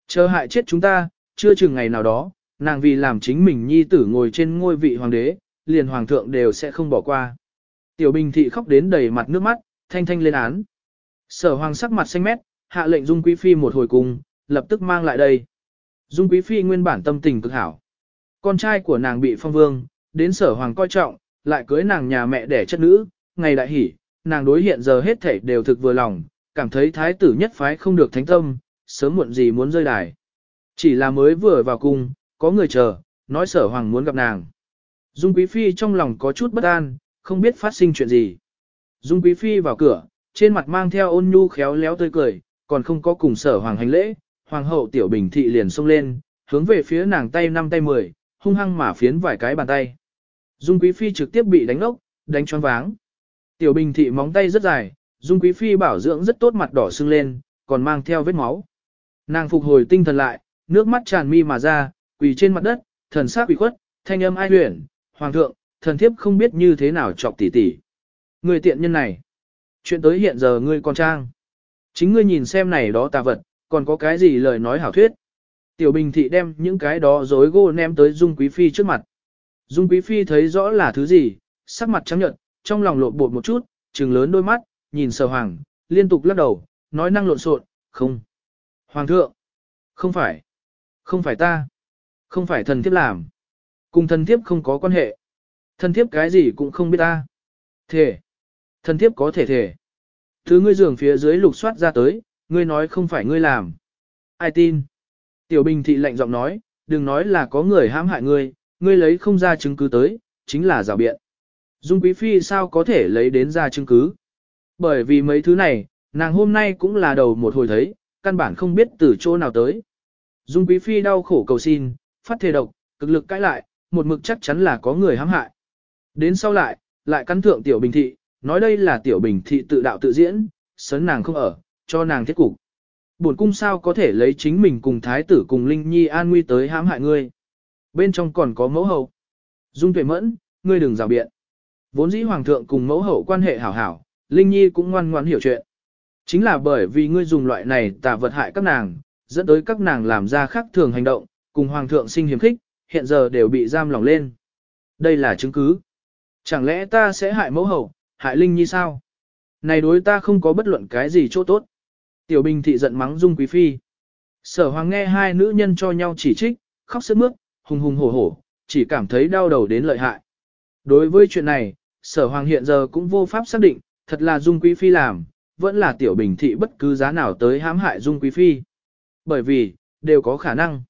Chờ hại chết chúng ta, chưa chừng ngày nào đó, nàng vì làm chính mình nhi tử ngồi trên ngôi vị hoàng đế, liền hoàng thượng đều sẽ không bỏ qua. Tiểu Bình thị khóc đến đầy mặt nước mắt, thanh thanh lên án. Sở hoàng sắc mặt xanh mét, hạ lệnh Dung Quý Phi một hồi cùng, lập tức mang lại đây. Dung Quý Phi nguyên bản tâm tình cực hảo. Con trai của nàng bị phong vương, đến sở hoàng coi trọng, lại cưới nàng nhà mẹ đẻ chất nữ, ngày đại hỉ, nàng đối hiện giờ hết thảy đều thực vừa lòng, cảm thấy thái tử nhất phái không được thánh tâm, sớm muộn gì muốn rơi đài. Chỉ là mới vừa vào cung, có người chờ, nói sở hoàng muốn gặp nàng. Dung Quý Phi trong lòng có chút bất an, không biết phát sinh chuyện gì. Dung Quý Phi vào cửa, trên mặt mang theo ôn nhu khéo léo tươi cười, còn không có cùng sở hoàng hành lễ, hoàng hậu tiểu bình thị liền xông lên, hướng về phía nàng tay năm tay mười, hung hăng mà phiến vài cái bàn tay. Dung Quý Phi trực tiếp bị đánh ốc, đánh choáng váng. Tiểu bình thị móng tay rất dài, Dung Quý Phi bảo dưỡng rất tốt mặt đỏ sưng lên, còn mang theo vết máu. Nàng phục hồi tinh thần lại, nước mắt tràn mi mà ra, quỳ trên mặt đất, thần sắc quỳ khuất, thanh âm ai huyền, hoàng thượng, thần thiếp không biết như thế nào chọc tỷ tỷ, Người tiện nhân này. Chuyện tới hiện giờ ngươi còn trang. Chính ngươi nhìn xem này đó tà vật, còn có cái gì lời nói hảo thuyết. Tiểu Bình Thị đem những cái đó dối gô ném tới Dung Quý Phi trước mặt. Dung Quý Phi thấy rõ là thứ gì, sắc mặt trắng nhợt, trong lòng lộn bột một chút, trừng lớn đôi mắt, nhìn sở hoàng, liên tục lắc đầu, nói năng lộn xộn, không. Hoàng thượng, không phải, không phải ta, không phải thần thiếp làm. Cùng thần thiếp không có quan hệ. Thần thiếp cái gì cũng không biết ta. Thể. Thần thiếp có thể thể. Thứ ngươi giường phía dưới lục soát ra tới, ngươi nói không phải ngươi làm. Ai tin? Tiểu Bình thị lạnh giọng nói, đừng nói là có người hãm hại ngươi, ngươi lấy không ra chứng cứ tới, chính là rào biện. Dung Quý Phi sao có thể lấy đến ra chứng cứ? Bởi vì mấy thứ này, nàng hôm nay cũng là đầu một hồi thấy, căn bản không biết từ chỗ nào tới. Dung Quý Phi đau khổ cầu xin, phát thề độc, cực lực cãi lại, một mực chắc chắn là có người hãm hại. Đến sau lại, lại căn thượng Tiểu Bình Thị, nói đây là Tiểu Bình Thị tự đạo tự diễn, sấn nàng không ở, cho nàng thiết cục. Bổn cung sao có thể lấy chính mình cùng thái tử cùng Linh Nhi an nguy tới hãm hại ngươi. Bên trong còn có mẫu hậu. Dung tuệ mẫn, ngươi đừng rào biện. Vốn dĩ hoàng thượng cùng mẫu hậu quan hệ hảo hảo, Linh Nhi cũng ngoan ngoãn hiểu chuyện. Chính là bởi vì ngươi dùng loại này tà vật hại các nàng, dẫn tới các nàng làm ra khác thường hành động, cùng hoàng thượng sinh hiểm khích, hiện giờ đều bị giam lỏng lên. Đây là chứng cứ. Chẳng lẽ ta sẽ hại mẫu hậu, hại Linh Nhi sao? Này đối ta không có bất luận cái gì chỗ tốt. Tiểu Bình thị giận mắng Dung Quý Phi. Sở Hoàng nghe hai nữ nhân cho nhau chỉ trích, khóc sướt mướt, hùng hùng hổ hổ, chỉ cảm thấy đau đầu đến lợi hại. Đối với chuyện này, Sở Hoàng hiện giờ cũng vô pháp xác định, thật là Dung Quý Phi làm, vẫn là Tiểu Bình thị bất cứ giá nào tới hãm hại Dung Quý Phi. Bởi vì, đều có khả năng.